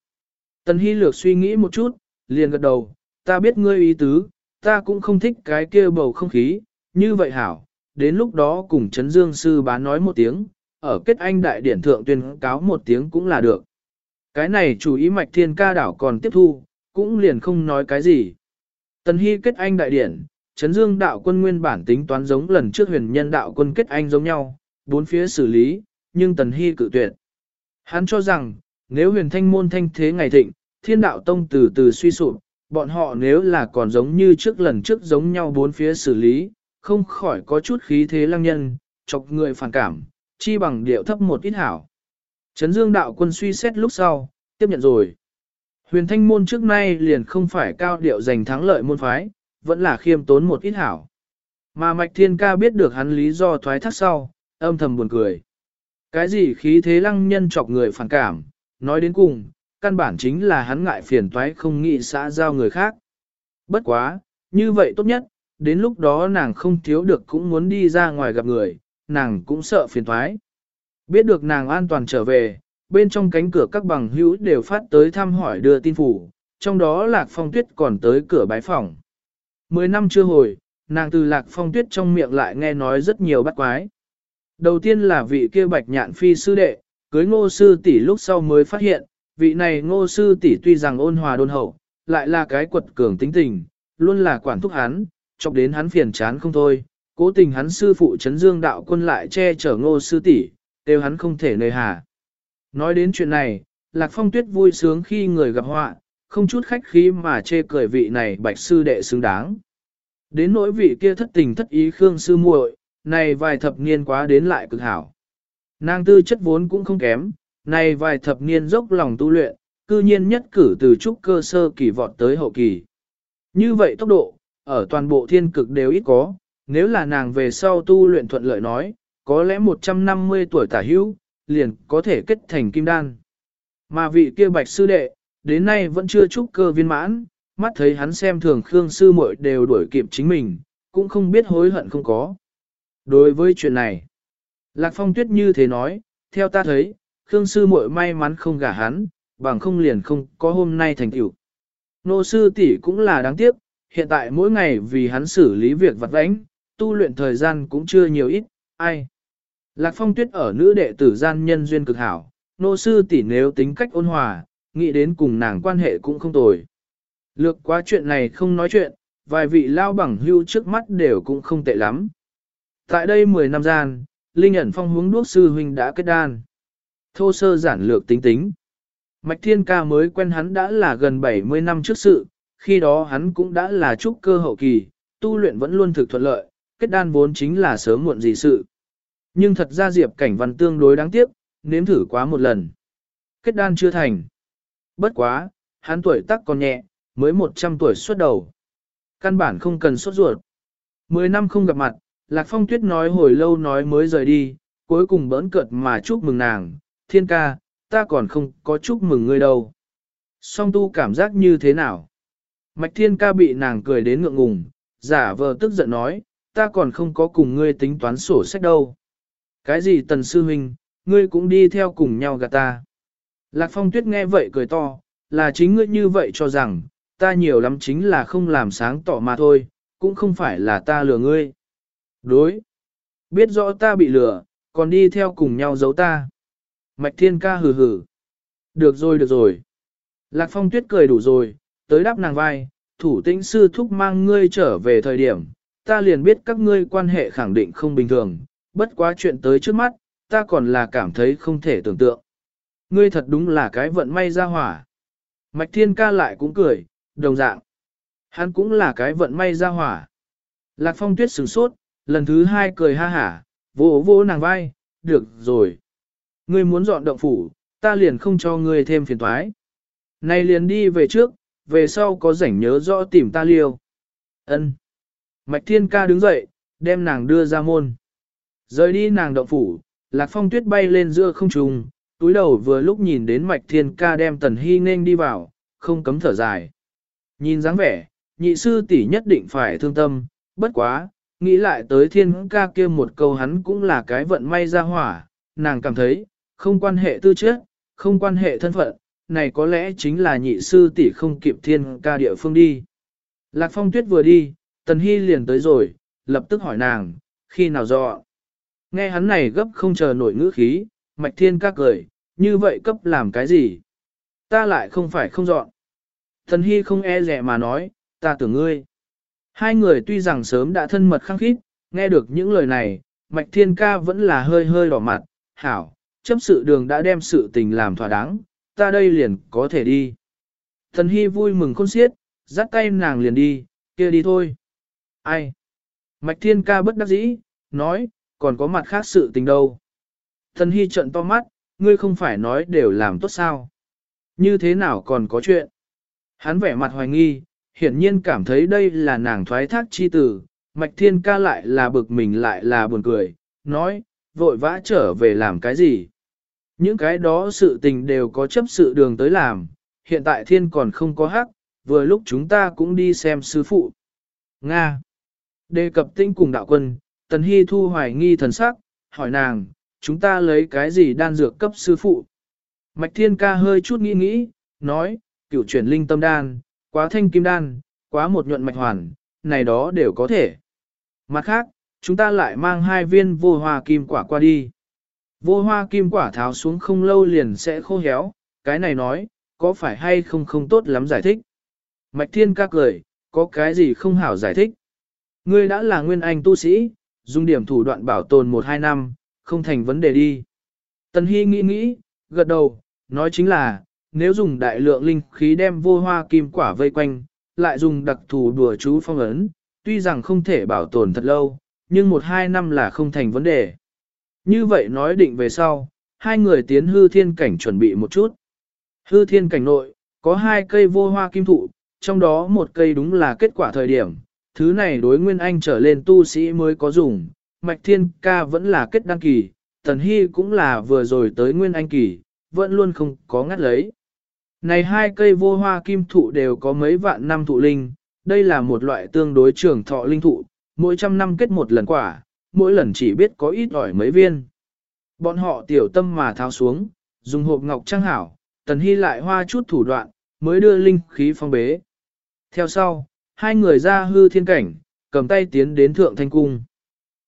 Tần Hy Lược suy nghĩ một chút, liền gật đầu, ta biết ngươi ý tứ, ta cũng không thích cái kia bầu không khí, như vậy hảo, đến lúc đó cùng Trấn Dương Sư bá nói một tiếng, ở kết anh đại điển thượng tuyên cáo một tiếng cũng là được. Cái này chủ ý mạch thiên ca đảo còn tiếp thu, cũng liền không nói cái gì. Tần Hy kết anh đại điển, Trấn Dương đạo quân nguyên bản tính toán giống lần trước huyền nhân đạo quân kết anh giống nhau, bốn phía xử lý, nhưng Tần Hy cự tuyệt. Hắn cho rằng, nếu huyền thanh môn thanh thế ngày thịnh, thiên đạo tông từ từ suy sụp, bọn họ nếu là còn giống như trước lần trước giống nhau bốn phía xử lý, không khỏi có chút khí thế lăng nhân, chọc người phản cảm, chi bằng điệu thấp một ít hảo. Trấn Dương đạo quân suy xét lúc sau, tiếp nhận rồi. Huyền thanh môn trước nay liền không phải cao điệu giành thắng lợi môn phái, vẫn là khiêm tốn một ít hảo. Mà Mạch Thiên Ca biết được hắn lý do thoái thác sau, âm thầm buồn cười. Cái gì khí thế lăng nhân chọc người phản cảm, nói đến cùng, căn bản chính là hắn ngại phiền toái không nghĩ xã giao người khác. Bất quá, như vậy tốt nhất, đến lúc đó nàng không thiếu được cũng muốn đi ra ngoài gặp người, nàng cũng sợ phiền toái. Biết được nàng an toàn trở về, bên trong cánh cửa các bằng hữu đều phát tới thăm hỏi đưa tin phủ, trong đó Lạc Phong Tuyết còn tới cửa bái phòng. Mười năm chưa hồi, nàng từ Lạc Phong Tuyết trong miệng lại nghe nói rất nhiều bắt quái. Đầu tiên là vị kia bạch nhạn phi sư đệ, cưới ngô sư tỷ lúc sau mới phát hiện, vị này ngô sư tỷ tuy rằng ôn hòa đôn hậu, lại là cái quật cường tính tình, luôn là quản thúc hắn, chọc đến hắn phiền chán không thôi. Cố tình hắn sư phụ chấn dương đạo quân lại che chở ngô sư tỷ, đều hắn không thể nơi hà. Nói đến chuyện này, Lạc Phong Tuyết vui sướng khi người gặp họa, không chút khách khí mà chê cười vị này bạch sư đệ xứng đáng. Đến nỗi vị kia thất tình thất ý Khương sư muội, này vài thập niên quá đến lại cực hảo. Nàng tư chất vốn cũng không kém, này vài thập niên dốc lòng tu luyện, cư nhiên nhất cử từ trúc cơ sơ kỳ vọt tới hậu kỳ. Như vậy tốc độ, ở toàn bộ thiên cực đều ít có, nếu là nàng về sau tu luyện thuận lợi nói, có lẽ 150 tuổi tả hữu, liền có thể kết thành kim đan. Mà vị kia bạch sư đệ, đến nay vẫn chưa trúc cơ viên mãn, mắt thấy hắn xem thường Khương sư muội đều đuổi kịp chính mình, cũng không biết hối hận không có. Đối với chuyện này, Lạc Phong Tuyết như thế nói, theo ta thấy, Khương sư muội may mắn không gả hắn, bằng không liền không có hôm nay thành tựu. Nô sư tỷ cũng là đáng tiếc, hiện tại mỗi ngày vì hắn xử lý việc vặt vãnh, tu luyện thời gian cũng chưa nhiều ít, ai. Lạc Phong Tuyết ở nữ đệ tử gian nhân duyên cực hảo, nô sư tỷ nếu tính cách ôn hòa, nghĩ đến cùng nàng quan hệ cũng không tồi. Lược quá chuyện này không nói chuyện, vài vị lao bằng hưu trước mắt đều cũng không tệ lắm. Tại đây 10 năm gian, Linh ẩn phong hướng đuốc sư huynh đã kết đan. Thô sơ giản lược tính tính. Mạch Thiên Ca mới quen hắn đã là gần 70 năm trước sự, khi đó hắn cũng đã là trúc cơ hậu kỳ, tu luyện vẫn luôn thực thuận lợi, kết đan vốn chính là sớm muộn gì sự. Nhưng thật ra Diệp Cảnh Văn tương đối đáng tiếc, nếm thử quá một lần. Kết đan chưa thành. Bất quá, hắn tuổi tác còn nhẹ, mới 100 tuổi xuất đầu. Căn bản không cần sốt ruột. Mười năm không gặp mặt, Lạc Phong Tuyết nói hồi lâu nói mới rời đi, cuối cùng bỡn cợt mà chúc mừng nàng, thiên ca, ta còn không có chúc mừng ngươi đâu. Song tu cảm giác như thế nào? Mạch thiên ca bị nàng cười đến ngượng ngùng, giả vờ tức giận nói, ta còn không có cùng ngươi tính toán sổ sách đâu. Cái gì tần sư huynh, ngươi cũng đi theo cùng nhau gạt ta. Lạc phong tuyết nghe vậy cười to, là chính ngươi như vậy cho rằng, ta nhiều lắm chính là không làm sáng tỏ mà thôi, cũng không phải là ta lừa ngươi. Đối. Biết rõ ta bị lừa, còn đi theo cùng nhau giấu ta. Mạch thiên ca hừ hừ. Được rồi được rồi. Lạc phong tuyết cười đủ rồi, tới đáp nàng vai, thủ tĩnh sư thúc mang ngươi trở về thời điểm, ta liền biết các ngươi quan hệ khẳng định không bình thường, bất quá chuyện tới trước mắt, ta còn là cảm thấy không thể tưởng tượng. Ngươi thật đúng là cái vận may ra hỏa. Mạch thiên ca lại cũng cười, đồng dạng. Hắn cũng là cái vận may ra hỏa. Lạc phong tuyết sửng sốt, lần thứ hai cười ha hả, Vỗ vỗ nàng vai, được rồi. Ngươi muốn dọn động phủ, ta liền không cho ngươi thêm phiền toái. Này liền đi về trước, về sau có rảnh nhớ rõ tìm ta liêu. Ân. Mạch Thiên Ca đứng dậy, đem nàng đưa ra môn. Rời đi nàng động phủ, Lạc Phong Tuyết bay lên giữa không trung, túi đầu vừa lúc nhìn đến Mạch Thiên Ca đem Tần Hy nên đi vào, không cấm thở dài. Nhìn dáng vẻ, nhị sư tỷ nhất định phải thương tâm, bất quá, nghĩ lại tới Thiên Ca kia một câu hắn cũng là cái vận may ra hỏa, nàng cảm thấy, không quan hệ tư chất, không quan hệ thân phận, này có lẽ chính là nhị sư tỷ không kịp Thiên Ca địa phương đi. Lạc Phong Tuyết vừa đi, Tần Hy liền tới rồi, lập tức hỏi nàng, khi nào dọ. Nghe hắn này gấp không chờ nổi ngữ khí, Mạch Thiên các cười, như vậy cấp làm cái gì? Ta lại không phải không dọn. Thần Hy không e rẻ mà nói, ta tưởng ngươi. Hai người tuy rằng sớm đã thân mật khăng khít, nghe được những lời này, Mạch Thiên ca vẫn là hơi hơi đỏ mặt, hảo, chấp sự đường đã đem sự tình làm thỏa đáng, ta đây liền có thể đi. Thần Hy vui mừng khôn xiết, dắt tay nàng liền đi, kia đi thôi. Ai? Mạch Thiên ca bất đắc dĩ, nói, còn có mặt khác sự tình đâu. Thần Hy trận to mắt, ngươi không phải nói đều làm tốt sao. Như thế nào còn có chuyện? Hắn vẻ mặt hoài nghi, hiển nhiên cảm thấy đây là nàng thoái thác chi tử, Mạch Thiên ca lại là bực mình lại là buồn cười, nói, vội vã trở về làm cái gì? Những cái đó sự tình đều có chấp sự đường tới làm, hiện tại thiên còn không có hắc, vừa lúc chúng ta cũng đi xem sư phụ. Nga. Đề cập tinh cùng đạo quân, Tần Hy thu hoài nghi thần sắc, hỏi nàng, chúng ta lấy cái gì đan dược cấp sư phụ? Mạch Thiên Ca hơi chút nghĩ nghĩ, nói, cửu chuyển linh tâm đan, quá thanh kim đan, quá một nhuận mạch hoàn, này đó đều có thể. Mặt khác, chúng ta lại mang hai viên vô hoa kim quả qua đi. Vô hoa kim quả tháo xuống không lâu liền sẽ khô héo, cái này nói, có phải hay không không tốt lắm giải thích. Mạch Thiên Ca cười, có cái gì không hảo giải thích. Ngươi đã là nguyên anh tu sĩ, dùng điểm thủ đoạn bảo tồn 1-2 năm, không thành vấn đề đi. Tần Hy nghĩ nghĩ, gật đầu, nói chính là, nếu dùng đại lượng linh khí đem vô hoa kim quả vây quanh, lại dùng đặc thù đùa chú phong ấn, tuy rằng không thể bảo tồn thật lâu, nhưng 1-2 năm là không thành vấn đề. Như vậy nói định về sau, hai người tiến hư thiên cảnh chuẩn bị một chút. Hư thiên cảnh nội, có hai cây vô hoa kim thụ, trong đó một cây đúng là kết quả thời điểm, thứ này đối nguyên anh trở lên tu sĩ mới có dùng, mạch thiên ca vẫn là kết đăng kỳ, tần hy cũng là vừa rồi tới nguyên anh kỳ, vẫn luôn không có ngắt lấy. Này hai cây vô hoa kim thụ đều có mấy vạn năm thụ linh, đây là một loại tương đối trường thọ linh thụ, mỗi trăm năm kết một lần quả, mỗi lần chỉ biết có ít ỏi mấy viên. Bọn họ tiểu tâm mà tháo xuống, dùng hộp ngọc trang hảo, tần hy lại hoa chút thủ đoạn, mới đưa linh khí phong bế. Theo sau, hai người ra hư thiên cảnh, cầm tay tiến đến thượng thanh cung.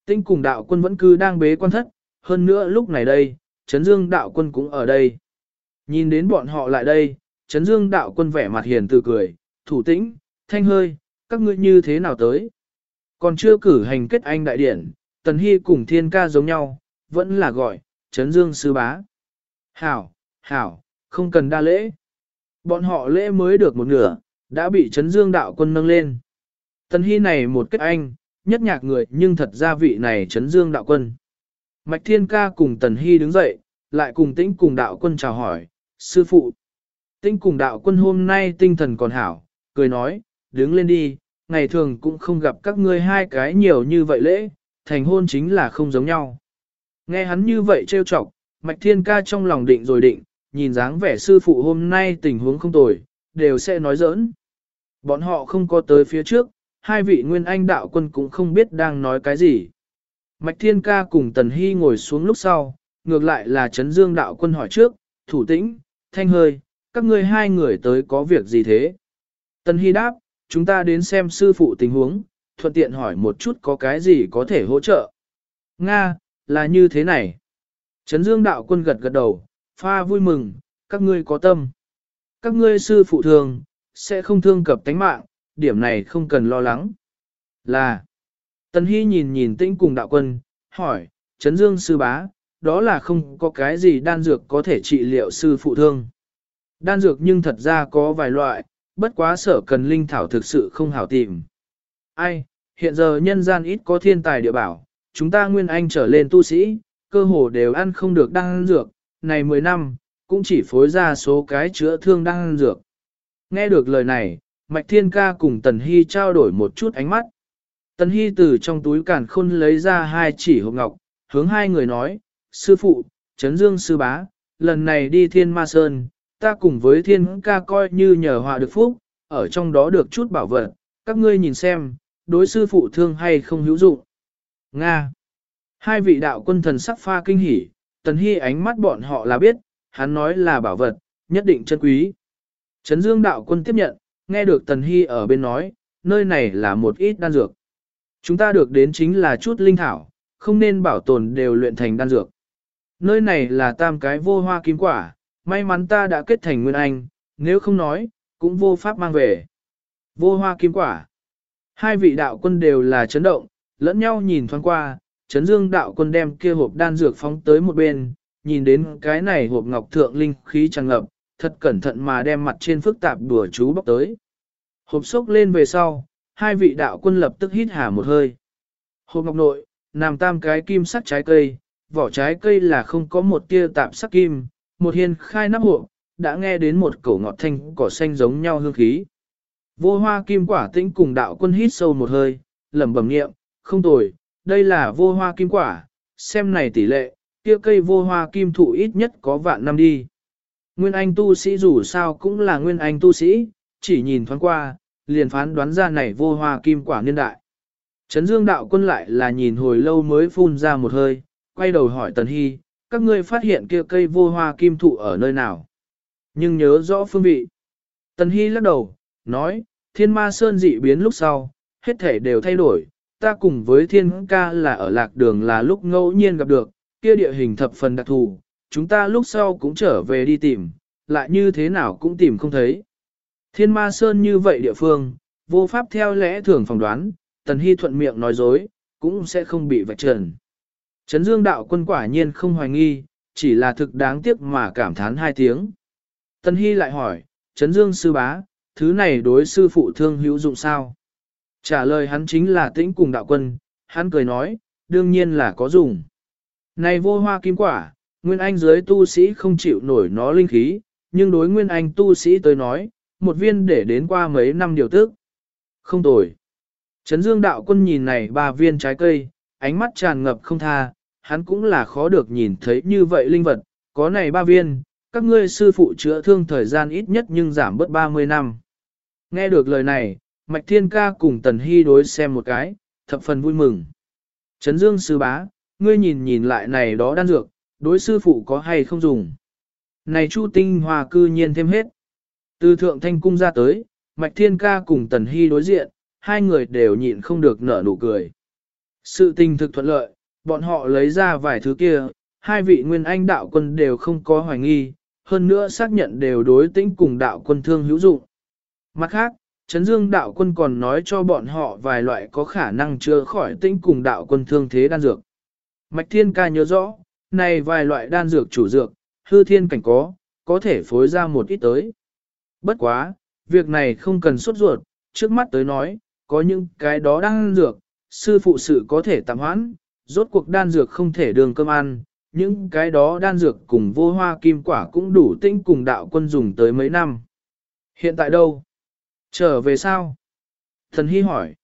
Tinh cùng đạo quân vẫn cứ đang bế quan thất, hơn nữa lúc này đây, Trấn Dương đạo quân cũng ở đây. Nhìn đến bọn họ lại đây, Trấn Dương đạo quân vẻ mặt hiền từ cười, thủ tĩnh, thanh hơi, các ngươi như thế nào tới? Còn chưa cử hành kết anh đại điển, Tần Hy cùng thiên ca giống nhau, vẫn là gọi, Trấn Dương sư bá. Hảo, hảo, không cần đa lễ. Bọn họ lễ mới được một nửa, đã bị Trấn Dương đạo quân nâng lên. Tần Hy này một kết anh, nhất nhạc người nhưng thật ra vị này chấn Dương đạo quân. Mạch Thiên Ca cùng Tần Hy đứng dậy, lại cùng tĩnh cùng đạo quân chào hỏi, sư phụ. Tĩnh cùng đạo quân hôm nay tinh thần còn hảo, cười nói, đứng lên đi, ngày thường cũng không gặp các ngươi hai cái nhiều như vậy lễ, thành hôn chính là không giống nhau. Nghe hắn như vậy trêu chọc, Mạch Thiên Ca trong lòng định rồi định, nhìn dáng vẻ sư phụ hôm nay tình huống không tồi, đều sẽ nói giỡn. Bọn họ không có tới phía trước, hai vị nguyên anh đạo quân cũng không biết đang nói cái gì. Mạch Thiên Ca cùng Tần Hy ngồi xuống lúc sau, ngược lại là Trấn Dương đạo quân hỏi trước, thủ tĩnh, thanh hơi, các ngươi hai người tới có việc gì thế? Tần Hy đáp, chúng ta đến xem sư phụ tình huống, thuận tiện hỏi một chút có cái gì có thể hỗ trợ. Nga, là như thế này. Trấn Dương đạo quân gật gật đầu, pha vui mừng, các ngươi có tâm. Các ngươi sư phụ thường, sẽ không thương cập tánh mạng, điểm này không cần lo lắng. Là, Tần Hy nhìn nhìn tĩnh cùng đạo quân, hỏi, Trấn Dương sư bá, đó là không có cái gì đan dược có thể trị liệu sư phụ thương. Đan dược nhưng thật ra có vài loại, bất quá sở cần linh thảo thực sự không hảo tìm. Ai, hiện giờ nhân gian ít có thiên tài địa bảo, chúng ta nguyên anh trở lên tu sĩ, cơ hồ đều ăn không được đan dược, này 10 năm, cũng chỉ phối ra số cái chữa thương đan dược. Nghe được lời này, Mạch Thiên Ca cùng Tần Hy trao đổi một chút ánh mắt. Tần Hy từ trong túi càn khôn lấy ra hai chỉ hộp ngọc, hướng hai người nói, Sư phụ, Trấn Dương Sư Bá, lần này đi Thiên Ma Sơn, ta cùng với Thiên Ca coi như nhờ họa được phúc, ở trong đó được chút bảo vật, các ngươi nhìn xem, đối sư phụ thương hay không hữu dụng. Nga Hai vị đạo quân thần sắc pha kinh hỉ, Tần Hy ánh mắt bọn họ là biết, hắn nói là bảo vật, nhất định chân quý. Trấn Dương đạo quân tiếp nhận, nghe được Tần Hy ở bên nói, nơi này là một ít đan dược. Chúng ta được đến chính là chút linh thảo, không nên bảo tồn đều luyện thành đan dược. Nơi này là tam cái vô hoa kim quả, may mắn ta đã kết thành nguyên anh, nếu không nói, cũng vô pháp mang về. Vô hoa kim quả. Hai vị đạo quân đều là chấn động, lẫn nhau nhìn thoáng qua, chấn dương đạo quân đem kia hộp đan dược phóng tới một bên, nhìn đến cái này hộp ngọc thượng linh khí tràn ngập, thật cẩn thận mà đem mặt trên phức tạp đùa chú bóc tới. Hộp sốc lên về sau, hai vị đạo quân lập tức hít hà một hơi. Hộp ngọc nội, nằm tam cái kim sắc trái cây, vỏ trái cây là không có một tia tạp sắc kim, một hiên khai nắp hộp, đã nghe đến một cổ ngọt thanh cỏ xanh giống nhau hương khí. Vô hoa kim quả tĩnh cùng đạo quân hít sâu một hơi, lẩm bẩm niệm, không tồi, đây là vô hoa kim quả, xem này tỷ lệ, kia cây vô hoa kim thụ ít nhất có vạn năm đi. Nguyên Anh tu sĩ dù sao cũng là Nguyên Anh tu sĩ, chỉ nhìn thoáng qua, liền phán đoán ra này vô hoa kim quả niên đại. Trấn Dương đạo quân lại là nhìn hồi lâu mới phun ra một hơi, quay đầu hỏi Tần Hy, các ngươi phát hiện kia cây vô hoa kim thụ ở nơi nào? Nhưng nhớ rõ phương vị. Tần Hy lắc đầu, nói, thiên ma sơn dị biến lúc sau, hết thể đều thay đổi, ta cùng với thiên ca là ở lạc đường là lúc ngẫu nhiên gặp được, kia địa hình thập phần đặc thù, chúng ta lúc sau cũng trở về đi tìm, lại như thế nào cũng tìm không thấy. Thiên ma sơn như vậy địa phương, vô pháp theo lẽ thường phỏng đoán, tần hy thuận miệng nói dối, cũng sẽ không bị vạch trần. Trấn dương đạo quân quả nhiên không hoài nghi, chỉ là thực đáng tiếc mà cảm thán hai tiếng. Tần hy lại hỏi, Trấn dương sư bá, thứ này đối sư phụ thương hữu dụng sao? Trả lời hắn chính là tĩnh cùng đạo quân, hắn cười nói, đương nhiên là có dùng. Này vô hoa kim quả, Nguyên Anh giới tu sĩ không chịu nổi nó linh khí, nhưng đối Nguyên Anh tu sĩ tới nói, một viên để đến qua mấy năm điều tức. Không tồi. Trấn Dương đạo quân nhìn này ba viên trái cây, ánh mắt tràn ngập không tha, hắn cũng là khó được nhìn thấy như vậy linh vật, có này ba viên, các ngươi sư phụ chữa thương thời gian ít nhất nhưng giảm bớt 30 năm. Nghe được lời này, Mạch Thiên Ca cùng Tần Hy đối xem một cái, thập phần vui mừng. Trấn Dương sư bá, ngươi nhìn nhìn lại này đó đan dược, đối sư phụ có hay không dùng. Này Chu Tinh Hoa cư nhiên thêm hết. Từ thượng thanh cung ra tới, Mạch Thiên Ca cùng Tần Hy đối diện, hai người đều nhịn không được nở nụ cười. Sự tình thực thuận lợi, bọn họ lấy ra vài thứ kia, hai vị nguyên anh đạo quân đều không có hoài nghi, hơn nữa xác nhận đều đối tĩnh cùng đạo quân thương hữu dụng. Mặt khác, Trấn Dương đạo quân còn nói cho bọn họ vài loại có khả năng chữa khỏi tĩnh cùng đạo quân thương thế đan dược. Mạch Thiên ca nhớ rõ, này vài loại đan dược chủ dược, hư thiên cảnh có, có thể phối ra một ít tới. Bất quá, việc này không cần sốt ruột, trước mắt tới nói, có những cái đó đan dược, sư phụ sự có thể tạm hoãn, rốt cuộc đan dược không thể đường cơm ăn, những cái đó đan dược cùng vô hoa kim quả cũng đủ tinh cùng đạo quân dùng tới mấy năm. Hiện tại đâu? Trở về sao? Thần Hy hỏi.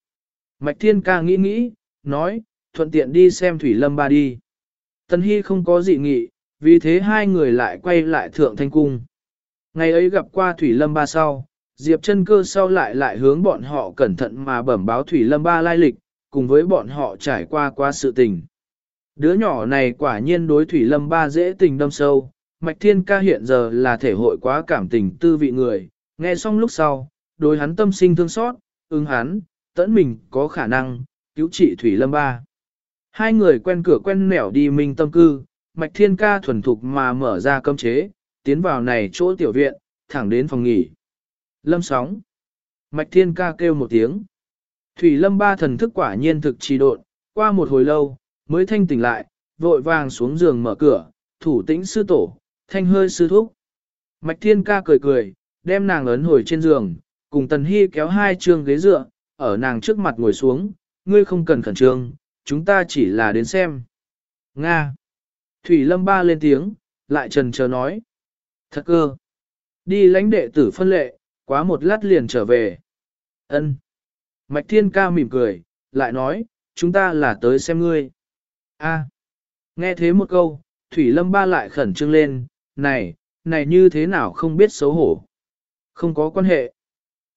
Mạch Thiên ca nghĩ nghĩ, nói, thuận tiện đi xem Thủy Lâm ba đi. Tần Hy không có dị nghị, vì thế hai người lại quay lại Thượng Thanh Cung. Ngày ấy gặp qua Thủy Lâm ba sau, Diệp chân cơ sau lại lại hướng bọn họ cẩn thận mà bẩm báo Thủy Lâm ba lai lịch, cùng với bọn họ trải qua qua sự tình. Đứa nhỏ này quả nhiên đối Thủy Lâm ba dễ tình đâm sâu, Mạch Thiên ca hiện giờ là thể hội quá cảm tình tư vị người, nghe xong lúc sau, đối hắn tâm sinh thương xót, ứng hắn, tẫn mình có khả năng, cứu trị Thủy Lâm ba. Hai người quen cửa quen nẻo đi minh tâm cư, Mạch Thiên ca thuần thục mà mở ra cấm chế, tiến vào này chỗ tiểu viện, thẳng đến phòng nghỉ. Lâm sóng. Mạch Thiên ca kêu một tiếng. Thủy Lâm ba thần thức quả nhiên thực trì độn, qua một hồi lâu, mới thanh tỉnh lại, vội vàng xuống giường mở cửa, thủ tĩnh sư tổ, thanh hơi sư thúc. Mạch Thiên ca cười cười, đem nàng ấn hồi trên giường, cùng Tần Hy kéo hai trường ghế dựa, ở nàng trước mặt ngồi xuống, ngươi không cần khẩn trương, chúng ta chỉ là đến xem. Nga. Thủy Lâm Ba lên tiếng, lại trần chờ nói. Thật cơ. Đi lãnh đệ tử phân lệ, quá một lát liền trở về. Ân. Mạch Thiên Ca mỉm cười, lại nói, chúng ta là tới xem ngươi. A. Nghe thế một câu, Thủy Lâm Ba lại khẩn trương lên, này, này như thế nào không biết xấu hổ. Không có quan hệ.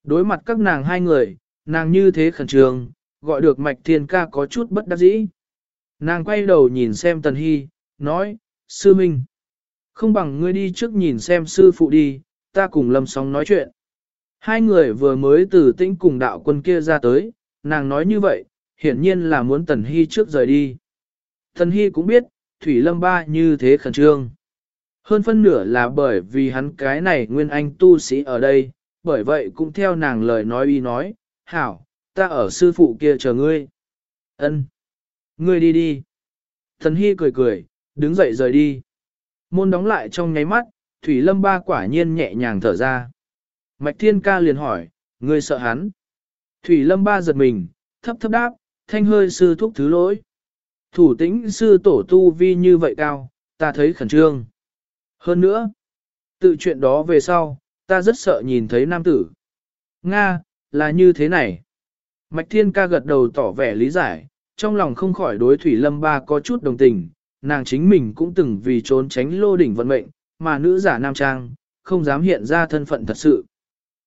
Đối mặt các nàng hai người, nàng như thế khẩn trương, gọi được Mạch Thiên Ca có chút bất đắc dĩ. Nàng quay đầu nhìn xem Tần Hy, nói, Sư Minh, không bằng ngươi đi trước nhìn xem sư phụ đi, ta cùng Lâm Sóng nói chuyện. Hai người vừa mới từ tĩnh cùng đạo quân kia ra tới, nàng nói như vậy, hiển nhiên là muốn Tần Hy trước rời đi. Tần Hy cũng biết, Thủy Lâm Ba như thế khẩn trương. Hơn phân nửa là bởi vì hắn cái này nguyên anh tu sĩ ở đây, bởi vậy cũng theo nàng lời nói y nói, hảo, ta ở sư phụ kia chờ ngươi. Ân, Ngươi đi đi. Thần Hy cười cười, đứng dậy rời đi. Môn đóng lại trong nháy mắt, Thủy Lâm Ba quả nhiên nhẹ nhàng thở ra. Mạch Thiên Ca liền hỏi, ngươi sợ hắn. Thủy Lâm Ba giật mình, thấp thấp đáp, thanh hơi sư thúc thứ lỗi. Thủ tĩnh sư tổ tu vi như vậy cao, ta thấy khẩn trương. Hơn nữa, tự chuyện đó về sau, ta rất sợ nhìn thấy nam tử. Nga, là như thế này. Mạch Thiên Ca gật đầu tỏ vẻ lý giải, trong lòng không khỏi đối Thủy Lâm Ba có chút đồng tình, nàng chính mình cũng từng vì trốn tránh lô đỉnh vận mệnh, mà nữ giả nam trang, không dám hiện ra thân phận thật sự.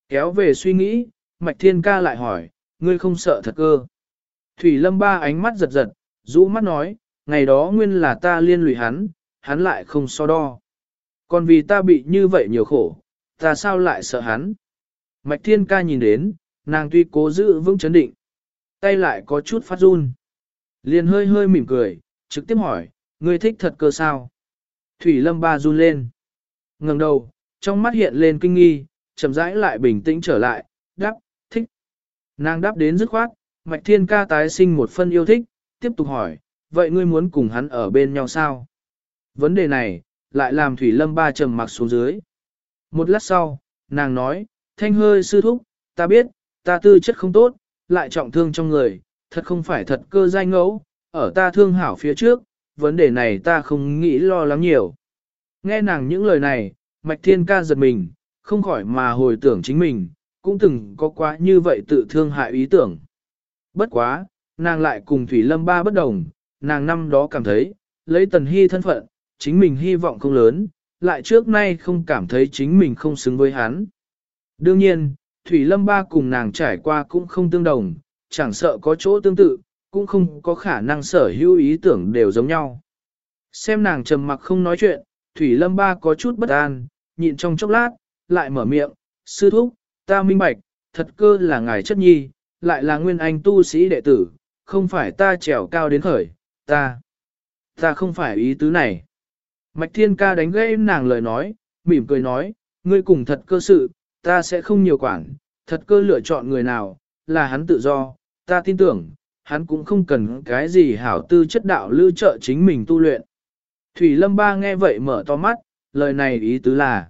Kéo về suy nghĩ, Mạch Thiên Ca lại hỏi, ngươi không sợ thật cơ. Thủy Lâm Ba ánh mắt giật giật, rũ mắt nói, ngày đó nguyên là ta liên lụy hắn, hắn lại không so đo. Còn vì ta bị như vậy nhiều khổ, ta sao lại sợ hắn? Mạch Thiên Ca nhìn đến, nàng tuy cố giữ vững chấn định, tay lại có chút phát run. Liền hơi hơi mỉm cười, trực tiếp hỏi, ngươi thích thật cơ sao? Thủy Lâm Ba run lên. ngẩng đầu, trong mắt hiện lên kinh nghi, chậm rãi lại bình tĩnh trở lại, đáp, thích. Nàng đáp đến dứt khoát, Mạch Thiên Ca tái sinh một phân yêu thích, tiếp tục hỏi, vậy ngươi muốn cùng hắn ở bên nhau sao? Vấn đề này, lại làm Thủy Lâm Ba trầm mặc xuống dưới. Một lát sau, nàng nói, thanh hơi sư thúc, ta biết, ta tư chất không tốt, lại trọng thương trong người, thật không phải thật cơ danh ngẫu, ở ta thương hảo phía trước, vấn đề này ta không nghĩ lo lắng nhiều. Nghe nàng những lời này, Mạch Thiên Ca giật mình, không khỏi mà hồi tưởng chính mình, cũng từng có quá như vậy tự thương hại ý tưởng. Bất quá, nàng lại cùng Thủy Lâm Ba bất đồng, nàng năm đó cảm thấy, lấy Tần Hy thân phận, chính mình hy vọng không lớn, lại trước nay không cảm thấy chính mình không xứng với hắn. Đương nhiên, Thủy Lâm Ba cùng nàng trải qua cũng không tương đồng, chẳng sợ có chỗ tương tự, cũng không có khả năng sở hữu ý tưởng đều giống nhau. Xem nàng trầm mặc không nói chuyện, Thủy Lâm Ba có chút bất an, nhịn trong chốc lát, lại mở miệng, sư thúc, ta minh bạch, thật cơ là ngài chất nhi, lại là nguyên anh tu sĩ đệ tử, không phải ta trèo cao đến khởi, ta, ta không phải ý tứ này. Mạch Thiên Ca đánh gãy nàng lời nói, mỉm cười nói, ngươi cùng thật cơ sự, ta sẽ không nhiều quản, thật cơ lựa chọn người nào, là hắn tự do, ta tin tưởng, hắn cũng không cần cái gì hảo tư chất đạo lưu trợ chính mình tu luyện. Thủy Lâm Ba nghe vậy mở to mắt, lời này ý tứ là.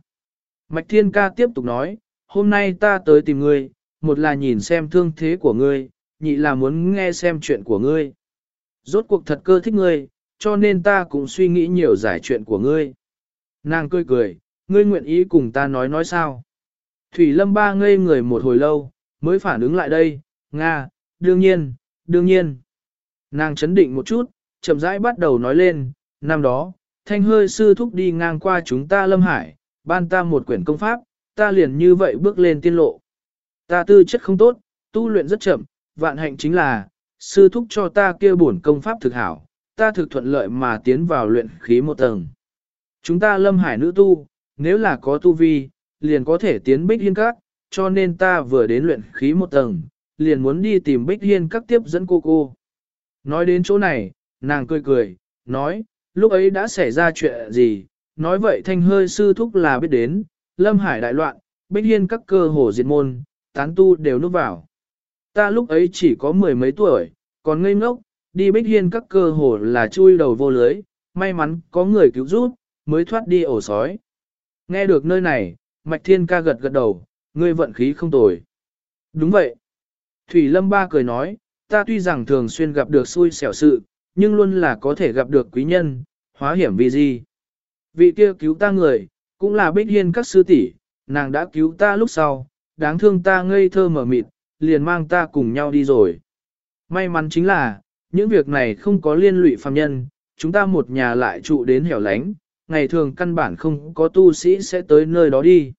Mạch Thiên Ca tiếp tục nói, hôm nay ta tới tìm ngươi, một là nhìn xem thương thế của ngươi, nhị là muốn nghe xem chuyện của ngươi. Rốt cuộc thật cơ thích ngươi, cho nên ta cũng suy nghĩ nhiều giải chuyện của ngươi. Nàng cười cười, ngươi nguyện ý cùng ta nói nói sao. Thủy Lâm Ba ngây người một hồi lâu, mới phản ứng lại đây, Nga, đương nhiên, đương nhiên. Nàng chấn định một chút, chậm rãi bắt đầu nói lên, năm đó, thanh hơi sư thúc đi ngang qua chúng ta Lâm Hải, ban ta một quyển công pháp, ta liền như vậy bước lên tiên lộ. Ta tư chất không tốt, tu luyện rất chậm, vạn hạnh chính là, sư thúc cho ta kia bổn công pháp thực hảo, ta thực thuận lợi mà tiến vào luyện khí một tầng. Chúng ta lâm hải nữ tu, nếu là có tu vi, liền có thể tiến bích hiên các, cho nên ta vừa đến luyện khí một tầng, liền muốn đi tìm bích hiên các tiếp dẫn cô cô. Nói đến chỗ này, nàng cười cười, nói, lúc ấy đã xảy ra chuyện gì, nói vậy thanh hơi sư thúc là biết đến, lâm hải đại loạn, bích hiên các cơ hồ diệt môn, tán tu đều núp vào. Ta lúc ấy chỉ có mười mấy tuổi, còn ngây ngốc, đi bích hiên các cơ hồ là chui đầu vô lưới, may mắn có người cứu giúp, mới thoát đi ổ sói. Nghe được nơi này, Mạch Thiên ca gật gật đầu, ngươi vận khí không tồi. Đúng vậy. Thủy Lâm Ba cười nói, ta tuy rằng thường xuyên gặp được xui xẻo sự, nhưng luôn là có thể gặp được quý nhân, hóa hiểm vì gì. Vị kia cứu ta người, cũng là bích hiên các sư tỷ, nàng đã cứu ta lúc sau, đáng thương ta ngây thơ mở mịt, liền mang ta cùng nhau đi rồi. May mắn chính là, những việc này không có liên lụy phàm nhân, chúng ta một nhà lại trụ đến hẻo lánh, ngày thường căn bản không có tu sĩ sẽ tới nơi đó đi.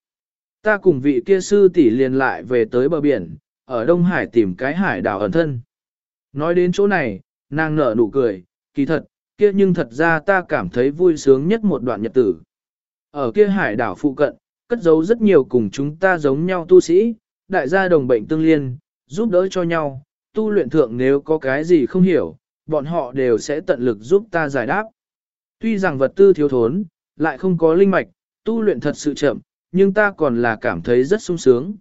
Ta cùng vị kia sư tỷ liền lại về tới bờ biển, ở Đông Hải tìm cái hải đảo ẩn thân. Nói đến chỗ này, nàng nở nụ cười, kỳ thật, kia nhưng thật ra ta cảm thấy vui sướng nhất một đoạn nhật tử. Ở kia hải đảo phụ cận, cất giấu rất nhiều cùng chúng ta giống nhau tu sĩ, đại gia đồng bệnh tương liên, giúp đỡ cho nhau, tu luyện thượng nếu có cái gì không hiểu, bọn họ đều sẽ tận lực giúp ta giải đáp. Tuy rằng vật tư thiếu thốn, lại không có linh mạch, tu luyện thật sự chậm, nhưng ta còn là cảm thấy rất sung sướng.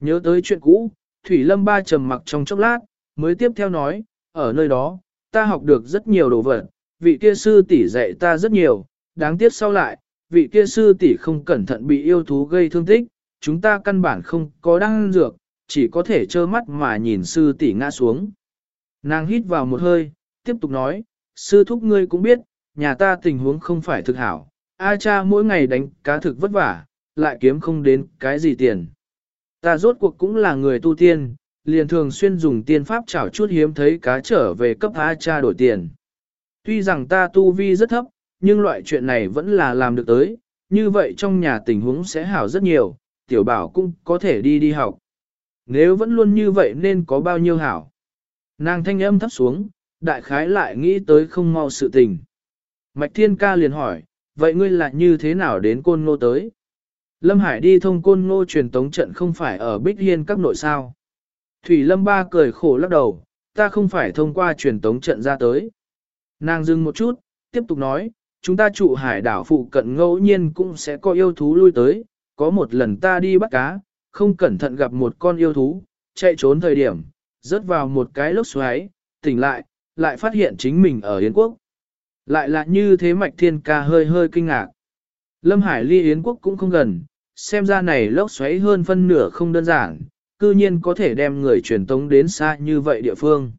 Nhớ tới chuyện cũ, Thủy Lâm ba trầm mặc trong chốc lát, mới tiếp theo nói, ở nơi đó, ta học được rất nhiều đồ vật, vị kia sư tỷ dạy ta rất nhiều, đáng tiếc sau lại, vị kia sư tỷ không cẩn thận bị yêu thú gây thương tích, chúng ta căn bản không có đăng dược, chỉ có thể trơ mắt mà nhìn sư tỷ ngã xuống. Nàng hít vào một hơi, tiếp tục nói, sư thúc ngươi cũng biết, nhà ta tình huống không phải thực hảo, A cha mỗi ngày đánh cá thực vất vả, lại kiếm không đến cái gì tiền. Ta rốt cuộc cũng là người tu tiên, liền thường xuyên dùng tiên pháp chảo chút hiếm thấy cá trở về cấp A cha đổi tiền. Tuy rằng ta tu vi rất thấp, nhưng loại chuyện này vẫn là làm được tới, như vậy trong nhà tình huống sẽ hảo rất nhiều, tiểu bảo cũng có thể đi đi học. Nếu vẫn luôn như vậy nên có bao nhiêu hảo. Nàng thanh âm thấp xuống, đại khái lại nghĩ tới không mau sự tình. Mạch Thiên Ca liền hỏi, vậy ngươi là như thế nào đến côn ngô tới? Lâm Hải đi thông côn ngô truyền tống trận không phải ở Bích Hiên các nội sao. Thủy Lâm Ba cười khổ lắc đầu, ta không phải thông qua truyền tống trận ra tới. Nàng dừng một chút, tiếp tục nói, chúng ta trụ hải đảo phụ cận ngẫu nhiên cũng sẽ có yêu thú lui tới, có một lần ta đi bắt cá, không cẩn thận gặp một con yêu thú, chạy trốn thời điểm, rớt vào một cái lốc xoáy, tỉnh lại, lại phát hiện chính mình ở Yến Quốc. Lại là như thế mạch thiên ca hơi hơi kinh ngạc. Lâm Hải ly Yến Quốc cũng không gần, xem ra này lốc xoáy hơn phân nửa không đơn giản, cư nhiên có thể đem người truyền tống đến xa như vậy địa phương.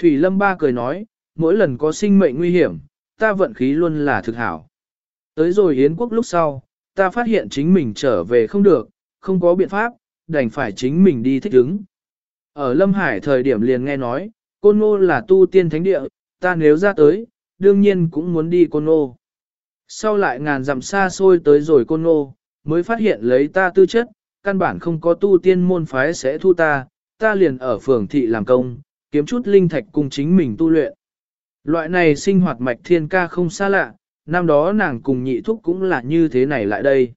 Thủy Lâm Ba cười nói, mỗi lần có sinh mệnh nguy hiểm, ta vận khí luôn là thực hảo. Tới rồi Yến Quốc lúc sau, ta phát hiện chính mình trở về không được, không có biện pháp, đành phải chính mình đi thích ứng. Ở Lâm Hải thời điểm liền nghe nói, Côn Ngô là tu tiên thánh địa, ta nếu ra tới, đương nhiên cũng muốn đi Côn Ngô. Sau lại ngàn dặm xa xôi tới rồi Côn Ngô, mới phát hiện lấy ta tư chất, căn bản không có tu tiên môn phái sẽ thu ta, ta liền ở phường thị làm công, kiếm chút linh thạch cùng chính mình tu luyện. Loại này sinh hoạt mạch thiên ca không xa lạ, năm đó nàng cùng nhị thúc cũng là như thế này lại đây.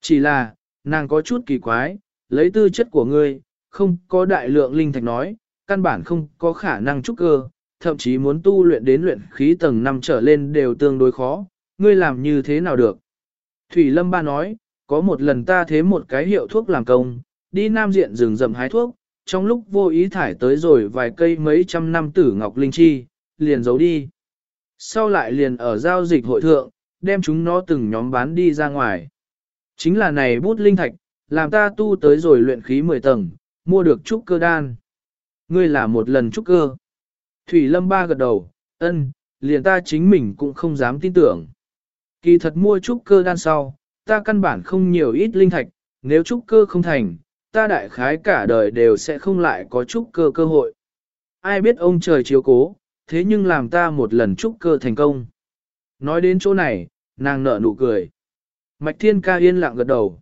Chỉ là, nàng có chút kỳ quái, lấy tư chất của ngươi, không có đại lượng linh thạch nói, căn bản không có khả năng trúc cơ, thậm chí muốn tu luyện đến luyện khí tầng 5 trở lên đều tương đối khó, ngươi làm như thế nào được. Thủy Lâm Ba nói, có một lần ta thế một cái hiệu thuốc làm công, đi nam diện rừng rậm hái thuốc, trong lúc vô ý thải tới rồi vài cây mấy trăm năm tử ngọc linh chi, liền giấu đi. Sau lại liền ở giao dịch hội thượng, đem chúng nó từng nhóm bán đi ra ngoài. Chính là này bút linh thạch, làm ta tu tới rồi luyện khí 10 tầng, mua được trúc cơ đan. Ngươi là một lần trúc cơ. Thủy Lâm Ba gật đầu, ân, liền ta chính mình cũng không dám tin tưởng. Kỳ thật mua trúc cơ đan sau, ta căn bản không nhiều ít linh thạch, nếu trúc cơ không thành, ta đại khái cả đời đều sẽ không lại có trúc cơ cơ hội. Ai biết ông trời chiếu cố, thế nhưng làm ta một lần trúc cơ thành công. Nói đến chỗ này, nàng nở nụ cười. Mạch Thiên Ca yên lặng gật đầu.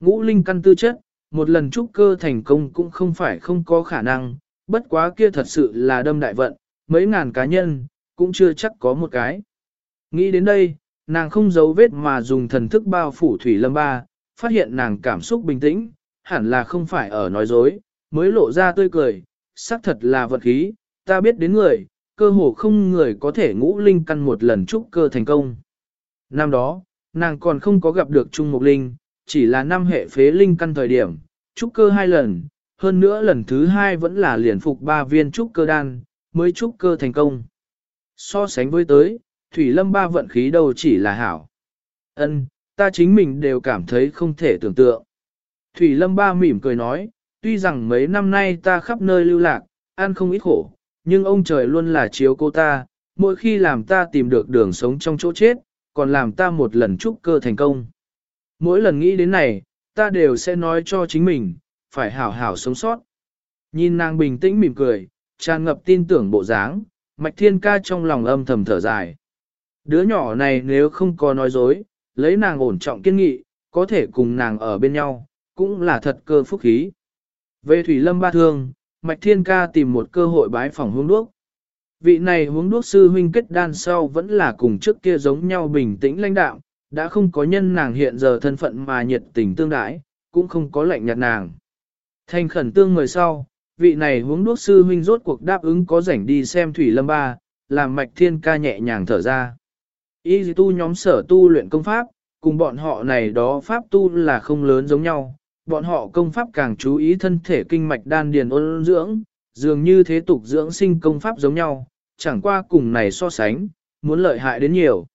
Ngũ linh căn tư chất, một lần trúc cơ thành công cũng không phải không có khả năng, bất quá kia thật sự là đâm đại vận, mấy ngàn cá nhân, cũng chưa chắc có một cái. Nghĩ đến đây, nàng không giấu vết mà dùng thần thức bao phủ Thủy Lâm Ba, phát hiện nàng cảm xúc bình tĩnh, hẳn là không phải ở nói dối, mới lộ ra tươi cười, xác thật là vật khí, ta biết đến người, cơ hồ không người có thể ngũ linh căn một lần trúc cơ thành công. Năm đó, nàng còn không có gặp được Trung Mục Linh, chỉ là năm hệ phế linh căn thời điểm, trúc cơ hai lần, hơn nữa lần thứ hai vẫn là liền phục ba viên trúc cơ đan, mới trúc cơ thành công. So sánh với tới, Thủy Lâm ba vận khí đâu chỉ là hảo. Ân, ta chính mình đều cảm thấy không thể tưởng tượng. Thủy Lâm ba mỉm cười nói, tuy rằng mấy năm nay ta khắp nơi lưu lạc, ăn không ít khổ, nhưng ông trời luôn là chiếu cô ta, mỗi khi làm ta tìm được đường sống trong chỗ chết, còn làm ta một lần trúc cơ thành công. Mỗi lần nghĩ đến này, ta đều sẽ nói cho chính mình, phải hảo hảo sống sót. Nhìn nàng bình tĩnh mỉm cười, tràn ngập tin tưởng bộ dáng, mạch thiên ca trong lòng âm thầm thở dài. Đứa nhỏ này nếu không có nói dối, lấy nàng ổn trọng kiên nghị, có thể cùng nàng ở bên nhau, cũng là thật cơ phúc khí. Về Thủy Lâm Ba Thương, Mạch Thiên Ca tìm một cơ hội bái phòng hướng đuốc. Vị này hướng đuốc sư huynh kết đan sau vẫn là cùng trước kia giống nhau bình tĩnh lãnh đạo, đã không có nhân nàng hiện giờ thân phận mà nhiệt tình tương đãi, cũng không có lệnh nhạt nàng. Thành khẩn tương người sau, vị này hướng đuốc sư huynh rốt cuộc đáp ứng có rảnh đi xem Thủy Lâm Ba, làm Mạch Thiên Ca nhẹ nhàng thở ra. Y tu nhóm sở tu luyện công pháp, cùng bọn họ này đó pháp tu là không lớn giống nhau, bọn họ công pháp càng chú ý thân thể kinh mạch đan điền ôn dưỡng, dường như thế tục dưỡng sinh công pháp giống nhau, chẳng qua cùng này so sánh, muốn lợi hại đến nhiều.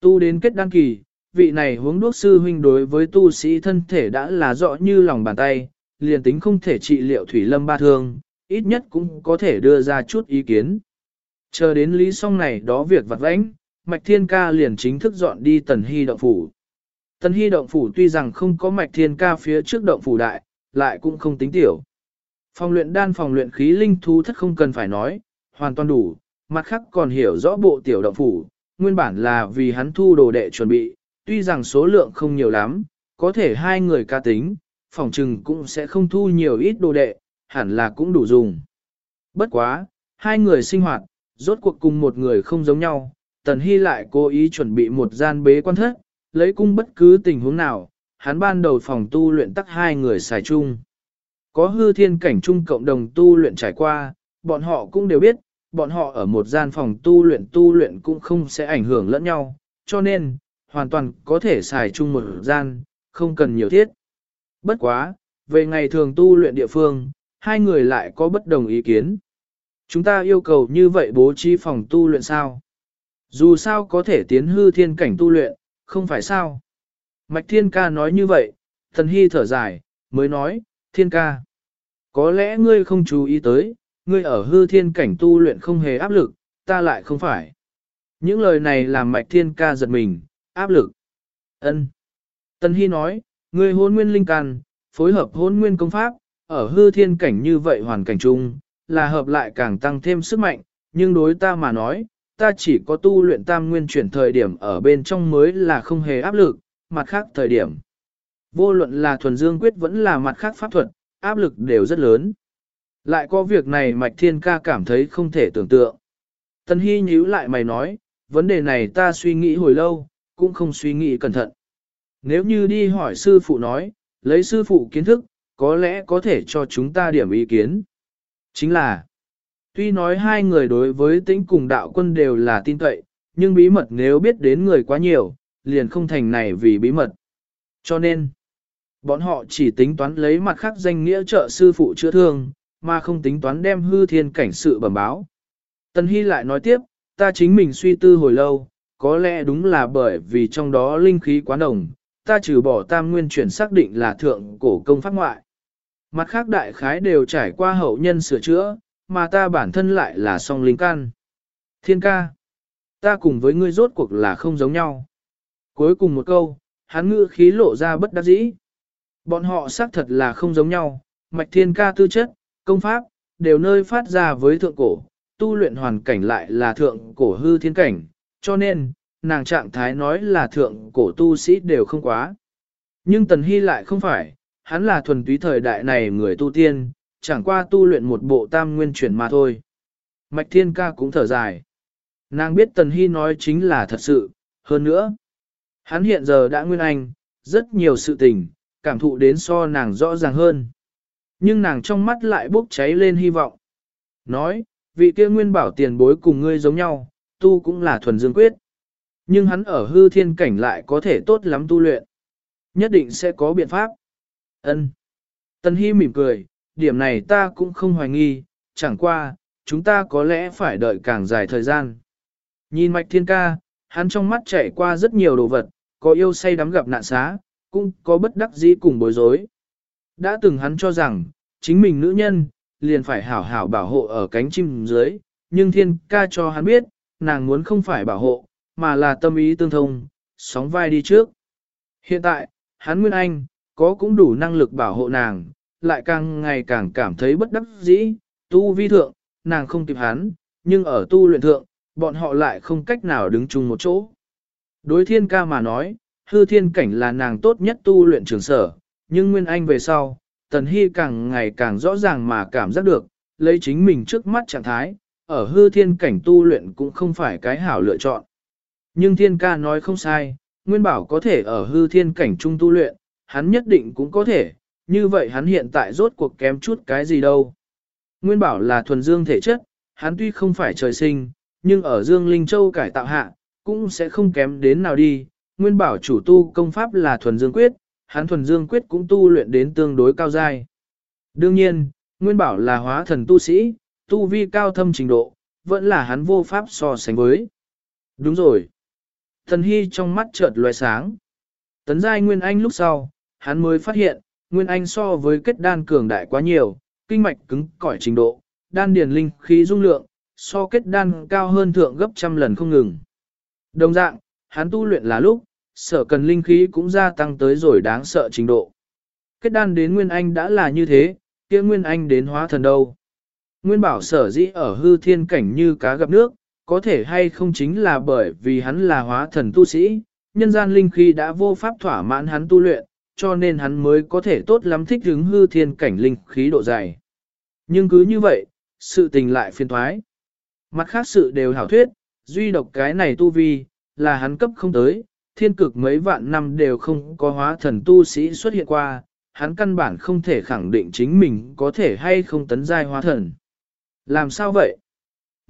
Tu đến kết đăng kỳ, vị này hướng đuốc sư huynh đối với tu sĩ thân thể đã là rõ như lòng bàn tay, liền tính không thể trị liệu thủy lâm ba thương, ít nhất cũng có thể đưa ra chút ý kiến. Chờ đến lý song này đó việc vặt vãnh, Mạch Thiên Ca liền chính thức dọn đi Tần Hy động phủ. Tần Hy động phủ tuy rằng không có Mạch Thiên Ca phía trước động phủ đại, lại cũng không tính tiểu. Phòng luyện đan phòng luyện khí linh thú thất không cần phải nói, hoàn toàn đủ, mặt khác còn hiểu rõ bộ tiểu động phủ, nguyên bản là vì hắn thu đồ đệ chuẩn bị, tuy rằng số lượng không nhiều lắm, có thể hai người ca tính, phòng trừng cũng sẽ không thu nhiều ít đồ đệ, hẳn là cũng đủ dùng. Bất quá, hai người sinh hoạt, rốt cuộc cùng một người không giống nhau, Tần Hy lại cố ý chuẩn bị một gian bế quan thất, lấy cung bất cứ tình huống nào, hắn ban đầu phòng tu luyện tắc hai người xài chung. Có hư thiên cảnh chung cộng đồng tu luyện trải qua, bọn họ cũng đều biết, bọn họ ở một gian phòng tu luyện tu luyện cũng không sẽ ảnh hưởng lẫn nhau, cho nên, hoàn toàn có thể xài chung một gian, không cần nhiều thiết. Bất quá, về ngày thường tu luyện địa phương, hai người lại có bất đồng ý kiến. Chúng ta yêu cầu như vậy bố trí phòng tu luyện sao? Dù sao có thể tiến hư thiên cảnh tu luyện, không phải sao? Mạch thiên ca nói như vậy, thần hy thở dài, mới nói, thiên ca. Có lẽ ngươi không chú ý tới, ngươi ở hư thiên cảnh tu luyện không hề áp lực, ta lại không phải. Những lời này làm mạch thiên ca giật mình, áp lực. ân Tần Hy nói, ngươi hôn nguyên linh căn phối hợp hôn nguyên công pháp, ở hư thiên cảnh như vậy hoàn cảnh chung, là hợp lại càng tăng thêm sức mạnh, nhưng đối ta mà nói, ta chỉ có tu luyện tam nguyên chuyển thời điểm ở bên trong mới là không hề áp lực, mặt khác thời điểm. Vô luận là thuần dương quyết vẫn là mặt khác pháp thuật, áp lực đều rất lớn. Lại có việc này Mạch Thiên Ca cảm thấy không thể tưởng tượng. Tân Hy nhíu lại mày nói, vấn đề này ta suy nghĩ hồi lâu, cũng không suy nghĩ cẩn thận. Nếu như đi hỏi sư phụ nói, lấy sư phụ kiến thức, có lẽ có thể cho chúng ta điểm ý kiến. Chính là, tuy nói hai người đối với tĩnh cùng đạo quân đều là tin cậy, nhưng bí mật nếu biết đến người quá nhiều, liền không thành này vì bí mật. Cho nên, bọn họ chỉ tính toán lấy mặt khác danh nghĩa trợ sư phụ chữa thương, mà không tính toán đem hư thiên cảnh sự bẩm báo. Tần Hy lại nói tiếp, ta chính mình suy tư hồi lâu, có lẽ đúng là bởi vì trong đó linh khí quá đồng, ta trừ bỏ tam nguyên chuyển xác định là thượng cổ công pháp ngoại. Mặt khác đại khái đều trải qua hậu nhân sửa chữa, mà ta bản thân lại là song linh Can Thiên ca, ta cùng với ngươi rốt cuộc là không giống nhau. Cuối cùng một câu, hắn ngữ khí lộ ra bất đắc dĩ. Bọn họ xác thật là không giống nhau, mạch thiên ca tư chất, công pháp, đều nơi phát ra với thượng cổ, tu luyện hoàn cảnh lại là thượng cổ hư thiên cảnh, cho nên, nàng trạng thái nói là thượng cổ tu sĩ đều không quá. Nhưng Tần Hy lại không phải, hắn là thuần túy thời đại này người tu tiên, chẳng qua tu luyện một bộ tam nguyên chuyển mà thôi. Mạch Thiên Ca cũng thở dài. Nàng biết Tần Hy nói chính là thật sự, hơn nữa. Hắn hiện giờ đã nguyên anh, rất nhiều sự tình, cảm thụ đến so nàng rõ ràng hơn. Nhưng nàng trong mắt lại bốc cháy lên hy vọng. Nói, vị kia nguyên bảo tiền bối cùng ngươi giống nhau, tu cũng là thuần dương quyết. Nhưng hắn ở hư thiên cảnh lại có thể tốt lắm tu luyện. Nhất định sẽ có biện pháp. Ân. Tân Hy mỉm cười, điểm này ta cũng không hoài nghi, chẳng qua, chúng ta có lẽ phải đợi càng dài thời gian. Nhìn mạch thiên ca, hắn trong mắt chạy qua rất nhiều đồ vật, có yêu say đắm gặp nạn xá, cũng có bất đắc dĩ cùng bối rối. Đã từng hắn cho rằng, chính mình nữ nhân, liền phải hảo hảo bảo hộ ở cánh chim dưới, nhưng thiên ca cho hắn biết, nàng muốn không phải bảo hộ, mà là tâm ý tương thông, sóng vai đi trước. Hiện tại, hắn Nguyên Anh, có cũng đủ năng lực bảo hộ nàng, lại càng ngày càng cảm thấy bất đắc dĩ, tu vi thượng, nàng không kịp hắn, nhưng ở tu luyện thượng, bọn họ lại không cách nào đứng chung một chỗ. Đối thiên ca mà nói, hư thiên cảnh là nàng tốt nhất tu luyện trường sở, nhưng Nguyên Anh về sau, Tần Hy càng ngày càng rõ ràng mà cảm giác được, lấy chính mình trước mắt trạng thái, ở hư thiên cảnh tu luyện cũng không phải cái hảo lựa chọn. Nhưng thiên ca nói không sai, Nguyên Bảo có thể ở hư thiên cảnh trung tu luyện, hắn nhất định cũng có thể, như vậy hắn hiện tại rốt cuộc kém chút cái gì đâu. Nguyên Bảo là thuần dương thể chất, hắn tuy không phải trời sinh, nhưng ở Dương Linh Châu cải tạo hạ, cũng sẽ không kém đến nào đi. Nguyên Bảo chủ tu công pháp là thuần dương quyết, hắn thuần dương quyết cũng tu luyện đến tương đối cao giai. Đương nhiên, Nguyên Bảo là hóa thần tu sĩ, tu vi cao thâm trình độ, vẫn là hắn vô pháp so sánh với. Đúng rồi. Thần Hy trong mắt chợt loé sáng. Tấn giai Nguyên Anh lúc sau, hắn mới phát hiện, Nguyên Anh so với kết đan cường đại quá nhiều, kinh mạch cứng cỏi trình độ, đan điền linh khí dung lượng, so kết đan cao hơn thượng gấp trăm lần không ngừng. Đồng dạng, hắn tu luyện là lúc, sở cần linh khí cũng gia tăng tới rồi đáng sợ trình độ. Kết đan đến Nguyên Anh đã là như thế, kia Nguyên Anh đến hóa thần đâu. Nguyên bảo sở dĩ ở hư thiên cảnh như cá gặp nước, có thể hay không chính là bởi vì hắn là hóa thần tu sĩ, nhân gian linh khí đã vô pháp thỏa mãn hắn tu luyện, cho nên hắn mới có thể tốt lắm thích hứng hư thiên cảnh linh khí độ dày. Nhưng cứ như vậy, sự tình lại phiên thoái. Mặt khác sự đều hảo thuyết, duy độc cái này tu vi, là hắn cấp không tới, thiên cực mấy vạn năm đều không có hóa thần tu sĩ xuất hiện qua, hắn căn bản không thể khẳng định chính mình có thể hay không tấn giai hóa thần. Làm sao vậy?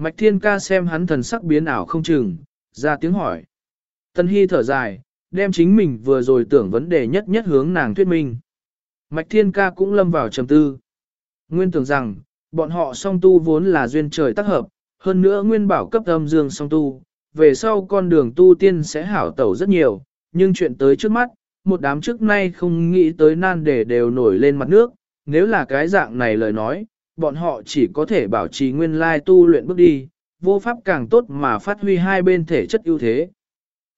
Mạch thiên ca xem hắn thần sắc biến ảo không chừng, ra tiếng hỏi. Tân hy thở dài, đem chính mình vừa rồi tưởng vấn đề nhất nhất hướng nàng thuyết minh. Mạch thiên ca cũng lâm vào trầm tư. Nguyên tưởng rằng, bọn họ song tu vốn là duyên trời tác hợp, hơn nữa nguyên bảo cấp âm dương song tu, về sau con đường tu tiên sẽ hảo tẩu rất nhiều, nhưng chuyện tới trước mắt, một đám trước nay không nghĩ tới nan để đều nổi lên mặt nước, nếu là cái dạng này lời nói, bọn họ chỉ có thể bảo trì nguyên lai tu luyện bước đi, vô pháp càng tốt mà phát huy hai bên thể chất ưu thế.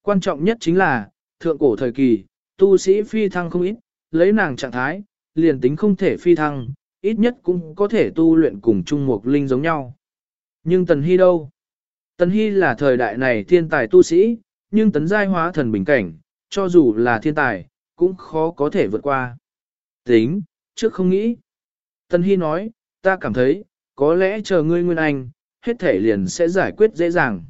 Quan trọng nhất chính là, thượng cổ thời kỳ, tu sĩ phi thăng không ít, lấy nàng trạng thái, liền tính không thể phi thăng, ít nhất cũng có thể tu luyện cùng chung một linh giống nhau. Nhưng Tần Hy đâu? Tần Hy là thời đại này thiên tài tu sĩ, nhưng tấn giai hóa thần bình cảnh, cho dù là thiên tài, cũng khó có thể vượt qua. Tính, trước không nghĩ. Tần Hy nói, ta cảm thấy, có lẽ chờ ngươi Nguyên Anh, hết thể liền sẽ giải quyết dễ dàng.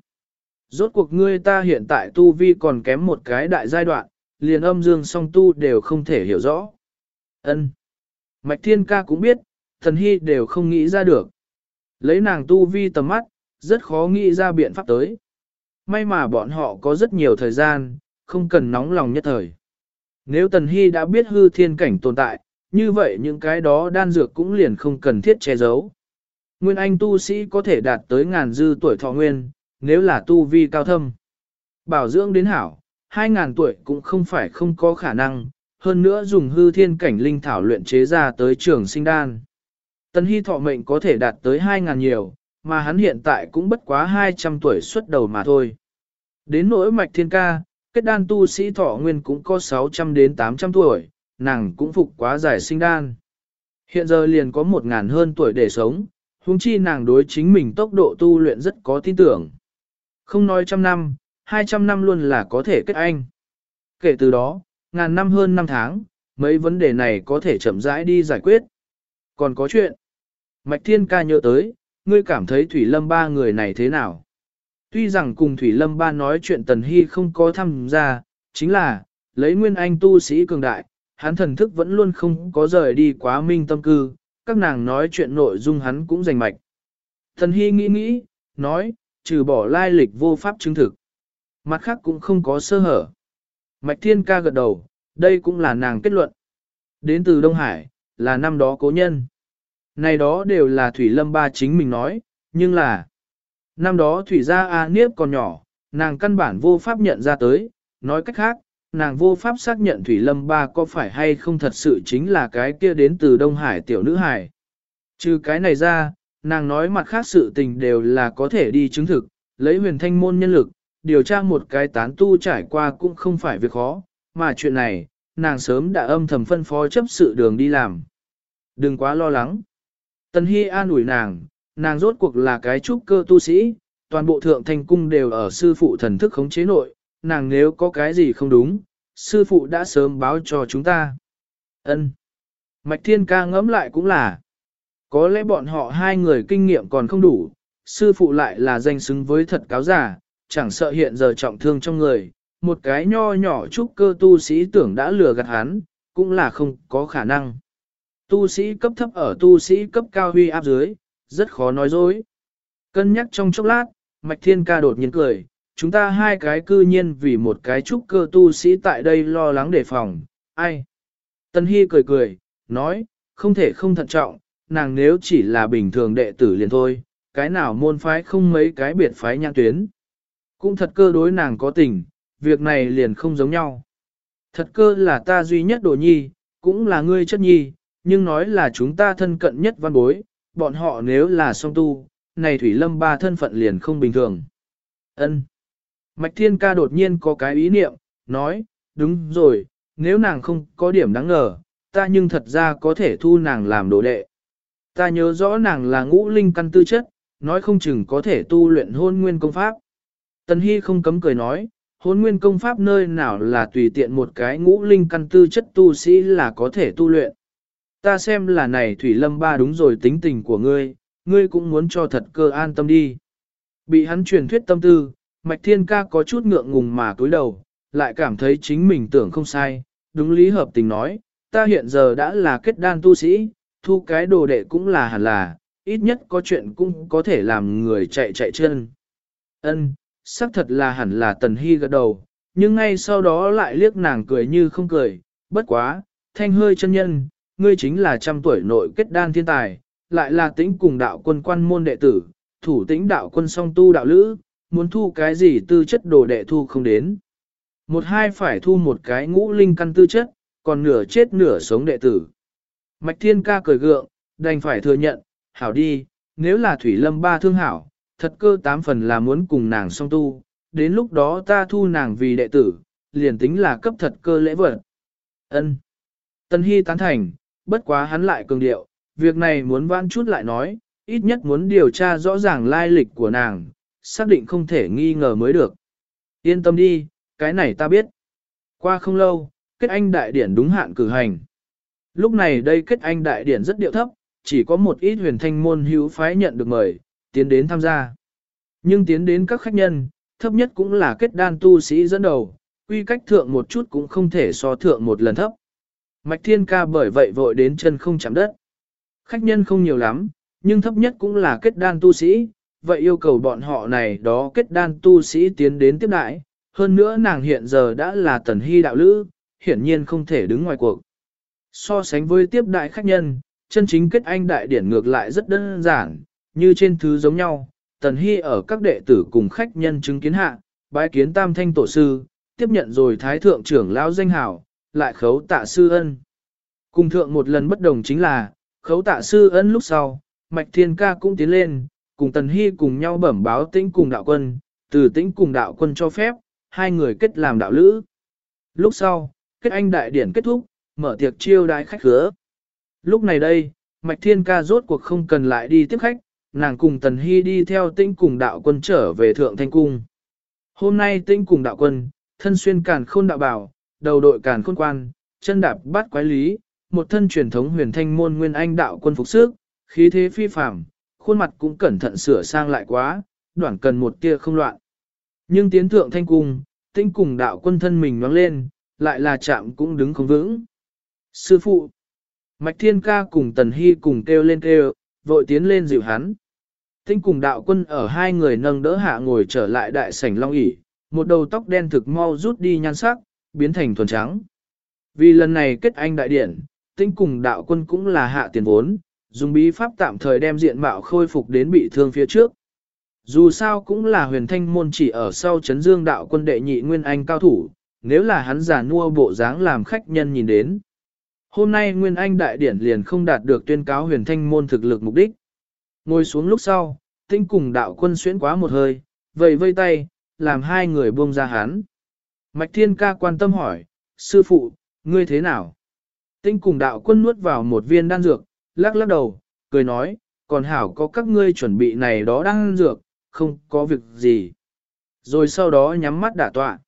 Rốt cuộc ngươi ta hiện tại tu vi còn kém một cái đại giai đoạn, liền âm dương song tu đều không thể hiểu rõ. Ân. Mạch Thiên Ca cũng biết, thần hy đều không nghĩ ra được. Lấy nàng tu vi tầm mắt, rất khó nghĩ ra biện pháp tới. May mà bọn họ có rất nhiều thời gian, không cần nóng lòng nhất thời. Nếu Tần Hy đã biết hư thiên cảnh tồn tại, như vậy những cái đó đan dược cũng liền không cần thiết che giấu. Nguyên Anh tu sĩ có thể đạt tới ngàn dư tuổi thọ nguyên, nếu là tu vi cao thâm. Bảo dưỡng đến hảo, hai ngàn tuổi cũng không phải không có khả năng, hơn nữa dùng hư thiên cảnh linh thảo luyện chế ra tới trường sinh đan. Tần Hy thọ mệnh có thể đạt tới hai ngàn nhiều, mà hắn hiện tại cũng bất quá 200 tuổi xuất đầu mà thôi. Đến nỗi mạch thiên ca, kết đan tu sĩ thọ nguyên cũng có 600 đến 800 tuổi, nàng cũng phục quá giải sinh đan. Hiện giờ liền có một ngàn hơn tuổi để sống, huống chi nàng đối chính mình tốc độ tu luyện rất có tin tưởng. Không nói trăm năm, 200 năm luôn là có thể kết anh. Kể từ đó, ngàn năm hơn năm tháng, mấy vấn đề này có thể chậm rãi đi giải quyết. Còn có chuyện. Mạch Thiên ca nhớ tới, ngươi cảm thấy Thủy Lâm ba người này thế nào? Tuy rằng cùng Thủy Lâm ba nói chuyện Tần Hy không có tham gia, chính là, lấy nguyên anh tu sĩ cường đại, hắn thần thức vẫn luôn không có rời đi quá minh tâm cư, các nàng nói chuyện nội dung hắn cũng rành mạch. Thần Hy nghĩ nghĩ, nói, trừ bỏ lai lịch vô pháp chứng thực. Mặt khác cũng không có sơ hở. Mạch Thiên ca gật đầu, đây cũng là nàng kết luận. Đến từ Đông Hải, là năm đó cố nhân. Này đó đều là Thủy Lâm ba chính mình nói, nhưng là năm đó Thủy gia A Niếp còn nhỏ, nàng căn bản vô pháp nhận ra tới, nói cách khác, nàng vô pháp xác nhận Thủy Lâm ba có phải hay không thật sự chính là cái kia đến từ Đông Hải tiểu nữ hải. Trừ cái này ra, nàng nói mặt khác sự tình đều là có thể đi chứng thực, lấy huyền thanh môn nhân lực, điều tra một cái tán tu trải qua cũng không phải việc khó, mà chuyện này, nàng sớm đã âm thầm phân phó chấp sự đường đi làm. Đừng quá lo lắng. Tần Hy an ủi nàng, nàng rốt cuộc là cái trúc cơ tu sĩ, toàn bộ thượng thành cung đều ở sư phụ thần thức khống chế nội, nàng nếu có cái gì không đúng, sư phụ đã sớm báo cho chúng ta. Ân. Mạch Thiên ca ngẫm lại cũng là, có lẽ bọn họ hai người kinh nghiệm còn không đủ, sư phụ lại là danh xứng với thật cáo giả, chẳng sợ hiện giờ trọng thương trong người, một cái nho nhỏ trúc cơ tu sĩ tưởng đã lừa gạt hắn, cũng là không có khả năng. Tu sĩ cấp thấp ở tu sĩ cấp cao huy áp dưới, rất khó nói dối. Cân nhắc trong chốc lát, Mạch Thiên ca đột nhiên cười, chúng ta hai cái cư nhiên vì một cái trúc cơ tu sĩ tại đây lo lắng đề phòng, ai? Tân Hy cười cười, nói, không thể không thận trọng, nàng nếu chỉ là bình thường đệ tử liền thôi, cái nào môn phái không mấy cái biệt phái nhãn tuyến. Cũng thật cơ đối nàng có tình, việc này liền không giống nhau. Thật cơ là ta duy nhất đồ nhi, cũng là ngươi chất nhi, nhưng nói là chúng ta thân cận nhất văn bối, bọn họ nếu là song tu, này Thủy Lâm ba thân phận liền không bình thường. Ân. Mạch Thiên Ca đột nhiên có cái ý niệm, nói, đúng rồi, nếu nàng không có điểm đáng ngờ, ta nhưng thật ra có thể thu nàng làm đồ đệ. Ta nhớ rõ nàng là ngũ linh căn tư chất, nói không chừng có thể tu luyện hôn nguyên công pháp. Tần Hy không cấm cười nói, hôn nguyên công pháp nơi nào là tùy tiện một cái ngũ linh căn tư chất tu sĩ là có thể tu luyện. Ta xem là này Thủy Lâm Ba đúng rồi tính tình của ngươi, ngươi cũng muốn cho thật cơ an tâm đi. Bị hắn truyền thuyết tâm tư, Mạch Thiên Ca có chút ngượng ngùng mà cúi đầu, lại cảm thấy chính mình tưởng không sai, đúng lý hợp tình nói, ta hiện giờ đã là kết đan tu sĩ, thu cái đồ đệ cũng là hẳn là, ít nhất có chuyện cũng có thể làm người chạy chạy chân. Ân, xác thật là hẳn là Tần Hy gật đầu, nhưng ngay sau đó lại liếc nàng cười như không cười, bất quá, thanh hơi chân nhân, ngươi chính là trăm tuổi nội kết đan thiên tài, lại là tĩnh cùng đạo quân quan môn đệ tử, thủ tĩnh đạo quân song tu đạo lữ, muốn thu cái gì tư chất đồ đệ thu không đến. Một hai phải thu một cái ngũ linh căn tư chất, còn nửa chết nửa sống đệ tử. Mạch Thiên ca cười gượng, đành phải thừa nhận, hảo đi, nếu là Thủy Lâm ba thương hảo, thật cơ tám phần là muốn cùng nàng song tu, đến lúc đó ta thu nàng vì đệ tử, liền tính là cấp thật cơ lễ vật. Ân. Tân Hy tán thành, bất quá hắn lại cường điệu, việc này muốn vãn chút lại nói, ít nhất muốn điều tra rõ ràng lai lịch của nàng, xác định không thể nghi ngờ mới được. Yên tâm đi, cái này ta biết. Qua không lâu, kết anh đại điển đúng hạn cử hành. Lúc này đây kết anh đại điển rất điệu thấp, chỉ có một ít huyền thanh môn hữu phái nhận được mời, tiến đến tham gia. Nhưng tiến đến các khách nhân, thấp nhất cũng là kết đan tu sĩ dẫn đầu, quy cách thượng một chút cũng không thể so thượng một lần thấp. Mạch Thiên Ca bởi vậy vội đến chân không chạm đất. Khách nhân không nhiều lắm, nhưng thấp nhất cũng là kết đan tu sĩ, vậy yêu cầu bọn họ này đó kết đan tu sĩ tiến đến tiếp đại, hơn nữa nàng hiện giờ đã là tần hy đạo lữ, hiển nhiên không thể đứng ngoài cuộc. So sánh với tiếp đại khách nhân, chân chính kết anh đại điển ngược lại rất đơn giản, như trên thứ giống nhau, tần hy ở các đệ tử cùng khách nhân chứng kiến hạ, bái kiến tam thanh tổ sư, tiếp nhận rồi thái thượng trưởng lão danh hảo, lại khấu tạ sư ân. Cùng thượng một lần bất đồng chính là, khấu tạ sư ân lúc sau, mạch thiên ca cũng tiến lên, cùng tần hy cùng nhau bẩm báo tĩnh cùng đạo quân, từ tĩnh cùng đạo quân cho phép, hai người kết làm đạo lữ. Lúc sau, kết anh đại điển kết thúc, mở tiệc chiêu đãi khách khứa. Lúc này đây, Mạch Thiên Ca rốt cuộc không cần lại đi tiếp khách, nàng cùng Tần Hy đi theo tĩnh cùng đạo quân trở về Thượng Thanh Cung. Hôm nay tĩnh cùng đạo quân, thân xuyên càn khôn đạo bảo, đầu đội càn khôn quan, chân đạp bát quái lý, một thân truyền thống huyền thanh môn nguyên anh đạo quân phục sức, khí thế phi phàm, khuôn mặt cũng cẩn thận sửa sang lại quá, đoạn cần một tia không loạn. Nhưng tiến thượng thanh cung, tinh cùng đạo quân thân mình nhoáng lên, lại là chạm cũng đứng không vững. Sư phụ, Mạch Thiên Ca cùng Tần Hy cùng kêu lên kêu, vội tiến lên dịu hắn. Tinh cùng đạo quân ở hai người nâng đỡ hạ ngồi trở lại đại sảnh long ỉ, một đầu tóc đen thực mau rút đi nhan sắc, biến thành thuần trắng. Vì lần này kết anh đại điển, tinh cùng đạo quân cũng là hạ tiền vốn, dùng bí pháp tạm thời đem diện mạo khôi phục đến bị thương phía trước. Dù sao cũng là huyền thanh môn chỉ ở sau chấn dương đạo quân đệ nhị nguyên anh cao thủ, nếu là hắn giả nua bộ dáng làm khách nhân nhìn đến. Hôm nay Nguyên Anh Đại Điển liền không đạt được tuyên cáo huyền thanh môn thực lực mục đích. Ngồi xuống lúc sau, tinh cùng đạo quân xuyễn quá một hơi, vầy vây tay, làm hai người buông ra hắn. Mạch Thiên Ca quan tâm hỏi, sư phụ, ngươi thế nào? Tinh cùng đạo quân nuốt vào một viên đan dược, lắc lắc đầu, cười nói, còn hảo có các ngươi chuẩn bị này đó đan dược, không có việc gì. Rồi sau đó nhắm mắt đả tọa.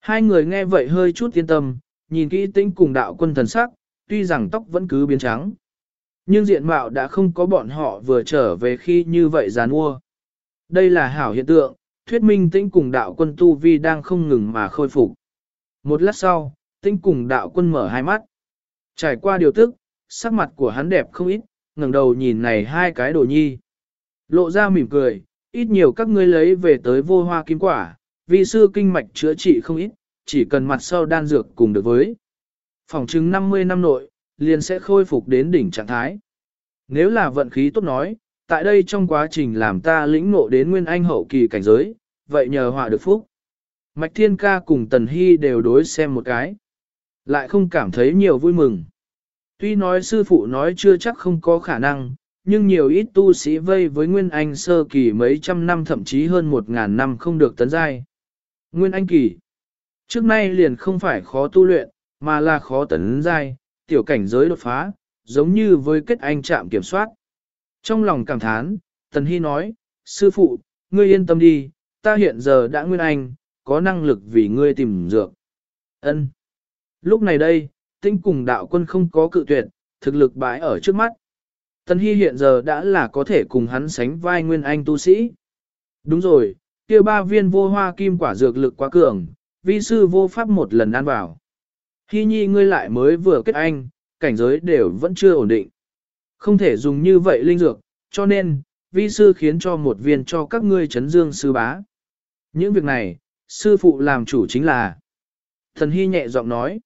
Hai người nghe vậy hơi chút yên tâm, nhìn kỹ tinh cùng đạo quân thần sắc, tuy rằng tóc vẫn cứ biến trắng. Nhưng diện mạo đã không có bọn họ vừa trở về khi như vậy gián ua. Đây là hảo hiện tượng, thuyết minh tinh cùng đạo quân tu vi đang không ngừng mà khôi phục. Một lát sau, tinh cùng đạo quân mở hai mắt. Trải qua điều tức, sắc mặt của hắn đẹp không ít, ngẩng đầu nhìn này hai cái đồ nhi. Lộ ra mỉm cười, ít nhiều các ngươi lấy về tới vô hoa kim quả, vì sư kinh mạch chữa trị không ít, chỉ cần mặt sau đan dược cùng được với. Phòng chứng 50 năm nội, liền sẽ khôi phục đến đỉnh trạng thái. Nếu là vận khí tốt nói, tại đây trong quá trình làm ta lĩnh ngộ đến nguyên anh hậu kỳ cảnh giới, vậy nhờ họa được phúc. Mạch Thiên Ca cùng Tần Hy đều đối xem một cái. Lại không cảm thấy nhiều vui mừng. Tuy nói sư phụ nói chưa chắc không có khả năng, nhưng nhiều ít tu sĩ vây với Nguyên Anh sơ kỳ mấy trăm năm thậm chí hơn một ngàn năm không được tấn giai. Nguyên Anh kỳ. Trước nay liền không phải khó tu luyện, mà là khó tấn giai, tiểu cảnh giới đột phá, giống như với kết anh chạm kiểm soát. Trong lòng cảm thán, Tần Hy nói, sư phụ, ngươi yên tâm đi, ta hiện giờ đã Nguyên Anh, có năng lực vì ngươi tìm dược. Ân. Lúc này đây, tinh cùng đạo quân không có cự tuyệt, thực lực bãi ở trước mắt. Tần Hy hiện giờ đã là có thể cùng hắn sánh vai Nguyên Anh tu sĩ. Đúng rồi, kia ba viên vô hoa kim quả dược lực quá cường, vi sư vô pháp một lần ăn vào. Hy nhi ngươi lại mới vừa kết anh, cảnh giới đều vẫn chưa ổn định. Không thể dùng như vậy linh dược, cho nên, vi sư khiến cho một viên cho các ngươi chấn dương sư bá. Những việc này, sư phụ làm chủ chính là. Thần Hy nhẹ giọng nói.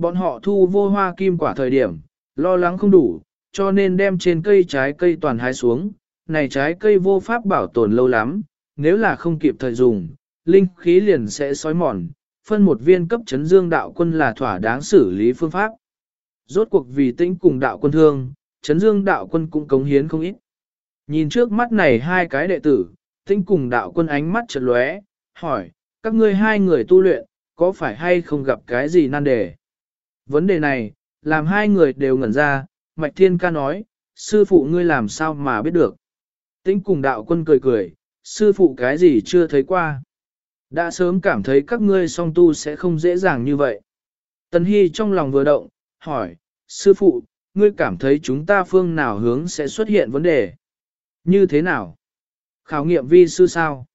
Bọn họ thu vô hoa kim quả thời điểm, lo lắng không đủ, cho nên đem trên cây trái cây toàn hái xuống. Này trái cây vô pháp bảo tồn lâu lắm, nếu là không kịp thời dùng, linh khí liền sẽ sói mòn, phân một viên cấp chấn dương đạo quân là thỏa đáng xử lý phương pháp. Rốt cuộc vì tĩnh cùng đạo quân thương, chấn dương đạo quân cũng cống hiến không ít. Nhìn trước mắt này hai cái đệ tử, tĩnh cùng đạo quân ánh mắt chợt lóe, hỏi, các ngươi hai người tu luyện, có phải hay không gặp cái gì nan đề? Vấn đề này, làm hai người đều ngẩn ra, Mạch Thiên ca nói, sư phụ ngươi làm sao mà biết được. Tĩnh cùng đạo quân cười cười, sư phụ cái gì chưa thấy qua. Đã sớm cảm thấy các ngươi song tu sẽ không dễ dàng như vậy. Tần Hy trong lòng vừa động, hỏi, sư phụ, ngươi cảm thấy chúng ta phương nào hướng sẽ xuất hiện vấn đề? Như thế nào? Khảo nghiệm vi sư sao?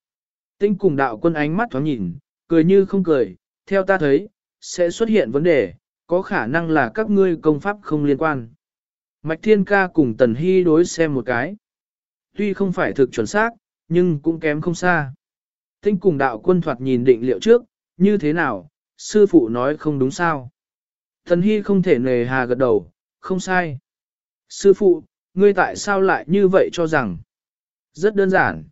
Tinh cùng đạo quân ánh mắt thoáng nhìn, cười như không cười, theo ta thấy, sẽ xuất hiện vấn đề, có khả năng là các ngươi công pháp không liên quan. Mạch Thiên Ca cùng Tần Hy đối xem một cái. Tuy không phải thực chuẩn xác, nhưng cũng kém không xa. Tinh cùng đạo quân thoạt nhìn định liệu trước, như thế nào, sư phụ nói không đúng sao. Tần Hy không thể nề hà gật đầu, không sai. Sư phụ, ngươi tại sao lại như vậy cho rằng? Rất đơn giản.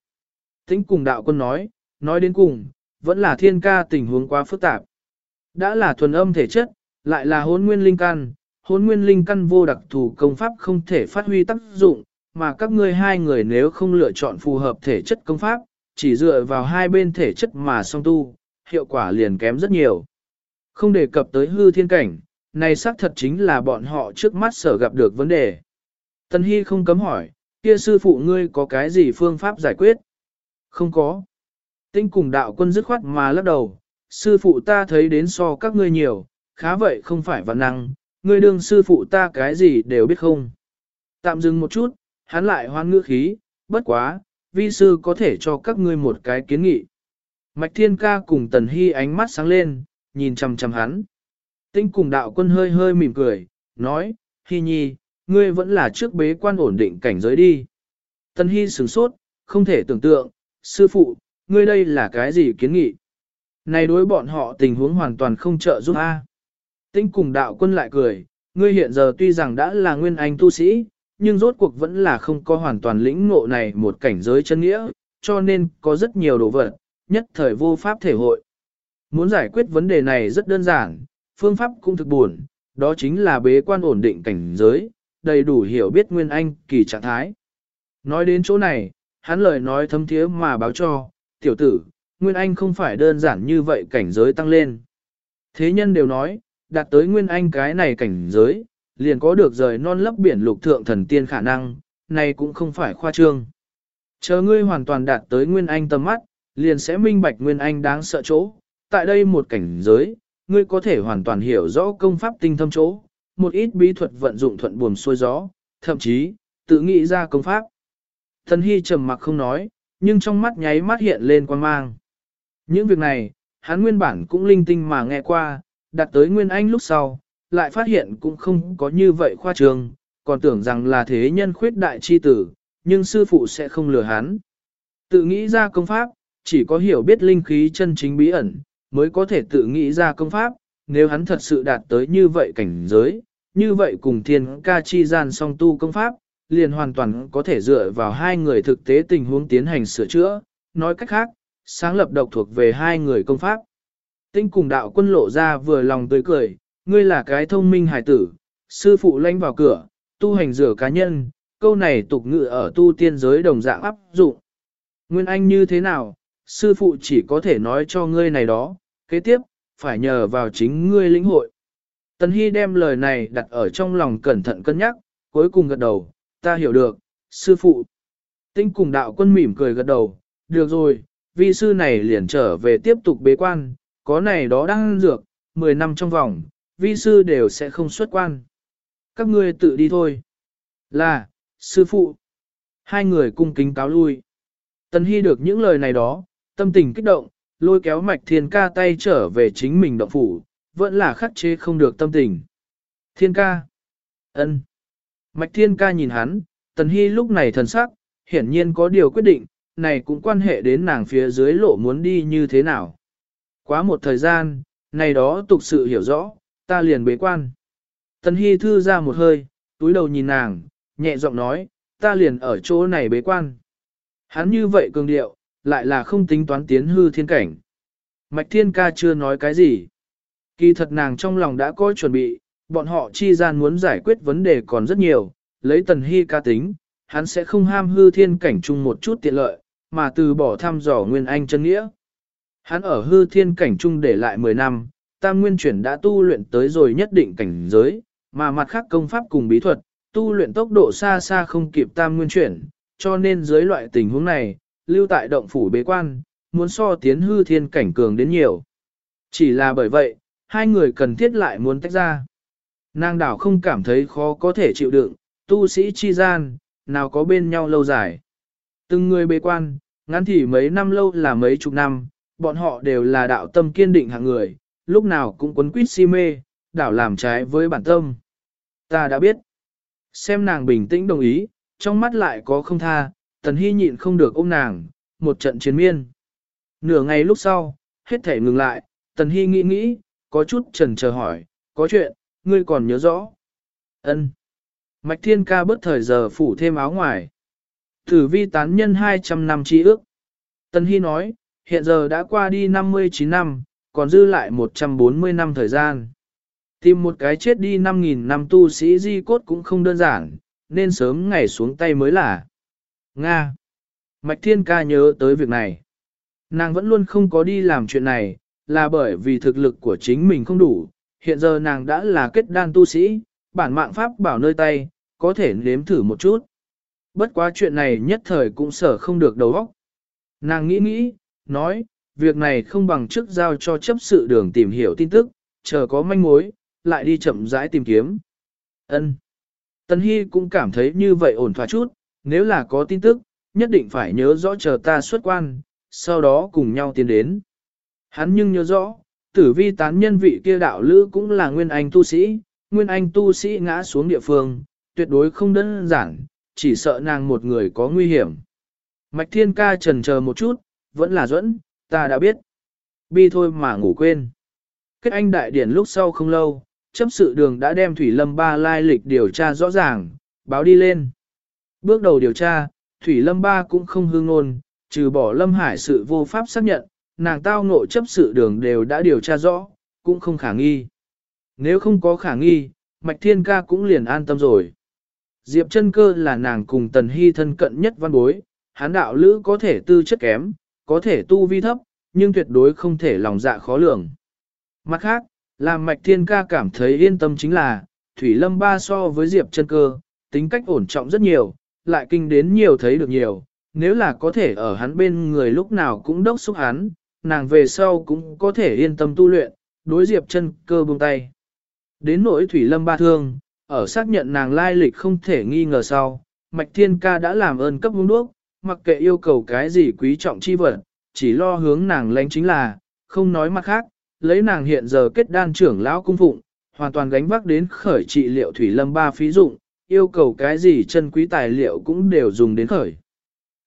Tinh cùng đạo quân nói, nói đến cùng, vẫn là thiên ca tình huống quá phức tạp. Đã là thuần âm thể chất, lại là hôn nguyên linh căn, hôn nguyên linh căn vô đặc thù công pháp không thể phát huy tác dụng, mà các ngươi hai người nếu không lựa chọn phù hợp thể chất công pháp, chỉ dựa vào hai bên thể chất mà song tu, hiệu quả liền kém rất nhiều. Không đề cập tới hư thiên cảnh, này xác thật chính là bọn họ trước mắt sở gặp được vấn đề. Tân Hy không cấm hỏi, kia sư phụ ngươi có cái gì phương pháp giải quyết? Không có. Tinh cùng đạo quân dứt khoát mà lắc đầu, sư phụ ta thấy đến so các ngươi nhiều, khá vậy không phải văn năng, ngươi đương sư phụ ta cái gì đều biết không. Tạm dừng một chút, hắn lại hoan ngữ khí, bất quá, vi sư có thể cho các ngươi một cái kiến nghị. Mạch Thiên Ca cùng Tần Hy ánh mắt sáng lên, nhìn chằm chằm hắn. Tinh cùng đạo quân hơi hơi mỉm cười, nói, Hy nhi, ngươi vẫn là trước bế quan ổn định cảnh giới đi. Tần Hy sửng sốt, không thể tưởng tượng, sư phụ, ngươi đây là cái gì kiến nghị? Này đối bọn họ tình huống hoàn toàn không trợ giúp A. Tinh cùng đạo quân lại cười, ngươi hiện giờ tuy rằng đã là nguyên anh tu sĩ, nhưng rốt cuộc vẫn là không có hoàn toàn lĩnh ngộ này một cảnh giới chân nghĩa, cho nên có rất nhiều đồ vật, nhất thời vô pháp thể hội. Muốn giải quyết vấn đề này rất đơn giản, phương pháp cũng thực buồn, đó chính là bế quan ổn định cảnh giới, đầy đủ hiểu biết Nguyên Anh kỳ trạng thái. Nói đến chỗ này, hắn lời nói thấm thiế mà báo cho, tiểu tử, Nguyên Anh không phải đơn giản như vậy cảnh giới tăng lên. Thế nhân đều nói, đạt tới Nguyên Anh cái này cảnh giới, liền có được rời non lấp biển lục thượng thần tiên khả năng, này cũng không phải khoa trương. Chờ ngươi hoàn toàn đạt tới Nguyên Anh tầm mắt, liền sẽ minh bạch Nguyên Anh đáng sợ chỗ. Tại đây một cảnh giới, ngươi có thể hoàn toàn hiểu rõ công pháp tinh thâm chỗ, một ít bí thuật vận dụng thuận buồm xuôi gió, thậm chí, tự nghĩ ra công pháp. Thần Hy trầm mặc không nói, nhưng trong mắt nháy mắt hiện lên quan mang. Những việc này, hắn nguyên bản cũng linh tinh mà nghe qua, đặt tới Nguyên Anh lúc sau, lại phát hiện cũng không có như vậy khoa trương, còn tưởng rằng là thế nhân khuyết đại chi tử, nhưng sư phụ sẽ không lừa hắn. Tự nghĩ ra công pháp, chỉ có hiểu biết linh khí chân chính bí ẩn, mới có thể tự nghĩ ra công pháp, nếu hắn thật sự đạt tới như vậy cảnh giới, như vậy cùng thiên ca chi gian song tu công pháp, liền hoàn toàn có thể dựa vào hai người thực tế tình huống tiến hành sửa chữa, nói cách khác, sáng lập độc thuộc về hai người công pháp. Tinh cùng đạo quân lộ ra vừa lòng tươi cười, ngươi là cái thông minh hải tử, sư phụ lanh vào cửa, tu hành rửa cá nhân, câu này tục ngữ ở tu tiên giới đồng dạng áp dụng. Nguyên Anh như thế nào, sư phụ chỉ có thể nói cho ngươi này đó, kế tiếp, phải nhờ vào chính ngươi lĩnh hội. Tần Hy đem lời này đặt ở trong lòng cẩn thận cân nhắc, cuối cùng gật đầu, ta hiểu được, sư phụ. Tinh cùng đạo quân mỉm cười gật đầu, được rồi, vi sư này liền trở về tiếp tục bế quan, có này đó đang dược, 10 năm trong vòng, vi sư đều sẽ không xuất quan. Các ngươi tự đi thôi. Là, sư phụ. Hai người cung kính cáo lui. Tần Hy được những lời này đó, tâm tình kích động, lôi kéo mạch thiên ca tay trở về chính mình động phủ, vẫn là khắc chế không được tâm tình. Thiên ca. ân. Mạch thiên ca nhìn hắn, Tần Hy lúc này thần sắc, hiển nhiên có điều quyết định, này cũng quan hệ đến nàng phía dưới lộ muốn đi như thế nào. Quá một thời gian, này đó tục sự hiểu rõ, ta liền bế quan. Tần Hy thư ra một hơi, túi đầu nhìn nàng, nhẹ giọng nói, ta liền ở chỗ này bế quan. Hắn như vậy cường điệu, lại là không tính toán tiến hư thiên cảnh. Mạch thiên ca chưa nói cái gì. Kỳ thật nàng trong lòng đã có chuẩn bị, bọn họ chi gian muốn giải quyết vấn đề còn rất nhiều, lấy tần hy ca tính, hắn sẽ không ham hư thiên cảnh chung một chút tiện lợi, mà từ bỏ thăm dò nguyên anh chân nghĩa. Hắn ở hư thiên cảnh trung để lại 10 năm, tam nguyên chuyển đã tu luyện tới rồi nhất định cảnh giới, mà mặt khác công pháp cùng bí thuật, tu luyện tốc độ xa xa không kịp tam nguyên chuyển, cho nên dưới loại tình huống này, lưu tại động phủ bế quan, muốn so tiến hư thiên cảnh cường đến nhiều. Chỉ là bởi vậy, hai người cần thiết lại muốn tách ra. Nàng đảo không cảm thấy khó có thể chịu đựng, tu sĩ chi gian, nào có bên nhau lâu dài. Từng người bế quan, ngắn thì mấy năm lâu là mấy chục năm, bọn họ đều là đạo tâm kiên định hạng người, lúc nào cũng quấn quýt si mê, đảo làm trái với bản tâm. Ta đã biết. Xem nàng bình tĩnh đồng ý, trong mắt lại có không tha, tần hy nhịn không được ôm nàng, một trận chiến miên. Nửa ngày lúc sau, hết thể ngừng lại, tần hy nghĩ nghĩ, có chút trần chờ hỏi, có chuyện, ngươi còn nhớ rõ. ân Mạch thiên ca bớt thời giờ phủ thêm áo ngoài. Thử vi tán nhân 200 năm chi ước. Tần hy nói, hiện giờ đã qua đi 59 năm, còn dư lại 140 năm thời gian. Tìm một cái chết đi 5.000 năm tu sĩ di cốt cũng không đơn giản, nên sớm ngày xuống tay mới là. Nga. Mạch Thiên Ca nhớ tới việc này. Nàng vẫn luôn không có đi làm chuyện này, là bởi vì thực lực của chính mình không đủ. Hiện giờ nàng đã là kết đan tu sĩ, bản mạng pháp bảo nơi tay, có thể nếm thử một chút. Bất quá chuyện này nhất thời cũng sở không được đầu óc. Nàng nghĩ nghĩ, nói, việc này không bằng trước giao cho chấp sự đường tìm hiểu tin tức, chờ có manh mối, lại đi chậm rãi tìm kiếm. Ân. Tân Hy cũng cảm thấy như vậy ổn thỏa chút, nếu là có tin tức, nhất định phải nhớ rõ chờ ta xuất quan, sau đó cùng nhau tiến đến. Hắn nhưng nhớ rõ, tử vi tán nhân vị kia đạo lữ cũng là nguyên anh tu sĩ, nguyên anh tu sĩ ngã xuống địa phương, tuyệt đối không đơn giản, chỉ sợ nàng một người có nguy hiểm. Mạch thiên ca trần chờ một chút, vẫn là dẫn, ta đã biết. Bi thôi mà ngủ quên. Kết anh đại điển lúc sau không lâu, chấp sự đường đã đem Thủy Lâm Ba lai lịch điều tra rõ ràng, báo đi lên. Bước đầu điều tra, Thủy Lâm Ba cũng không hương ngôn, trừ bỏ Lâm Hải sự vô pháp xác nhận, nàng tao ngộ chấp sự đường đều đã điều tra rõ, cũng không khả nghi. Nếu không có khả nghi, Mạch Thiên Ca cũng liền an tâm rồi. Diệp chân cơ là nàng cùng Tần Hy thân cận nhất văn bối, hán đạo lữ có thể tư chất kém, có thể tu vi thấp, nhưng tuyệt đối không thể lòng dạ khó lường. Mặt khác, làm Mạch Thiên Ca cảm thấy yên tâm chính là, Thủy Lâm Ba so với Diệp chân cơ, tính cách ổn trọng rất nhiều, lại kinh đến nhiều thấy được nhiều, nếu là có thể ở hắn bên người lúc nào cũng đốc xúc hắn, nàng về sau cũng có thể yên tâm tu luyện, đối Diệp chân cơ buông tay. Đến nỗi Thủy Lâm Ba thương, ở xác nhận nàng lai lịch không thể nghi ngờ sau, Mạch Thiên Ca đã làm ơn cấp hung đuốc, mặc kệ yêu cầu cái gì quý trọng chi vật, chỉ lo hướng nàng lãnh chính là, không nói mặt khác, lấy nàng hiện giờ kết đan trưởng lão cung phụng, hoàn toàn gánh vác đến khởi trị liệu Thủy Lâm Ba phí dụng, yêu cầu cái gì chân quý tài liệu cũng đều dùng đến khởi.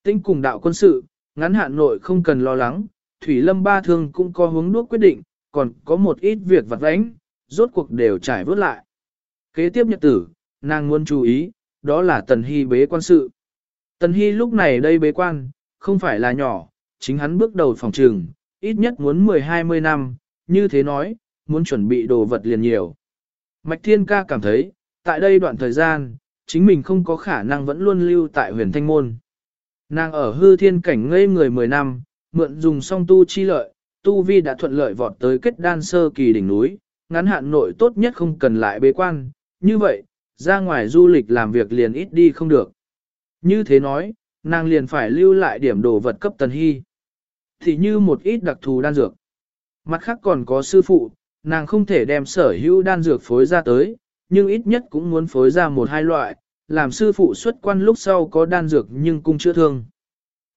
Tinh cùng đạo quân sự, ngắn hạn nội không cần lo lắng, Thủy Lâm Ba thương cũng có hướng đuốc quyết định, còn có một ít việc vặt vãnh, rốt cuộc đều trải vớt lại. Kế tiếp nhật tử, nàng muốn chú ý, đó là Tần Hy bế quan sự. Tần Hy lúc này đây bế quan, không phải là nhỏ, chính hắn bước đầu phòng trường, ít nhất muốn 10-20 năm, như thế nói, muốn chuẩn bị đồ vật liền nhiều. Mạch Thiên Ca cảm thấy, tại đây đoạn thời gian, chính mình không có khả năng vẫn luôn lưu tại huyền thanh môn. Nàng ở hư thiên cảnh ngây người 10 năm, mượn dùng song tu chi lợi, tu vi đã thuận lợi vọt tới kết đan sơ kỳ đỉnh núi, ngắn hạn nội tốt nhất không cần lại bế quan, như vậy, ra ngoài du lịch làm việc liền ít đi không được. Như thế nói, nàng liền phải lưu lại điểm đồ vật cấp tần hy. Thì như một ít đặc thù đan dược. Mặt khác còn có sư phụ, nàng không thể đem sở hữu đan dược phối ra tới, nhưng ít nhất cũng muốn phối ra một hai loại, làm sư phụ xuất quan lúc sau có đan dược nhưng cung chữa thương.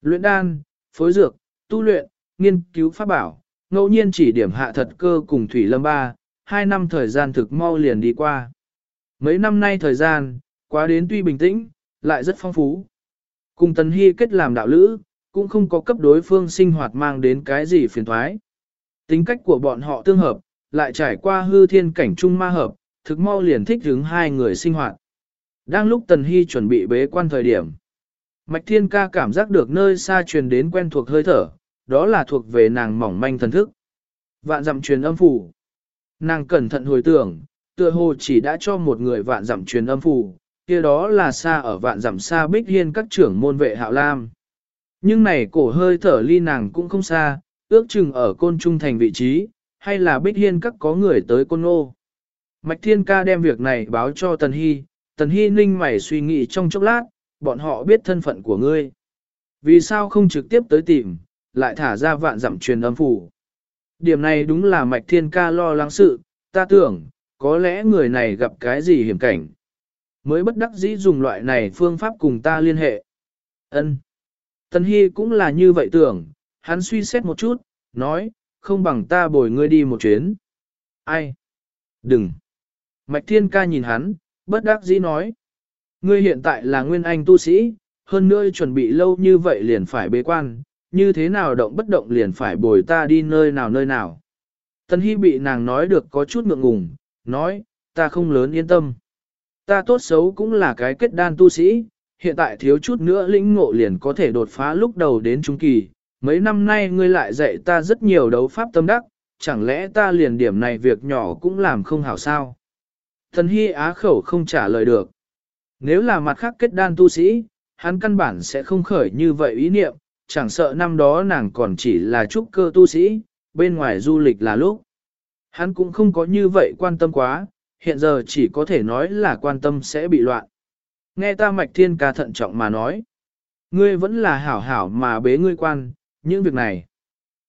Luyện đan, phối dược, tu luyện, nghiên cứu pháp bảo, ngẫu nhiên chỉ điểm hạ thật cơ cùng Thủy Lâm Ba, hai năm thời gian thực mau liền đi qua. Mấy năm nay thời gian, quá đến tuy bình tĩnh, lại rất phong phú. Cùng Tần Hy kết làm đạo lữ, cũng không có cấp đối phương sinh hoạt mang đến cái gì phiền thoái. Tính cách của bọn họ tương hợp, lại trải qua hư thiên cảnh trung ma hợp, thực mau liền thích hứng hai người sinh hoạt. Đang lúc Tần Hy chuẩn bị bế quan thời điểm, Mạch Thiên Ca cảm giác được nơi xa truyền đến quen thuộc hơi thở, đó là thuộc về nàng mỏng manh thần thức. Vạn dặm truyền âm phủ. Nàng cẩn thận hồi tưởng, tựa hồ chỉ đã cho một người vạn dặm truyền âm phủ, kia đó là xa ở vạn dặm xa bích hiên các trưởng môn vệ hạo lam. Nhưng này cổ hơi thở ly nàng cũng không xa, ước chừng ở côn trung thành vị trí, hay là bích hiên các có người tới côn nô. Mạch Thiên Ca đem việc này báo cho Tần Hy, Tần Hy ninh mày suy nghĩ trong chốc lát, bọn họ biết thân phận của ngươi. Vì sao không trực tiếp tới tìm, lại thả ra vạn dặm truyền âm phủ. Điểm này đúng là Mạch Thiên Ca lo lắng sự, ta tưởng, có lẽ người này gặp cái gì hiểm cảnh. Mới bất đắc dĩ dùng loại này phương pháp cùng ta liên hệ. Ân. Tần Hy cũng là như vậy tưởng, hắn suy xét một chút, nói, không bằng ta bồi ngươi đi một chuyến. Ai? Đừng. Mạch Thiên Ca nhìn hắn, bất đắc dĩ nói. Ngươi hiện tại là nguyên anh tu sĩ, hơn nữa chuẩn bị lâu như vậy liền phải bế quan, như thế nào động bất động liền phải bồi ta đi nơi nào nơi nào. Tần Hy bị nàng nói được có chút ngượng ngùng, nói, ta không lớn yên tâm. Ta tốt xấu cũng là cái kết đan tu sĩ, hiện tại thiếu chút nữa lĩnh ngộ liền có thể đột phá lúc đầu đến trung kỳ. Mấy năm nay ngươi lại dạy ta rất nhiều đấu pháp tâm đắc, chẳng lẽ ta liền điểm này việc nhỏ cũng làm không hảo sao? Thần Hy á khẩu không trả lời được. Nếu là mặt khác kết đan tu sĩ, hắn căn bản sẽ không khởi như vậy ý niệm, chẳng sợ năm đó nàng còn chỉ là trúc cơ tu sĩ, bên ngoài du lịch là lúc. Hắn cũng không có như vậy quan tâm quá, hiện giờ chỉ có thể nói là quan tâm sẽ bị loạn. Nghe ta mạch thiên ca thận trọng mà nói. Ngươi vẫn là hảo hảo mà bế ngươi quan, những việc này.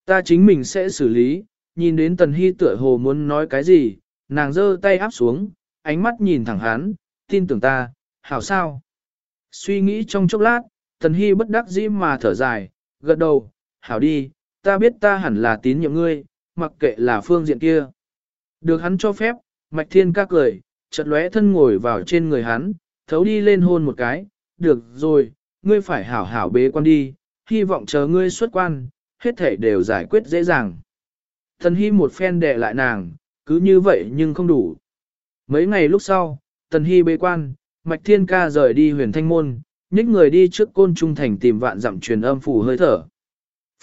Ta chính mình sẽ xử lý, nhìn đến tần hy tựa hồ muốn nói cái gì, nàng giơ tay áp xuống, ánh mắt nhìn thẳng hắn, tin tưởng ta, hảo sao. Suy nghĩ trong chốc lát, tần hy bất đắc dĩ mà thở dài, gật đầu, hảo đi, ta biết ta hẳn là tín nhiệm ngươi, mặc kệ là phương diện kia. Được hắn cho phép, mạch thiên ca cười, chợt lóe thân ngồi vào trên người hắn, thấu đi lên hôn một cái, được rồi, ngươi phải hảo hảo bế quan đi, hy vọng chờ ngươi xuất quan, hết thể đều giải quyết dễ dàng. Thần Hy một phen đè lại nàng, cứ như vậy nhưng không đủ. Mấy ngày lúc sau, Tần Hy bế quan, Mạch Thiên Ca rời đi huyền thanh môn, nhích người đi trước côn trung thành tìm vạn dặm truyền âm phủ hơi thở.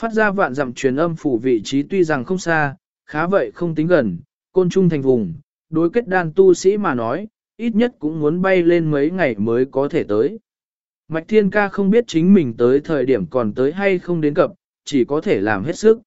Phát ra vạn dặm truyền âm phủ vị trí tuy rằng không xa, khá vậy không tính gần, côn trung thành vùng, đối kết đan tu sĩ mà nói, ít nhất cũng muốn bay lên mấy ngày mới có thể tới. Mạch Thiên Ca không biết chính mình tới thời điểm còn tới hay không đến cập, chỉ có thể làm hết sức.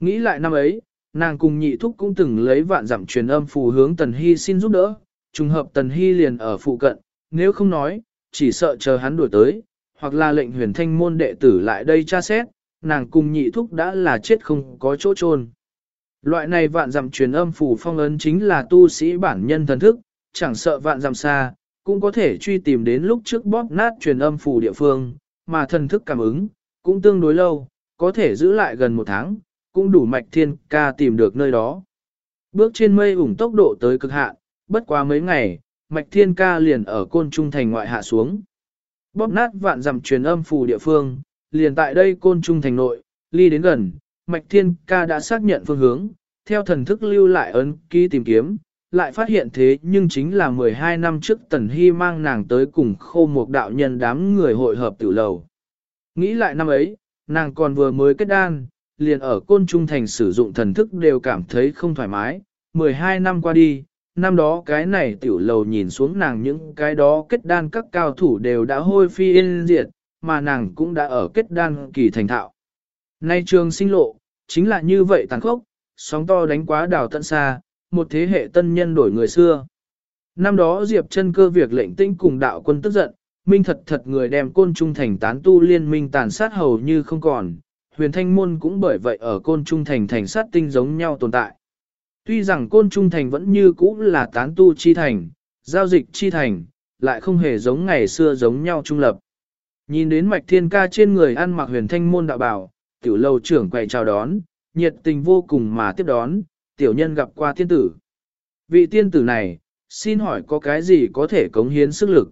Nghĩ lại năm ấy, nàng cùng nhị thúc cũng từng lấy vạn dặm truyền âm phù hướng Tần Hy xin giúp đỡ, trùng hợp Tần Hy liền ở phụ cận, nếu không nói, chỉ sợ chờ hắn đuổi tới, hoặc là lệnh huyền thanh môn đệ tử lại đây tra xét, nàng cùng nhị thúc đã là chết không có chỗ chôn. Loại này vạn dặm truyền âm phủ phong ấn chính là tu sĩ bản nhân thần thức, chẳng sợ vạn dặm xa, cũng có thể truy tìm đến lúc trước bóp nát truyền âm phủ địa phương, mà thần thức cảm ứng, cũng tương đối lâu, có thể giữ lại gần một tháng, cũng đủ mạch thiên ca tìm được nơi đó. Bước trên mây ủng tốc độ tới cực hạn, bất quá mấy ngày, mạch thiên ca liền ở côn trung thành ngoại hạ xuống. Bóp nát vạn dặm truyền âm phủ địa phương, liền tại đây côn trung thành nội, ly đến gần, mạch thiên ca đã xác nhận phương hướng, theo thần thức lưu lại ấn ký tìm kiếm, lại phát hiện thế nhưng chính là 12 năm trước Tần Hy mang nàng tới cùng khô một đạo nhân đám người hội hợp tiểu lầu. Nghĩ lại năm ấy, nàng còn vừa mới kết đan, liền ở côn trung thành sử dụng thần thức đều cảm thấy không thoải mái. 12 năm qua đi, năm đó cái này tiểu lầu nhìn xuống nàng những cái đó kết đan các cao thủ đều đã hôi phi yên diệt, mà nàng cũng đã ở kết đan kỳ thành thạo. Nay trường sinh lộ, chính là như vậy tàn khốc, sóng to đánh quá đảo tận xa, một thế hệ tân nhân đổi người xưa. Năm đó Diệp chân cơ việc lệnh tinh cùng đạo quân tức giận, minh thật thật người đem côn trung thành tán tu liên minh tàn sát hầu như không còn, huyền thanh môn cũng bởi vậy ở côn trung thành thành sát tinh giống nhau tồn tại. Tuy rằng côn trung thành vẫn như cũ là tán tu chi thành, giao dịch chi thành, lại không hề giống ngày xưa giống nhau trung lập. Nhìn đến mạch thiên ca trên người ăn mặc huyền thanh môn đạo bảo, tiểu lâu trưởng quầy chào đón, nhiệt tình vô cùng mà tiếp đón, tiểu nhân gặp qua tiên tử. Vị tiên tử này, xin hỏi có cái gì có thể cống hiến sức lực?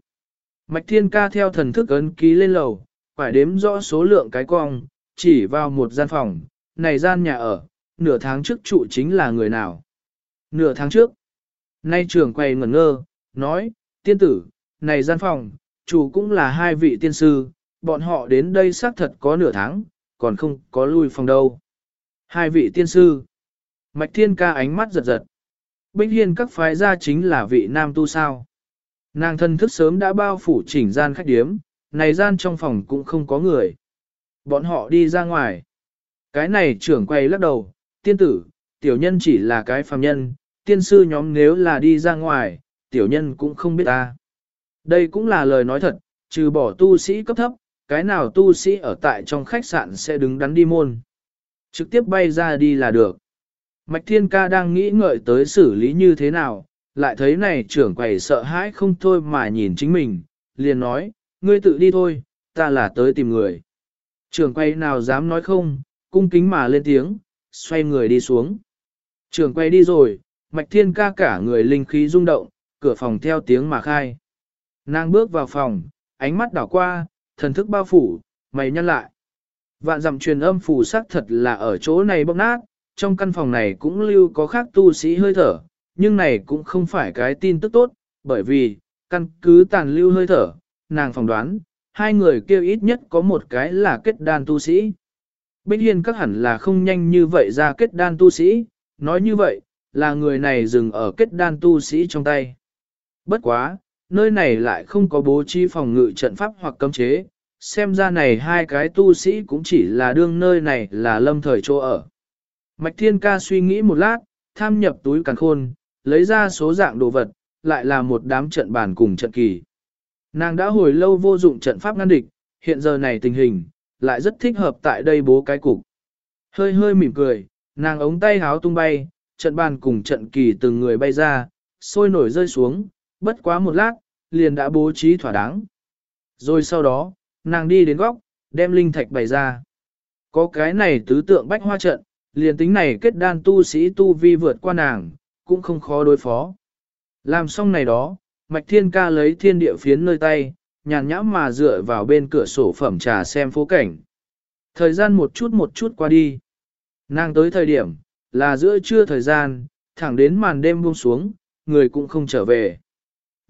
Mạch thiên ca theo thần thức ấn ký lên lầu, phải đếm rõ số lượng cái cong, chỉ vào một gian phòng, này gian nhà ở, nửa tháng trước trụ chính là người nào? Nửa tháng trước, nay trưởng quầy ngẩn ngơ, nói, tiên tử, này gian phòng, chủ cũng là hai vị tiên sư, bọn họ đến đây xác thật có nửa tháng, còn không có lui phòng đâu. Hai vị tiên sư, Mạch Thiên ca ánh mắt giật giật. Bích Hiên các phái gia chính là vị nam tu sao. Nàng thân thức sớm đã bao phủ chỉnh gian khách điếm, này gian trong phòng cũng không có người. Bọn họ đi ra ngoài. Cái này trưởng quay lắc đầu, tiên tử, tiểu nhân chỉ là cái phàm nhân, tiên sư nhóm nếu là đi ra ngoài, tiểu nhân cũng không biết ta. Đây cũng là lời nói thật, trừ bỏ tu sĩ cấp thấp, cái nào tu sĩ ở tại trong khách sạn sẽ đứng đắn đi môn. Trực tiếp bay ra đi là được. Mạch Thiên Ca đang nghĩ ngợi tới xử lý như thế nào, lại thấy này trưởng quầy sợ hãi không thôi mà nhìn chính mình, liền nói, ngươi tự đi thôi, ta là tới tìm người. Trưởng quầy nào dám nói không, cung kính mà lên tiếng, xoay người đi xuống. Trưởng quầy đi rồi, Mạch Thiên Ca cả người linh khí rung động, cửa phòng theo tiếng mà khai. Nàng bước vào phòng, ánh mắt đảo qua, thần thức bao phủ, mày nhăn lại. Vạn dặm truyền âm phù sắc thật là ở chỗ này bốc nát, trong căn phòng này cũng lưu có khác tu sĩ hơi thở, nhưng này cũng không phải cái tin tức tốt, bởi vì, căn cứ tàn lưu hơi thở, nàng phỏng đoán, hai người kêu ít nhất có một cái là kết đan tu sĩ. Bích Hiên các hẳn là không nhanh như vậy ra kết đan tu sĩ, nói như vậy, là người này dừng ở kết đan tu sĩ trong tay. Bất quá, nơi này lại không có bố trí phòng ngự trận pháp hoặc cấm chế, xem ra này hai cái tu sĩ cũng chỉ là đương nơi này là lâm thời chỗ ở. Mạch Thiên Ca suy nghĩ một lát, tham nhập túi càn khôn, lấy ra số dạng đồ vật, lại là một đám trận bàn cùng trận kỳ. Nàng đã hồi lâu vô dụng trận pháp ngăn địch, hiện giờ này tình hình, lại rất thích hợp tại đây bố cái cục. Hơi hơi mỉm cười, nàng ống tay háo tung bay, trận bàn cùng trận kỳ từng người bay ra, sôi nổi rơi xuống, bất quá một lát, liền đã bố trí thỏa đáng. Rồi sau đó, nàng đi đến góc, đem linh thạch bày ra. Có cái này tứ tượng bách hoa trận, liền tính này kết đan tu sĩ tu vi vượt qua nàng, cũng không khó đối phó. Làm xong này đó, Mạch Thiên Ca lấy thiên địa phiến nơi tay, nhàn nhãm mà dựa vào bên cửa sổ phẩm trà xem phố cảnh. Thời gian một chút một chút qua đi. Nàng tới thời điểm, là giữa trưa thời gian, thẳng đến màn đêm buông xuống, người cũng không trở về.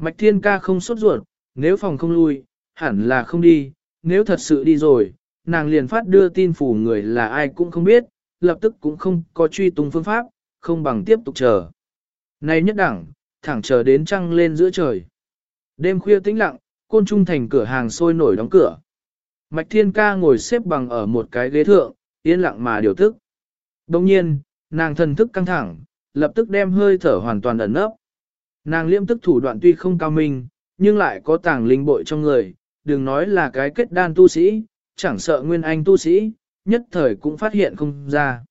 Mạch Thiên Ca không sốt ruột, nếu phòng không lui, hẳn là không đi, nếu thật sự đi rồi, nàng liền phát đưa tin phủ người là ai cũng không biết, lập tức cũng không có truy tung phương pháp, không bằng tiếp tục chờ. Nay nhất đẳng, thẳng chờ đến trăng lên giữa trời. Đêm khuya tĩnh lặng, côn trung thành cửa hàng sôi nổi đóng cửa. Mạch Thiên Ca ngồi xếp bằng ở một cái ghế thượng, yên lặng mà điều tức. Đồng nhiên, nàng thần thức căng thẳng, lập tức đem hơi thở hoàn toàn ẩn nấp. Nàng liễm tức thủ đoạn tuy không cao minh, nhưng lại có tàng linh bội trong người, đừng nói là cái kết đan tu sĩ, chẳng sợ nguyên anh tu sĩ, nhất thời cũng phát hiện không ra.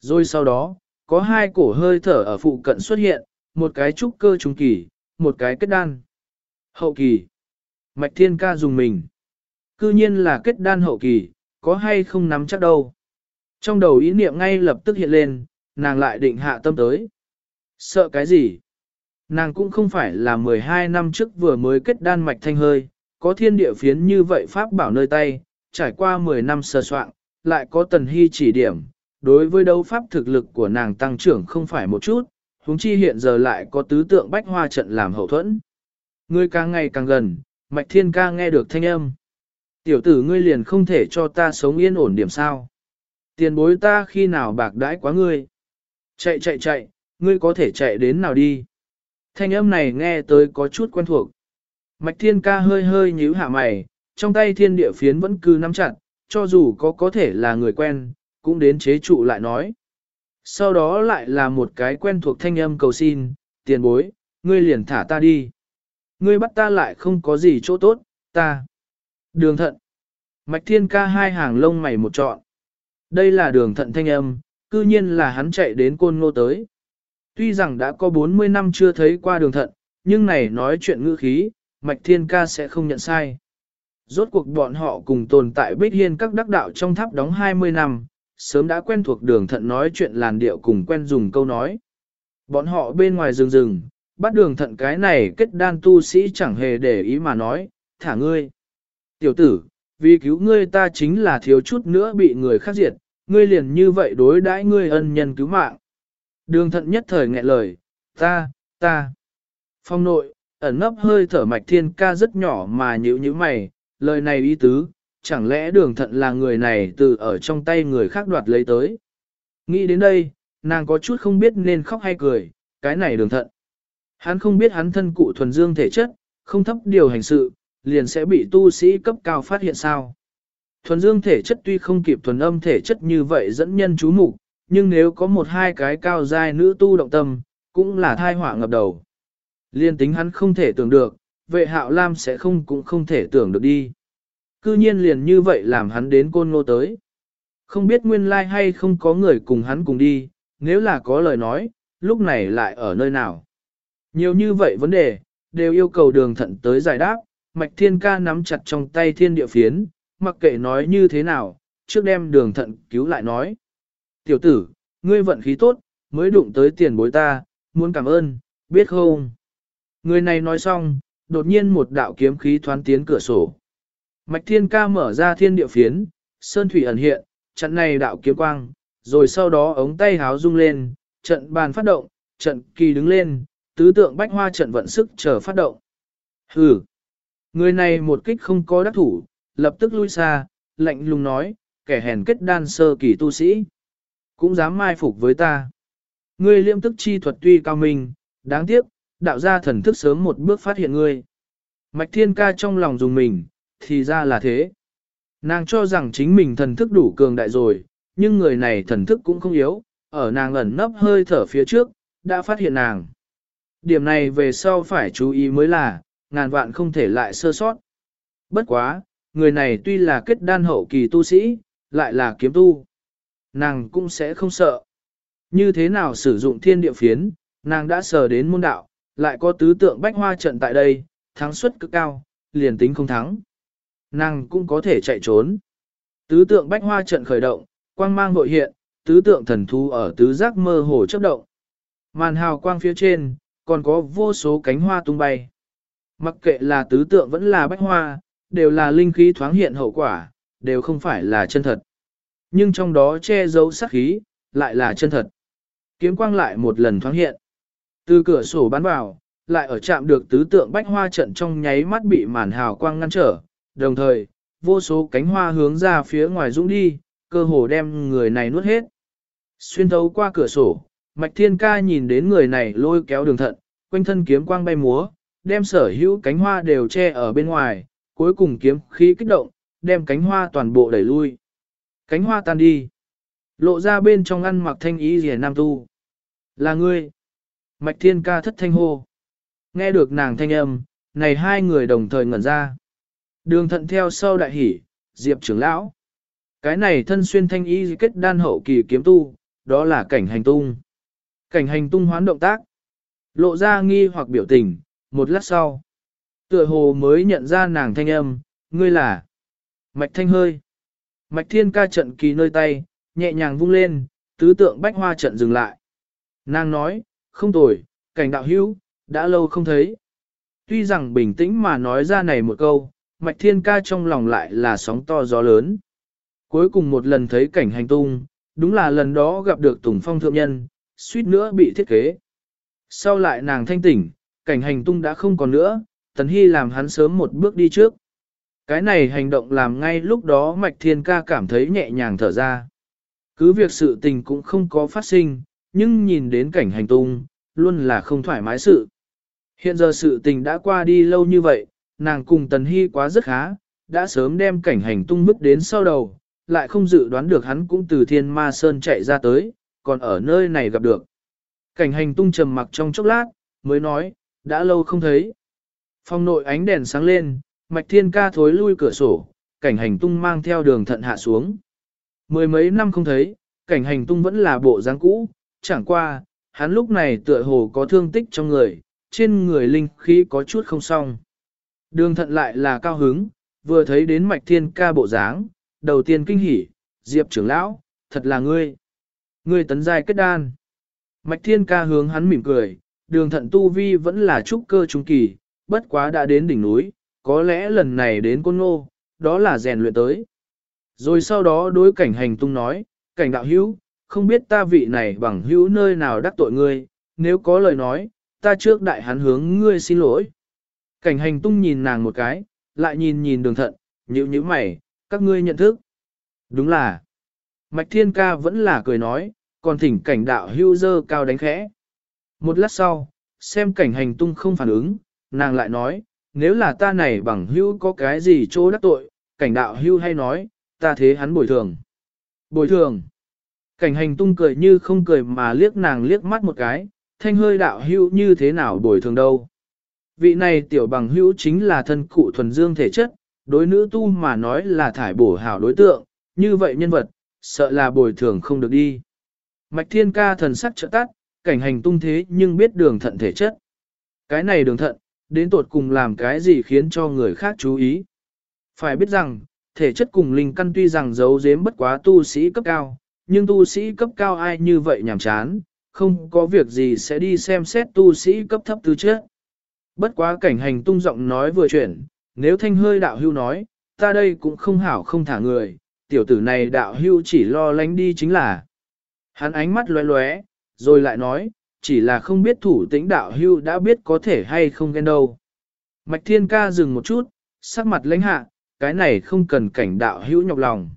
Rồi sau đó, có hai cổ hơi thở ở phụ cận xuất hiện, một cái trúc cơ trung kỳ, một cái kết đan. Hậu kỳ. Mạch Thiên Ca dùng mình. Cư nhiên là kết đan hậu kỳ, có hay không nắm chắc đâu. Trong đầu ý niệm ngay lập tức hiện lên, nàng lại định hạ tâm tới. Sợ cái gì? Nàng cũng không phải là 12 năm trước vừa mới kết đan mạch thanh hơi, có thiên địa phiến như vậy pháp bảo nơi tay, trải qua 10 năm sơ soạn, lại có tần hy chỉ điểm. Đối với đấu pháp thực lực của nàng tăng trưởng không phải một chút, huống chi hiện giờ lại có tứ tượng bách hoa trận làm hậu thuẫn. Ngươi càng ngày càng gần, mạch thiên ca nghe được thanh âm. Tiểu tử ngươi liền không thể cho ta sống yên ổn điểm sao. Tiền bối ta khi nào bạc đãi quá ngươi. Chạy chạy chạy, ngươi có thể chạy đến nào đi. Thanh âm này nghe tới có chút quen thuộc. Mạch thiên ca hơi hơi nhíu hạ mày, trong tay thiên địa phiến vẫn cứ nắm chặt, cho dù có có thể là người quen, cũng đến chế trụ lại nói. Sau đó lại là một cái quen thuộc thanh âm cầu xin, tiền bối, ngươi liền thả ta đi. Ngươi bắt ta lại không có gì chỗ tốt, ta. Đường thận. Mạch thiên ca hai hàng lông mày một trọn. Đây là đường thận thanh âm, cư nhiên là hắn chạy đến côn ngô tới. Tuy rằng đã có 40 năm chưa thấy qua đường thận, nhưng này nói chuyện ngữ khí, Mạch Thiên Ca sẽ không nhận sai. Rốt cuộc bọn họ cùng tồn tại Bích Hiên các đắc đạo trong tháp đóng 20 năm, sớm đã quen thuộc đường thận nói chuyện làn điệu cùng quen dùng câu nói. Bọn họ bên ngoài rừng rừng, bắt đường thận cái này kết đan tu sĩ chẳng hề để ý mà nói, thả ngươi. Tiểu tử, vì cứu ngươi ta chính là thiếu chút nữa bị người khác diệt, ngươi liền như vậy đối đãi ngươi ân nhân cứu mạng. Đường thận nhất thời nghẹn lời, ta, ta. Phong nội, ẩn nấp hơi thở mạch thiên ca rất nhỏ mà nhữ như mày, lời này ý tứ, chẳng lẽ đường thận là người này từ ở trong tay người khác đoạt lấy tới. Nghĩ đến đây, nàng có chút không biết nên khóc hay cười, cái này đường thận. Hắn không biết hắn thân cụ thuần dương thể chất, không thấp điều hành sự, liền sẽ bị tu sĩ cấp cao phát hiện sao. Thuần dương thể chất tuy không kịp thuần âm thể chất như vậy dẫn nhân chú mục, nhưng nếu có một hai cái cao giai nữ tu động tâm, cũng là thai họa ngập đầu. Liên tính hắn không thể tưởng được, vệ hạo lam sẽ không cũng không thể tưởng được đi. Cư nhiên liền như vậy làm hắn đến côn ngô tới. Không biết nguyên lai like hay không có người cùng hắn cùng đi, nếu là có lời nói, lúc này lại ở nơi nào. Nhiều như vậy vấn đề, đều yêu cầu đường thận tới giải đáp, mạch thiên ca nắm chặt trong tay thiên địa phiến, mặc kệ nói như thế nào, trước đem đường thận cứu lại nói. Tiểu tử, ngươi vận khí tốt, mới đụng tới tiền bối ta, muốn cảm ơn, biết không? Người này nói xong, đột nhiên một đạo kiếm khí thoán tiến cửa sổ. Mạch thiên ca mở ra thiên địa phiến, sơn thủy ẩn hiện, trận này đạo kiếm quang, rồi sau đó ống tay háo rung lên, trận bàn phát động, trận kỳ đứng lên, tứ tượng bách hoa trận vận sức chờ phát động. Hừ! Người này một kích không có đắc thủ, lập tức lui xa, lạnh lùng nói, kẻ hèn kết đan sơ kỳ tu sĩ. Cũng dám mai phục với ta. Ngươi liêm tức chi thuật tuy cao minh, đáng tiếc, đạo gia thần thức sớm một bước phát hiện ngươi. Mạch thiên ca trong lòng dùng mình, thì ra là thế. Nàng cho rằng chính mình thần thức đủ cường đại rồi, nhưng người này thần thức cũng không yếu, ở nàng ẩn nấp hơi thở phía trước, đã phát hiện nàng. Điểm này về sau phải chú ý mới là, ngàn vạn không thể lại sơ sót. Bất quá, người này tuy là kết đan hậu kỳ tu sĩ, lại là kiếm tu. Nàng cũng sẽ không sợ. Như thế nào sử dụng thiên địa phiến, nàng đã sờ đến môn đạo, lại có tứ tượng bách hoa trận tại đây, thắng suất cực cao, liền tính không thắng. Nàng cũng có thể chạy trốn. Tứ tượng bách hoa trận khởi động, quang mang nội hiện, tứ tượng thần thú ở tứ giác mơ hồ chấp động. Màn hào quang phía trên, còn có vô số cánh hoa tung bay. Mặc kệ là tứ tượng vẫn là bách hoa, đều là linh khí thoáng hiện hậu quả, đều không phải là chân thật. Nhưng trong đó che giấu sát khí, lại là chân thật. Kiếm quang lại một lần thoáng hiện. Từ cửa sổ bắn vào, lại ở chạm được tứ tượng bách hoa trận trong nháy mắt bị màn hào quang ngăn trở, đồng thời, vô số cánh hoa hướng ra phía ngoài dũng đi, cơ hồ đem người này nuốt hết. Xuyên thấu qua cửa sổ, Mạch Thiên Ca nhìn đến người này lôi kéo đường thận, quanh thân kiếm quang bay múa, đem sở hữu cánh hoa đều che ở bên ngoài, cuối cùng kiếm khí kích động, đem cánh hoa toàn bộ đẩy lui. Cánh hoa tan đi. Lộ ra bên trong ăn mặc thanh ý rìa nam tu. Là ngươi. Mạch Thiên Ca thất thanh hô. Nghe được nàng thanh âm, này hai người đồng thời ngẩn ra. Đường thận theo sau đại hỉ, diệp trưởng lão. Cái này thân xuyên thanh ý kết đan hậu kỳ kiếm tu, đó là cảnh hành tung. Cảnh hành tung hoán động tác. Lộ ra nghi hoặc biểu tình, một lát sau. Tựa hồ mới nhận ra nàng thanh âm, ngươi là Mạch Thanh Hơi. Mạch Thiên ca trận kỳ nơi tay, nhẹ nhàng vung lên, tứ tượng bách hoa trận dừng lại. Nàng nói, không tồi, cảnh đạo hữu, đã lâu không thấy. Tuy rằng bình tĩnh mà nói ra này một câu, Mạch Thiên ca trong lòng lại là sóng to gió lớn. Cuối cùng một lần thấy cảnh hành tung, đúng là lần đó gặp được Tùng Phong Thượng Nhân, suýt nữa bị thiết kế. Sau lại nàng thanh tỉnh, cảnh hành tung đã không còn nữa, Tần Hy làm hắn sớm một bước đi trước. Cái này hành động làm ngay lúc đó Mạch Thiên Ca cảm thấy nhẹ nhàng thở ra. Cứ việc sự tình cũng không có phát sinh, nhưng nhìn đến cảnh hành tung, luôn là không thoải mái sự. Hiện giờ sự tình đã qua đi lâu như vậy, nàng cùng Tần Hy quá rất khá, đã sớm đem cảnh hành tung bức đến sau đầu, lại không dự đoán được hắn cũng từ thiên ma sơn chạy ra tới, còn ở nơi này gặp được. Cảnh hành tung trầm mặc trong chốc lát, mới nói, đã lâu không thấy. Phòng nội ánh đèn sáng lên, mạch thiên ca thối lui cửa sổ, cảnh hành tung mang theo đường thận hạ xuống. Mười mấy năm không thấy, cảnh hành tung vẫn là bộ dáng cũ, chẳng qua, hắn lúc này tựa hồ có thương tích trong người, trên người linh khí có chút không xong. Đường thận lại là cao hứng, vừa thấy đến mạch thiên ca bộ dáng, đầu tiên kinh hỉ, diệp trưởng lão, thật là ngươi. Ngươi tấn giai kết đan. Mạch thiên ca hướng hắn mỉm cười, đường thận tu vi vẫn là trúc cơ trung kỳ, bất quá đã đến đỉnh núi, có lẽ lần này đến côn ngô, đó là rèn luyện tới. Rồi sau đó đối cảnh hành tung nói, cảnh đạo hữu, không biết ta vị này bằng hữu nơi nào đắc tội ngươi, nếu có lời nói, ta trước đại hắn hướng ngươi xin lỗi. Cảnh hành tung nhìn nàng một cái, lại nhìn nhìn đường thận, nhữ nhữ mày, các ngươi nhận thức. Đúng là, Mạch Thiên Ca vẫn là cười nói, còn thỉnh cảnh đạo hưu dơ cao đánh khẽ. Một lát sau, xem cảnh hành tung không phản ứng, nàng lại nói, nếu là ta này bằng hưu có cái gì chỗ đắc tội, cảnh đạo hưu hay nói, ta thế hắn bồi thường. Bồi thường. Cảnh hành tung cười như không cười mà liếc nàng liếc mắt một cái, thanh hơi đạo hưu như thế nào bồi thường đâu. Vị này tiểu bằng hữu chính là thân cụ thuần dương thể chất, đối nữ tu mà nói là thải bổ hảo đối tượng, như vậy nhân vật, sợ là bồi thường không được đi. Mạch thiên ca thần sắc trợ tắt, cảnh hành tung thế nhưng biết đường thận thể chất. Cái này đường thận, đến tột cùng làm cái gì khiến cho người khác chú ý. Phải biết rằng, thể chất cùng linh căn tuy rằng giấu giếm bất quá tu sĩ cấp cao, nhưng tu sĩ cấp cao ai như vậy nhảm chán, không có việc gì sẽ đi xem xét tu sĩ cấp thấp tư chất. Bất quá cảnh hành tung giọng nói vừa chuyển, nếu thanh hơi đạo hưu nói, ta đây cũng không hảo không thả người, tiểu tử này đạo hưu chỉ lo lánh đi chính là. Hắn ánh mắt lóe lóe, rồi lại nói, chỉ là không biết thủ tĩnh đạo hưu đã biết có thể hay không ghen đâu. Mạch thiên ca dừng một chút, sắc mặt lãnh hạ, cái này không cần cảnh đạo hưu nhọc lòng.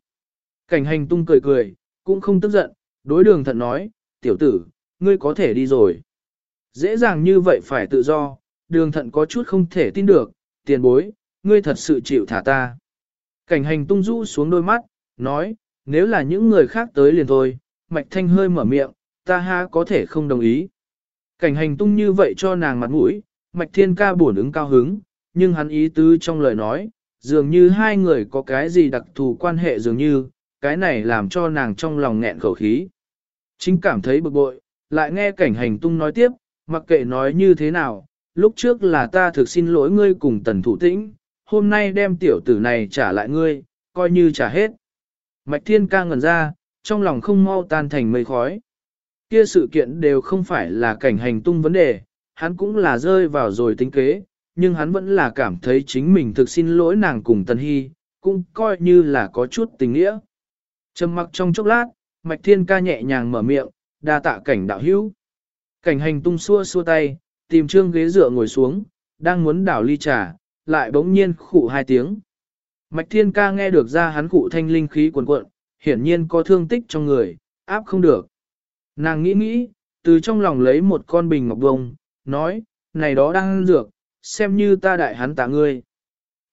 Cảnh hành tung cười cười, cũng không tức giận, đối đường thận nói, tiểu tử, ngươi có thể đi rồi. Dễ dàng như vậy phải tự do, đường thận có chút không thể tin được, tiền bối, ngươi thật sự chịu thả ta. Cảnh hành tung rũ xuống đôi mắt, nói, nếu là những người khác tới liền thôi, mạch thanh hơi mở miệng, ta ha có thể không đồng ý. Cảnh hành tung như vậy cho nàng mặt mũi, mạch thiên ca buồn ứng cao hứng, nhưng hắn ý tứ trong lời nói, dường như hai người có cái gì đặc thù quan hệ dường như, cái này làm cho nàng trong lòng nghẹn khẩu khí. Chính cảm thấy bực bội, lại nghe cảnh hành tung nói tiếp, mặc kệ nói như thế nào, lúc trước là ta thực xin lỗi ngươi cùng tần thủ tĩnh, hôm nay đem tiểu tử này trả lại ngươi, coi như trả hết. Mạch thiên ca ngẩn ra, trong lòng không mau tan thành mây khói. Kia sự kiện đều không phải là cảnh hành tung vấn đề, hắn cũng là rơi vào rồi tính kế, nhưng hắn vẫn là cảm thấy chính mình thực xin lỗi nàng cùng Tần Hy, cũng coi như là có chút tình nghĩa. Trầm mặc trong chốc lát, Mạch Thiên ca nhẹ nhàng mở miệng, đa tạ cảnh đạo hữu. Cảnh hành tung xua xua tay, tìm trương ghế dựa ngồi xuống, đang muốn đảo ly trà, lại bỗng nhiên khụ hai tiếng. Mạch Thiên ca nghe được ra hắn khụ thanh linh khí cuồn cuộn, hiển nhiên có thương tích trong người, áp không được. Nàng nghĩ nghĩ, từ trong lòng lấy một con bình ngọc bông, nói, này đó đang ăn dược, xem như ta đại hắn tạ ngươi.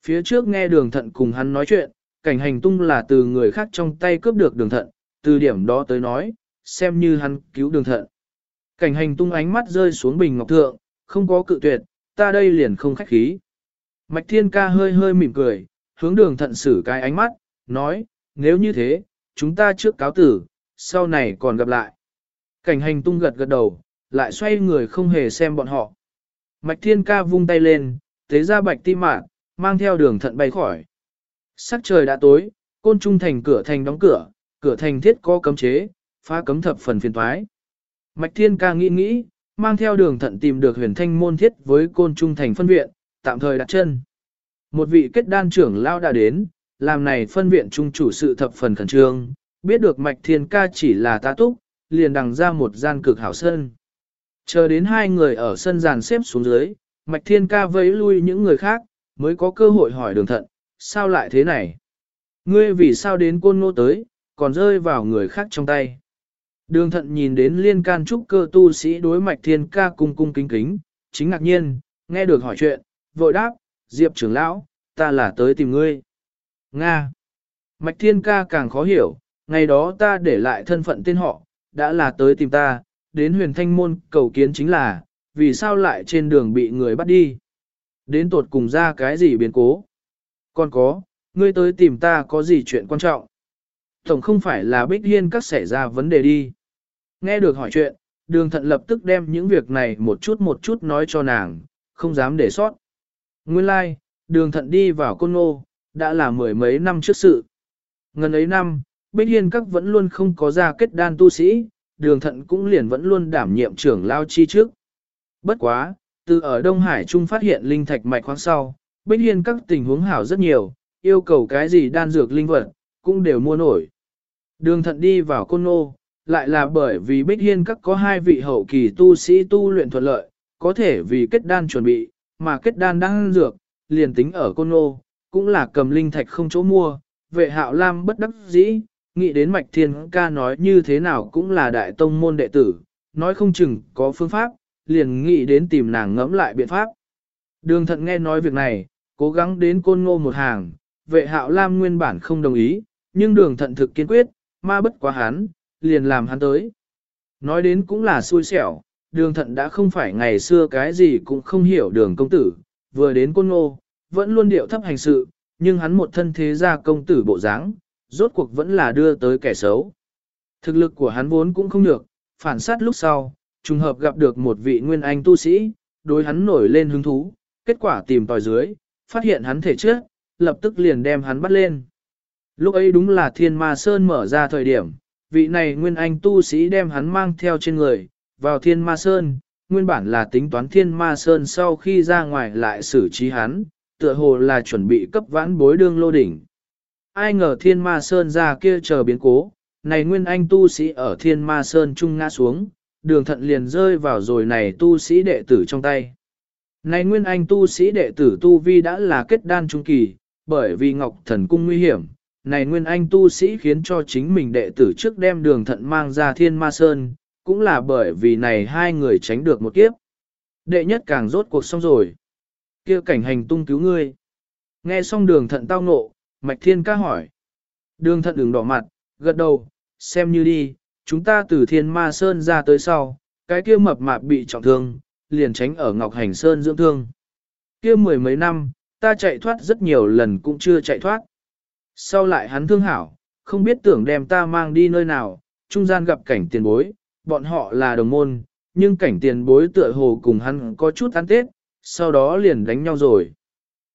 Phía trước nghe đường thận cùng hắn nói chuyện, cảnh hành tung là từ người khác trong tay cướp được đường thận, từ điểm đó tới nói, xem như hắn cứu đường thận. Cảnh hành tung ánh mắt rơi xuống bình ngọc thượng, không có cự tuyệt, ta đây liền không khách khí. Mạch thiên ca hơi hơi mỉm cười, hướng đường thận xử cái ánh mắt, nói, nếu như thế, chúng ta trước cáo tử, sau này còn gặp lại. Cảnh hành tung gật gật đầu, lại xoay người không hề xem bọn họ. Mạch thiên ca vung tay lên, tế ra bạch tim mạng, mang theo đường thận bay khỏi. Sắc trời đã tối, côn trung thành cửa thành đóng cửa, cửa thành thiết có cấm chế, phá cấm thập phần phiền thoái. Mạch thiên ca nghĩ nghĩ, mang theo đường thận tìm được huyền thanh môn thiết với côn trung thành phân viện, tạm thời đặt chân. Một vị kết đan trưởng lao đã đến, làm này phân viện trung chủ sự thập phần khẩn trương, biết được mạch thiên ca chỉ là tá túc, liền đằng ra một gian cực hảo sân. Chờ đến hai người ở sân giàn xếp xuống dưới, mạch thiên ca vẫy lui những người khác, mới có cơ hội hỏi đường thận, sao lại thế này? Ngươi vì sao đến côn ngô tới, còn rơi vào người khác trong tay? Đường thận nhìn đến liên can trúc cơ tu sĩ đối mạch thiên ca cung cung kính kính, chính ngạc nhiên, nghe được hỏi chuyện, vội đáp, Diệp trưởng lão, ta là tới tìm ngươi. Nga. Mạch thiên ca càng khó hiểu, ngày đó ta để lại thân phận tên họ, đã là tới tìm ta, đến huyền thanh môn cầu kiến chính là, vì sao lại trên đường bị người bắt đi. Đến tột cùng ra cái gì biến cố. Còn có, ngươi tới tìm ta có gì chuyện quan trọng. Tổng không phải là bích hiên các xảy ra vấn đề đi. Nghe được hỏi chuyện, đường thận lập tức đem những việc này một chút một chút nói cho nàng, không dám để sót. Nguyên lai, like, đường thận đi vào côn ngô, đã là mười mấy năm trước sự. Ngần ấy năm, Bích Hiên các vẫn luôn không có ra kết đan tu sĩ, đường thận cũng liền vẫn luôn đảm nhiệm trưởng lao chi trước. Bất quá, từ ở Đông Hải Trung phát hiện linh thạch mạch khoáng sau, Bích Hiên các tình huống hảo rất nhiều, yêu cầu cái gì đan dược linh vật, cũng đều mua nổi. Đường thận đi vào côn nô, lại là bởi vì Bích Hiên các có hai vị hậu kỳ tu sĩ tu luyện thuận lợi, có thể vì kết đan chuẩn bị, mà kết đan đang dược, liền tính ở côn nô, cũng là cầm linh thạch không chỗ mua, vệ hạo lam bất đắc dĩ, nghĩ đến mạch thiên ca nói như thế nào cũng là đại tông môn đệ tử, nói không chừng có phương pháp, liền nghĩ đến tìm nàng ngẫm lại biện pháp. Đường thận nghe nói việc này, cố gắng đến côn ngô một hàng, vệ hạo lam nguyên bản không đồng ý, nhưng đường thận thực kiên quyết, ma bất quá hắn, liền làm hắn tới. Nói đến cũng là xui xẻo, đường thận đã không phải ngày xưa cái gì cũng không hiểu đường công tử, vừa đến côn ngô, vẫn luôn điệu thấp hành sự, nhưng hắn một thân thế gia công tử bộ dáng, rốt cuộc vẫn là đưa tới kẻ xấu. Thực lực của hắn vốn cũng không được, phản sát lúc sau, trùng hợp gặp được một vị nguyên anh tu sĩ, đối hắn nổi lên hứng thú, kết quả tìm tòi dưới, phát hiện hắn thể trước, lập tức liền đem hắn bắt lên. Lúc ấy đúng là thiên ma sơn mở ra thời điểm, vị này nguyên anh tu sĩ đem hắn mang theo trên người, vào thiên ma sơn, nguyên bản là tính toán thiên ma sơn sau khi ra ngoài lại xử trí hắn, tựa hồ là chuẩn bị cấp vãn bối đương lô đỉnh. Ai ngờ thiên ma sơn ra kia chờ biến cố, này nguyên anh tu sĩ ở thiên ma sơn trung ngã xuống, đường thận liền rơi vào rồi này tu sĩ đệ tử trong tay. Này nguyên anh tu sĩ đệ tử tu vi đã là kết đan trung kỳ, bởi vì ngọc thần cung nguy hiểm, này nguyên anh tu sĩ khiến cho chính mình đệ tử trước đem đường thận mang ra thiên ma sơn, cũng là bởi vì này hai người tránh được một kiếp. Đệ nhất càng rốt cuộc xong rồi. kia cảnh hành tung cứu ngươi. Nghe xong đường thận tao nộ mạch thiên ca hỏi. Đường thận đường đỏ mặt, gật đầu, xem như đi, chúng ta từ thiên ma sơn ra tới sau, cái kia mập mạp bị trọng thương, liền tránh ở Ngọc Hành Sơn dưỡng thương. Kia mười mấy năm, ta chạy thoát rất nhiều lần cũng chưa chạy thoát. Sau lại hắn thương hảo, không biết tưởng đem ta mang đi nơi nào, trung gian gặp cảnh tiền bối, bọn họ là đồng môn, nhưng cảnh tiền bối tựa hồ cùng hắn có chút ăn tết, sau đó liền đánh nhau rồi.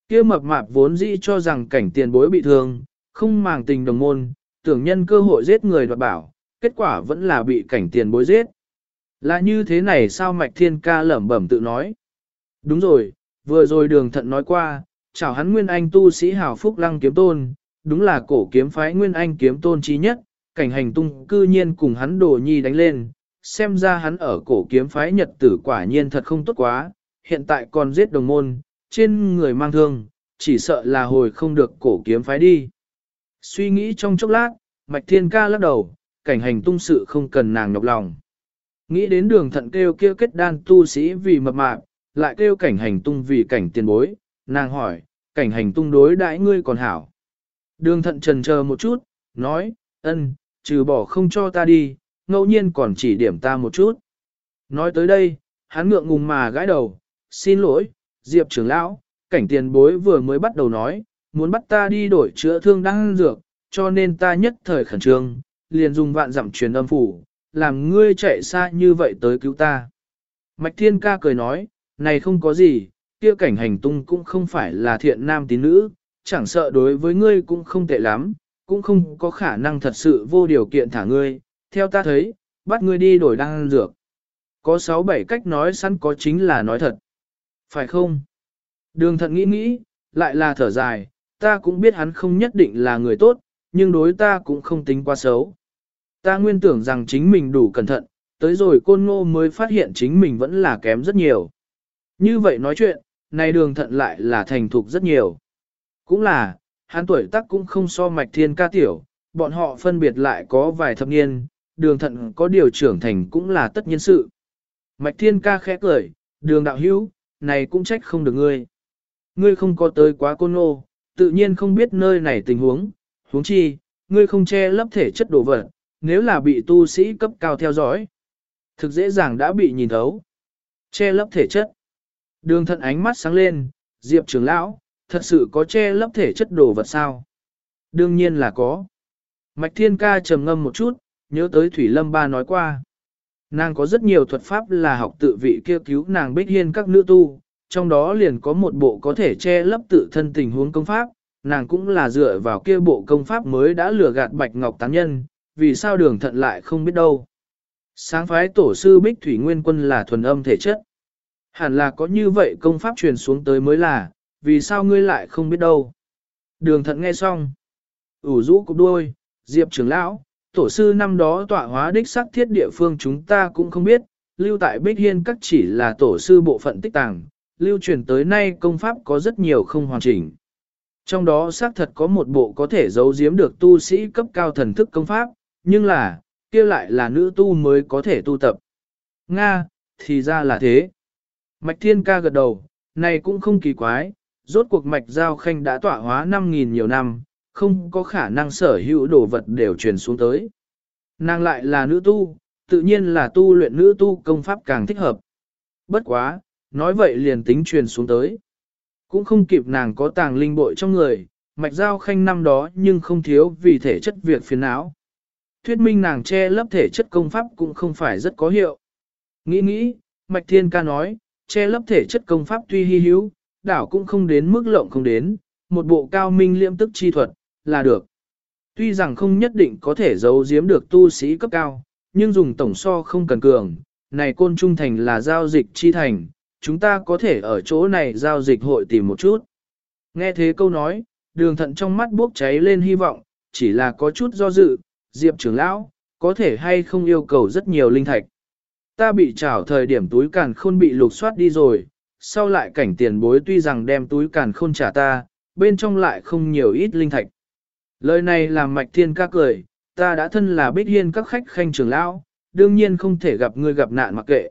Kia mập mạp vốn dĩ cho rằng cảnh tiền bối bị thương, không màng tình đồng môn, tưởng nhân cơ hội giết người đoạt bảo, kết quả vẫn là bị cảnh tiền bối giết. Là như thế này sao Mạch Thiên Ca lẩm bẩm tự nói. Đúng rồi, vừa rồi đường thận nói qua, chào hắn Nguyên Anh tu sĩ hào phúc lăng kiếm tôn, đúng là cổ kiếm phái Nguyên Anh kiếm tôn trí nhất, cảnh hành tung cư nhiên cùng hắn đồ nhi đánh lên, xem ra hắn ở cổ kiếm phái nhật tử quả nhiên thật không tốt quá, hiện tại còn giết đồng môn, trên người mang thương, chỉ sợ là hồi không được cổ kiếm phái đi. Suy nghĩ trong chốc lát, Mạch Thiên Ca lắc đầu, cảnh hành tung sự không cần nàng nhọc lòng. Nghĩ đến đường thận kêu kêu kết đan tu sĩ vì mập mạp, lại kêu cảnh hành tung vì cảnh tiền bối, nàng hỏi, cảnh hành tung đối đãi ngươi còn hảo. Đường thận trần chờ một chút, nói, ân, trừ bỏ không cho ta đi, ngẫu nhiên còn chỉ điểm ta một chút. Nói tới đây, hắn ngượng ngùng mà gãi đầu, xin lỗi, Diệp trưởng lão, cảnh tiền bối vừa mới bắt đầu nói, muốn bắt ta đi đổi chữa thương đang dược, cho nên ta nhất thời khẩn trương, liền dùng vạn dặm truyền âm phủ, làm ngươi chạy xa như vậy tới cứu ta. Mạch Thiên Ca cười nói, này không có gì, kia cảnh hành tung cũng không phải là thiện nam tín nữ, chẳng sợ đối với ngươi cũng không tệ lắm, cũng không có khả năng thật sự vô điều kiện thả ngươi, theo ta thấy, bắt ngươi đi đổi đang dược. Có 6-7 cách nói sẵn có chính là nói thật. Phải không? Đường thận nghĩ nghĩ, lại là thở dài, ta cũng biết hắn không nhất định là người tốt, nhưng đối ta cũng không tính quá xấu. Ta nguyên tưởng rằng chính mình đủ cẩn thận, tới rồi côn ngô mới phát hiện chính mình vẫn là kém rất nhiều. Như vậy nói chuyện, này đường thận lại là thành thục rất nhiều. Cũng là, hắn tuổi tác cũng không so mạch thiên ca tiểu, bọn họ phân biệt lại có vài thập niên, đường thận có điều trưởng thành cũng là tất nhiên sự. Mạch thiên ca khẽ cười, đường đạo hữu, này cũng trách không được ngươi. Ngươi không có tới quá côn nô, tự nhiên không biết nơi này tình huống, huống chi, ngươi không che lấp thể chất đồ vật, nếu là bị tu sĩ cấp cao theo dõi. Thực dễ dàng đã bị nhìn thấu. Che lấp thể chất. Đường thận ánh mắt sáng lên, Diệp trưởng lão, thật sự có che lấp thể chất đồ vật sao? Đương nhiên là có. Mạch Thiên Ca trầm ngâm một chút, nhớ tới Thủy Lâm Ba nói qua. Nàng có rất nhiều thuật pháp là học tự vị kia cứu nàng bích hiên các nữ tu, trong đó liền có một bộ có thể che lấp tự thân tình huống công pháp, nàng cũng là dựa vào kia bộ công pháp mới đã lừa gạt Bạch Ngọc Tán Nhân, vì sao đường thận lại không biết đâu. Sáng phái tổ sư Bích Thủy Nguyên Quân là thuần âm thể chất. Hẳn là có như vậy công pháp truyền xuống tới mới là, vì sao ngươi lại không biết đâu. Đường thận nghe xong. ủ rũ cục đuôi, Diệp trưởng lão, tổ sư năm đó tọa hóa đích sắc thiết địa phương chúng ta cũng không biết, lưu tại Bích Hiên các chỉ là tổ sư bộ phận tích tàng, lưu truyền tới nay công pháp có rất nhiều không hoàn chỉnh. Trong đó xác thật có một bộ có thể giấu giếm được tu sĩ cấp cao thần thức công pháp, nhưng là, kia lại là nữ tu mới có thể tu tập. Nga, thì ra là thế. Mạch Thiên Ca gật đầu, này cũng không kỳ quái, rốt cuộc Mạch Giao Khanh đã tỏa hóa 5.000 nhiều năm, không có khả năng sở hữu đồ vật đều truyền xuống tới. Nàng lại là nữ tu, tự nhiên là tu luyện nữ tu công pháp càng thích hợp. Bất quá, nói vậy liền tính truyền xuống tới. Cũng không kịp nàng có tàng linh bội trong người, Mạch Giao Khanh năm đó nhưng không thiếu vì thể chất việc phiền não thuyết minh nàng che lấp thể chất công pháp cũng không phải rất có hiệu. Nghĩ nghĩ, Mạch Thiên Ca nói, che lấp thể chất công pháp tuy hy hữu, đảo cũng không đến mức lộng không đến, một bộ cao minh liêm tức chi thuật, là được. Tuy rằng không nhất định có thể giấu giếm được tu sĩ cấp cao, nhưng dùng tổng so không cần cường, này côn trung thành là giao dịch chi thành, chúng ta có thể ở chỗ này giao dịch hội tìm một chút. Nghe thế câu nói, đường thận trong mắt bốc cháy lên hy vọng, chỉ là có chút do dự, Diệp trưởng lão, có thể hay không yêu cầu rất nhiều linh thạch. Ta bị trảo thời điểm túi càn khôn bị lục soát đi rồi, sau lại cảnh tiền bối tuy rằng đem túi càn khôn trả ta, bên trong lại không nhiều ít linh thạch. Lời này làm mạch thiên ca cười, ta đã thân là bích hiên các khách khanh trưởng lão, đương nhiên không thể gặp ngươi gặp nạn mặc kệ.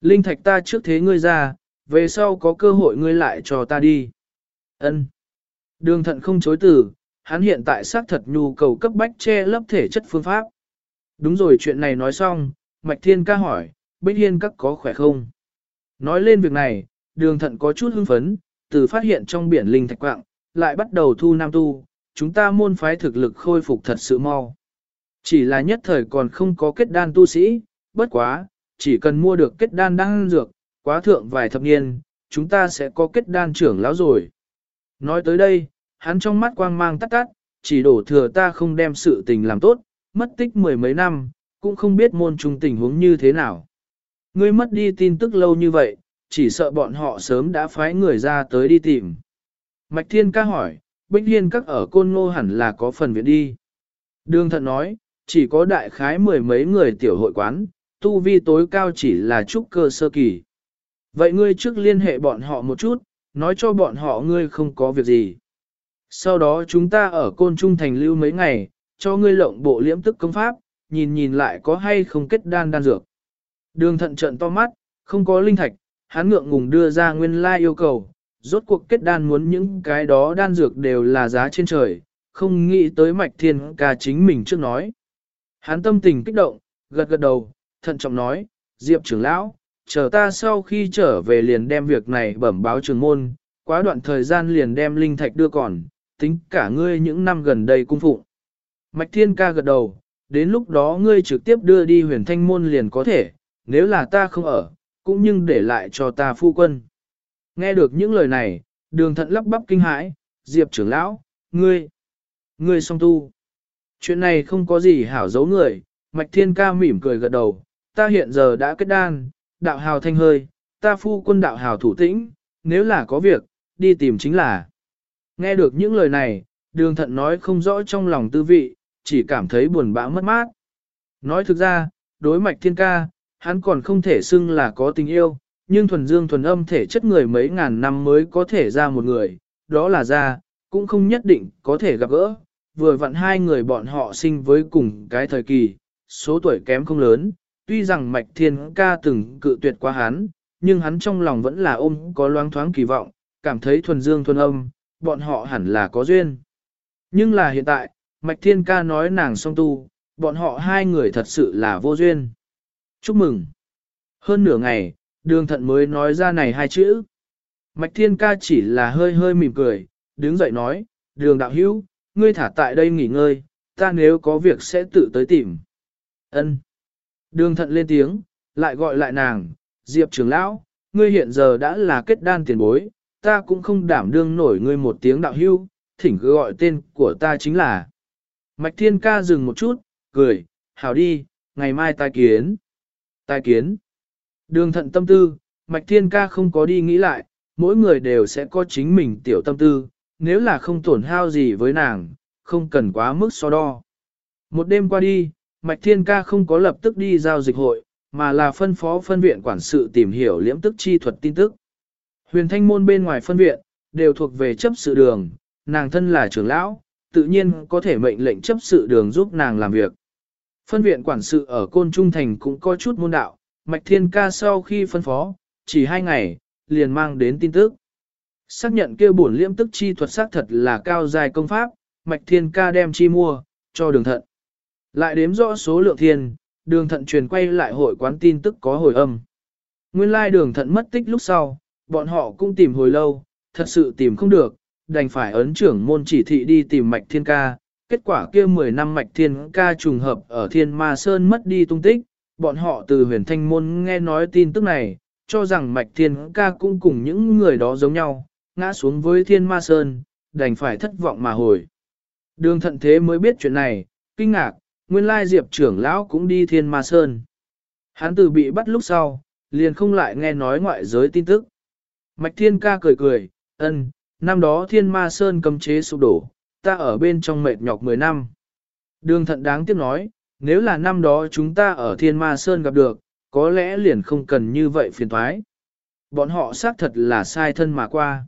Linh thạch ta trước thế ngươi ra, về sau có cơ hội ngươi lại cho ta đi. Ân. Đường thận không chối từ, hắn hiện tại xác thật nhu cầu cấp bách che lấp thể chất phương pháp. Đúng rồi chuyện này nói xong, Mạch Thiên ca hỏi, Bích Hiên các có khỏe không? Nói lên việc này, đường thận có chút hưng phấn, từ phát hiện trong biển linh thạch quạng, lại bắt đầu thu nam tu, chúng ta môn phái thực lực khôi phục thật sự mau. Chỉ là nhất thời còn không có kết đan tu sĩ, bất quá, chỉ cần mua được kết đan đan dược, quá thượng vài thập niên, chúng ta sẽ có kết đan trưởng lão rồi. Nói tới đây, hắn trong mắt quang mang tắt tắt, chỉ đổ thừa ta không đem sự tình làm tốt, mất tích mười mấy năm, cũng không biết môn trung tình huống như thế nào. Ngươi mất đi tin tức lâu như vậy, chỉ sợ bọn họ sớm đã phái người ra tới đi tìm. Mạch Thiên ca hỏi, Bích Hiên các ở Côn Ngô hẳn là có phần viện đi. Đường thận nói, chỉ có đại khái mười mấy người tiểu hội quán, tu vi tối cao chỉ là trúc cơ sơ kỳ. Vậy ngươi trước liên hệ bọn họ một chút, nói cho bọn họ ngươi không có việc gì. Sau đó chúng ta ở côn trung thành lưu mấy ngày, cho ngươi lộng bộ liễm tức công pháp, nhìn nhìn lại có hay không kết đan đan dược. Đường thận trận to mắt, không có linh thạch, hắn ngượng ngùng đưa ra nguyên lai yêu cầu, rốt cuộc kết đan muốn những cái đó đan dược đều là giá trên trời, không nghĩ tới mạch thiên ca chính mình trước nói. Hắn tâm tình kích động, gật gật đầu, thận trọng nói, Diệp trưởng lão, chờ ta sau khi trở về liền đem việc này bẩm báo trường môn, quá đoạn thời gian liền đem linh thạch đưa còn, tính cả ngươi những năm gần đây cung phụng. Mạch thiên ca gật đầu, đến lúc đó ngươi trực tiếp đưa đi huyền thanh môn liền có thể, nếu là ta không ở, cũng nhưng để lại cho ta phu quân. Nghe được những lời này, đường thận lắp bắp kinh hãi, Diệp trưởng lão, ngươi, ngươi song tu. Chuyện này không có gì hảo giấu người, Mạch Thiên Ca mỉm cười gật đầu, ta hiện giờ đã kết đan, đạo hào thanh hơi, ta phu quân đạo hào thủ tĩnh, nếu là có việc, đi tìm chính là. Nghe được những lời này, đường thận nói không rõ trong lòng tư vị, chỉ cảm thấy buồn bã mất mát. Nói thực ra, đối mạch thiên ca, hắn còn không thể xưng là có tình yêu, nhưng thuần dương thuần âm thể chất người mấy ngàn năm mới có thể ra một người, đó là ra, cũng không nhất định có thể gặp gỡ. Vừa vặn hai người bọn họ sinh với cùng cái thời kỳ, số tuổi kém không lớn, tuy rằng mạch thiên ca từng cự tuyệt qua hắn, nhưng hắn trong lòng vẫn là ôm có loáng thoáng kỳ vọng, cảm thấy thuần dương thuần âm, bọn họ hẳn là có duyên. Nhưng là hiện tại, mạch thiên ca nói nàng song tu, bọn họ hai người thật sự là vô duyên. Chúc mừng! Hơn nửa ngày, đường thận mới nói ra này hai chữ. Mạch thiên ca chỉ là hơi hơi mỉm cười, đứng dậy nói, đường đạo hữu, ngươi thả tại đây nghỉ ngơi, ta nếu có việc sẽ tự tới tìm. Ân. Đường thận lên tiếng, lại gọi lại nàng, Diệp trưởng lão, ngươi hiện giờ đã là kết đan tiền bối, ta cũng không đảm đương nổi ngươi một tiếng đạo hưu, thỉnh cứ gọi tên của ta chính là. Mạch thiên ca dừng một chút, cười, hảo đi, ngày mai tai kiến. Tai kiến. Đường thận tâm tư, mạch thiên ca không có đi nghĩ lại, mỗi người đều sẽ có chính mình tiểu tâm tư, nếu là không tổn hao gì với nàng, không cần quá mức so đo. Một đêm qua đi, Mạch Thiên Ca không có lập tức đi giao dịch hội, mà là phân phó phân viện quản sự tìm hiểu liễm tức chi thuật tin tức. Huyền thanh môn bên ngoài phân viện, đều thuộc về chấp sự đường, nàng thân là trưởng lão, tự nhiên có thể mệnh lệnh chấp sự đường giúp nàng làm việc. Phân viện quản sự ở Côn Trung Thành cũng có chút môn đạo, Mạch Thiên Ca sau khi phân phó, chỉ hai ngày, liền mang đến tin tức. Xác nhận kêu bổn liễm tức chi thuật xác thật là cao dài công pháp, Mạch Thiên Ca đem chi mua, cho đường thận. Lại đếm rõ số lượng thiên, đường thận truyền quay lại hội quán tin tức có hồi âm. Nguyên lai đường thận mất tích lúc sau, bọn họ cũng tìm hồi lâu, thật sự tìm không được, đành phải ấn trưởng môn chỉ thị đi tìm mạch thiên ca. Kết quả kia 10 năm mạch thiên ca trùng hợp ở thiên ma sơn mất đi tung tích, bọn họ từ huyền thanh môn nghe nói tin tức này, cho rằng mạch thiên ca cũng cùng những người đó giống nhau, ngã xuống với thiên ma sơn, đành phải thất vọng mà hồi. Đường thận thế mới biết chuyện này, kinh ngạc, nguyên lai diệp trưởng lão cũng đi thiên ma sơn. Hắn từ bị bắt lúc sau, liền không lại nghe nói ngoại giới tin tức. Mạch thiên ca cười cười, ân, năm đó thiên ma sơn cấm chế sụp đổ, ta ở bên trong mệt nhọc 10 năm. Đường thận đáng tiếc nói, nếu là năm đó chúng ta ở thiên ma sơn gặp được, có lẽ liền không cần như vậy phiền thoái. Bọn họ xác thật là sai thân mà qua.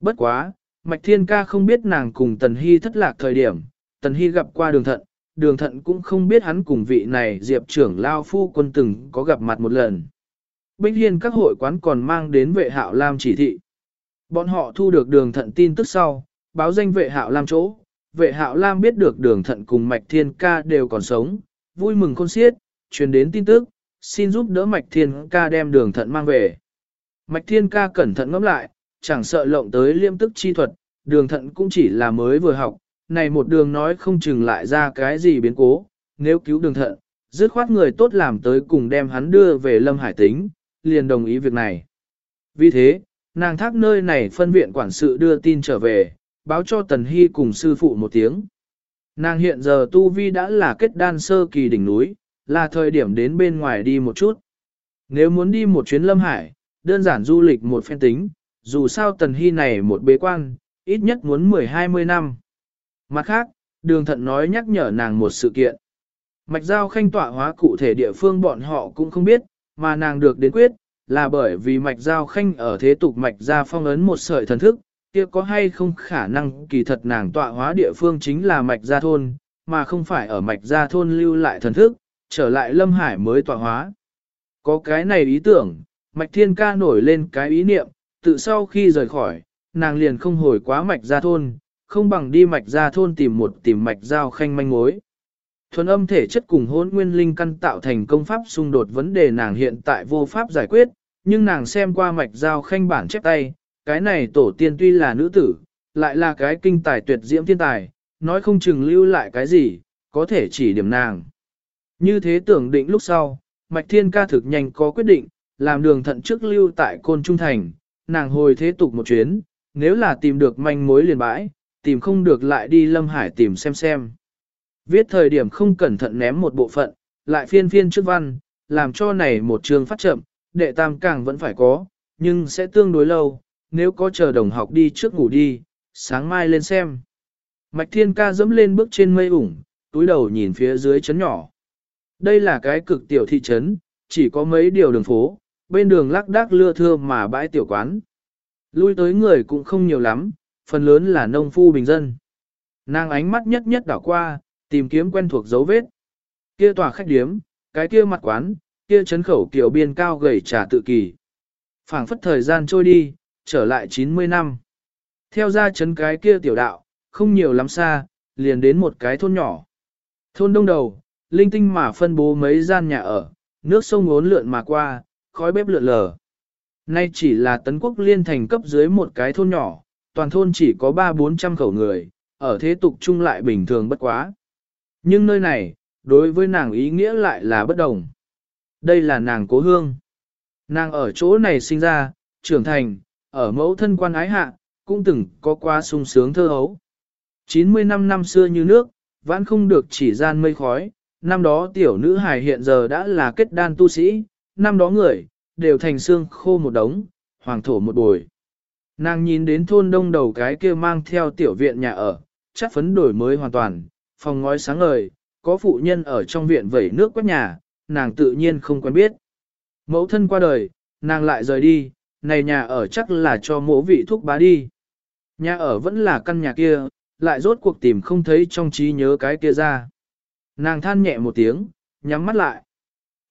Bất quá, Mạch Thiên Ca không biết nàng cùng Tần Hy thất lạc thời điểm, Tần Hy gặp qua đường thận, đường thận cũng không biết hắn cùng vị này diệp trưởng lao phu quân từng có gặp mặt một lần. Bích Hiên các hội quán còn mang đến vệ hạo Lam chỉ thị. Bọn họ thu được đường thận tin tức sau, báo danh vệ hạo Lam chỗ. Vệ hạo Lam biết được đường thận cùng Mạch Thiên Ca đều còn sống, vui mừng khôn xiết, truyền đến tin tức, xin giúp đỡ Mạch Thiên Ca đem đường thận mang về. Mạch Thiên Ca cẩn thận ngẫm lại, chẳng sợ lộng tới liêm tức chi thuật, đường thận cũng chỉ là mới vừa học, này một đường nói không chừng lại ra cái gì biến cố, nếu cứu đường thận, dứt khoát người tốt làm tới cùng đem hắn đưa về Lâm Hải tính, liền đồng ý việc này. Vì thế, nàng thác nơi này phân viện quản sự đưa tin trở về, báo cho Tần Hy cùng sư phụ một tiếng. Nàng hiện giờ tu vi đã là kết đan sơ kỳ đỉnh núi, là thời điểm đến bên ngoài đi một chút. Nếu muốn đi một chuyến Lâm Hải, đơn giản du lịch một phen tính, dù sao Tần Hy này một bế quan, ít nhất muốn 10-20 năm. Mặt khác, đường thận nói nhắc nhở nàng một sự kiện. Mạch giao khanh tọa hóa cụ thể địa phương bọn họ cũng không biết, mà nàng được đến quyết, là bởi vì mạch giao khanh ở thế tục mạch gia phong ấn một sợi thần thức, kia có hay không khả năng kỳ thật nàng tọa hóa địa phương chính là mạch gia thôn, mà không phải ở mạch gia thôn lưu lại thần thức, trở lại lâm hải mới tọa hóa. Có cái này ý tưởng, Mạch Thiên Ca nổi lên cái ý niệm, tự sau khi rời khỏi, nàng liền không hồi quá Mạch Gia Thôn, không bằng đi Mạch Gia Thôn tìm một tìm Mạch Giao Khanh manh mối. Thuần âm thể chất cùng hôn nguyên linh căn tạo thành công pháp xung đột vấn đề nàng hiện tại vô pháp giải quyết, nhưng nàng xem qua Mạch Giao Khanh bản chép tay, cái này tổ tiên tuy là nữ tử, lại là cái kinh tài tuyệt diễm thiên tài, nói không chừng lưu lại cái gì, có thể chỉ điểm nàng. Như thế tưởng định lúc sau, Mạch Thiên ca thực nhanh có quyết định, làm đường thận trước lưu tại Côn Trung Thành, nàng hồi thế tục một chuyến, nếu là tìm được manh mối liền bãi, tìm không được lại đi Lâm Hải tìm xem xem. Viết thời điểm không cẩn thận ném một bộ phận, lại phiên phiên trước văn, làm cho này một trường phát chậm, đệ tam càng vẫn phải có, nhưng sẽ tương đối lâu, nếu có chờ đồng học đi trước ngủ đi, sáng mai lên xem. Mạch Thiên ca dẫm lên bước trên mây ủng, túi đầu nhìn phía dưới chấn nhỏ. Đây là cái cực tiểu thị trấn, chỉ có mấy điều đường phố, bên đường lắc đác lưa thưa mà bãi tiểu quán. Lui tới người cũng không nhiều lắm, phần lớn là nông phu bình dân. Nàng ánh mắt nhất nhất đảo qua, tìm kiếm quen thuộc dấu vết. Kia tòa khách điếm, cái kia mặt quán, kia chấn khẩu kiểu biên cao gầy trà tự kỳ. phảng phất thời gian trôi đi, trở lại 90 năm. Theo ra chấn cái kia tiểu đạo, không nhiều lắm xa, liền đến một cái thôn nhỏ. Thôn đông đầu, linh tinh mà phân bố mấy gian nhà ở, nước sông ốn lượn mà qua, khói bếp lượn lờ. Nay chỉ là tấn quốc liên thành cấp dưới một cái thôn nhỏ, toàn thôn chỉ có 3-400 khẩu người, ở thế tục chung lại bình thường bất quá. Nhưng nơi này, đối với nàng ý nghĩa lại là bất đồng. Đây là nàng cố hương. Nàng ở chỗ này sinh ra, trưởng thành, ở mẫu thân quan ái hạ, cũng từng có qua sung sướng thơ hấu. 90 năm năm xưa như nước, vẫn không được chỉ gian mây khói, năm đó tiểu nữ hài hiện giờ đã là kết đan tu sĩ, năm đó người, đều thành xương khô một đống, hoàng thổ một bồi. Nàng nhìn đến thôn đông đầu cái kia mang theo tiểu viện nhà ở, chắc phấn đổi mới hoàn toàn, phòng ngói sáng ngời, có phụ nhân ở trong viện vẩy nước quét nhà, nàng tự nhiên không quen biết. Mẫu thân qua đời, nàng lại rời đi, này nhà ở chắc là cho mỗ vị thuốc bá đi. Nhà ở vẫn là căn nhà kia, lại rốt cuộc tìm không thấy trong trí nhớ cái kia ra. Nàng than nhẹ một tiếng, nhắm mắt lại.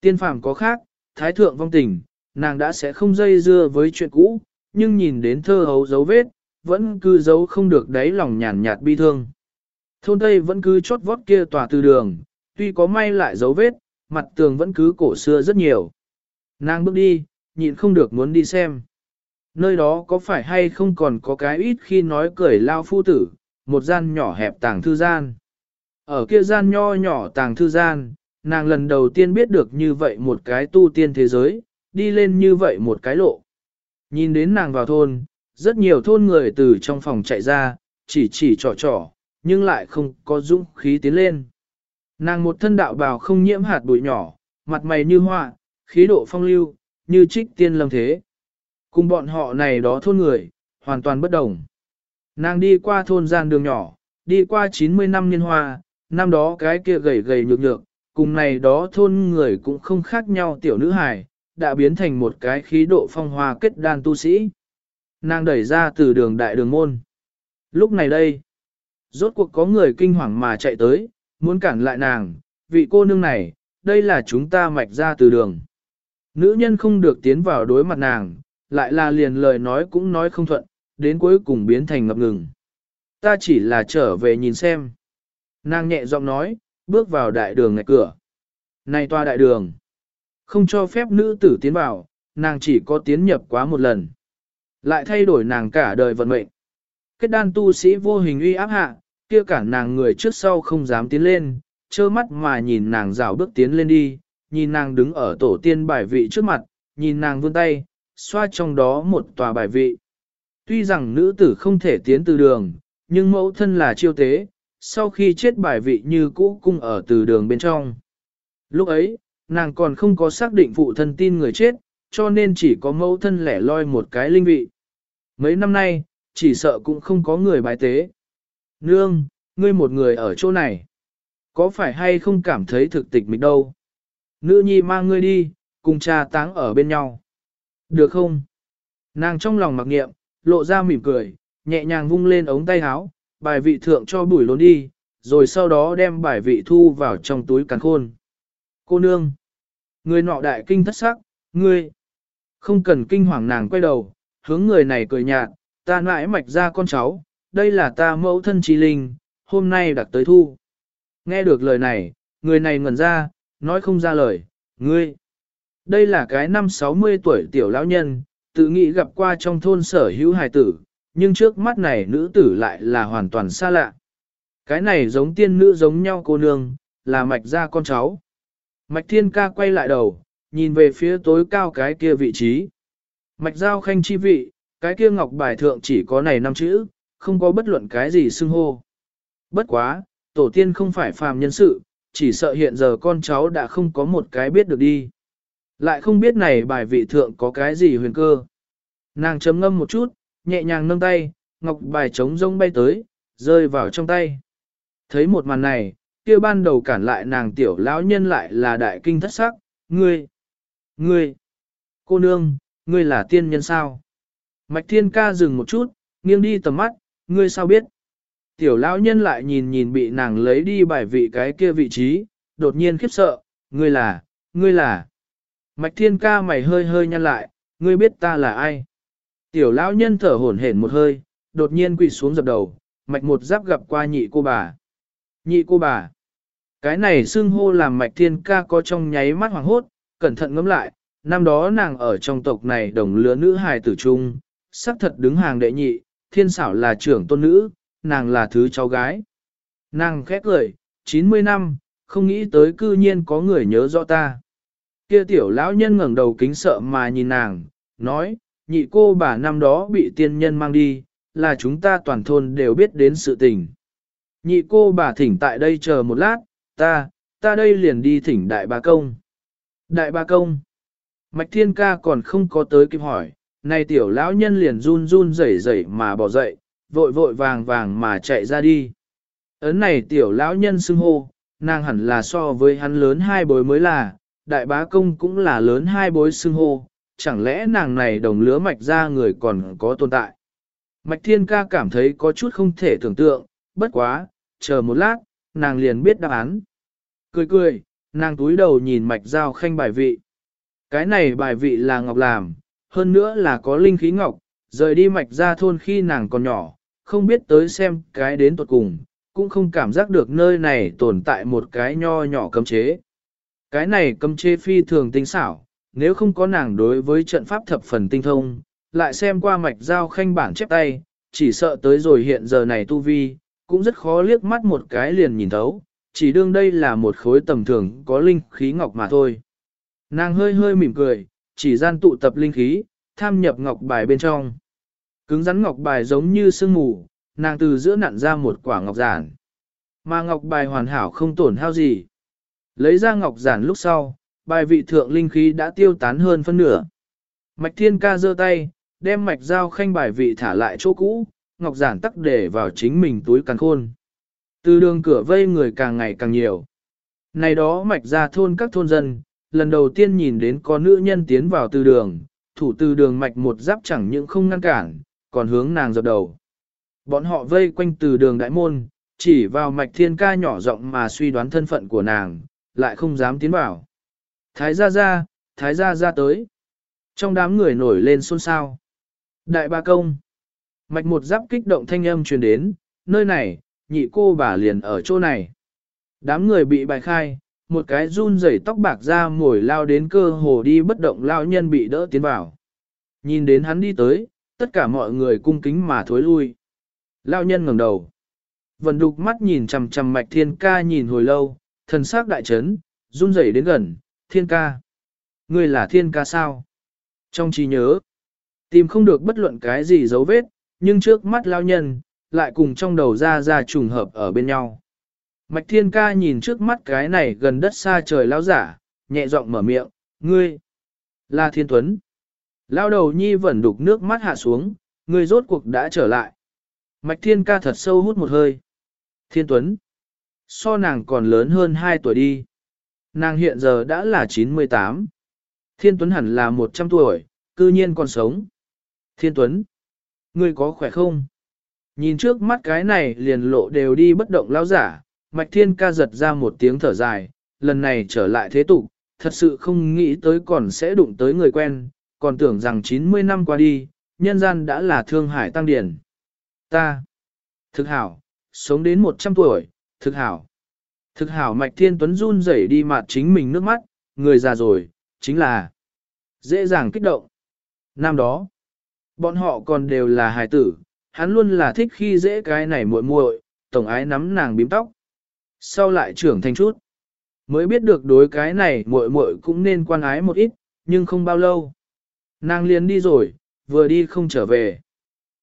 Tiên phàm có khác, thái thượng vong tình, nàng đã sẽ không dây dưa với chuyện cũ, nhưng nhìn đến thơ hấu dấu vết, vẫn cứ giấu không được đáy lòng nhàn nhạt bi thương. Thôn Tây vẫn cứ chốt vót kia tòa từ đường, tuy có may lại dấu vết, mặt tường vẫn cứ cổ xưa rất nhiều. Nàng bước đi, nhịn không được muốn đi xem. Nơi đó có phải hay không còn có cái ít khi nói cười lao phu tử, một gian nhỏ hẹp tàng thư gian. Ở kia gian nho nhỏ tàng thư gian, nàng lần đầu tiên biết được như vậy một cái tu tiên thế giới, đi lên như vậy một cái lộ. Nhìn đến nàng vào thôn, rất nhiều thôn người từ trong phòng chạy ra, chỉ chỉ trò trò, nhưng lại không có dũng khí tiến lên. Nàng một thân đạo bào không nhiễm hạt bụi nhỏ, mặt mày như hoa, khí độ phong lưu, như trích tiên lâm thế. Cùng bọn họ này đó thôn người, hoàn toàn bất đồng. Nàng đi qua thôn gian đường nhỏ, đi qua 90 năm niên hoa, năm đó cái kia gầy gầy nhược nhược, cùng này đó thôn người cũng không khác nhau tiểu nữ hài, đã biến thành một cái khí độ phong hoa kết đan tu sĩ. Nàng đẩy ra từ đường đại đường môn. Lúc này đây, rốt cuộc có người kinh hoàng mà chạy tới, muốn cản lại nàng, vị cô nương này, đây là chúng ta mạch ra từ đường. Nữ nhân không được tiến vào đối mặt nàng, lại là liền lời nói cũng nói không thuận, đến cuối cùng biến thành ngập ngừng. Ta chỉ là trở về nhìn xem. Nàng nhẹ giọng nói, bước vào đại đường ngạch cửa. Này toa đại đường, không cho phép nữ tử tiến vào, nàng chỉ có tiến nhập quá một lần. Lại thay đổi nàng cả đời vận mệnh. Kết đan tu sĩ vô hình uy áp hạ, kia cả nàng người trước sau không dám tiến lên, trơ mắt mà nhìn nàng rào bước tiến lên đi, nhìn nàng đứng ở tổ tiên bài vị trước mặt, nhìn nàng vươn tay, xoa trong đó một tòa bài vị. Tuy rằng nữ tử không thể tiến từ đường, nhưng mẫu thân là chiêu tế, sau khi chết bài vị như cũ cung ở từ đường bên trong. Lúc ấy, nàng còn không có xác định phụ thân tin người chết, cho nên chỉ có mẫu thân lẻ loi một cái linh vị. Mấy năm nay, chỉ sợ cũng không có người bài tế. Nương, ngươi một người ở chỗ này. Có phải hay không cảm thấy thực tịch mịch đâu? Nữ nhi mang ngươi đi, cùng cha táng ở bên nhau. Được không? Nàng trong lòng mặc nghiệm, lộ ra mỉm cười, nhẹ nhàng vung lên ống tay áo, bài vị thượng cho bùi lốn đi, rồi sau đó đem bài vị thu vào trong túi càn khôn. Cô nương! Người nọ đại kinh thất sắc, ngươi. Không cần kinh hoàng nàng quay đầu, hướng người này cười nhạt, ta nãi mạch ra con cháu, đây là ta mẫu thân trí linh, hôm nay đặt tới thu. Nghe được lời này, người này ngẩn ra, nói không ra lời, ngươi. Đây là cái năm 60 tuổi tiểu lão nhân, tự nghĩ gặp qua trong thôn sở hữu hài tử, nhưng trước mắt này nữ tử lại là hoàn toàn xa lạ. Cái này giống tiên nữ giống nhau cô nương, là mạch ra con cháu. Mạch thiên ca quay lại đầu, nhìn về phía tối cao cái kia vị trí. Mạch giao khanh chi vị, cái kia ngọc bài thượng chỉ có này năm chữ, không có bất luận cái gì xưng hô. Bất quá, tổ tiên không phải phàm nhân sự, chỉ sợ hiện giờ con cháu đã không có một cái biết được đi. Lại không biết này bài vị thượng có cái gì huyền cơ. Nàng chấm ngâm một chút, nhẹ nhàng nâng tay, ngọc bài trống rông bay tới, rơi vào trong tay. Thấy một màn này, kia ban đầu cản lại nàng tiểu lão nhân lại là đại kinh thất sắc, ngươi, ngươi, cô nương, ngươi là tiên nhân sao? Mạch thiên ca dừng một chút, nghiêng đi tầm mắt, ngươi sao biết? Tiểu lão nhân lại nhìn nhìn bị nàng lấy đi bài vị cái kia vị trí, đột nhiên khiếp sợ, ngươi là, ngươi là. Mạch thiên ca mày hơi hơi nhăn lại, ngươi biết ta là ai? Tiểu lão nhân thở hổn hển một hơi, đột nhiên quỳ xuống dập đầu, mạch một giáp gặp qua nhị cô bà. Nhị cô bà. Cái này xưng hô làm mạch thiên ca có trong nháy mắt hoàng hốt, cẩn thận ngẫm lại, năm đó nàng ở trong tộc này đồng lứa nữ hài tử trung, sắc thật đứng hàng đệ nhị, thiên xảo là trưởng tôn nữ, nàng là thứ cháu gái. Nàng khét cười, 90 năm, không nghĩ tới cư nhiên có người nhớ rõ ta. Kia tiểu lão nhân ngẩng đầu kính sợ mà nhìn nàng, nói, nhị cô bà năm đó bị tiên nhân mang đi, là chúng ta toàn thôn đều biết đến sự tình. Nhị cô bà thỉnh tại đây chờ một lát, ta, ta đây liền đi thỉnh đại bà công. Đại bà công. Mạch thiên ca còn không có tới kịp hỏi, này tiểu lão nhân liền run run rẩy rẩy mà bỏ dậy, vội vội vàng vàng mà chạy ra đi. Ấn này tiểu lão nhân xưng hô, nàng hẳn là so với hắn lớn hai bối mới là, đại bá công cũng là lớn hai bối xưng hô, chẳng lẽ nàng này đồng lứa mạch ra người còn có tồn tại. Mạch thiên ca cảm thấy có chút không thể tưởng tượng, bất quá, chờ một lát, nàng liền biết đáp án. Cười cười, nàng túi đầu nhìn mạch giao khanh bài vị. Cái này bài vị là ngọc làm, hơn nữa là có linh khí ngọc, rời đi mạch ra thôn khi nàng còn nhỏ, không biết tới xem cái đến tuột cùng, cũng không cảm giác được nơi này tồn tại một cái nho nhỏ cấm chế. Cái này cấm chế phi thường tinh xảo, nếu không có nàng đối với trận pháp thập phần tinh thông, lại xem qua mạch giao khanh bản chép tay, chỉ sợ tới rồi hiện giờ này tu vi, cũng rất khó liếc mắt một cái liền nhìn thấu, chỉ đương đây là một khối tầm thường có linh khí ngọc mà thôi. Nàng hơi hơi mỉm cười, chỉ gian tụ tập linh khí, tham nhập ngọc bài bên trong. Cứng rắn ngọc bài giống như sương mù, nàng từ giữa nặn ra một quả ngọc giản. Mà ngọc bài hoàn hảo không tổn hao gì. Lấy ra ngọc giản lúc sau, bài vị thượng linh khí đã tiêu tán hơn phân nửa. Mạch thiên ca giơ tay, đem mạch dao khanh bài vị thả lại chỗ cũ, ngọc giản tắc để vào chính mình túi càng khôn. Từ đường cửa vây người càng ngày càng nhiều. Này đó mạch ra thôn các thôn dân, lần đầu tiên nhìn đến có nữ nhân tiến vào từ đường, thủ từ đường mạch một giáp chẳng những không ngăn cản, còn hướng nàng dập đầu. Bọn họ vây quanh từ đường đại môn, chỉ vào mạch thiên ca nhỏ giọng mà suy đoán thân phận của nàng, lại không dám tiến vào. Thái gia gia, thái gia gia tới. Trong đám người nổi lên xôn xao. Đại ba công. Mạch một giáp kích động thanh âm truyền đến, nơi này, nhị cô bà liền ở chỗ này. Đám người bị bài khai, một cái run rẩy tóc bạc ra mồi lao đến cơ hồ đi bất động lao nhân bị đỡ tiến vào. Nhìn đến hắn đi tới, tất cả mọi người cung kính mà thối lui. Lao nhân ngẩng đầu. Vân đục mắt nhìn chằm chằm mạch thiên ca nhìn hồi lâu, thần sắc đại chấn, run rẩy đến gần, thiên ca. Ngươi là thiên ca sao? Trong trí nhớ, tìm không được bất luận cái gì dấu vết, nhưng trước mắt lao nhân, lại cùng trong đầu ra ra trùng hợp ở bên nhau. Mạch thiên ca nhìn trước mắt cái này gần đất xa trời lao giả, nhẹ giọng mở miệng, ngươi, là thiên tuấn. Lao đầu nhi vẫn đục nước mắt hạ xuống, người rốt cuộc đã trở lại. Mạch thiên ca thật sâu hút một hơi. Thiên tuấn, so nàng còn lớn hơn 2 tuổi đi. Nàng hiện giờ đã là 98. Thiên tuấn hẳn là 100 tuổi, cư nhiên còn sống. Thiên tuấn, ngươi có khỏe không? Nhìn trước mắt cái này liền lộ đều đi bất động lao giả, Mạch Thiên ca giật ra một tiếng thở dài, lần này trở lại thế tục, thật sự không nghĩ tới còn sẽ đụng tới người quen, còn tưởng rằng 90 năm qua đi, nhân gian đã là thương hải tăng điển. Ta, thực hảo, sống đến 100 tuổi, thực hảo. Thực hảo Mạch Thiên Tuấn run rẩy đi mặt chính mình nước mắt, người già rồi, chính là dễ dàng kích động. Năm đó, bọn họ còn đều là hài tử, hắn luôn là thích khi dễ cái này muội muội, tổng ái nắm nàng bím tóc. Sau lại trưởng thành chút, mới biết được đối cái này muội muội cũng nên quan ái một ít, nhưng không bao lâu. Nàng liền đi rồi, vừa đi không trở về.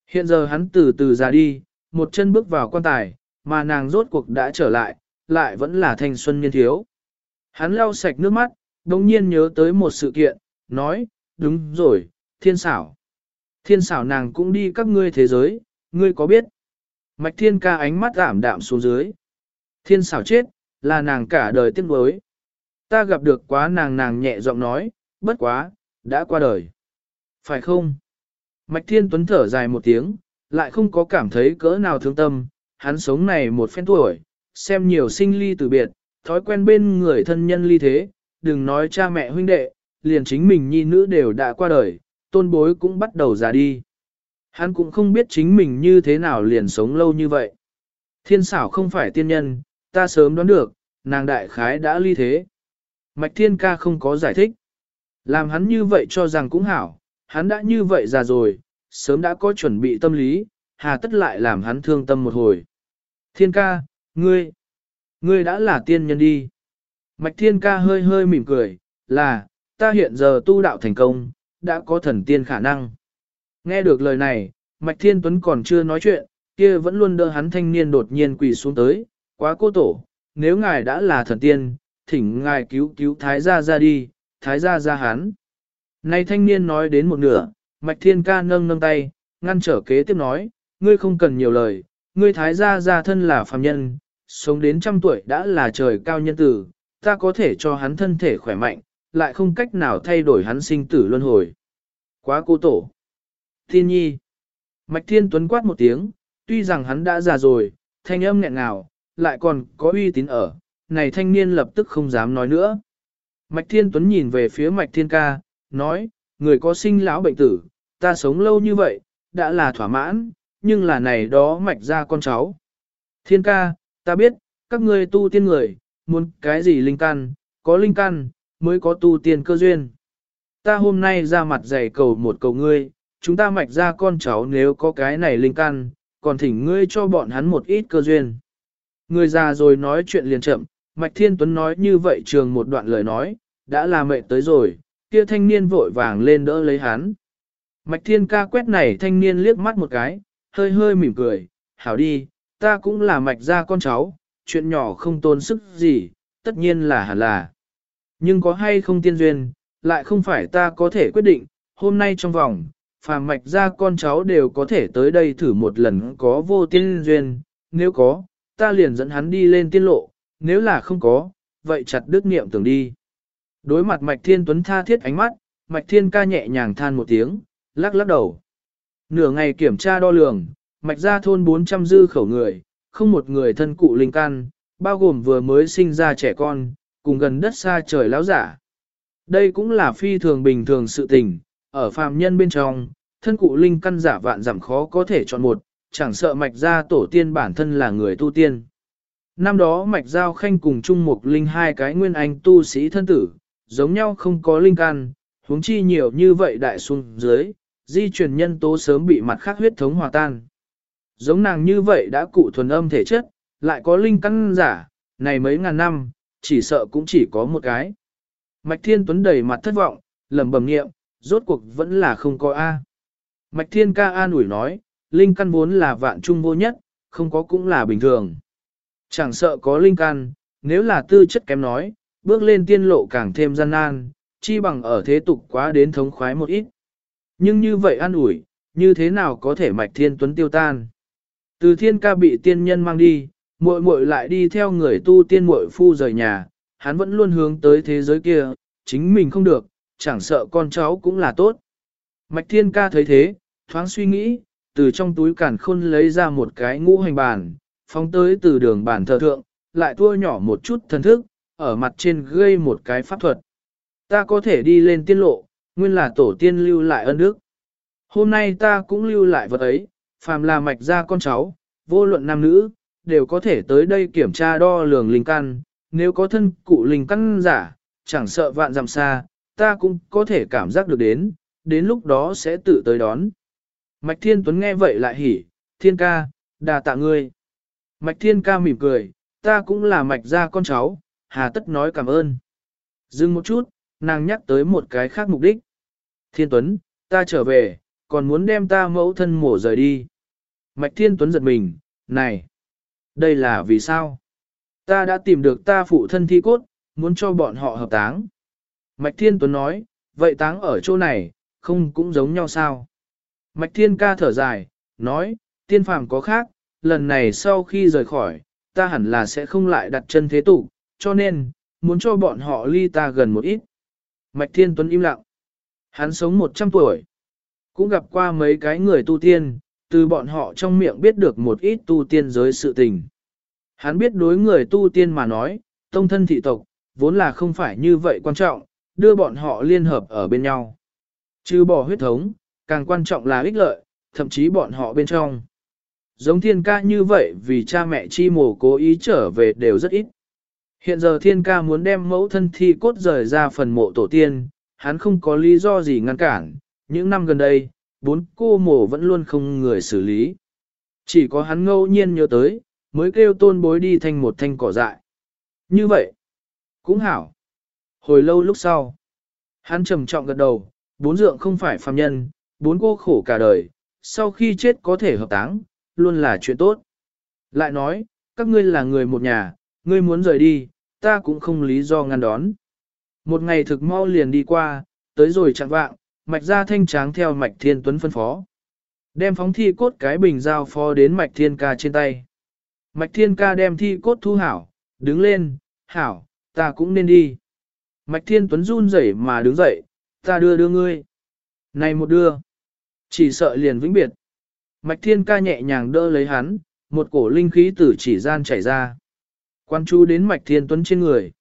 Hiện giờ hắn từ từ ra đi, một chân bước vào quan tài, mà nàng rốt cuộc đã trở lại, lại vẫn là thanh xuân niên thiếu. Hắn lau sạch nước mắt, đồng nhiên nhớ tới một sự kiện, nói, đúng rồi, thiên xảo. Thiên xảo nàng cũng đi các ngươi thế giới, ngươi có biết? Mạch thiên ca ánh mắt giảm đạm xuống dưới. Thiên xảo chết, là nàng cả đời tiếc nuối. Ta gặp được quá nàng nàng nhẹ giọng nói, bất quá, đã qua đời. Phải không? Mạch thiên tuấn thở dài một tiếng, lại không có cảm thấy cỡ nào thương tâm, hắn sống này một phen tuổi, xem nhiều sinh ly từ biệt, thói quen bên người thân nhân ly thế, đừng nói cha mẹ huynh đệ, liền chính mình nhi nữ đều đã qua đời, tôn bối cũng bắt đầu già đi. Hắn cũng không biết chính mình như thế nào liền sống lâu như vậy. Thiên xảo không phải tiên nhân, ta sớm đoán được, nàng đại khái đã ly thế. Mạch thiên ca không có giải thích. Làm hắn như vậy cho rằng cũng hảo, hắn đã như vậy già rồi, sớm đã có chuẩn bị tâm lý, hà tất lại làm hắn thương tâm một hồi. Thiên ca, ngươi, ngươi đã là tiên nhân đi. Mạch thiên ca hơi hơi mỉm cười, là, ta hiện giờ tu đạo thành công, đã có thần tiên khả năng. Nghe được lời này, Mạch Thiên Tuấn còn chưa nói chuyện, kia vẫn luôn đỡ hắn thanh niên đột nhiên quỳ xuống tới, quá cô tổ, nếu ngài đã là thần tiên, thỉnh ngài cứu cứu thái gia ra đi, thái gia ra hắn. Này thanh niên nói đến một nửa, Mạch Thiên ca nâng nâng tay, ngăn trở kế tiếp nói, ngươi không cần nhiều lời, ngươi thái gia gia thân là phàm nhân, sống đến trăm tuổi đã là trời cao nhân tử, ta có thể cho hắn thân thể khỏe mạnh, lại không cách nào thay đổi hắn sinh tử luân hồi. Quá cô tổ. Thiên nhi. Mạch Thiên Tuấn quát một tiếng, tuy rằng hắn đã già rồi, thanh âm nghẹn ngào, lại còn có uy tín ở, này thanh niên lập tức không dám nói nữa. Mạch Thiên Tuấn nhìn về phía Mạch Thiên Ca, nói, người có sinh lão bệnh tử, ta sống lâu như vậy, đã là thỏa mãn, nhưng là này đó Mạch ra con cháu. Thiên Ca, ta biết, các ngươi tu tiên người, muốn cái gì linh căn, có linh căn, mới có tu tiên cơ duyên. Ta hôm nay ra mặt dày cầu một cầu ngươi, chúng ta mạch ra con cháu nếu có cái này linh căn, còn thỉnh ngươi cho bọn hắn một ít cơ duyên. Người già rồi nói chuyện liền chậm, Mạch Thiên Tuấn nói như vậy trường một đoạn lời nói, đã là mệt tới rồi, kia thanh niên vội vàng lên đỡ lấy hắn. Mạch Thiên ca quét này thanh niên liếc mắt một cái, hơi hơi mỉm cười, hảo đi, ta cũng là mạch gia con cháu, chuyện nhỏ không tốn sức gì, tất nhiên là hẳn là. Nhưng có hay không tiên duyên, lại không phải ta có thể quyết định, hôm nay trong vòng, phàm mạch gia con cháu đều có thể tới đây thử một lần có vô tiên duyên, nếu có, ta liền dẫn hắn đi lên tiên lộ, nếu là không có, vậy chặt đứt niệm tưởng đi. Đối mặt Mạch Thiên Tuấn tha thiết ánh mắt, Mạch Thiên ca nhẹ nhàng than một tiếng, lắc lắc đầu. Nửa ngày kiểm tra đo lường, Mạch ra thôn 400 dư khẩu người, không một người thân cụ linh căn, bao gồm vừa mới sinh ra trẻ con, cùng gần đất xa trời lão giả. Đây cũng là phi thường bình thường sự tình, ở phàm nhân bên trong, thân cụ linh căn giả vạn giảm khó có thể chọn một, chẳng sợ mạch gia tổ tiên bản thân là người tu tiên. Năm đó mạch giao khanh cùng chung một linh hai cái nguyên anh tu sĩ thân tử, giống nhau không có linh căn, huống chi nhiều như vậy đại xuống dưới, di truyền nhân tố sớm bị mặt khác huyết thống hòa tan. Giống nàng như vậy đã cụ thuần âm thể chất, lại có linh căn giả, này mấy ngàn năm, chỉ sợ cũng chỉ có một cái. Mạch Thiên Tuấn đầy mặt thất vọng, lẩm bẩm niệm, rốt cuộc vẫn là không có A. Mạch Thiên ca an ủi nói, linh căn vốn là vạn trung vô nhất, không có cũng là bình thường. Chẳng sợ có linh căn, nếu là tư chất kém nói, bước lên tiên lộ càng thêm gian nan, chi bằng ở thế tục quá đến thống khoái một ít. Nhưng như vậy an ủi, như thế nào có thể Mạch Thiên Tuấn tiêu tan? Từ thiên ca bị tiên nhân mang đi, muội muội lại đi theo người tu tiên muội phu rời nhà, hắn vẫn luôn hướng tới thế giới kia, chính mình không được, chẳng sợ con cháu cũng là tốt. Mạch thiên ca thấy thế, thoáng suy nghĩ, từ trong túi cản khôn lấy ra một cái ngũ hành bàn, phóng tới từ đường bàn thờ thượng, lại thua nhỏ một chút thần thức, ở mặt trên gây một cái pháp thuật. Ta có thể đi lên tiên lộ, nguyên là tổ tiên lưu lại ân đức. Hôm nay ta cũng lưu lại vật ấy, phàm là mạch gia con cháu, vô luận nam nữ, đều có thể tới đây kiểm tra đo lường linh căn, nếu có thân cụ linh căn giả, chẳng sợ vạn dặm xa, ta cũng có thể cảm giác được đến, đến lúc đó sẽ tự tới đón. Mạch Thiên Tuấn nghe vậy lại hỉ, Thiên ca, đà tạ ngươi. Mạch Thiên ca mỉm cười, ta cũng là mạch gia con cháu, hà tất nói cảm ơn. Dừng một chút, nàng nhắc tới một cái khác mục đích. Thiên Tuấn, ta trở về, còn muốn đem ta mẫu thân mổ rời đi. Mạch Thiên Tuấn giật mình, này, đây là vì sao? Ta đã tìm được ta phụ thân thi cốt, muốn cho bọn họ hợp táng. Mạch Thiên Tuấn nói, vậy táng ở chỗ này, không cũng giống nhau sao? Mạch Thiên ca thở dài, nói, tiên phàm có khác, lần này sau khi rời khỏi, ta hẳn là sẽ không lại đặt chân thế tục, cho nên, muốn cho bọn họ ly ta gần một ít. Mạch Thiên Tuấn im lặng. Hắn sống 100 tuổi. Cũng gặp qua mấy cái người tu tiên, từ bọn họ trong miệng biết được một ít tu tiên giới sự tình. Hắn biết đối người tu tiên mà nói, tông thân thị tộc, vốn là không phải như vậy quan trọng, đưa bọn họ liên hợp ở bên nhau. Chứ bỏ huyết thống, càng quan trọng là ích lợi, thậm chí bọn họ bên trong. Giống thiên ca như vậy vì cha mẹ chi mồ cố ý trở về đều rất ít. Hiện giờ thiên ca muốn đem mẫu thân thi cốt rời ra phần mộ tổ tiên, hắn không có lý do gì ngăn cản. Những năm gần đây, bốn cô mổ vẫn luôn không người xử lý. Chỉ có hắn ngẫu nhiên nhớ tới, mới kêu tôn bối đi thành một thanh cỏ dại. Như vậy, cũng hảo. Hồi lâu lúc sau, hắn trầm trọng gật đầu, bốn dượng không phải phàm nhân, bốn cô khổ cả đời, sau khi chết có thể hợp táng, luôn là chuyện tốt. Lại nói, các ngươi là người một nhà, ngươi muốn rời đi, ta cũng không lý do ngăn đón. Một ngày thực mau liền đi qua, tới rồi chẳng vạng, mạch ra thanh tráng theo mạch thiên tuấn phân phó. Đem phóng thi cốt cái bình giao phó đến mạch thiên ca trên tay. Mạch thiên ca đem thi cốt thu hảo, đứng lên, hảo, ta cũng nên đi. Mạch thiên tuấn run rẩy mà đứng dậy, ta đưa đưa ngươi. Này một đưa, chỉ sợ liền vĩnh biệt. Mạch thiên ca nhẹ nhàng đỡ lấy hắn, một cổ linh khí tử chỉ gian chảy ra. Quan chú đến mạch thiên tuấn trên người.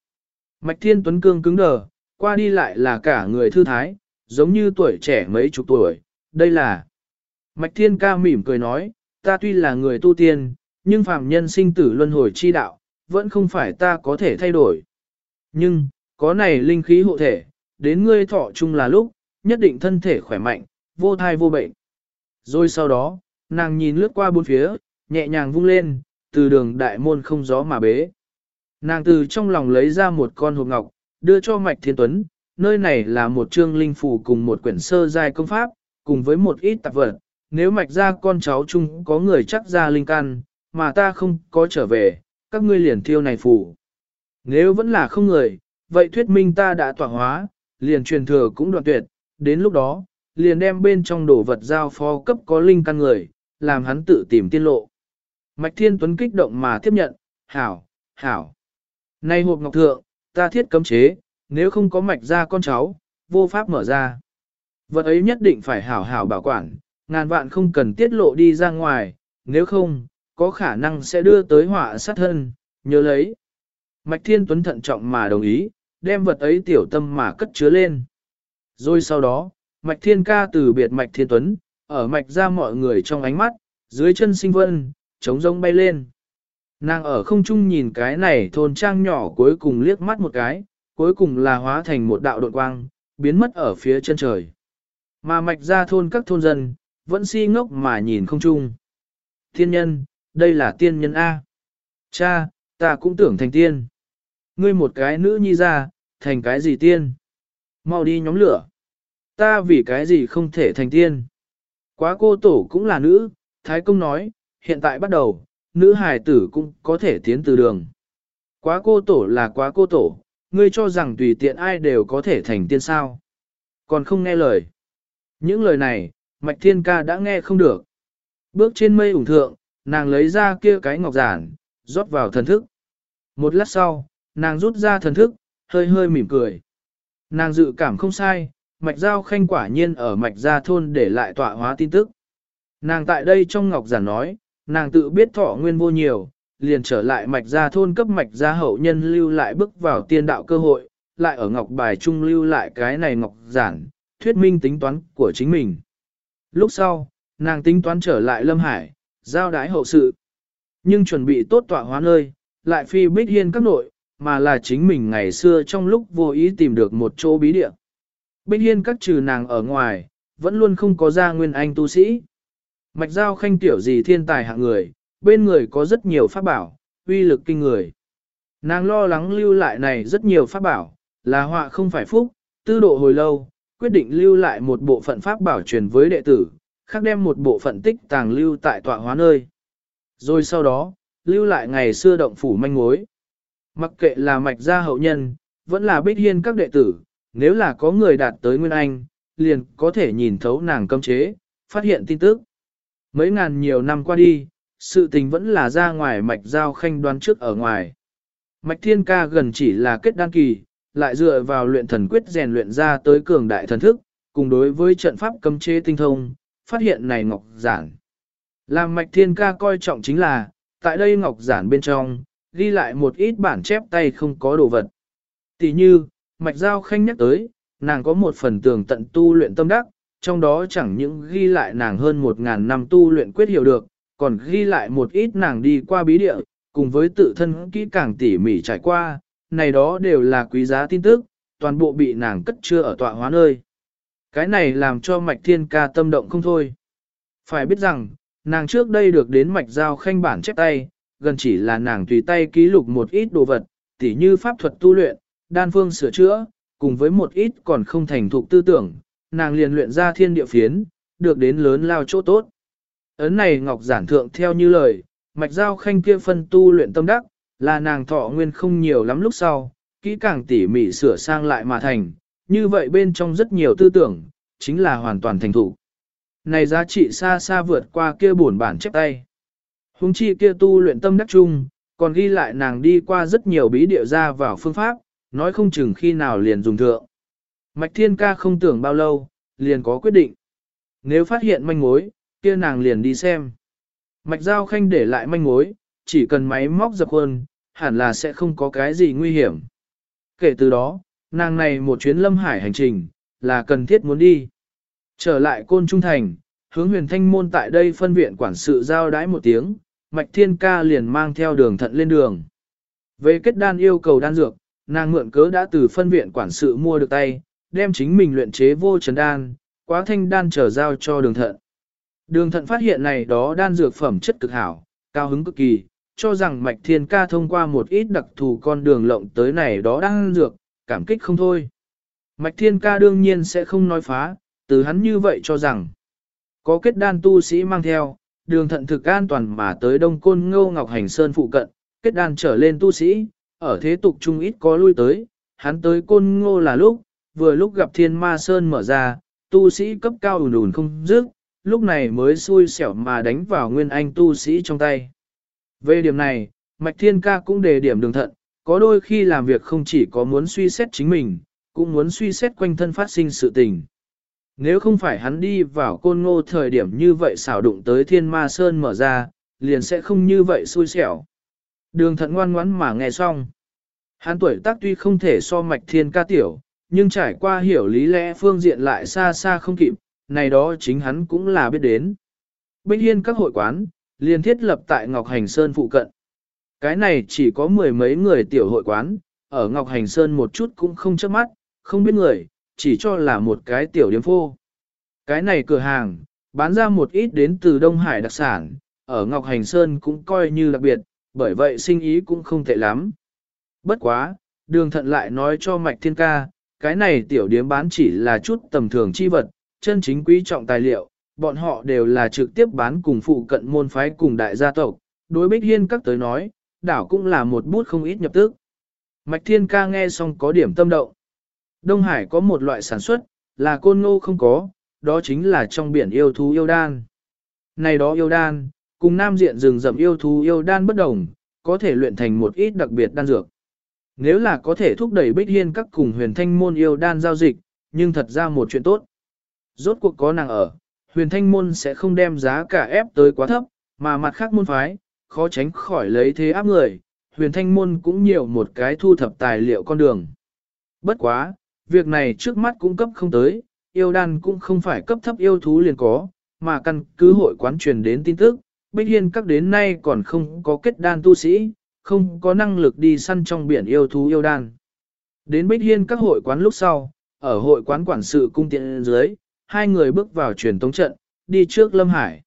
Mạch thiên tuấn cương cứng đờ, qua đi lại là cả người thư thái, giống như tuổi trẻ mấy chục tuổi. Đây là... Mạch thiên ca mỉm cười nói, ta tuy là người tu tiên, nhưng phàm nhân sinh tử luân hồi chi đạo, vẫn không phải ta có thể thay đổi. Nhưng, có này linh khí hộ thể, đến ngươi thọ chung là lúc, nhất định thân thể khỏe mạnh, vô thai vô bệnh. Rồi sau đó, nàng nhìn lướt qua bốn phía, nhẹ nhàng vung lên, từ đường đại môn không gió mà bế. Nàng từ trong lòng lấy ra một con hộp ngọc, đưa cho Mạch Thiên Tuấn, nơi này là một chương linh phù cùng một quyển sơ giai công pháp, cùng với một ít tạp vật. Nếu Mạch ra con cháu chung có người chắc ra linh căn, mà ta không có trở về, các ngươi liền thiêu này phù. Nếu vẫn là không người, vậy thuyết minh ta đã tỏa hóa, liền truyền thừa cũng đoạn tuyệt, đến lúc đó, liền đem bên trong đồ vật giao phó cấp có linh căn người, làm hắn tự tìm tiên lộ. Mạch Thiên Tuấn kích động mà tiếp nhận, hảo, hảo. Nay hộp ngọc thượng, ta thiết cấm chế, nếu không có mạch ra con cháu, vô pháp mở ra. Vật ấy nhất định phải hảo hảo bảo quản, ngàn vạn không cần tiết lộ đi ra ngoài, nếu không, có khả năng sẽ đưa tới họa sát thân, nhớ lấy. Mạch Thiên Tuấn thận trọng mà đồng ý, đem vật ấy tiểu tâm mà cất chứa lên. Rồi sau đó, Mạch Thiên ca từ biệt Mạch Thiên Tuấn, ở mạch ra mọi người trong ánh mắt, dưới chân sinh vân, trống rông bay lên. Nàng ở không trung nhìn cái này thôn trang nhỏ cuối cùng liếc mắt một cái, cuối cùng là hóa thành một đạo độn quang, biến mất ở phía chân trời. Mà mạch ra thôn các thôn dân, vẫn si ngốc mà nhìn không trung. Tiên nhân, đây là tiên nhân A. Cha, ta cũng tưởng thành tiên. Ngươi một cái nữ nhi ra, thành cái gì tiên? Mau đi nhóm lửa. Ta vì cái gì không thể thành tiên? Quá cô tổ cũng là nữ, Thái Công nói, hiện tại bắt đầu, nữ hài tử cũng có thể tiến từ đường. Quá cô tổ là quá cô tổ, ngươi cho rằng tùy tiện ai đều có thể thành tiên sao. Còn không nghe lời. Những lời này, Mạch Thiên Ca đã nghe không được. Bước trên mây ủng thượng, nàng lấy ra kia cái ngọc giản, rót vào thần thức. Một lát sau, nàng rút ra thần thức, hơi hơi mỉm cười. Nàng dự cảm không sai, mạch giao khanh quả nhiên ở mạch gia thôn để lại tọa hóa tin tức. Nàng tại đây trong ngọc giản nói, nàng tự biết thọ nguyên vô nhiều, liền trở lại mạch gia thôn cấp mạch gia hậu nhân lưu lại bước vào tiên đạo cơ hội, lại ở ngọc bài trung lưu lại cái này ngọc giản, thuyết minh tính toán của chính mình. Lúc sau, nàng tính toán trở lại Lâm Hải, giao đái hậu sự. Nhưng chuẩn bị tốt tọa hóa nơi, lại phi bích hiên các nội, mà là chính mình ngày xưa trong lúc vô ý tìm được một chỗ bí địa. Bích hiên các trừ nàng ở ngoài, vẫn luôn không có ra nguyên anh tu sĩ. Mạch giao khanh tiểu gì thiên tài hạng người, bên người có rất nhiều pháp bảo, uy lực kinh người. Nàng lo lắng lưu lại này rất nhiều pháp bảo, là họa không phải phúc, tư độ hồi lâu, quyết định lưu lại một bộ phận pháp bảo truyền với đệ tử, khác đem một bộ phận tích tàng lưu tại tọa hóa nơi. Rồi sau đó, lưu lại ngày xưa động phủ manh mối. Mặc kệ là mạch gia hậu nhân, vẫn là bích hiên các đệ tử, nếu là có người đạt tới Nguyên Anh, liền có thể nhìn thấu nàng cấm chế, phát hiện tin tức. Mấy ngàn nhiều năm qua đi, sự tình vẫn là ra ngoài mạch giao khanh đoán trước ở ngoài. Mạch thiên ca gần chỉ là kết đan kỳ, lại dựa vào luyện thần quyết rèn luyện ra tới cường đại thần thức, cùng đối với trận pháp cấm chế tinh thông, phát hiện này ngọc giản. Làm mạch thiên ca coi trọng chính là, tại đây ngọc giản bên trong, ghi lại một ít bản chép tay không có đồ vật. Tỷ như, mạch giao khanh nhắc tới, nàng có một phần tường tận tu luyện tâm đắc, trong đó chẳng những ghi lại nàng hơn một ngàn năm tu luyện quyết hiểu được, còn ghi lại một ít nàng đi qua bí địa, cùng với tự thân kỹ càng tỉ mỉ trải qua, này đó đều là quý giá tin tức, toàn bộ bị nàng cất chưa ở tọa hóa nơi. Cái này làm cho mạch thiên ca tâm động không thôi. Phải biết rằng, nàng trước đây được đến mạch giao khanh bản chép tay, gần chỉ là nàng tùy tay ký lục một ít đồ vật, tỉ như pháp thuật tu luyện, đan phương sửa chữa, cùng với một ít còn không thành thục tư tưởng, nàng liền luyện ra thiên địa phiến, được đến lớn lao chỗ tốt. Ấn này Ngọc Giản Thượng theo như lời, mạch giao khanh kia phân tu luyện tâm đắc, là nàng thọ nguyên không nhiều lắm lúc sau, kỹ càng tỉ mỉ sửa sang lại mà thành, như vậy bên trong rất nhiều tư tưởng, chính là hoàn toàn thành thủ. Này giá trị xa xa vượt qua kia buồn bản chép tay. Hùng chi kia tu luyện tâm đắc chung, còn ghi lại nàng đi qua rất nhiều bí địa ra vào phương pháp, nói không chừng khi nào liền dùng thượng. Mạch Thiên Ca không tưởng bao lâu, liền có quyết định. Nếu phát hiện manh mối, kia nàng liền đi xem. Mạch Giao Khanh để lại manh mối, chỉ cần máy móc dập khuôn, hẳn là sẽ không có cái gì nguy hiểm. Kể từ đó, nàng này một chuyến lâm hải hành trình, là cần thiết muốn đi. Trở lại côn trung thành, hướng huyền thanh môn tại đây phân viện quản sự giao đái một tiếng, Mạch Thiên Ca liền mang theo đường thận lên đường. Về kết đan yêu cầu đan dược, nàng mượn cớ đã từ phân viện quản sự mua được tay, đem chính mình luyện chế vô trần đan, quá thanh đan trở giao cho đường thận. Đường thận phát hiện này đó đan dược phẩm chất cực hảo, cao hứng cực kỳ, cho rằng Mạch Thiên Ca thông qua một ít đặc thù con đường lộng tới này đó đan dược, cảm kích không thôi. Mạch Thiên Ca đương nhiên sẽ không nói phá, từ hắn như vậy cho rằng, có kết đan tu sĩ mang theo, đường thận thực an toàn mà tới Đông Côn Ngô Ngọc Hành Sơn phụ cận, kết đan trở lên tu sĩ, ở thế tục trung ít có lui tới, hắn tới Côn Ngô là lúc, vừa lúc gặp Thiên Ma Sơn mở ra, tu sĩ cấp cao ùn ùn không dứt, lúc này mới xui xẻo mà đánh vào nguyên anh tu sĩ trong tay. Về điểm này, Mạch Thiên Ca cũng đề điểm đường thận, có đôi khi làm việc không chỉ có muốn suy xét chính mình, cũng muốn suy xét quanh thân phát sinh sự tình. Nếu không phải hắn đi vào côn ngô thời điểm như vậy xảo đụng tới thiên ma sơn mở ra, liền sẽ không như vậy xui xẻo. Đường thận ngoan ngoãn mà nghe xong. Hắn tuổi tác tuy không thể so mạch thiên ca tiểu, nhưng trải qua hiểu lý lẽ phương diện lại xa xa không kịp, này đó chính hắn cũng là biết đến. Bích hiên các hội quán, liền thiết lập tại Ngọc Hành Sơn phụ cận. Cái này chỉ có mười mấy người tiểu hội quán, ở Ngọc Hành Sơn một chút cũng không chớp mắt, không biết người, chỉ cho là một cái tiểu điểm phô. Cái này cửa hàng, bán ra một ít đến từ Đông Hải đặc sản, ở Ngọc Hành Sơn cũng coi như đặc biệt, bởi vậy sinh ý cũng không tệ lắm. Bất quá, đường thận lại nói cho Mạch Thiên Ca, cái này tiểu điếm bán chỉ là chút tầm thường chi vật, chân chính quý trọng tài liệu, bọn họ đều là trực tiếp bán cùng phụ cận môn phái cùng đại gia tộc. Đối Bích Hiên các tới nói, đảo cũng là một bút không ít nhập tức. Mạch Thiên Ca nghe xong có điểm tâm động. Đông Hải có một loại sản xuất, là côn ngô không có, đó chính là trong biển yêu thú yêu đan. Này đó yêu đan, cùng nam diện rừng rậm yêu thú yêu đan bất đồng, có thể luyện thành một ít đặc biệt đan dược. Nếu là có thể thúc đẩy Bích Hiên các cùng huyền thanh môn yêu đan giao dịch, nhưng thật ra một chuyện tốt. Rốt cuộc có nàng ở, huyền thanh môn sẽ không đem giá cả ép tới quá thấp, mà mặt khác môn phái, khó tránh khỏi lấy thế áp người, huyền thanh môn cũng nhiều một cái thu thập tài liệu con đường. Bất quá, việc này trước mắt cũng cấp không tới, yêu đan cũng không phải cấp thấp yêu thú liền có, mà căn cứ hội quán truyền đến tin tức, Bích Hiên các đến nay còn không có kết đan tu sĩ, không có năng lực đi săn trong biển yêu thú yêu đan. Đến Bích Hiên các hội quán lúc sau, ở hội quán quản sự cung tiện dưới, hai người bước vào truyền tống trận, đi trước Lâm Hải.